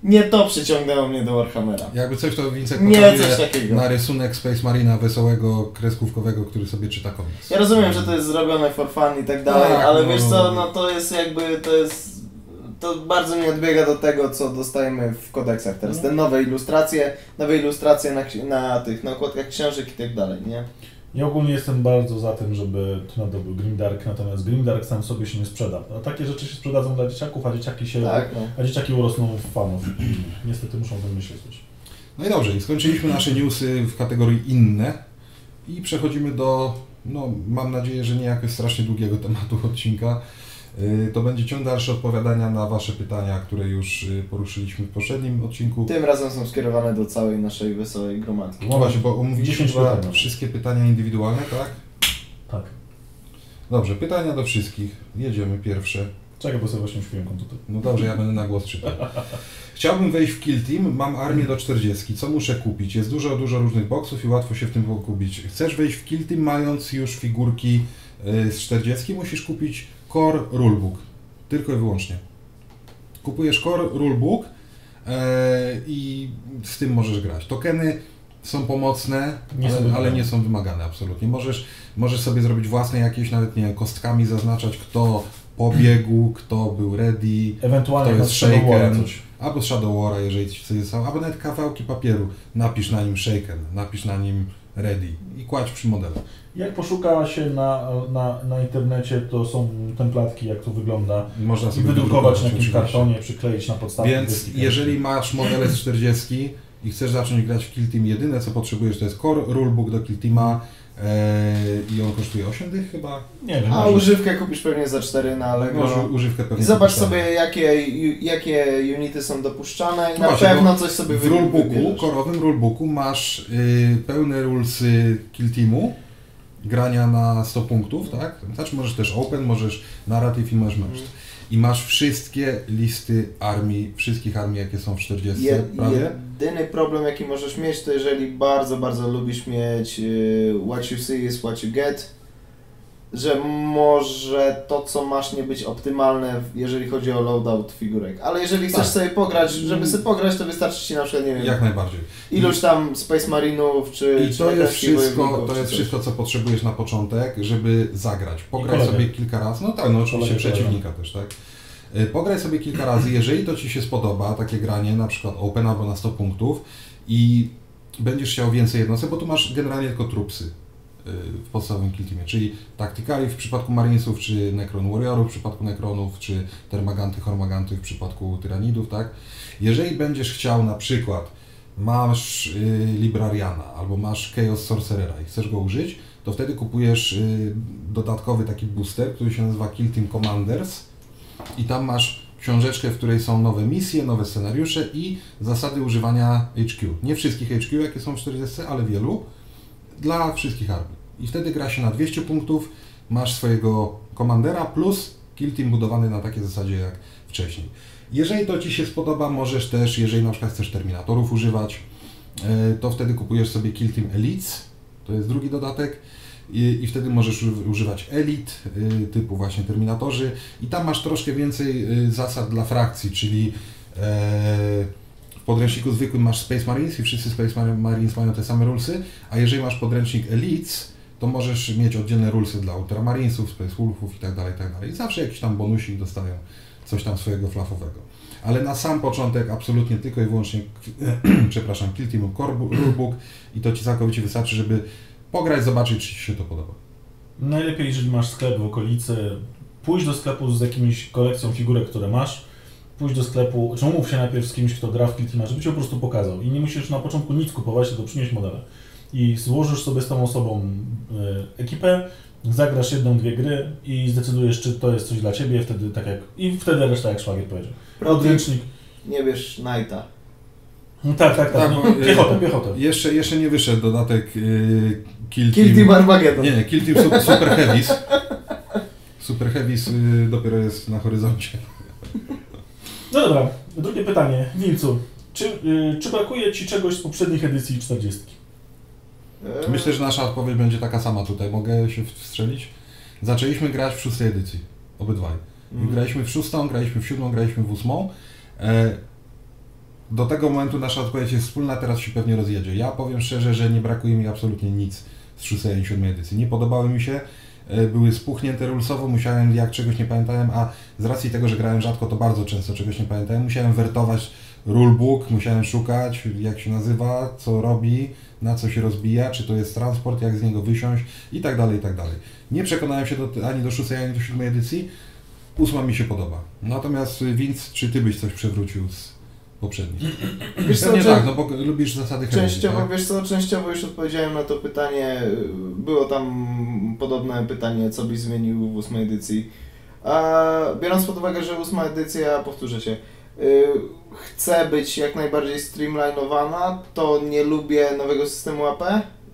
Nie to przyciągnęło mnie do Warhammera. Jakby coś, to Vincent Nie coś takiego. na rysunek Space Marina wesołego, kreskówkowego, który sobie czyta komiks. Ja rozumiem, że to jest zrobione for fun i tak dalej, Tak, ale no. wiesz co, no to jest jakby, to jest... To bardzo nie odbiega do tego, co dostajemy w kodeksach teraz. No. Te nowe ilustracje, nowe ilustracje na, na tych, na okładkach książek i tak dalej, nie? Ja ogólnie jestem bardzo za tym, żeby to nadal był Grimdark, natomiast Grimdark sam sobie się nie sprzeda. A takie rzeczy się sprzedadzą dla dzieciaków, a dzieciaki się... Tak, no. A dzieciaki urosną w fanów. Niestety muszą wymyśleć coś. No i dobrze, i skończyliśmy nasze newsy w kategorii inne i przechodzimy do, no mam nadzieję, że nie jakoś strasznie długiego tematu odcinka. Y, To będzie ciąg dalszy odpowiadania na Wasze pytania, które już y, poruszyliśmy w poprzednim odcinku. Tym razem są skierowane do całej naszej wesołej gromadki. No właśnie, bo omówiliśmy 10 chyba pytań. wszystkie pytania indywidualne, tak? Tak. Dobrze, pytania do wszystkich. Jedziemy pierwsze. Czekaj, bo sobie właśnie uśpiłem komputer. No dobrze, ja będę na głos czytał. Chciałbym wejść w Kill Team, mam armię do 40. Co muszę kupić? Jest dużo, dużo różnych boksów i łatwo się w tym pogubić. Chcesz wejść w Kill Team mając już figurki y, z 40, musisz kupić Core Rulebook. Tylko i wyłącznie. Kupujesz Core Rulebook e, i z tym możesz grać. Tokeny są pomocne, Nie są ale, wymagane. ale nie są wymagane absolutnie. Możesz, możesz sobie zrobić własne jakieś, nawet nie wiem, kostkami zaznaczać, kto pobiegł, kto był ready, Ewentualnie To na jest shaken. Albo z Shadow War'a, jeżeli coś zostało, albo nawet kawałki papieru. Napisz na nim shaken, napisz na nim ready i kładź przy modelu. Jak poszuka się na, na, na internecie, to są templatki, jak to wygląda. Można I sobie wydrukować na jakimś kartonie, przykleić na podstawę. Więc jeżeli masz modele z 40 i chcesz zacząć grać w Kill Team, jedyne co potrzebujesz to jest Core Rulebook do Kill Teama e, i on kosztuje 8 dych chyba. Nie wiem, A może- używkę kupisz pewnie za 4 na Może Allegro. używkę pewnie I zobacz tam. sobie, jakie, jakie unity są dopuszczane i No na właśnie, pewno coś sobie W rulebooku, korowym rulebooku masz y, pełne rulesy Kill Teamu, grania na 100 punktów, tak? Znaczy możesz też open, możesz narrative i możesz Mhm. merged. I masz wszystkie listy armii, wszystkich armii jakie są w 40 Je, prawie. jedyny problem jaki możesz mieć to jeżeli bardzo, bardzo lubisz mieć y, what you see is what you get, że może to co masz nie być optymalne jeżeli chodzi o loadout figurek, ale jeżeli chcesz Tak. sobie pograć, żeby sobie pograć to wystarczy Ci na przykład nie wiem, Jak najbardziej. iluś tam Space Marinów czy I czy to jest lekarskich wszystko, wojowników, to czy jest wszystko, co potrzebujesz na początek, żeby zagrać. Pograj sobie kilka razy, no tak, no oczywiście przeciwnika też, tak. Y, Pograj sobie kilka razy, jeżeli to Ci się spodoba, takie granie, na przykład open albo na 100 punktów i będziesz chciał więcej jednostek, bo tu masz generalnie tylko trupsy w podstawowym kill teamie, czyli taktykali w przypadku Marinesów, czy Necron Warriorów w przypadku Necronów, czy Termaganty, Hormaganty w przypadku Tyranidów, tak? Jeżeli będziesz chciał na przykład masz y, Librariana albo masz Chaos Sorcerera i chcesz go użyć, to wtedy kupujesz y, dodatkowy taki booster, który się nazywa Kill Team Commanders i tam masz książeczkę, w której są nowe misje, nowe scenariusze i zasady używania HQ. Nie wszystkich HQ, jakie są w 40, ale wielu, dla wszystkich armii. I wtedy gra się na 200 punktów, masz swojego komandera plus kill team budowany na takiej zasadzie jak wcześniej. Jeżeli to Ci się spodoba, możesz też, jeżeli na przykład chcesz terminatorów używać, e, to wtedy kupujesz sobie kill team elites, to jest drugi dodatek, i, i wtedy możesz uży- używać elit, y, typu właśnie terminatorzy i tam masz troszkę więcej y, zasad dla frakcji, czyli e, w podręczniku zwykłym masz Space Marines i wszyscy Space Mar- Marines mają te same rulesy, a jeżeli masz podręcznik Elites, to możesz mieć oddzielne rulesy dla Ultramarinesów, Space Wolfów i tak dalej, i tak dalej. I zawsze jakiś tam bonusik dostają coś tam swojego flafowego. Ale na sam początek absolutnie tylko i wyłącznie, przepraszam, Kill Team Rulebook i to Ci całkowicie wystarczy, żeby pograć, zobaczyć, czy Ci się to podoba. Najlepiej, jeżeli masz sklep w okolicy, pójdź do sklepu z jakimiś kolekcją figurek, które masz, pójdź do sklepu, czy umów się najpierw z kimś, kto gra w Kiltima, żeby Ci po prostu pokazał. I nie musisz na początku nic kupować, tylko przynieść modele. I złożysz sobie z tą osobą e, ekipę, zagrasz jedną, dwie gry i zdecydujesz, czy to jest coś dla Ciebie, wtedy tak jak... I wtedy reszta, jak szwagier powiedział. Podręcznik. Nie bierz Knighta. No tak, tak, tak. Tak, No, e, piechotę, piechotę. Jeszcze, jeszcze nie wyszedł dodatek y, Kill, Kill Team Armageddon. Nie, Kill Team Super Heavies. Super Heavies dopiero jest na horyzoncie. No dobra, drugie pytanie. Wilcu, czy, y, czy brakuje Ci czegoś z poprzednich edycji 40? E, Myślę, że nasza odpowiedź będzie taka sama tutaj. Mogę się wstrzelić? Zaczęliśmy grać w szóstej edycji. Obydwaj. Mm. Graliśmy w szóstą, graliśmy w siódmą, graliśmy w ósmą. E, do tego momentu nasza odpowiedź jest wspólna, teraz się pewnie rozjedzie. Ja powiem szczerze, że nie brakuje mi absolutnie nic z szóstej i siódmej edycji. Nie podobały mi się, były spuchnięte rulsowo, musiałem, jak czegoś nie pamiętałem, a z racji tego, że grałem rzadko, to bardzo często czegoś nie pamiętałem, musiałem wertować rulebook, musiałem szukać, jak się nazywa, co robi, na co się rozbija, czy to jest transport, jak z niego wysiąść i tak dalej, i tak dalej. Nie przekonałem się do, ani do szóstej, ani do siódmej edycji. Ósma mi się podoba. Natomiast Vince, czy ty byś coś przewrócił z poprzednich? Wiesz co, Pewnie czy- tak, no bo lubisz zasady herezji, Częściowo, tak? wiesz co, częściowo już odpowiedziałem na to pytanie. Było tam podobne pytanie, co byś zmienił w ósmej edycji. A biorąc pod uwagę, że ósma edycja, powtórzę się, y, chce być jak najbardziej streamlinowana, to nie lubię nowego systemu AP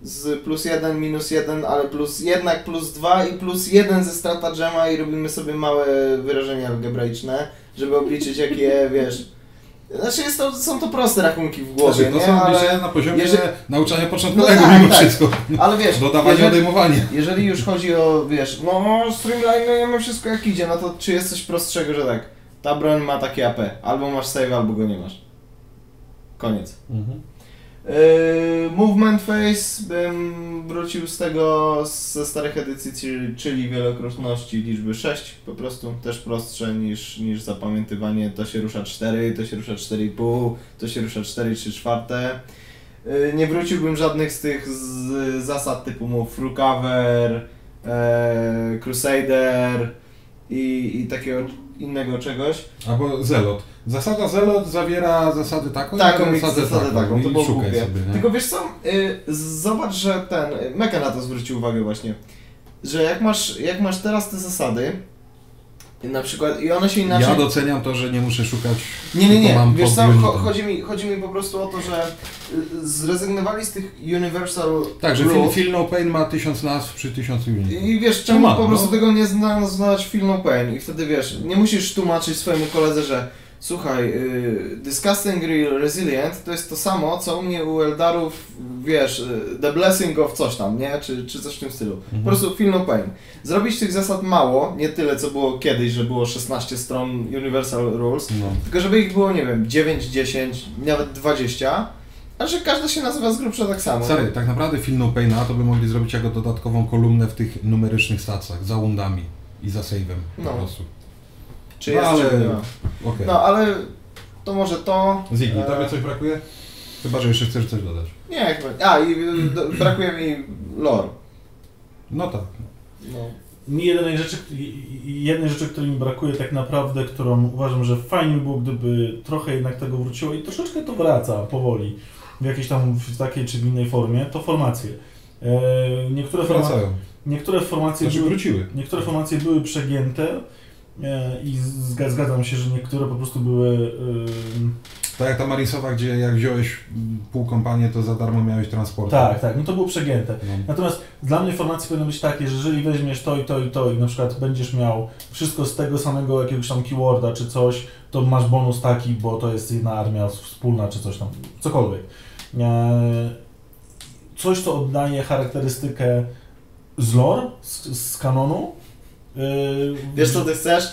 z plus jeden, minus jeden, ale plus jednak plus dwa i plus jeden ze stratagema i robimy sobie małe wyrażenia algebraiczne, żeby obliczyć jakie, wiesz... Znaczy jest to, są to proste rachunki w głowie, Znaczy, to nie? są Ale- na poziomie jeżeli- nauczania początkowego No tak, mimo tak. wszystko. Ale wiesz, Dodawanie, jeżeli, odejmowanie. jeżeli już chodzi o, wiesz, no streamlinujemy wszystko jak idzie, no to czy jest coś prostszego, że tak, ta broń ma takie AP, albo masz save, albo go nie masz. Koniec. Yy, movement Face bym wrócił z tego ze starych edycji, czyli, wielokrotności liczby 6, po prostu też prostsze niż, niż zapamiętywanie, to się rusza 4, to się rusza 4,5, to się rusza 4, 3 czwarte. Yy, nie wróciłbym żadnych z tych z, zasad typu move recover, e, Crusader i, i takiego innego czegoś. Albo zelot. Zasada zelot zawiera zasady taką, Taką i zasadę taką, to I było szukaj głupie. sobie, nie? Tylko wiesz co, y, zobacz, że ten, Meka na to zwrócił uwagę właśnie, że jak masz, jak masz teraz te zasady, na przykład, i one się inaczej... Ja doceniam to, że nie muszę szukać. Nie, nie, nie, mam wiesz co, chodzi, mi, chodzi mi po prostu o to, że y, zrezygnowali z tych universal Tak, że. Feel, Feel No Pain ma 1000 nazw przy 1000 unitów. I wiesz, czemu ma, po prostu no. tego nie zna- nazwać Feel No Pain i wtedy wiesz, nie musisz tłumaczyć swojemu koledze, że słuchaj, y, Disgusting Real Resilient to jest to samo, co u mnie u Eldarów, wiesz, y, The Blessing of coś tam, nie? Czy, czy coś w tym stylu. Mhm. Po prostu Feel No Pain. Zrobić tych zasad mało, nie tyle co było kiedyś, że było 16 stron Universal Rules, No. tylko żeby ich było, nie wiem, 9, 10, nawet 20, a że każda się nazywa z grubsza tak samo. Stary, tak naprawdę Feel No Paina to by mogli zrobić jako dodatkową kolumnę w tych numerycznych stacjach, za undami i za save'em po No. prostu. Czy No, jest, ale- czy nie ma. Okej. No, ale to może to... Ziggy, e, tobie coś brakuje? Chyba, że jeszcze chcesz coś dodać. Nie, chyba. A, i do, brakuje mi lore. No tak. No. Mi jedynej rzeczy, jednej rzeczy, której mi brakuje tak naprawdę, którą uważam, że fajnie by było, gdyby trochę jednak tego wróciło i troszeczkę to wraca powoli, w jakiejś tam w takiej czy w innej formie, to formacje. E, niektóre, forma, Wracają. niektóre formacje Znaczy były, wróciły. niektóre formacje były przegięte e, i zga- zgadzam się, że niektóre po prostu były Tak jak ta Marisowa, gdzie jak wziąłeś mm, pół kompanię, to za darmo miałeś transport. tak, tak, no to było przegięte. No. Natomiast dla mnie formacje powinny być takie, że jeżeli weźmiesz to i to i to i na przykład będziesz miał wszystko z tego samego jakiegoś tam keyworda czy coś, to masz bonus taki, bo to jest jedna armia wspólna czy coś tam, cokolwiek. Eee, Coś, co oddaje charakterystykę z lore, z, z kanonu. Eee, Wiesz co ty chcesz?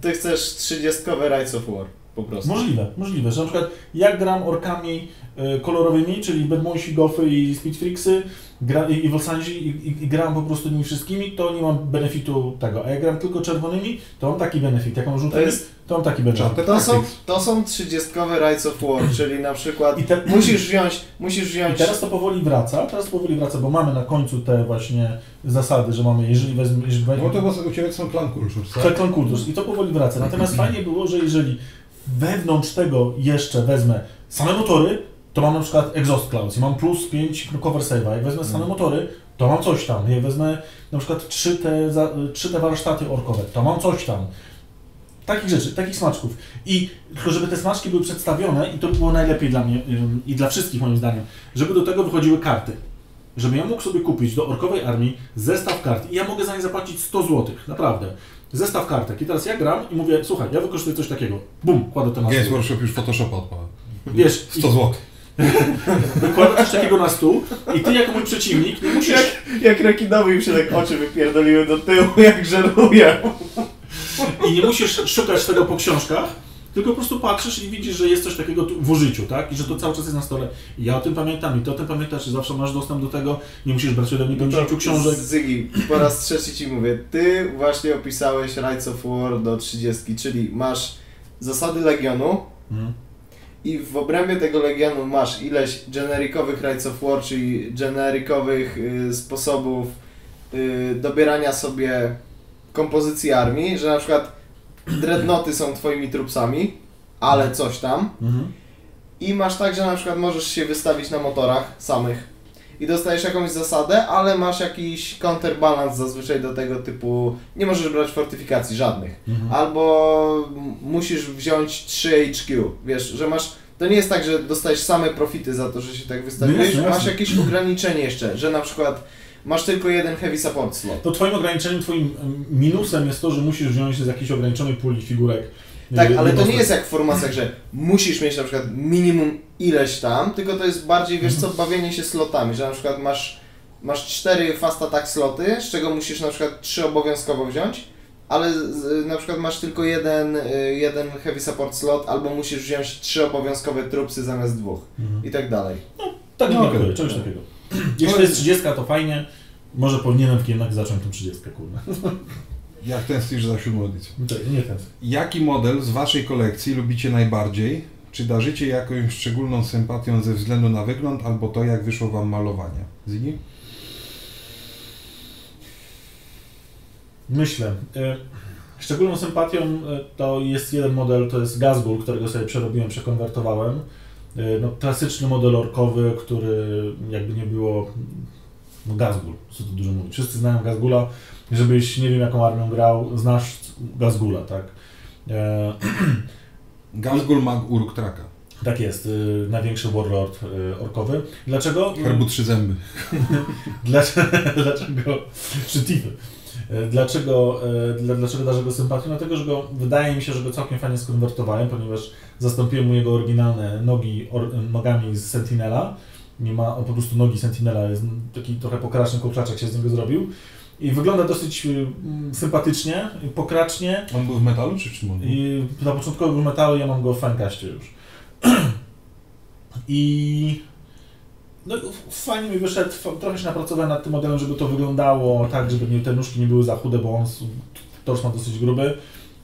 Ty chcesz 30 Rights of War. Po prostu. Możliwe, możliwe, że na przykład jak gram orkami e, kolorowymi, czyli Bedmonsi, Goffy i Speedfreaksy gra, i, i Wolsanzi i, i, i gram po prostu nimi wszystkimi, to nie mam benefitu tego, a jak gram tylko czerwonymi, to mam taki benefit, jak mam To żółtymi, jest, to mam taki benefit. Charter to są, to są 30 Rights of War, czyli na przykład I, te, musisz wziąć, musisz I wziąć teraz to powoli wraca, teraz to powoli wraca, bo mamy na końcu te właśnie zasady, że mamy, jeżeli wezmę, jeżeli No to bo u Ciebie są klan kultur, To tak? klan kultus i to powoli wraca. Natomiast fajnie było, że jeżeli wewnątrz tego jeszcze wezmę same motory, to mam na przykład exhaust clouds i mam plus 5 cover save'a. Jak wezmę same motory, to mam coś tam. Jak wezmę na przykład 3 te, za, 3 te warsztaty orkowe, to mam coś tam. Takich rzeczy, takich smaczków. I tylko żeby te smaczki były przedstawione i to by było najlepiej dla mnie i dla wszystkich moim zdaniem, żeby do tego wychodziły karty. Żebym ja mógł sobie kupić do orkowej armii zestaw kart i ja mogę za nie zapłacić 100 zł, naprawdę. zestaw kartek i teraz ja gram i mówię, słuchaj, ja wykorzystuję coś takiego. Bum, kładę to na Games. Workshop już Photoshopa odpala. Wiesz, 100 zł. i kładę coś takiego na stół i ty jako mój przeciwnik nie musisz... Jak, jak rekinowi mi się tak oczy wypierdoliły do tyłu, jak żeruję. I nie musisz szukać tego po książkach, tylko po prostu patrzysz i widzisz, że jest coś takiego w użyciu, tak? I że to cały czas jest na stole. I ja o tym pamiętam i ty o tym pamiętasz, i zawsze masz dostęp do tego, nie musisz brać ode mnie 50 książek. Zygi, po raz trzeci ci mówię, ty właśnie opisałeś Rights of War do 30, czyli masz zasady Legionu Mhm. I w obrębie tego Legionu masz ileś generikowych Rights of War, czyli generikowych y, sposobów y, dobierania sobie kompozycji armii, że na przykład dreadnoty są twoimi trupsami, ale coś tam. Mhm. I masz tak, że na przykład możesz się wystawić na motorach samych i dostajesz jakąś zasadę, ale masz jakiś counterbalance zazwyczaj do tego typu, nie możesz brać fortyfikacji żadnych. Mhm. Albo musisz wziąć 3 HQ, wiesz, że masz, to nie jest tak, że dostajesz same profity za to, że się tak wystawiłeś, No masz jakieś ograniczenie jeszcze, że na przykład masz tylko jeden heavy support slot. To twoim ograniczeniem, twoim em, minusem jest to, że musisz wziąć z jakiejś ograniczonej puli figurek. Tak, ale to nie jest jak w formacjach, że musisz mieć na przykład minimum ileś tam, tylko to jest bardziej, wiesz co, bawienie się slotami, że na przykład masz, masz cztery fast attack sloty, z czego musisz na przykład trzy obowiązkowo wziąć, ale z, na przykład masz tylko jeden, y, jeden heavy support slot, albo musisz wziąć trzy obowiązkowe trupsy zamiast dwóch Mhm. i tak dalej. Tak, No, no, okej. czegoś takiego. Jeśli to jest 30, to fajnie. Może powinienem jednak zacząć tą 30, kurde. Jak tęsknisz za siódmą edycją? To Nie ten. Jaki model z Waszej kolekcji lubicie najbardziej? Czy darzycie jakąś szczególną sympatią ze względu na wygląd albo to, jak wyszło Wam malowanie? Ziggy? Myślę. e, Szczególną sympatią e, to jest jeden model, to jest Gazgul, którego sobie przerobiłem, przekonwertowałem. E, No, klasyczny model orkowy, który jakby nie było... No Gazgul, co tu dużo mówić. Wszyscy znają Gazgula. Żebyś nie wiem jaką armią grał, znasz Gazgula, tak? E, Gazgul Mag Uruk Traka. tak jest, y, największy warlord y, orkowy. Dlaczego? Herbu trzy zęby. Dlaczego, dlaczego Szytify. E, Dlaczego, e, dla- dlaczego darzę go sympatią? Dlatego, że go, wydaje mi się, że go całkiem fajnie skonwertowałem, ponieważ zastąpiłem mu jego oryginalne nogi or, nogami z Sentinela. Nie ma, on po prostu nogi Sentinela, jest taki trochę pokraczny kurczaczek się z niego zrobił. I wygląda dosyć y, mm, sympatycznie, pokracznie. On był w metalu, czy w czym on był? I na początku był metalu, ja mam go w fankaście już. I no, fajnie mi wyszedł, trochę się napracowałem nad tym modelem, żeby to wyglądało tak, żeby te nóżki nie były za chude, bo on torsz ma dosyć gruby.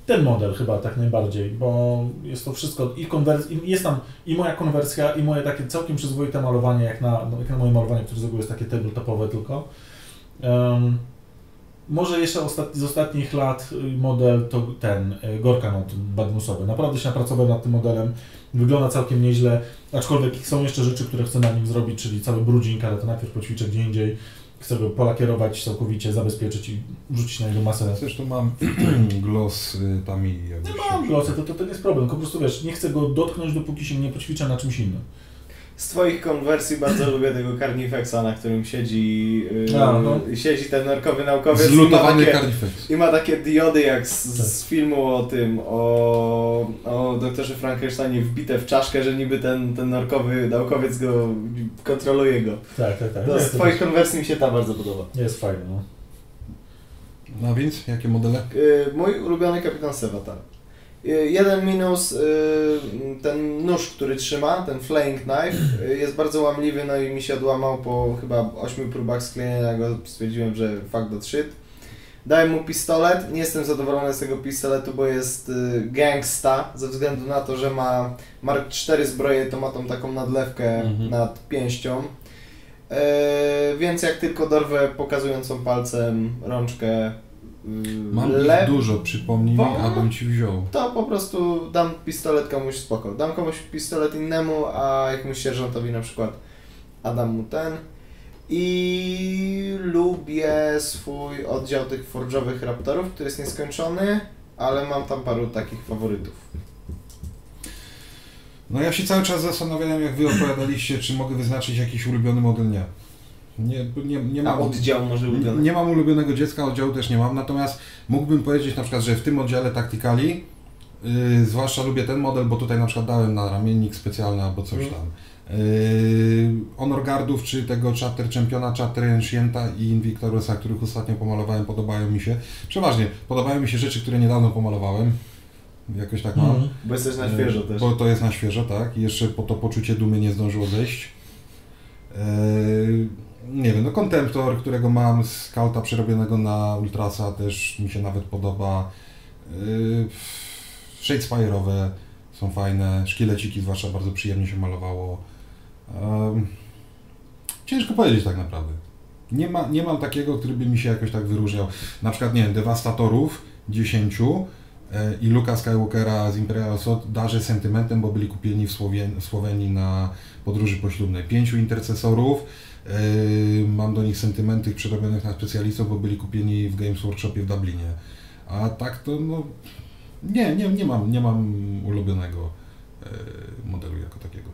Ten model chyba tak najbardziej, bo jest to wszystko i konwers- i jest tam i moja konwersja, i moje takie całkiem przyzwoite malowanie, jak na, no, jak na moje malowanie, które z reguły jest takie tabletopowe tylko. Em, może jeszcze ostat- z ostatnich lat y, model to ten y, Gorkanot Badmusowy. Naprawdę się napracowałem nad tym modelem. Wygląda całkiem nieźle, aczkolwiek są jeszcze rzeczy, które chcę na nim zrobić, czyli cały brudzing, ale to najpierw poćwiczę gdzie indziej. Chcę go polakierować całkowicie, zabezpieczyć i rzucić na niego masę. Zresztą mam gloss y, tam i... jakby Nie mam glosy, to, to, to nie jest problem, tylko po prostu wiesz, nie chcę go dotknąć, dopóki się nie poćwiczę na czymś innym. Z Twoich konwersji bardzo lubię tego Carnifexa, na którym siedzi, yy, A, no. siedzi ten norkowy naukowiec i ma Zlutowany takie, Carnifex. I ma takie diody jak z, Tak. z filmu o tym, o, o doktorze Frankensteinie wbite w czaszkę, że niby ten, ten narkowy naukowiec go kontroluje go. Tak, tak, tak. No, z Twoich konwersji mi się ta bardzo podoba. jest fajne, no. No więc, jakie modele? Yy, mój ulubiony kapitan Sevatar. Yy, jeden minus, yy, ten nóż, który trzyma, ten flaying knife, yy, jest bardzo łamliwy, no i mi się odłamał po chyba 8 próbach sklejenia go, stwierdziłem, że fuck that shit. Dałem mu pistolet, nie jestem zadowolony z tego pistoletu, bo jest gangsta, ze względu na to, że ma Mark 4 zbroję, to ma tą taką nadlewkę Mhm. nad pięścią. Yy, więc jak tylko dorwę pokazującą palcem rączkę Mam lew- dużo, przypomnij mi, Bo- abym ci wziął. to po prostu dam pistolet komuś spoko. Dam komuś pistolet innemu, a jakiemuś sierżantowi na przykład, a dam mu ten. I lubię swój oddział tych forge'owych raptorów, który jest nieskończony, ale mam tam paru takich faworytów. No ja się cały czas zastanawiałem, jak wy opowiadaliście, czy mogę wyznaczyć jakiś ulubiony model, nie. Nie, nie, nie A mam... oddział może ulubiony? Nie mam ulubionego dziecka, oddziału też nie mam, natomiast mógłbym powiedzieć na przykład, że w tym oddziale Tacticali, yy, zwłaszcza lubię ten model, bo tutaj na przykład dałem na ramiennik specjalny albo coś Mm. tam. Yy, Honor Guardów, czy tego Chapter Championa, Chapter Ancienta i Invictorusa, których ostatnio pomalowałem, podobają mi się. Przeważnie podobają mi się rzeczy, które niedawno pomalowałem. Jakoś tak mam. Mhm. Bo jesteś na świeżo też. Bo to jest na świeżo, tak. I jeszcze po to poczucie dumy nie zdążyło zejść. Eee, nie wiem, no Contemptor, którego mam z Scouta przerobionego na Ultrasa też mi się nawet podoba. Eee, Shadespire'owe są fajne, szkieleciki zwłaszcza bardzo przyjemnie się malowało. Ciężko powiedzieć tak naprawdę. Nie, ma, nie mam takiego, który by mi się jakoś tak wyróżniał. Na przykład, nie wiem, Devastatorów 10 e, i Luka Skywalkera z Imperial Assault darzę sentymentem, bo byli kupieni w, w Słowenii na podróży poślubnej. Pięciu intercesorów, e, mam do nich sentymenty przerobionych na specjalistów, bo byli kupieni w Games Workshopie w Dublinie. A tak to no, nie, nie, nie, mam, nie mam ulubionego e, modelu jako takiego.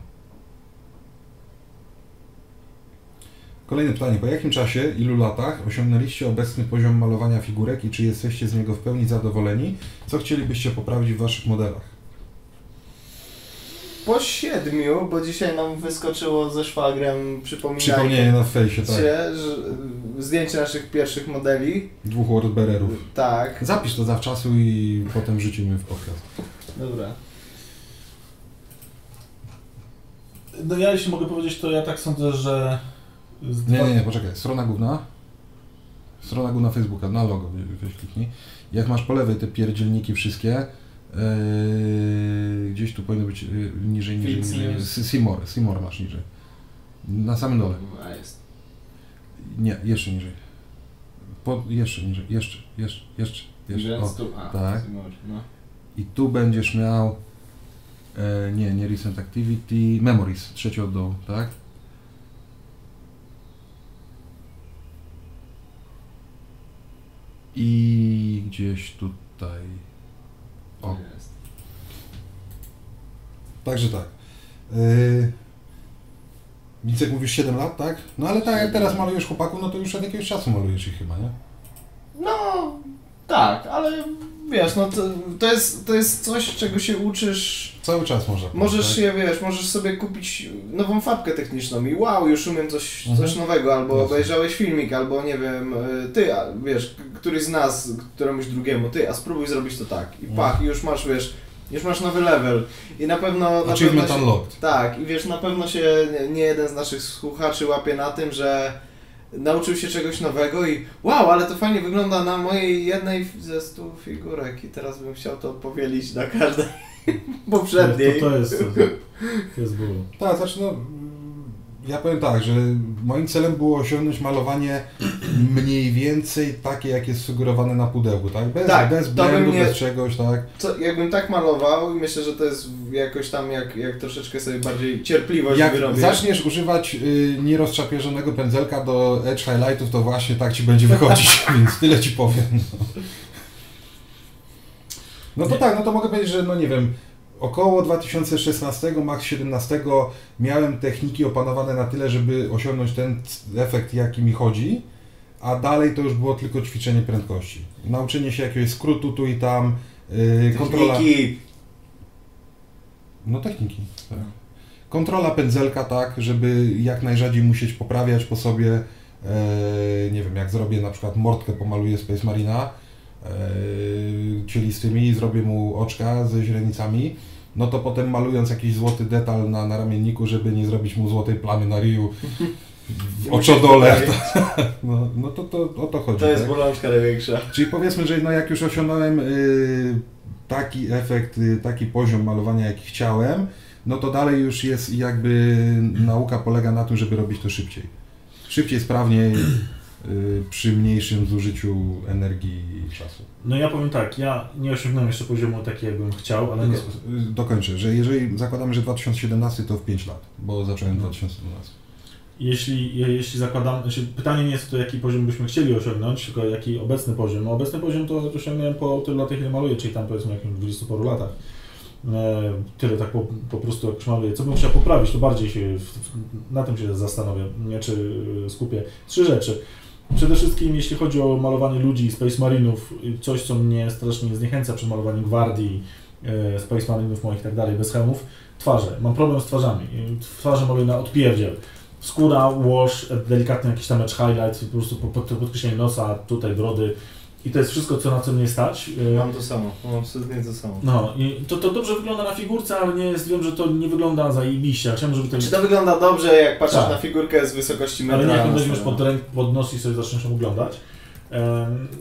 Kolejne pytanie. Po jakim czasie, ilu latach osiągnęliście obecny poziom malowania figurek i czy jesteście z niego w pełni zadowoleni? Co chcielibyście poprawić w Waszych modelach? Po siedmiu, bo dzisiaj nam wyskoczyło ze szwagrem przypominanie, Przypomnienie na fejsie, tak. że zdjęcie naszych pierwszych modeli. Dwóch wordbearerów. Tak. Zapisz to zawczasu i potem wrzucimy w podcast. Dobra. No ja jeśli mogę powiedzieć, to ja tak sądzę, że Nie, nie, nie, poczekaj. Strona główna. Strona główna Facebooka, na logo we- weź kliknij. Jak masz po lewej te pierdzielniki wszystkie, yy, gdzieś tu powinno być yy, niżej, niżej, niżej. S- Seymour, Seymour masz niżej. Na samym dole. A jest. Nie, jeszcze niżej. Po, jeszcze niżej, jeszcze, jeszcze, jeszcze, jeszcze. O. Tu, a, tak. Seymour, No. I tu będziesz miał, e, nie, nie Recent Activity, Memories, trzeci od dołu, tak? I gdzieś tutaj. O, Jest. także tak. Yy, Więc jak mówisz 7 lat, tak? No ale tak jak teraz malujesz chłopaków, no to już od jakiegoś czasu malujesz ich chyba, nie? No, tak, ale wiesz, no to, to, jest, to jest coś, czego się uczysz. Cały czas można. Możesz tak? się, wiesz, możesz sobie kupić nową fabkę techniczną i wow, już umiem coś, Mhm. coś nowego, albo Jasne. obejrzałeś filmik, albo nie wiem, y, ty, a, wiesz, któryś z nas, któremuś drugiemu, ty, a spróbuj zrobić to tak. I Mhm. pach, i już masz, wiesz, już masz nowy level. I na pewno... Na pewno się, unlocked. tak, i wiesz, na pewno się nie jeden z naszych słuchaczy łapie na tym, że nauczył się czegoś nowego i wow, ale to fajnie wygląda na mojej jednej ze stu figurek i teraz bym chciał to powielić na każdej poprzedniej. To, to jest, to jest było. Tak, znaczy no, ja powiem tak, że moim celem było osiągnąć malowanie mniej więcej takie, jak jest sugerowane na pudełku, tak? Bez, Tak, bez blendu, bym nie- bez czegoś, tak? Co, jakbym tak malował i myślę, że to jest jakoś tam, jak, jak troszeczkę sobie bardziej cierpliwość Jak wyrobię. zaczniesz używać y, nierozczapierzonego pędzelka do edge highlightów, to właśnie tak ci będzie wychodzić, więc tyle ci powiem. No, no to Nie. tak, no to mogę powiedzieć, że no nie wiem, około 2016, max 17 miałem techniki opanowane na tyle, żeby osiągnąć ten efekt, jaki mi chodzi, a dalej to już było tylko ćwiczenie prędkości. Nauczenie się jakiegoś skrótu tu i tam, y, kontrola... Techniki. No techniki, tak. Kontrola pędzelka tak, żeby jak najrzadziej musieć poprawiać po sobie. E, nie wiem, jak zrobię na przykład mordkę, pomaluję Space Marina e, cielistymi i zrobię mu oczka ze źrenicami, no to potem malując jakiś złoty detal na, na ramienniku, żeby nie zrobić mu złotej plamy na ryju w oczodole, no, no to, to o to chodzi. To jest tak? bolączka największa. Czyli powiedzmy, że no jak już osiągnąłem y, taki efekt, y, taki poziom malowania, jaki chciałem, no to dalej już jest jakby nauka polega na tym, żeby robić to szybciej. Szybciej, sprawniej, y, przy mniejszym zużyciu energii i czasu. No ja powiem tak, ja nie osiągnąłem jeszcze poziomu taki, jakbym chciał, ale nie, Y, Dokończę, że jeżeli zakładamy, że 2017 to w 5 lat, bo zacząłem w 2012. jeśli, je- jeśli zakładam, znaczy pytanie nie jest to, jaki poziom byśmy chcieli osiągnąć, tylko jaki obecny poziom. No obecny poziom to osiągnąłem po tylu latach, ile maluję, czyli tam powiedzmy jakimś 20 paru latach. E, tyle tak po, po prostu jak maluję. Co bym chciał poprawić, to bardziej się w, w, na tym się zastanowię, nie, czy skupię. Trzy rzeczy. Przede wszystkim jeśli chodzi o malowanie ludzi, Space Marinów, coś co mnie strasznie zniechęca przy malowaniu gwardii, e, Space Marinów moich i tak dalej, bez hełmów, twarze. Mam problem z twarzami. Twarze maluję na odpierdziel. Skóra, wash, delikatny jakiś tam edge highlight, po prostu pod, podkreślenie nosa, tutaj brody. I to jest wszystko, co na co mnie stać. E, Mam to samo, mam absolutnie to samo. No i to, to dobrze wygląda na figurce, ale nie jest, wiem, że to nie wygląda zajebiście. Chciałem, żeby to... Czy to wygląda dobrze, jak patrzysz Tak. na figurkę z wysokości metra? Ale nie, jak weźmiesz pod, ręk, pod nos i sobie zaczniesz ją oglądać.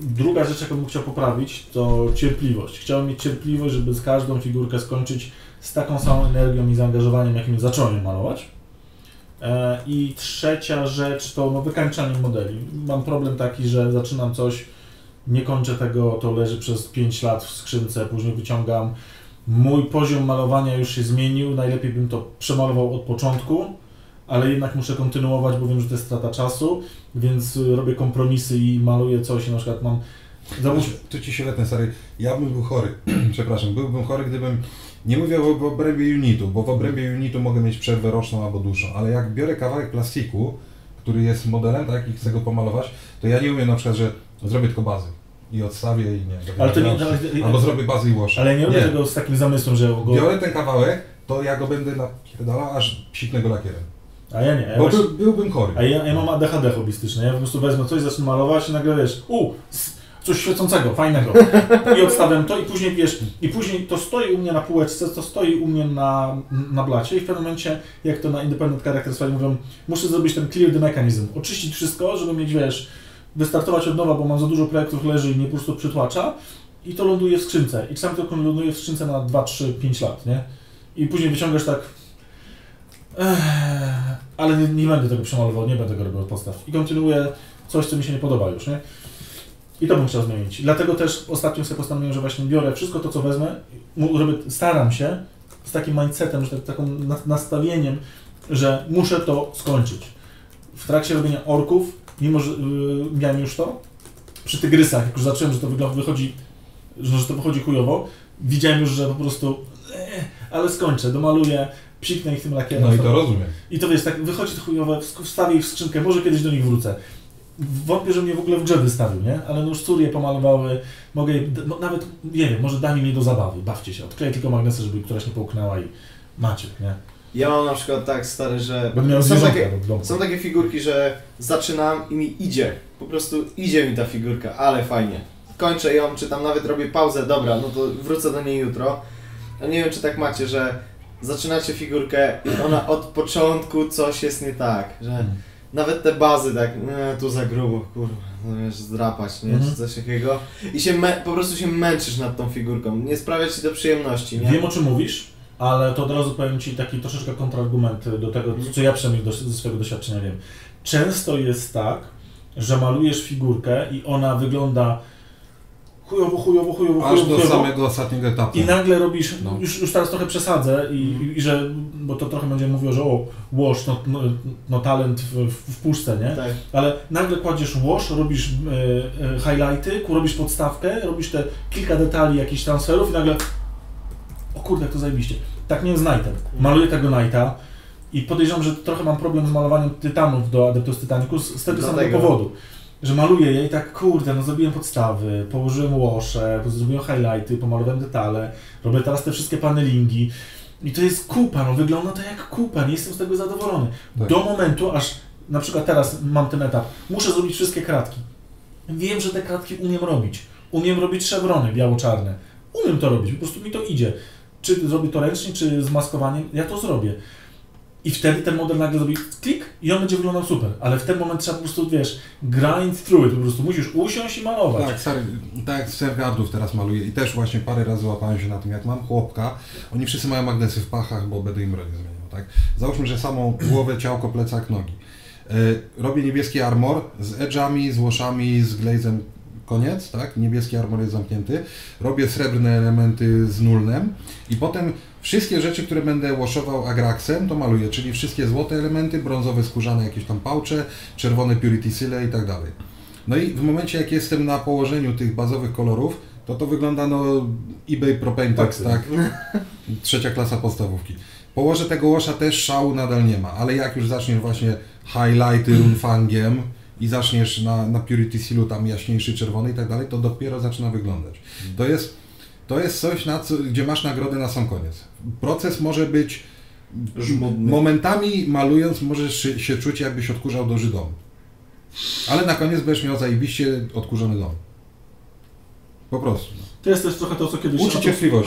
Druga rzecz, jaką bym chciał poprawić, to cierpliwość. Chciałem mieć cierpliwość, żeby z każdą figurkę skończyć z taką samą energią i zaangażowaniem, jakim zacząłem ją malować. E, I trzecia rzecz to no, wykańczanie modeli. Mam problem taki, że zaczynam coś, nie kończę tego, to leży przez 5 lat w skrzynce, później wyciągam. Mój poziom malowania już się zmienił, najlepiej bym to przemalował od początku, ale jednak muszę kontynuować, bo wiem, że to jest strata czasu, więc y, robię kompromisy i maluję coś, na przykład mam... Załóż, Tu ci się letnę, stary. Ja bym był chory. Przepraszam, byłbym chory, gdybym. Nie mówię w, w obrębie unitu, bo w obrębie unitu mogę mieć przerwę roczną albo dłuższą, ale jak biorę kawałek plastiku, który jest modelem, tak, i chcę go pomalować, to ja nie umiem na przykład, że zrobię tylko bazy i odstawię i nie. ale to nie... Albo Ale, zrobię bazy i wash. ale nie robię Nie. tego z takim zamysłem, że go... Biorę ten kawałek, to ja go będę napierdalał, aż psiknę go lakierem. A ja nie. Ja Bo właśnie, by, byłbym chory. a ja, ja mam ADHD hobbystyczne. Ja po prostu wezmę coś, zacznę malować i nagle wiesz, u, coś świecącego, fajnego. I odstawiam to i później wiesz, i później to stoi u mnie na półeczce, to stoi u mnie na, na blacie i w pewnym momencie, jak to na Independent Characters File mówią, muszę zrobić ten clear the mechanism, oczyścić wszystko, żeby mieć, wiesz, wystartować od nowa, bo mam za dużo projektów leży i mnie po prostu przytłacza i to ląduje w skrzynce. I czasami to ląduje w skrzynce na 2, 3, 5 lat, nie? I później wyciągasz tak Ech, ale nie, nie będę tego przemalował, nie będę tego robił od podstaw. I kontynuuję coś, co mi się nie podoba już, nie? I to bym chciał zmienić. Dlatego też ostatnio sobie postanowiłem, że właśnie biorę wszystko to, co wezmę, robię, staram się z takim mindsetem, że tak, nastawieniem, że muszę to skończyć. W trakcie robienia orków, mimo że yy, miałem już to, przy tygrysach, jak już zacząłem, że to wychodzi, że, to wychodzi chujowo, widziałem już, że po prostu, eh, ale skończę, domaluję, psiknę ich tym lakierem. No i to rozumiem. I to wiesz, tak wychodzi to chujowe, wstawię ich w skrzynkę, może kiedyś do nich wrócę. Wątpię, że mnie w ogóle w grze wystawił, nie? Ale no już córy je pomalowały, mogę je, no, nawet, nie wiem, może da mi mnie do zabawy, bawcie się, odkleję tylko magnesy, żeby któraś nie połknęła i macie, nie? Ja mam na przykład tak stary, że są takie, domu. są takie figurki, że zaczynam i mi idzie. Po prostu idzie mi ta figurka, ale fajnie. Kończę ją, czy tam nawet robię pauzę, dobra, no to wrócę do niej jutro. A nie wiem, czy tak macie, że zaczynacie figurkę i ona od początku coś jest nie tak, że Mm. nawet te bazy tak, nie, tu za grubo, kurwa, no wiesz, zdrapać, nie, Mhm. czy coś takiego. I się po prostu się męczysz nad tą figurką, nie sprawia ci to przyjemności, nie? Wiem o czym mówisz, ale to od razu powiem Ci taki troszeczkę kontrargument do tego, co ja przynajmniej do, ze swojego doświadczenia wiem. Często jest tak, że malujesz figurkę i ona wygląda chujowo, chujowo, chujowo, Aż chujowo, do chujowo. samego ostatniego etapu. I nagle robisz, No. już, już teraz trochę przesadzę i, i że, bo to trochę będzie mówiło, że o, wash, no, no, no talent w, w, puszce, nie? Tak. Ale nagle kładziesz wash, robisz e, e, highlighty, robisz podstawkę, robisz te kilka detali jakichś transferów i nagle o kurde, jak to zajebiście. Tak nie z Knightem. Maluję tego Knighta i podejrzewam, że trochę mam problem z malowaniem tytanów do Adeptus Titanicus z tego samego powodu. Że maluję je i tak, kurde, no zrobiłem podstawy, położyłem łosze, zrobiłem highlighty, pomalowałem detale, robię teraz te wszystkie panelingi i to jest kupa, no wygląda to jak kupa, nie jestem z tego zadowolony. Tak. Do momentu, aż na przykład teraz mam ten etap, muszę zrobić wszystkie kratki. Wiem, że te kratki umiem robić. Umiem robić szewrony biało-czarne. Umiem to robić, po prostu mi to idzie. Czy zrobię to ręcznie, czy z maskowaniem, ja to zrobię. I wtedy ten model nagle zrobi klik i on będzie wyglądał super. Ale w ten moment trzeba po prostu, wiesz, grind through it, po prostu musisz usiąść i malować. Tak, stary, tak jak teraz maluję i też właśnie parę razy łapałem się na tym, jak mam chłopka, oni wszyscy mają magnesy w pachach, bo będę im rodzinę zmieniał, tak? Załóżmy, że samą głowę, ciałko, plecak, nogi. E, robię niebieski armor z edge'ami, z łoszami, z glazem, koniec, tak? Niebieski armor jest zamknięty. Robię srebrne elementy z nulnem i potem wszystkie rzeczy, które będę łoszował agraxem, to maluję, czyli wszystkie złote elementy, brązowe skórzane jakieś tam pałcze, czerwone purity syle i tak dalej. No i w momencie, jak jestem na położeniu tych bazowych kolorów, to to wygląda no eBay ProPaintex, Tak. tak? Trzecia klasa podstawówki. Położę tego łosza też szału nadal nie ma, ale jak już zaczniesz właśnie highlighty runfangiem i zaczniesz na, na Purity Sealu tam jaśniejszy czerwony i tak dalej, to dopiero zaczyna wyglądać. To jest, to jest coś, na co, gdzie masz nagrodę na sam koniec. Proces może być Żmudny. Momentami malując możesz się- czuć jakbyś odkurzał duży dom. Ale na koniec będziesz miał zajebiście odkurzony dom. Po prostu. To jest też trochę to, co kiedyś Uczy.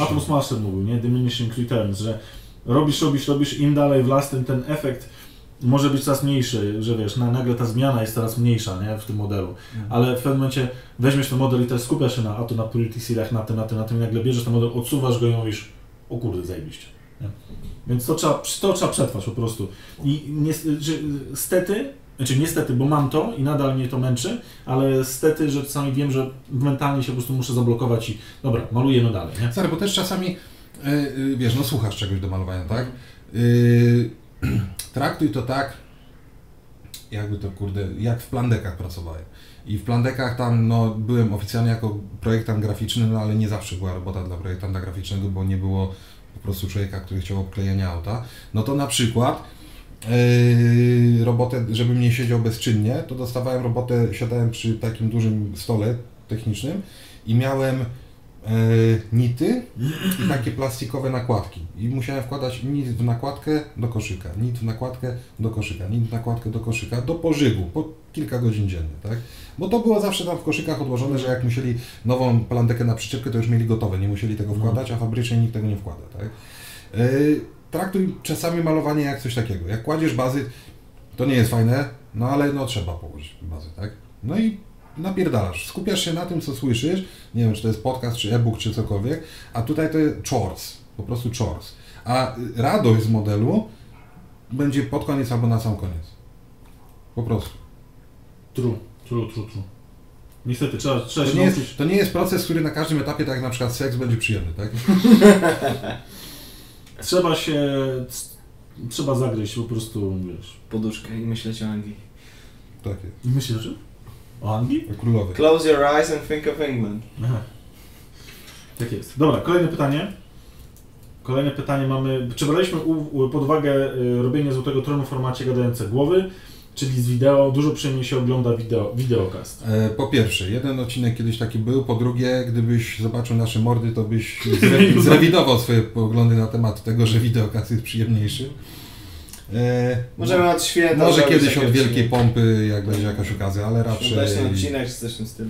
Atom Smasher mówił, nie? Diminishing returns, że robisz, robisz, robisz, im dalej w las, tym ten efekt może być coraz mniejszy, że wiesz, na, nagle ta zmiana jest coraz mniejsza, nie? W tym modelu. Ale w pewnym momencie weźmiesz ten model i też skupiasz się na, a to na Purity Sealach, na tym, na tym, na tym i nagle bierzesz ten model, odsuwasz go i mówisz, o kurde, zajebiście. Nie? Więc to trzeba, to trzeba przetrwać po prostu. I niestety, znaczy niestety, bo mam to i nadal mnie to męczy, ale stety, że czasami wiem, że mentalnie się po prostu muszę zablokować i dobra, maluję no dalej, nie? Stary, bo też czasami, y, y, wiesz, no słuchasz czegoś do malowania, tak? Y, traktuj to tak, jakby to kurde, jak w plandekach pracowałem. I w plandekach tam, no, byłem oficjalnie jako projektant graficzny, no ale nie zawsze była robota dla projektanta graficznego, bo nie było po prostu człowieka, który chciał obklejenia auta. No to na przykład yy, robotę, żebym nie siedział bezczynnie, to dostawałem robotę, siadałem przy takim dużym stole technicznym i miałem nity i takie plastikowe nakładki. I musiałem wkładać nit w nakładkę do koszyka, nit w nakładkę do koszyka, nit w nakładkę do koszyka, do pożygu, po kilka godzin dziennie, tak? Bo to było zawsze tam w koszykach odłożone, że jak musieli nową plandekę na przyczepkę, to już mieli gotowe, nie musieli tego Mhm. wkładać, a fabrycznie nikt tego nie wkłada, tak? E, traktuj czasami malowanie jak coś takiego. Jak kładziesz bazy, to nie jest fajne, no ale no trzeba położyć bazy, tak? No i napierdalasz. Skupiasz się na tym, co słyszysz, nie wiem, czy to jest podcast, czy e-book, czy cokolwiek, a tutaj to jest chores, po prostu chores. A radość z modelu będzie pod koniec albo na sam koniec. Po prostu. True, true, true, true. Niestety, trzeba, trzeba To się nie, nauczyć. jest, to nie jest proces, który na każdym etapie, tak jak na przykład seks, będzie przyjemny, tak? Trzeba się... Trzeba zagryźć po prostu, wiesz... Poduszkę i myśleć o Anglii. Tak jest. I myślisz o czym? O Anglii? O królowej. Close your eyes and think of England. Aha. Tak jest. Dobra, kolejne pytanie. Kolejne pytanie mamy. Czy braliśmy u, u, pod uwagę y, robienie Złotego Tronu w formacie gadające głowy, czyli z wideo? Dużo przyjemniej się ogląda wideo, wideokast. E, Po pierwsze, jeden odcinek kiedyś taki był, po drugie, gdybyś zobaczył nasze mordy, to byś zre, zrewidował swoje poglądy na temat tego, że wideokast jest przyjemniejszy. E, Możemy od święta Może zrobić kiedyś od wielkiej odcinek. pompy, jak będzie jakaś okazja, ale raczej Świąteczny odcinek czy coś w tym stylu.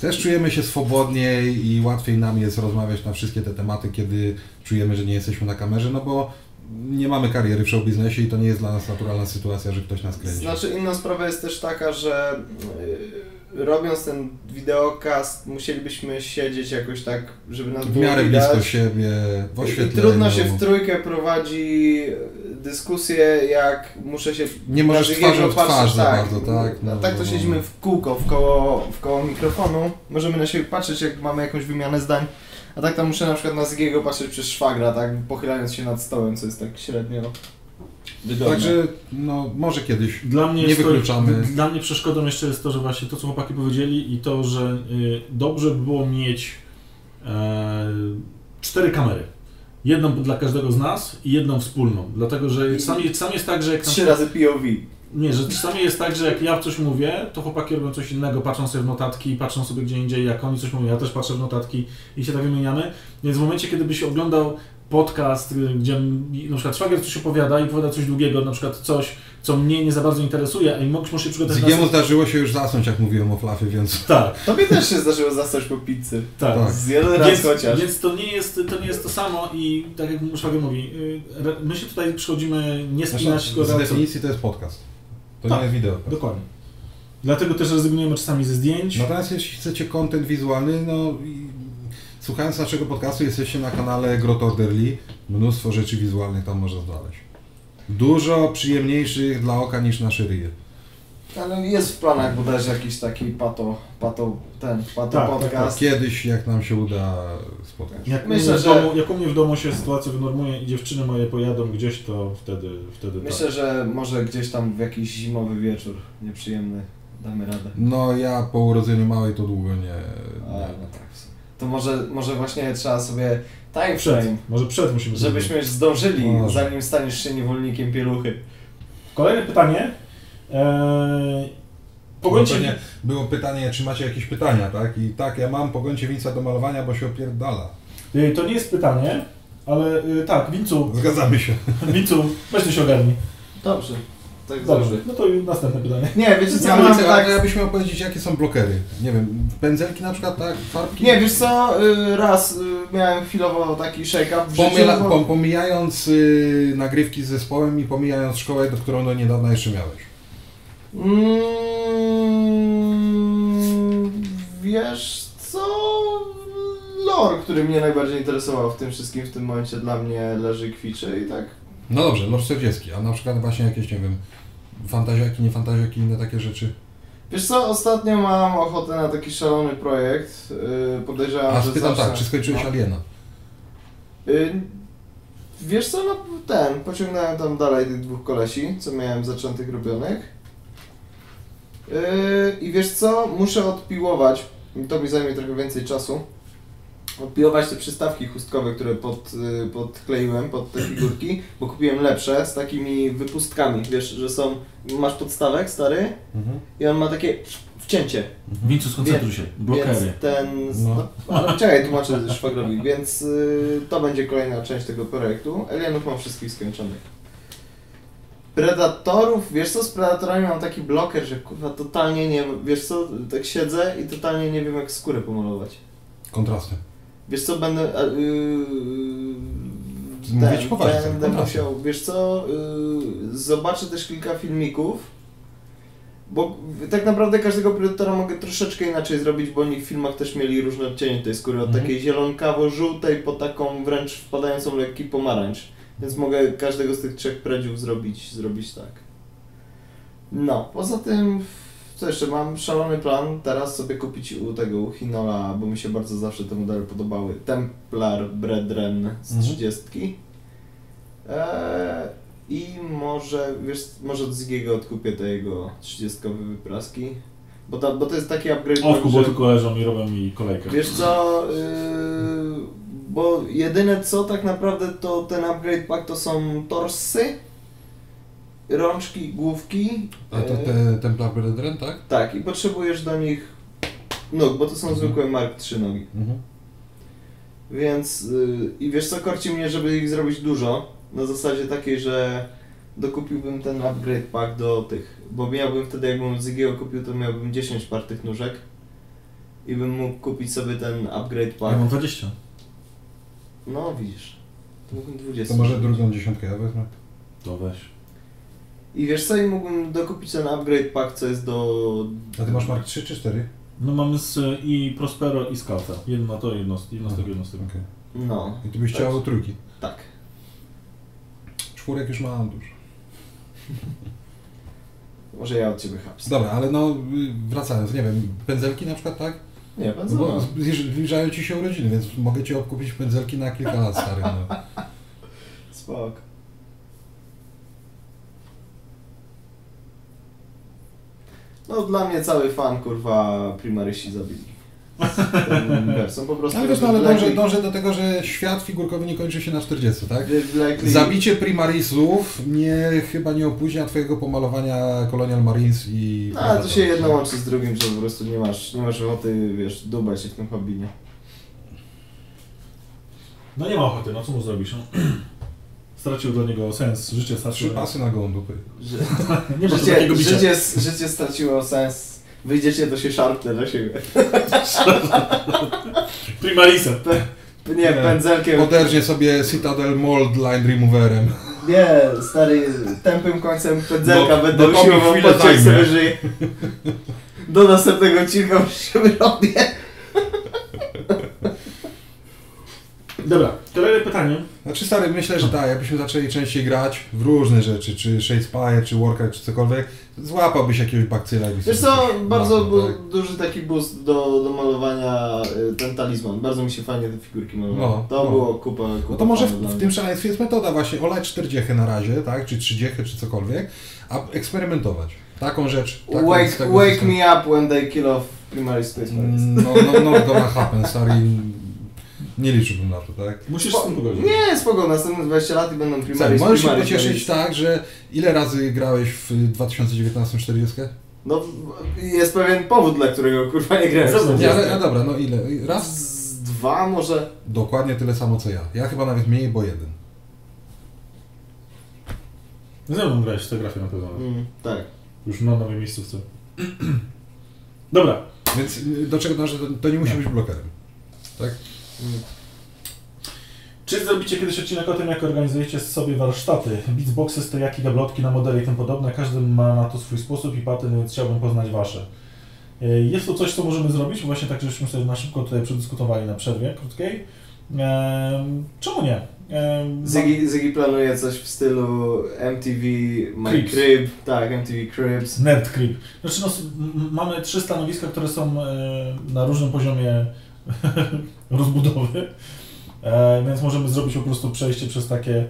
też czujemy się swobodniej i łatwiej nam jest rozmawiać na wszystkie te tematy, kiedy czujemy, że nie jesteśmy na kamerze, no bo nie mamy kariery w show biznesie i to nie jest dla nas naturalna sytuacja, że ktoś nas kręci. Znaczy inna sprawa jest też taka, że y, robiąc ten wideokast musielibyśmy siedzieć jakoś tak, żeby nas w było miarę widać. blisko siebie, w I oświetleniu. trudno się w trójkę prowadzi dyskusję, jak muszę się Nie możesz twarzą w twarz za bardzo, tak? A No, tak to no, siedzimy w kółko, w koło, w koło mikrofonu, możemy na siebie patrzeć, jak mamy jakąś wymianę zdań, a tak to muszę na przykład na Zgiego patrzeć przez szwagra, tak, pochylając się nad stołem, co jest tak średnio wygodne. Także, no, może kiedyś. Dla mnie, Nie jest to- wykluczamy. dla mnie przeszkodą jeszcze jest to, że właśnie to, co chłopaki powiedzieli i to, że y, dobrze by było mieć e, cztery kamery. Jedną dla każdego z nas i jedną wspólną. Dlatego, że czasami, czasami jest tak, że jak Trzy razy POV. Nie, że czasami jest tak, że jak ja coś mówię, to chłopaki robią coś innego, patrzą sobie w notatki, patrzą sobie gdzie indziej, jak oni coś mówią, ja też patrzę w notatki i się tak wymieniamy. Więc w momencie, kiedy byś oglądał podcast, y, gdzie na przykład szwagier coś opowiada i opowiada coś długiego, na przykład coś, co mnie nie za bardzo interesuje, a i mógł się przygotować Zigiemu zdarzyło się już zasnąć, jak mówiłem o flafie, więc... Tak, Tobie też się zdarzyło zastać po pizzy. tak. Tak. Z jeden raz Więc, chociaż. więc to nie jest to nie jest to samo i tak jak szwagier mówi, y, my się tutaj przychodzimy nie spinać, Zresztą, tylko z definicji to jest podcast. To Tak, nie jest wideo. Dokładnie. Dlatego też rezygnujemy czasami ze zdjęć. Natomiast jeśli chcecie content wizualny, no słuchając naszego podcastu jesteście na kanale Grot Orderly. Mnóstwo rzeczy wizualnych tam można znaleźć. Dużo przyjemniejszych dla oka niż nasze ryje. Ale jest w planach bodajże jakiś taki pato, pato, ten, pato Tak, tak, podcast. Kiedyś, jak nam się uda spotkać. Jak, Myślę, u mnie w że- domu, jak u mnie w domu się sytuacja wynormuje i dziewczyny moje pojadą gdzieś, to wtedy, wtedy Myślę, tak. że może gdzieś tam w jakiś zimowy wieczór nieprzyjemny damy radę. No ja po urodzeniu małej to długo nie... A, nie. no tak. To może, może właśnie trzeba sobie time Przed. frame, Może przed musimy zrobić. żebyśmy zdążyli, Może. zanim staniesz się niewolnikiem pieluchy. Kolejne pytanie. Eee, pogońcie... pewnie było pytanie, czy macie jakieś pytania, tak? I tak, ja mam pogońcie Winca do malowania, bo się opierdala. Eee, To nie jest pytanie, ale e, tak, Wincu, Zgadzamy się. Wincu, weź się ogarnij. Dobrze. Tak Dobrze, no to następne pytanie. Nie, wiecie co, Ja ale mam tak... ale ja byś miał powiedzieć, jakie są blokery. Nie wiem, pędzelki na przykład, tak? Farbki? Nie, wiesz co, y, raz y, miałem chwilowo taki shake-up Pomyla, bo- pom, pomijając y, nagrywki z zespołem i pomijając szkołę, do którą do niedawna jeszcze miałeś. Mm, wiesz co? Lore, który mnie najbardziej interesował w tym wszystkim, w tym momencie dla mnie leży i kwiczy i tak. No dobrze, Lord 40, a na przykład właśnie jakieś, nie wiem, fantaziaki, nie fantaziaki, inne takie rzeczy. Wiesz co, ostatnio mam ochotę na taki szalony projekt. Yy, podejrzewam, A że spytam zacznę- tak, czy skończyłeś no. Aliena? Y, Wiesz co, no ten, pociągnąłem tam dalej tych dwóch kolesi, co miałem zaczętych robionych. Yy, I wiesz co, muszę odpiłować, to mi zajmie trochę więcej czasu, odpiłować te przystawki chustkowe, które pod, y, podkleiłem pod te figurki, bo kupiłem lepsze z takimi wypustkami, wiesz, że są, masz podstawek stary Mhm. i on ma takie wcięcie. Wincu, skoncentruj się. Blokery. Więc ten. No. No. ale czekaj, tłumaczę szwagrowi. Więc y, to będzie kolejna część tego projektu. Alienów mam wszystkich skończonych. Predatorów, wiesz co, z Predatorami mam taki bloker, że kurwa totalnie nie, wiesz co, tak siedzę i totalnie nie wiem jak skórę pomalować. Kontrasty. Wiesz co, będę... Yy, Mówię ci poważnie, będę kontrasty. musiał, wiesz co, yy, zobaczę też kilka filmików, bo tak naprawdę każdego Predatora mogę troszeczkę inaczej zrobić, bo oni w filmach też mieli różne odcienie tej skóry, od Mhm. takiej zielonkawo-żółtej po taką wręcz wpadającą lekki pomarańcz. Więc mogę każdego z tych trzech predziów zrobić, zrobić tak. No, poza tym, co jeszcze, mam szalony plan teraz sobie kupić u tego, u Hinola, bo mi się bardzo zawsze te modele podobały, Templar Brethren z Mhm. 30. Eee, I może, wiesz, może od Zigiego odkupię te jego 30 wypraski, bo, ta, bo to jest taki upgrade, Owku, że- bo tylko leżą i robią mi kolejkę. Wiesz co, yy, bo jedyne co tak naprawdę to ten upgrade pack to są torsy, rączki, główki. A to yy, te Templar Brethren, tak? Tak, i potrzebujesz do nich nóg, bo to są Mhm. zwykłe Mark 3 nogi. Mhm. Więc yy, i wiesz co, korci mnie, żeby ich zrobić dużo, na zasadzie takiej, że dokupiłbym ten upgrade pack do tych, bo miałbym wtedy, jakbym Zygiego kupił, to miałbym 10 par tych nóżek i bym mógł kupić sobie ten upgrade pack. Ja mam 20. No widzisz. To mógłbym 20. To może drugą dziesiątkę ja wezmę. To weź. I wiesz co, i mógłbym dokupić ten upgrade pack, co jest do... A ty masz Mark 3 czy 4? No mamy z, i Prospero i Scouta. Jedno to, jedno, z- jedno z tego, jedno z tego. Okej. No, I ty byś chciał trójki. tak. Czwórek już mam dużo. Może ja od Ciebie hapsę. Dobra, ale no wracając, nie wiem, pędzelki na przykład, tak? Nie, pan No bo bo... zbliż- zbliżają ci się urodziny, więc mogę ci odkupić pędzelki na kilka lat stary. No. Spok. No dla mnie cały fan, kurwa, primarysi zabili. Uniwersum po prostu... Ale wiesz, no, ale dążę, dążę do tego, że świat figurkowy nie kończy się na 40, tak? wywlekli- Zabicie primarisów nie, chyba nie opóźnia twojego pomalowania Colonial Marines i... No, ale to się jedno łączy z drugim, że po prostu nie masz, nie masz ochoty, wiesz, dubać się w tym hobby, nie? No nie ma ochoty, no co mu zrobisz? No? Stracił dla niego sens, życie Trzy straciło. pasy na gołą dupy. Że, Nie życie, życie, życie straciło sens. Wyjdziecie, to się szarpnę dla siebie. Primarisem. Nie, Nie. pędzelkiem. Poderżnie sobie Citadel Mold Line Removerem. Nie, stary, tępym końcem pędzelka Bo- będę usiłował chwilę podciąć zajmie. sobie żyję. Do następnego odcinka już się Dobra, kolejne pytanie. Znaczy stary, myślę, że tak, jakbyśmy zaczęli częściej grać w różne rzeczy, czy Shadespire, czy Warcraft, czy cokolwiek, złapałbyś jakiegoś bakcyla i byś Wiesz co, bardzo tak? duży taki boost do, do malowania y, ten talizman. Bardzo mi się fajnie te figurki malowały. No, to no. było kupa, kupa No to może fanów w, dla w mnie. tym szaleństwie jest metoda właśnie, olać 40 na razie, tak, czy 30, czy cokolwiek, a eksperymentować. Taką rzecz, taką z Wake, tego wake systemu. me up when they kill off Primaris Space Marines. No, no, no, to ma happen, stary. Nie liczyłbym na to, tak? Musisz z tym pogodzić. Nie, spoko, następne 20 lat i będą Słuchaj, Primaris możesz się Primaris, pocieszyć tak, że ile razy grałeś w 2019 40? No, jest pewien powód, dla którego kurwa nie grałem. To Nie, ale a dobra, no ile? Raz? Z dwa może? Dokładnie tyle samo co ja. Ja chyba nawet mniej, bo jeden. Ze mną grałeś w tę grafię na pewno. Mm, tak. Już na nowej miejscówce. Dobra. Więc y, do czego dążę, to, to nie musi być blokerem. Tak? Mm. Czy zrobicie kiedyś odcinek o tym, jak organizujecie sobie warsztaty? Beatsboxy, stojaki, gablotki na modele i tym podobne. Każdy ma na to swój sposób i patent, więc chciałbym poznać Wasze. E, Jest to coś, co możemy zrobić, właśnie tak, żebyśmy sobie na szybko tutaj przedyskutowali na przerwie krótkiej. Em, Czemu nie? Em, Ziggy, Ziggy planuje coś w stylu MTV My Cribs. Crib, tak, MTV Cribs. Nerd Creep. Znaczy, no, mamy trzy stanowiska, które są e, na różnym poziomie rozbudowy, e, więc możemy zrobić po prostu przejście przez takie.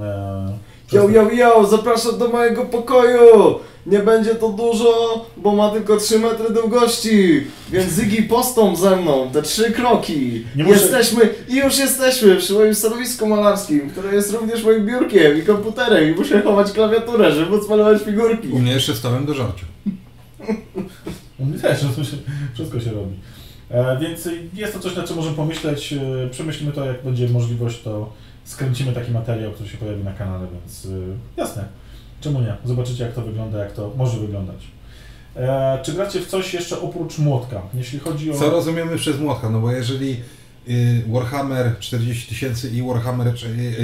E, przez Yo, yo, yo, zapraszam do mojego pokoju! Nie będzie to dużo, bo ma tylko 3 metry długości, więc Ziggy postąp ze mną, te trzy kroki. Nie muszę- Jesteśmy i już jesteśmy przy moim stanowisku malarskim, które jest również moim biurkiem i komputerem i muszę chować klawiaturę, żeby móc malować figurki. U mnie jeszcze stołem do żarcia. U mnie też, no to się, wszystko się robi. E, więc jest to coś, nad czym możemy pomyśleć. E, przemyślimy to, jak będzie możliwość, to skręcimy taki materiał, który się pojawi na kanale, więc e, jasne. Czemu nie? Zobaczycie, jak to wygląda, jak to może wyglądać. Czy gracie w coś jeszcze oprócz młotka? Jeśli chodzi o... Co rozumiemy przez młotka? No bo jeżeli y, Warhammer 40 tysięcy i Warhammer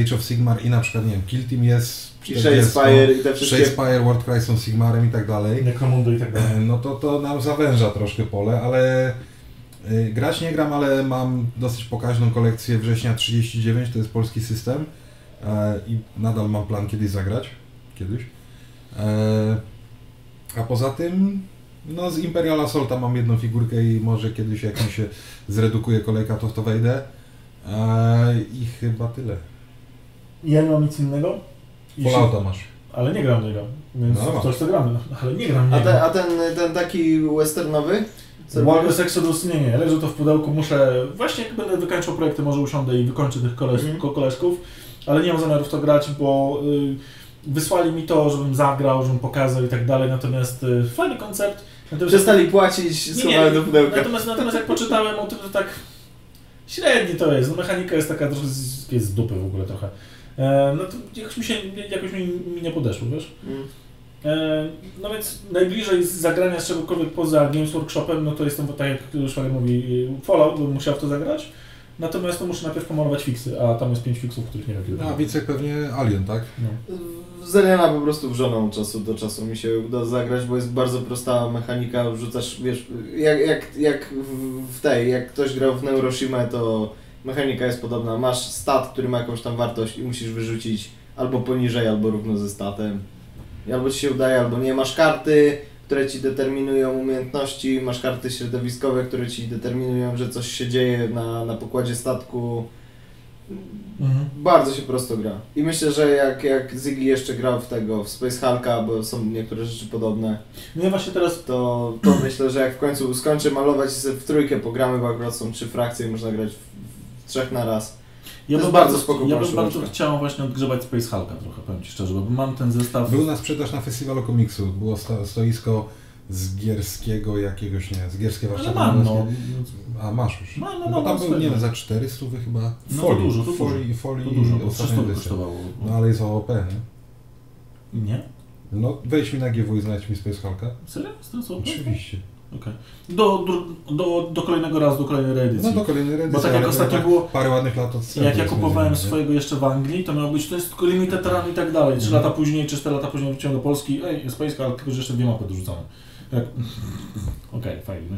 Age of Sigmar i na przykład, nie wiem, Kill Team jest I 40, Shadespire i te wszystkie... Shadespire, World Cry są Sigmarem i tak dalej, Necromundo i tak dalej. no to to nam zawęża troszkę pole, ale grać nie gram, ale mam dosyć pokaźną kolekcję września 39, to jest polski system e, i nadal mam plan kiedyś zagrać, kiedyś. E, a poza tym, no z Imperial Assaulta mam jedną figurkę i może kiedyś jak mi się zredukuje kolejka, to w to wejdę. E, I chyba tyle. Ja nie mam nic innego. Fallouta masz. Ale nie gram w niego, więc No, w coś to gramy. No, ale nie gram w A, te, a ten, ten taki westernowy? Wildest Exodus, nie, nie, leży to w pudełku, muszę, właśnie jak będę wykańczał projekty, może usiądę i wykończę tych koleż, ko- koleżków, ale nie mam zamiaru w to grać, bo y, wysłali mi to, żebym zagrał, żebym pokazał i tak dalej, natomiast y, fajny koncept. Natomiast, Przestali płacić, schowali do pudełka. natomiast, natomiast jak poczytałem o tym, to tak średni to jest, no mechanika jest taka trochę z, jest z dupy w ogóle trochę. E, no to jakoś mi się, jakoś mi, mi nie podeszło, wiesz? Mm. E, No więc najbliżej z zagrania z czegokolwiek poza Games Workshopem, no to jestem, tak jak Szwagier mówi, Fallout, bym musiał w to zagrać. Natomiast to muszę najpierw pomalować fiksy, a tam jest pięć fiksów, których nie wiem kiedy. A Wicek pewnie Alien, tak? No. Zeliana po prostu wrzoną od czasu do czasu mi się uda zagrać, bo jest bardzo prosta mechanika, rzucasz, wiesz, jak, jak, jak w- w tej, jak ktoś grał w Neuroshima, to mechanika jest podobna. Masz stat, który ma jakąś tam wartość i musisz wyrzucić albo poniżej, albo równo ze statem. Albo ci się udaje, albo nie. Masz karty, które ci determinują umiejętności, masz karty środowiskowe, które ci determinują, że coś się dzieje na, na pokładzie statku. Mhm. Bardzo się prosto gra. I myślę, że jak, jak Ziggy jeszcze grał w tego, w Space Hulka, bo są niektóre rzeczy podobne, No ja właśnie teraz to, to myślę, że jak w końcu skończę malować i sobie w trójkę pogramy, bo akurat są trzy frakcje i można grać w, w trzech na raz. Ja bym bardzo bardzo, spoko ja bym bardzo chciał właśnie odgrzebać Space Hulka trochę, powiem Ci szczerze, bo mam ten zestaw. Był na sprzedaż na festiwalu komiksu. Było sto, stoisko z Gierskiego jakiegoś, nie, z Gierskie Ale warsztaty mam, no. A masz już. Mam, no, bo mam, tam mam był, nie swego. wiem, za 400 chyba. No to Folii, dużo, to folii, folii To dużo, bo ostatnia 300 edycja. kosztowało. No ale jest OOP, nie? Nie? No wejdź mi na GW i znajdź mi Space Hulka. Serio? Z tym co? Oczywiście. Okej. Do, do, do, kolejnego razu, do kolejnej reedycji. No do kolejnej edycji. Bo tak jak ostatnio tak było- Parę ładnych lat od Jak ja jest kupowałem swojego jeszcze w Anglii, to miało być, to jest tylko limited run i tak dalej. Trzy Mhm. lata później, czy cztery lata później wróciłem do Polski, ej, Space ale tylko że jeszcze dwie mapy dorzucone. Jak... Okej, fajnie.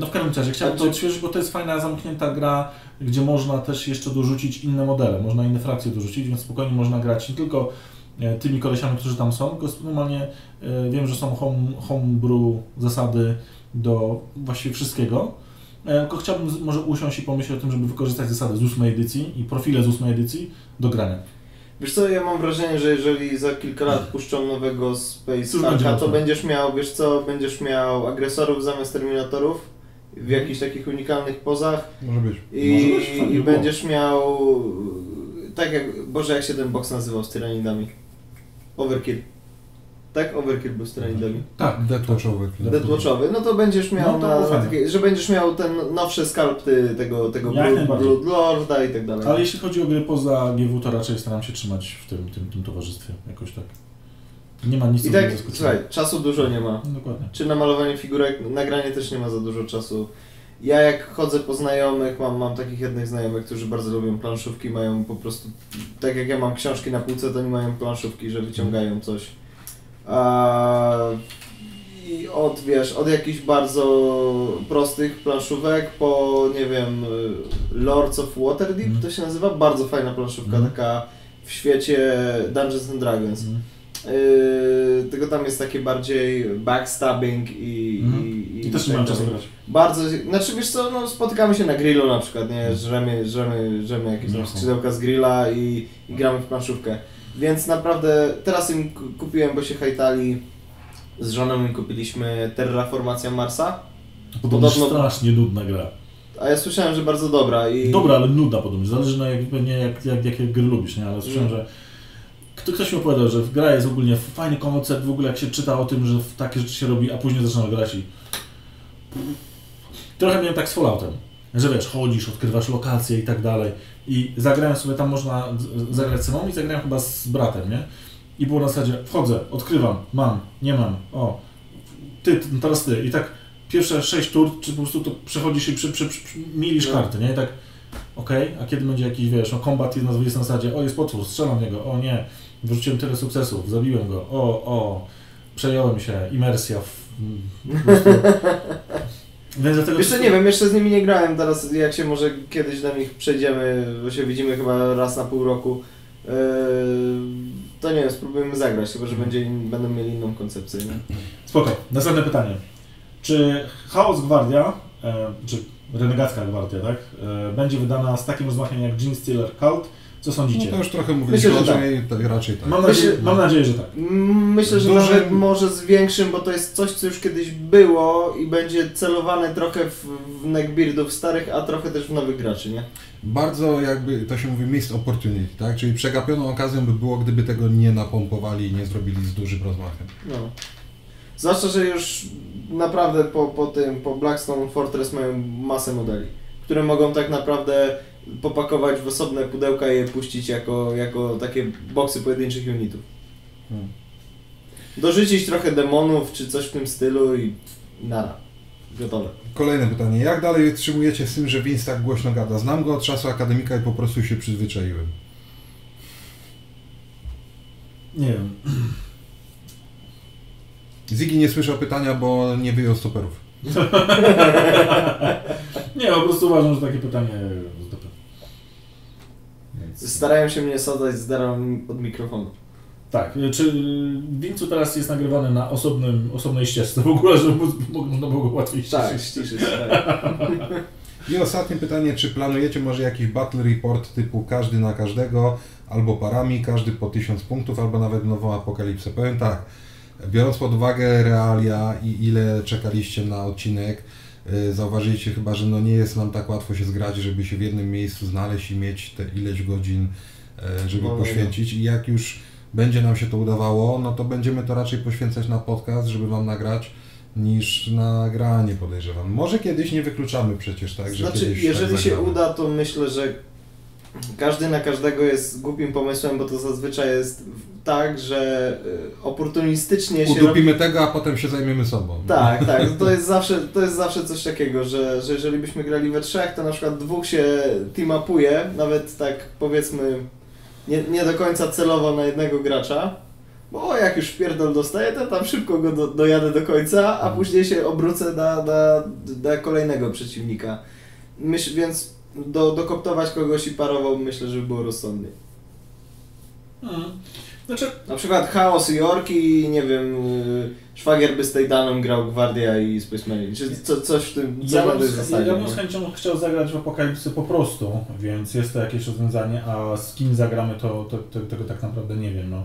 No w każdym razie chciałem to Znaczy- odświeżyć, bo to jest fajna, zamknięta gra, gdzie można też jeszcze dorzucić inne modele, można inne frakcje dorzucić, więc spokojnie można grać nie tylko e, tymi kolesiami, którzy tam są, tylko normalnie e, wiem, że są home, homebrew zasady do właściwie wszystkiego. E, Tylko chciałbym może usiąść i pomyśleć o tym, żeby wykorzystać zasady z ósmej edycji i profile z ósmej edycji do grania. Wiesz co, ja mam wrażenie, że jeżeli za kilka lat puszczą nowego Space Hulka, to będziesz miał, wiesz co, będziesz miał agresorów zamiast terminatorów w jakichś takich unikalnych pozach Może być. i, Może być, i będziesz miał tak jak, Boże jak się ten box nazywał z tyranidami? Overkill. Tak? Overkill był z tyranidami. Tak, Deathwatchowy. Deathwatchowy, no to będziesz miał, No to na, takie, że będziesz miał ten nowsze skalpty tego, tego Jak Blood, najbardziej. Blood Lorda i tak dalej. Ale jeśli chodzi o gry poza GW, to raczej staram się trzymać w tym, tym, tym towarzystwie jakoś tak. Nie ma nic, I tak, słuchaj, czasu dużo nie ma. No, Dokładnie. Czy na malowanie figurek, nagranie też nie ma za dużo czasu. Ja jak chodzę po znajomych, mam, mam takich jednych znajomych, którzy bardzo lubią planszówki, mają po prostu, tak jak ja mam książki na półce, to oni mają planszówki, że wyciągają coś. A, I od, wiesz, od jakichś bardzo prostych planszówek po, nie wiem, Lords of Waterdeep Mhm. to się nazywa, bardzo fajna planszówka, Mhm. taka w świecie Dungeons and Dragons. Yy, tylko tam jest takie bardziej backstabbing i... Mhm. I, I też nie tak mam czasu grać. Bardzo, znaczy wiesz co, no spotykamy się na grillu na przykład, nie, żremy, żremy, żremy jakieś tam skrzydełka z grilla i, i gramy w planszówkę. Więc naprawdę, teraz im ku- kupiłem, bo się hajtali, z żoną im kupiliśmy Terraformacja Marsa, Podobno Podobno- strasznie nudna gra. a ja słyszałem, że bardzo dobra i... Dobra, ale nuda podobnie. Zależy na jak, nie, jak, jak, jakie gry lubisz, nie? Ale słyszałem, Mm. że kto, ktoś mi opowiadał, że gra jest ogólnie fajny koncept, w ogóle jak się czyta o tym, że takie rzeczy się robi, a później zaczyna grać i... Trochę miałem tak z Falloutem, że wiesz, chodzisz, odkrywasz lokacje i tak dalej. I zagrałem sobie, tam można zagrać samemu i zagrałem chyba z bratem, nie? I było na zasadzie, wchodzę, odkrywam, mam, nie mam, o, ty, ty teraz ty. I tak pierwsze sześć tur, czy po prostu to przechodzisz i przy, przy, przy, przy, milisz No. karty, nie? I tak, okej, a kiedy będzie jakiś, wiesz, no kombat jest na jest na zasadzie, o jest potwór, strzelam w niego, o nie, wyrzuciłem tyle sukcesów, zabiłem go, o, o, przejąłem się, imersja w... Więc dlatego... Jeszcze nie wiem, jeszcze z nimi nie grałem, teraz jak się może kiedyś do nich przejdziemy, bo się widzimy chyba raz na pół roku, yy, to nie wiem, spróbujemy zagrać, chyba że będzie, będą mieli inną koncepcję, nie? Spoko. Następne pytanie. Czy Chaos Gwardia, e, czy Renegacka Gwardia, tak, e, będzie wydana z takim rozmachem jak Gene Stealer Cult? Co No sądzicie? to już trochę mówiliśmy Myślę, że o tym, tak. raczej tak. mam, Myślę- nadzieję, mam nadzieję, że tak. Mm, Myślę, że Dużym- nawet może z większym, bo to jest coś, co już kiedyś było i będzie celowane trochę w, w neckbeardów starych, a trochę też w nowych graczy, nie? Bardzo jakby, to się mówi missed opportunity, tak? Czyli przegapioną okazją by było, gdyby tego nie napompowali i nie zrobili z dużym rozmachem. No. Zwłaszcza, że już naprawdę po, po tym, po Blackstone Fortress mają masę modeli, które mogą tak naprawdę popakować w osobne pudełka i je puścić jako, jako takie boksy pojedynczych unitów. Hmm. Dorzucić trochę demonów czy coś w tym stylu i nara. Gotowe. Kolejne pytanie. Jak dalej wytrzymujecie z tym, że Vince tak głośno gada? Znam go od czasu akademika i po prostu się przyzwyczaiłem. Nie wiem. Ziggy nie słyszał pytania, bo nie wyjął stoperów. nie, po prostu uważam, że takie pytanie Starają się mnie sadzać z darem od mikrofonu. Tak, y, czy Wincu teraz jest nagrywany na osobnym, osobnej ścieżce w ogóle, żeby można było go łatwiej Tak, ściszyć? ściszyć. Tak. I ostatnie pytanie, czy planujecie może jakiś battle report typu każdy na każdego, albo parami, każdy po 1000 punktów, albo nawet nową apokalipsę? Powiem tak, biorąc pod uwagę realia i ile czekaliście na odcinek, y, zauważyliście chyba, że no nie jest nam tak łatwo się zgrać, żeby się w jednym miejscu znaleźć i mieć te ileś godzin, e, żeby No, poświęcić. I jak już będzie nam się to udawało, no to będziemy to raczej poświęcać na podcast, żeby Wam nagrać, niż na granie podejrzewam. Może kiedyś nie wykluczamy przecież, tak, że Znaczy, kiedyś jeżeli tak się uda, to myślę, że każdy na każdego jest głupim pomysłem, bo to zazwyczaj jest tak, że y, oportunistycznie się robi... Udupimy tego, a potem się zajmiemy sobą. Tak, tak. To jest zawsze, to jest zawsze coś takiego, że, że jeżeli byśmy grali we trzech, to na przykład dwóch się team-upuje, nawet tak powiedzmy nie, nie do końca celowo na jednego gracza, bo o, jak już pierdol dostaję, to tam szybko go do, dojadę do końca, a później się obrócę na, na, na kolejnego przeciwnika. Myśl, więc do, dokoptować kogoś i parowo myślę, że by było rozsądnie. Mhm. Znaczy, Na przykład chaos i orki, nie wiem, y, szwagier by z tej daną grał Gwardia i Space Marine, czy co, coś w tym, coś Ja bym, zasadzie. ja bym z chęcią chciał zagrać w Apokalipsy po prostu, więc jest to jakieś rozwiązanie, a z kim zagramy to, to, to tego tak naprawdę nie wiem. No.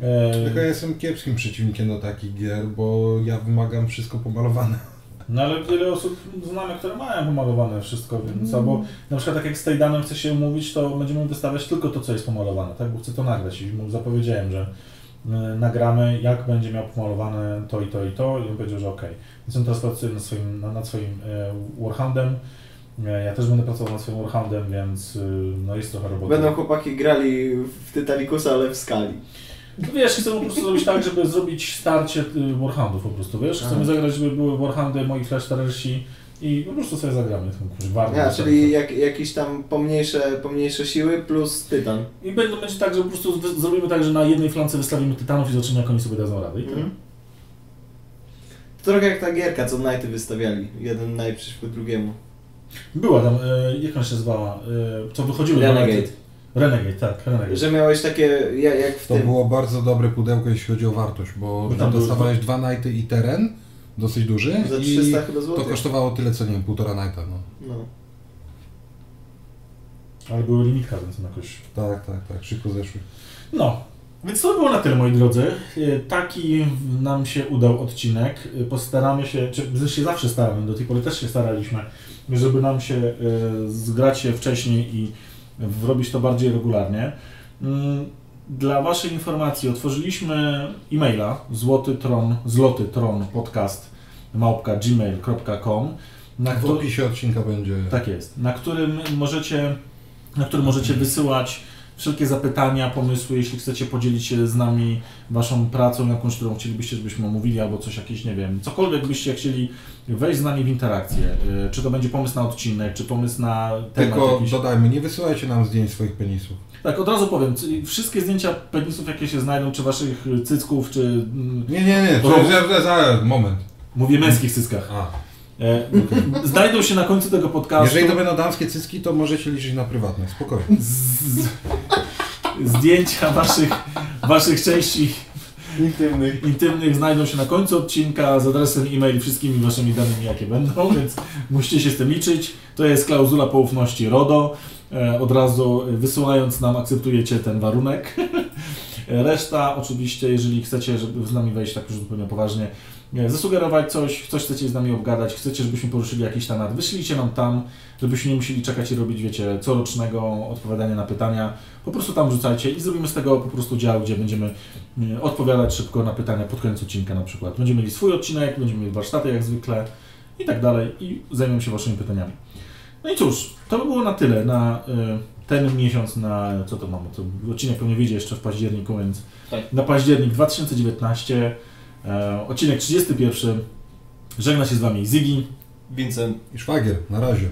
E, Tylko ja jestem kiepskim przeciwnikiem do takich gier, bo ja wymagam wszystko pomalowane. No ale wiele osób znamy, które mają pomalowane wszystko, więc Mm. albo na przykład tak jak z tej danym chce się umówić, to będziemy wystawiać tylko to, co jest pomalowane, tak? Bo chcę to nagrać i mu zapowiedziałem, że y, nagramy, jak będzie miał pomalowane to i to i to i on powiedział, że okej. Więc on teraz pracuje nad swoim, na- nad swoim e, Warhoundem. E, Ja też będę pracował nad swoim Warhoundem, więc y, no jest trochę roboty. Będą chłopaki grali w Titanicusa, ale w skali. No Wiesz, chcemy po prostu zrobić tak, żeby zrobić starcie y, Warhoundów po prostu, wiesz? Chcemy zagrać, żeby były Warhoundy, moi Flash i po prostu sobie zagramy tą gwardię. Ja, czyli jak, jakieś tam pomniejsze, pomniejsze siły plus Tytan. I będzie, będzie tak, że po prostu zrobimy tak, że na jednej flance wystawimy Tytanów i zobaczymy, jak oni sobie dadzą radę. I. To trochę jak ta gierka, co Knighty wystawiali. Jeden Knight przeciwko drugiemu. Była tam, e, jak ona się nazywała, e, co wychodziły do Renegade. Renegade, tak, Renegade. Że miałeś takie, jak, jak w To tym. było bardzo dobre pudełko, jeśli chodzi o wartość, bo Bo tam dostawałeś dwa nighty i teren, dosyć duży, Za i 300 chyba to kosztowało tyle co, nie wiem, półtora nighta, no. No. Ale były limitka, więc jakoś... Tak, tak, tak, szybko zeszły. No, więc to było na tyle, moi drodzy. E, Taki nam się udał odcinek. E, Postaramy się, czy się zawsze staramy, do tej pory też się staraliśmy, żeby nam się e, zgrać się wcześniej i robić to bardziej regularnie. Mm, Dla Waszej informacji otworzyliśmy e-maila złotytron, zlotytron podcast małpka gmail.com na W opisie odcinka będzie... tak jest. Na którym możecie, na którym możecie wysyłać wszelkie zapytania, pomysły, jeśli chcecie podzielić się z nami waszą pracą jakąś, którą chcielibyście, żebyśmy omówili, albo coś jakieś, nie wiem, cokolwiek byście chcieli wejść z nami w interakcję. Y, Czy to będzie pomysł na odcinek, czy pomysł na temat Tylko jakiś. dodajmy, nie wysyłajcie nam zdjęć swoich penisów. Tak, od razu powiem, wszystkie zdjęcia penisów, jakie się znajdą, czy waszych cycków, czy mm, Nie, nie, nie, że, moment. mówię męskich cyckach, A, znajdą się na końcu tego podcastu. jeżeli to będą damskie cycki, to możecie liczyć na prywatne, spokojnie. z, zdjęcia waszych, waszych części Intymnych. intymnych znajdą się na końcu odcinka z adresem e-mail i wszystkimi waszymi danymi, jakie będą, więc musicie się z tym liczyć. To jest klauzula poufności RODO. E, Od razu wysyłając nam akceptujecie ten warunek. Reszta oczywiście, jeżeli chcecie, żeby z nami wejść tak już zupełnie poważnie, e, zasugerować coś, coś chcecie z nami obgadać, chcecie, żebyśmy poruszyli jakiś temat, wyślijcie nam tam, żebyśmy nie musieli czekać i robić, wiecie, corocznego odpowiadania na pytania. Po prostu tam wrzucajcie i zrobimy z tego po prostu dział, gdzie będziemy e, odpowiadać szybko na pytania pod koniec odcinka na przykład. Będziemy mieli swój odcinek, będziemy mieli warsztaty jak zwykle i tak dalej i zajmiemy się Waszymi pytaniami. No i cóż, to by było na tyle na e, ten miesiąc, na co to mamy, to odcinek pewnie wyjdzie jeszcze w październiku, więc Tak. na październik 2019, e, odcinek 31. Żegna się z Wami Zygi. Vincent. I szwagier, na razie.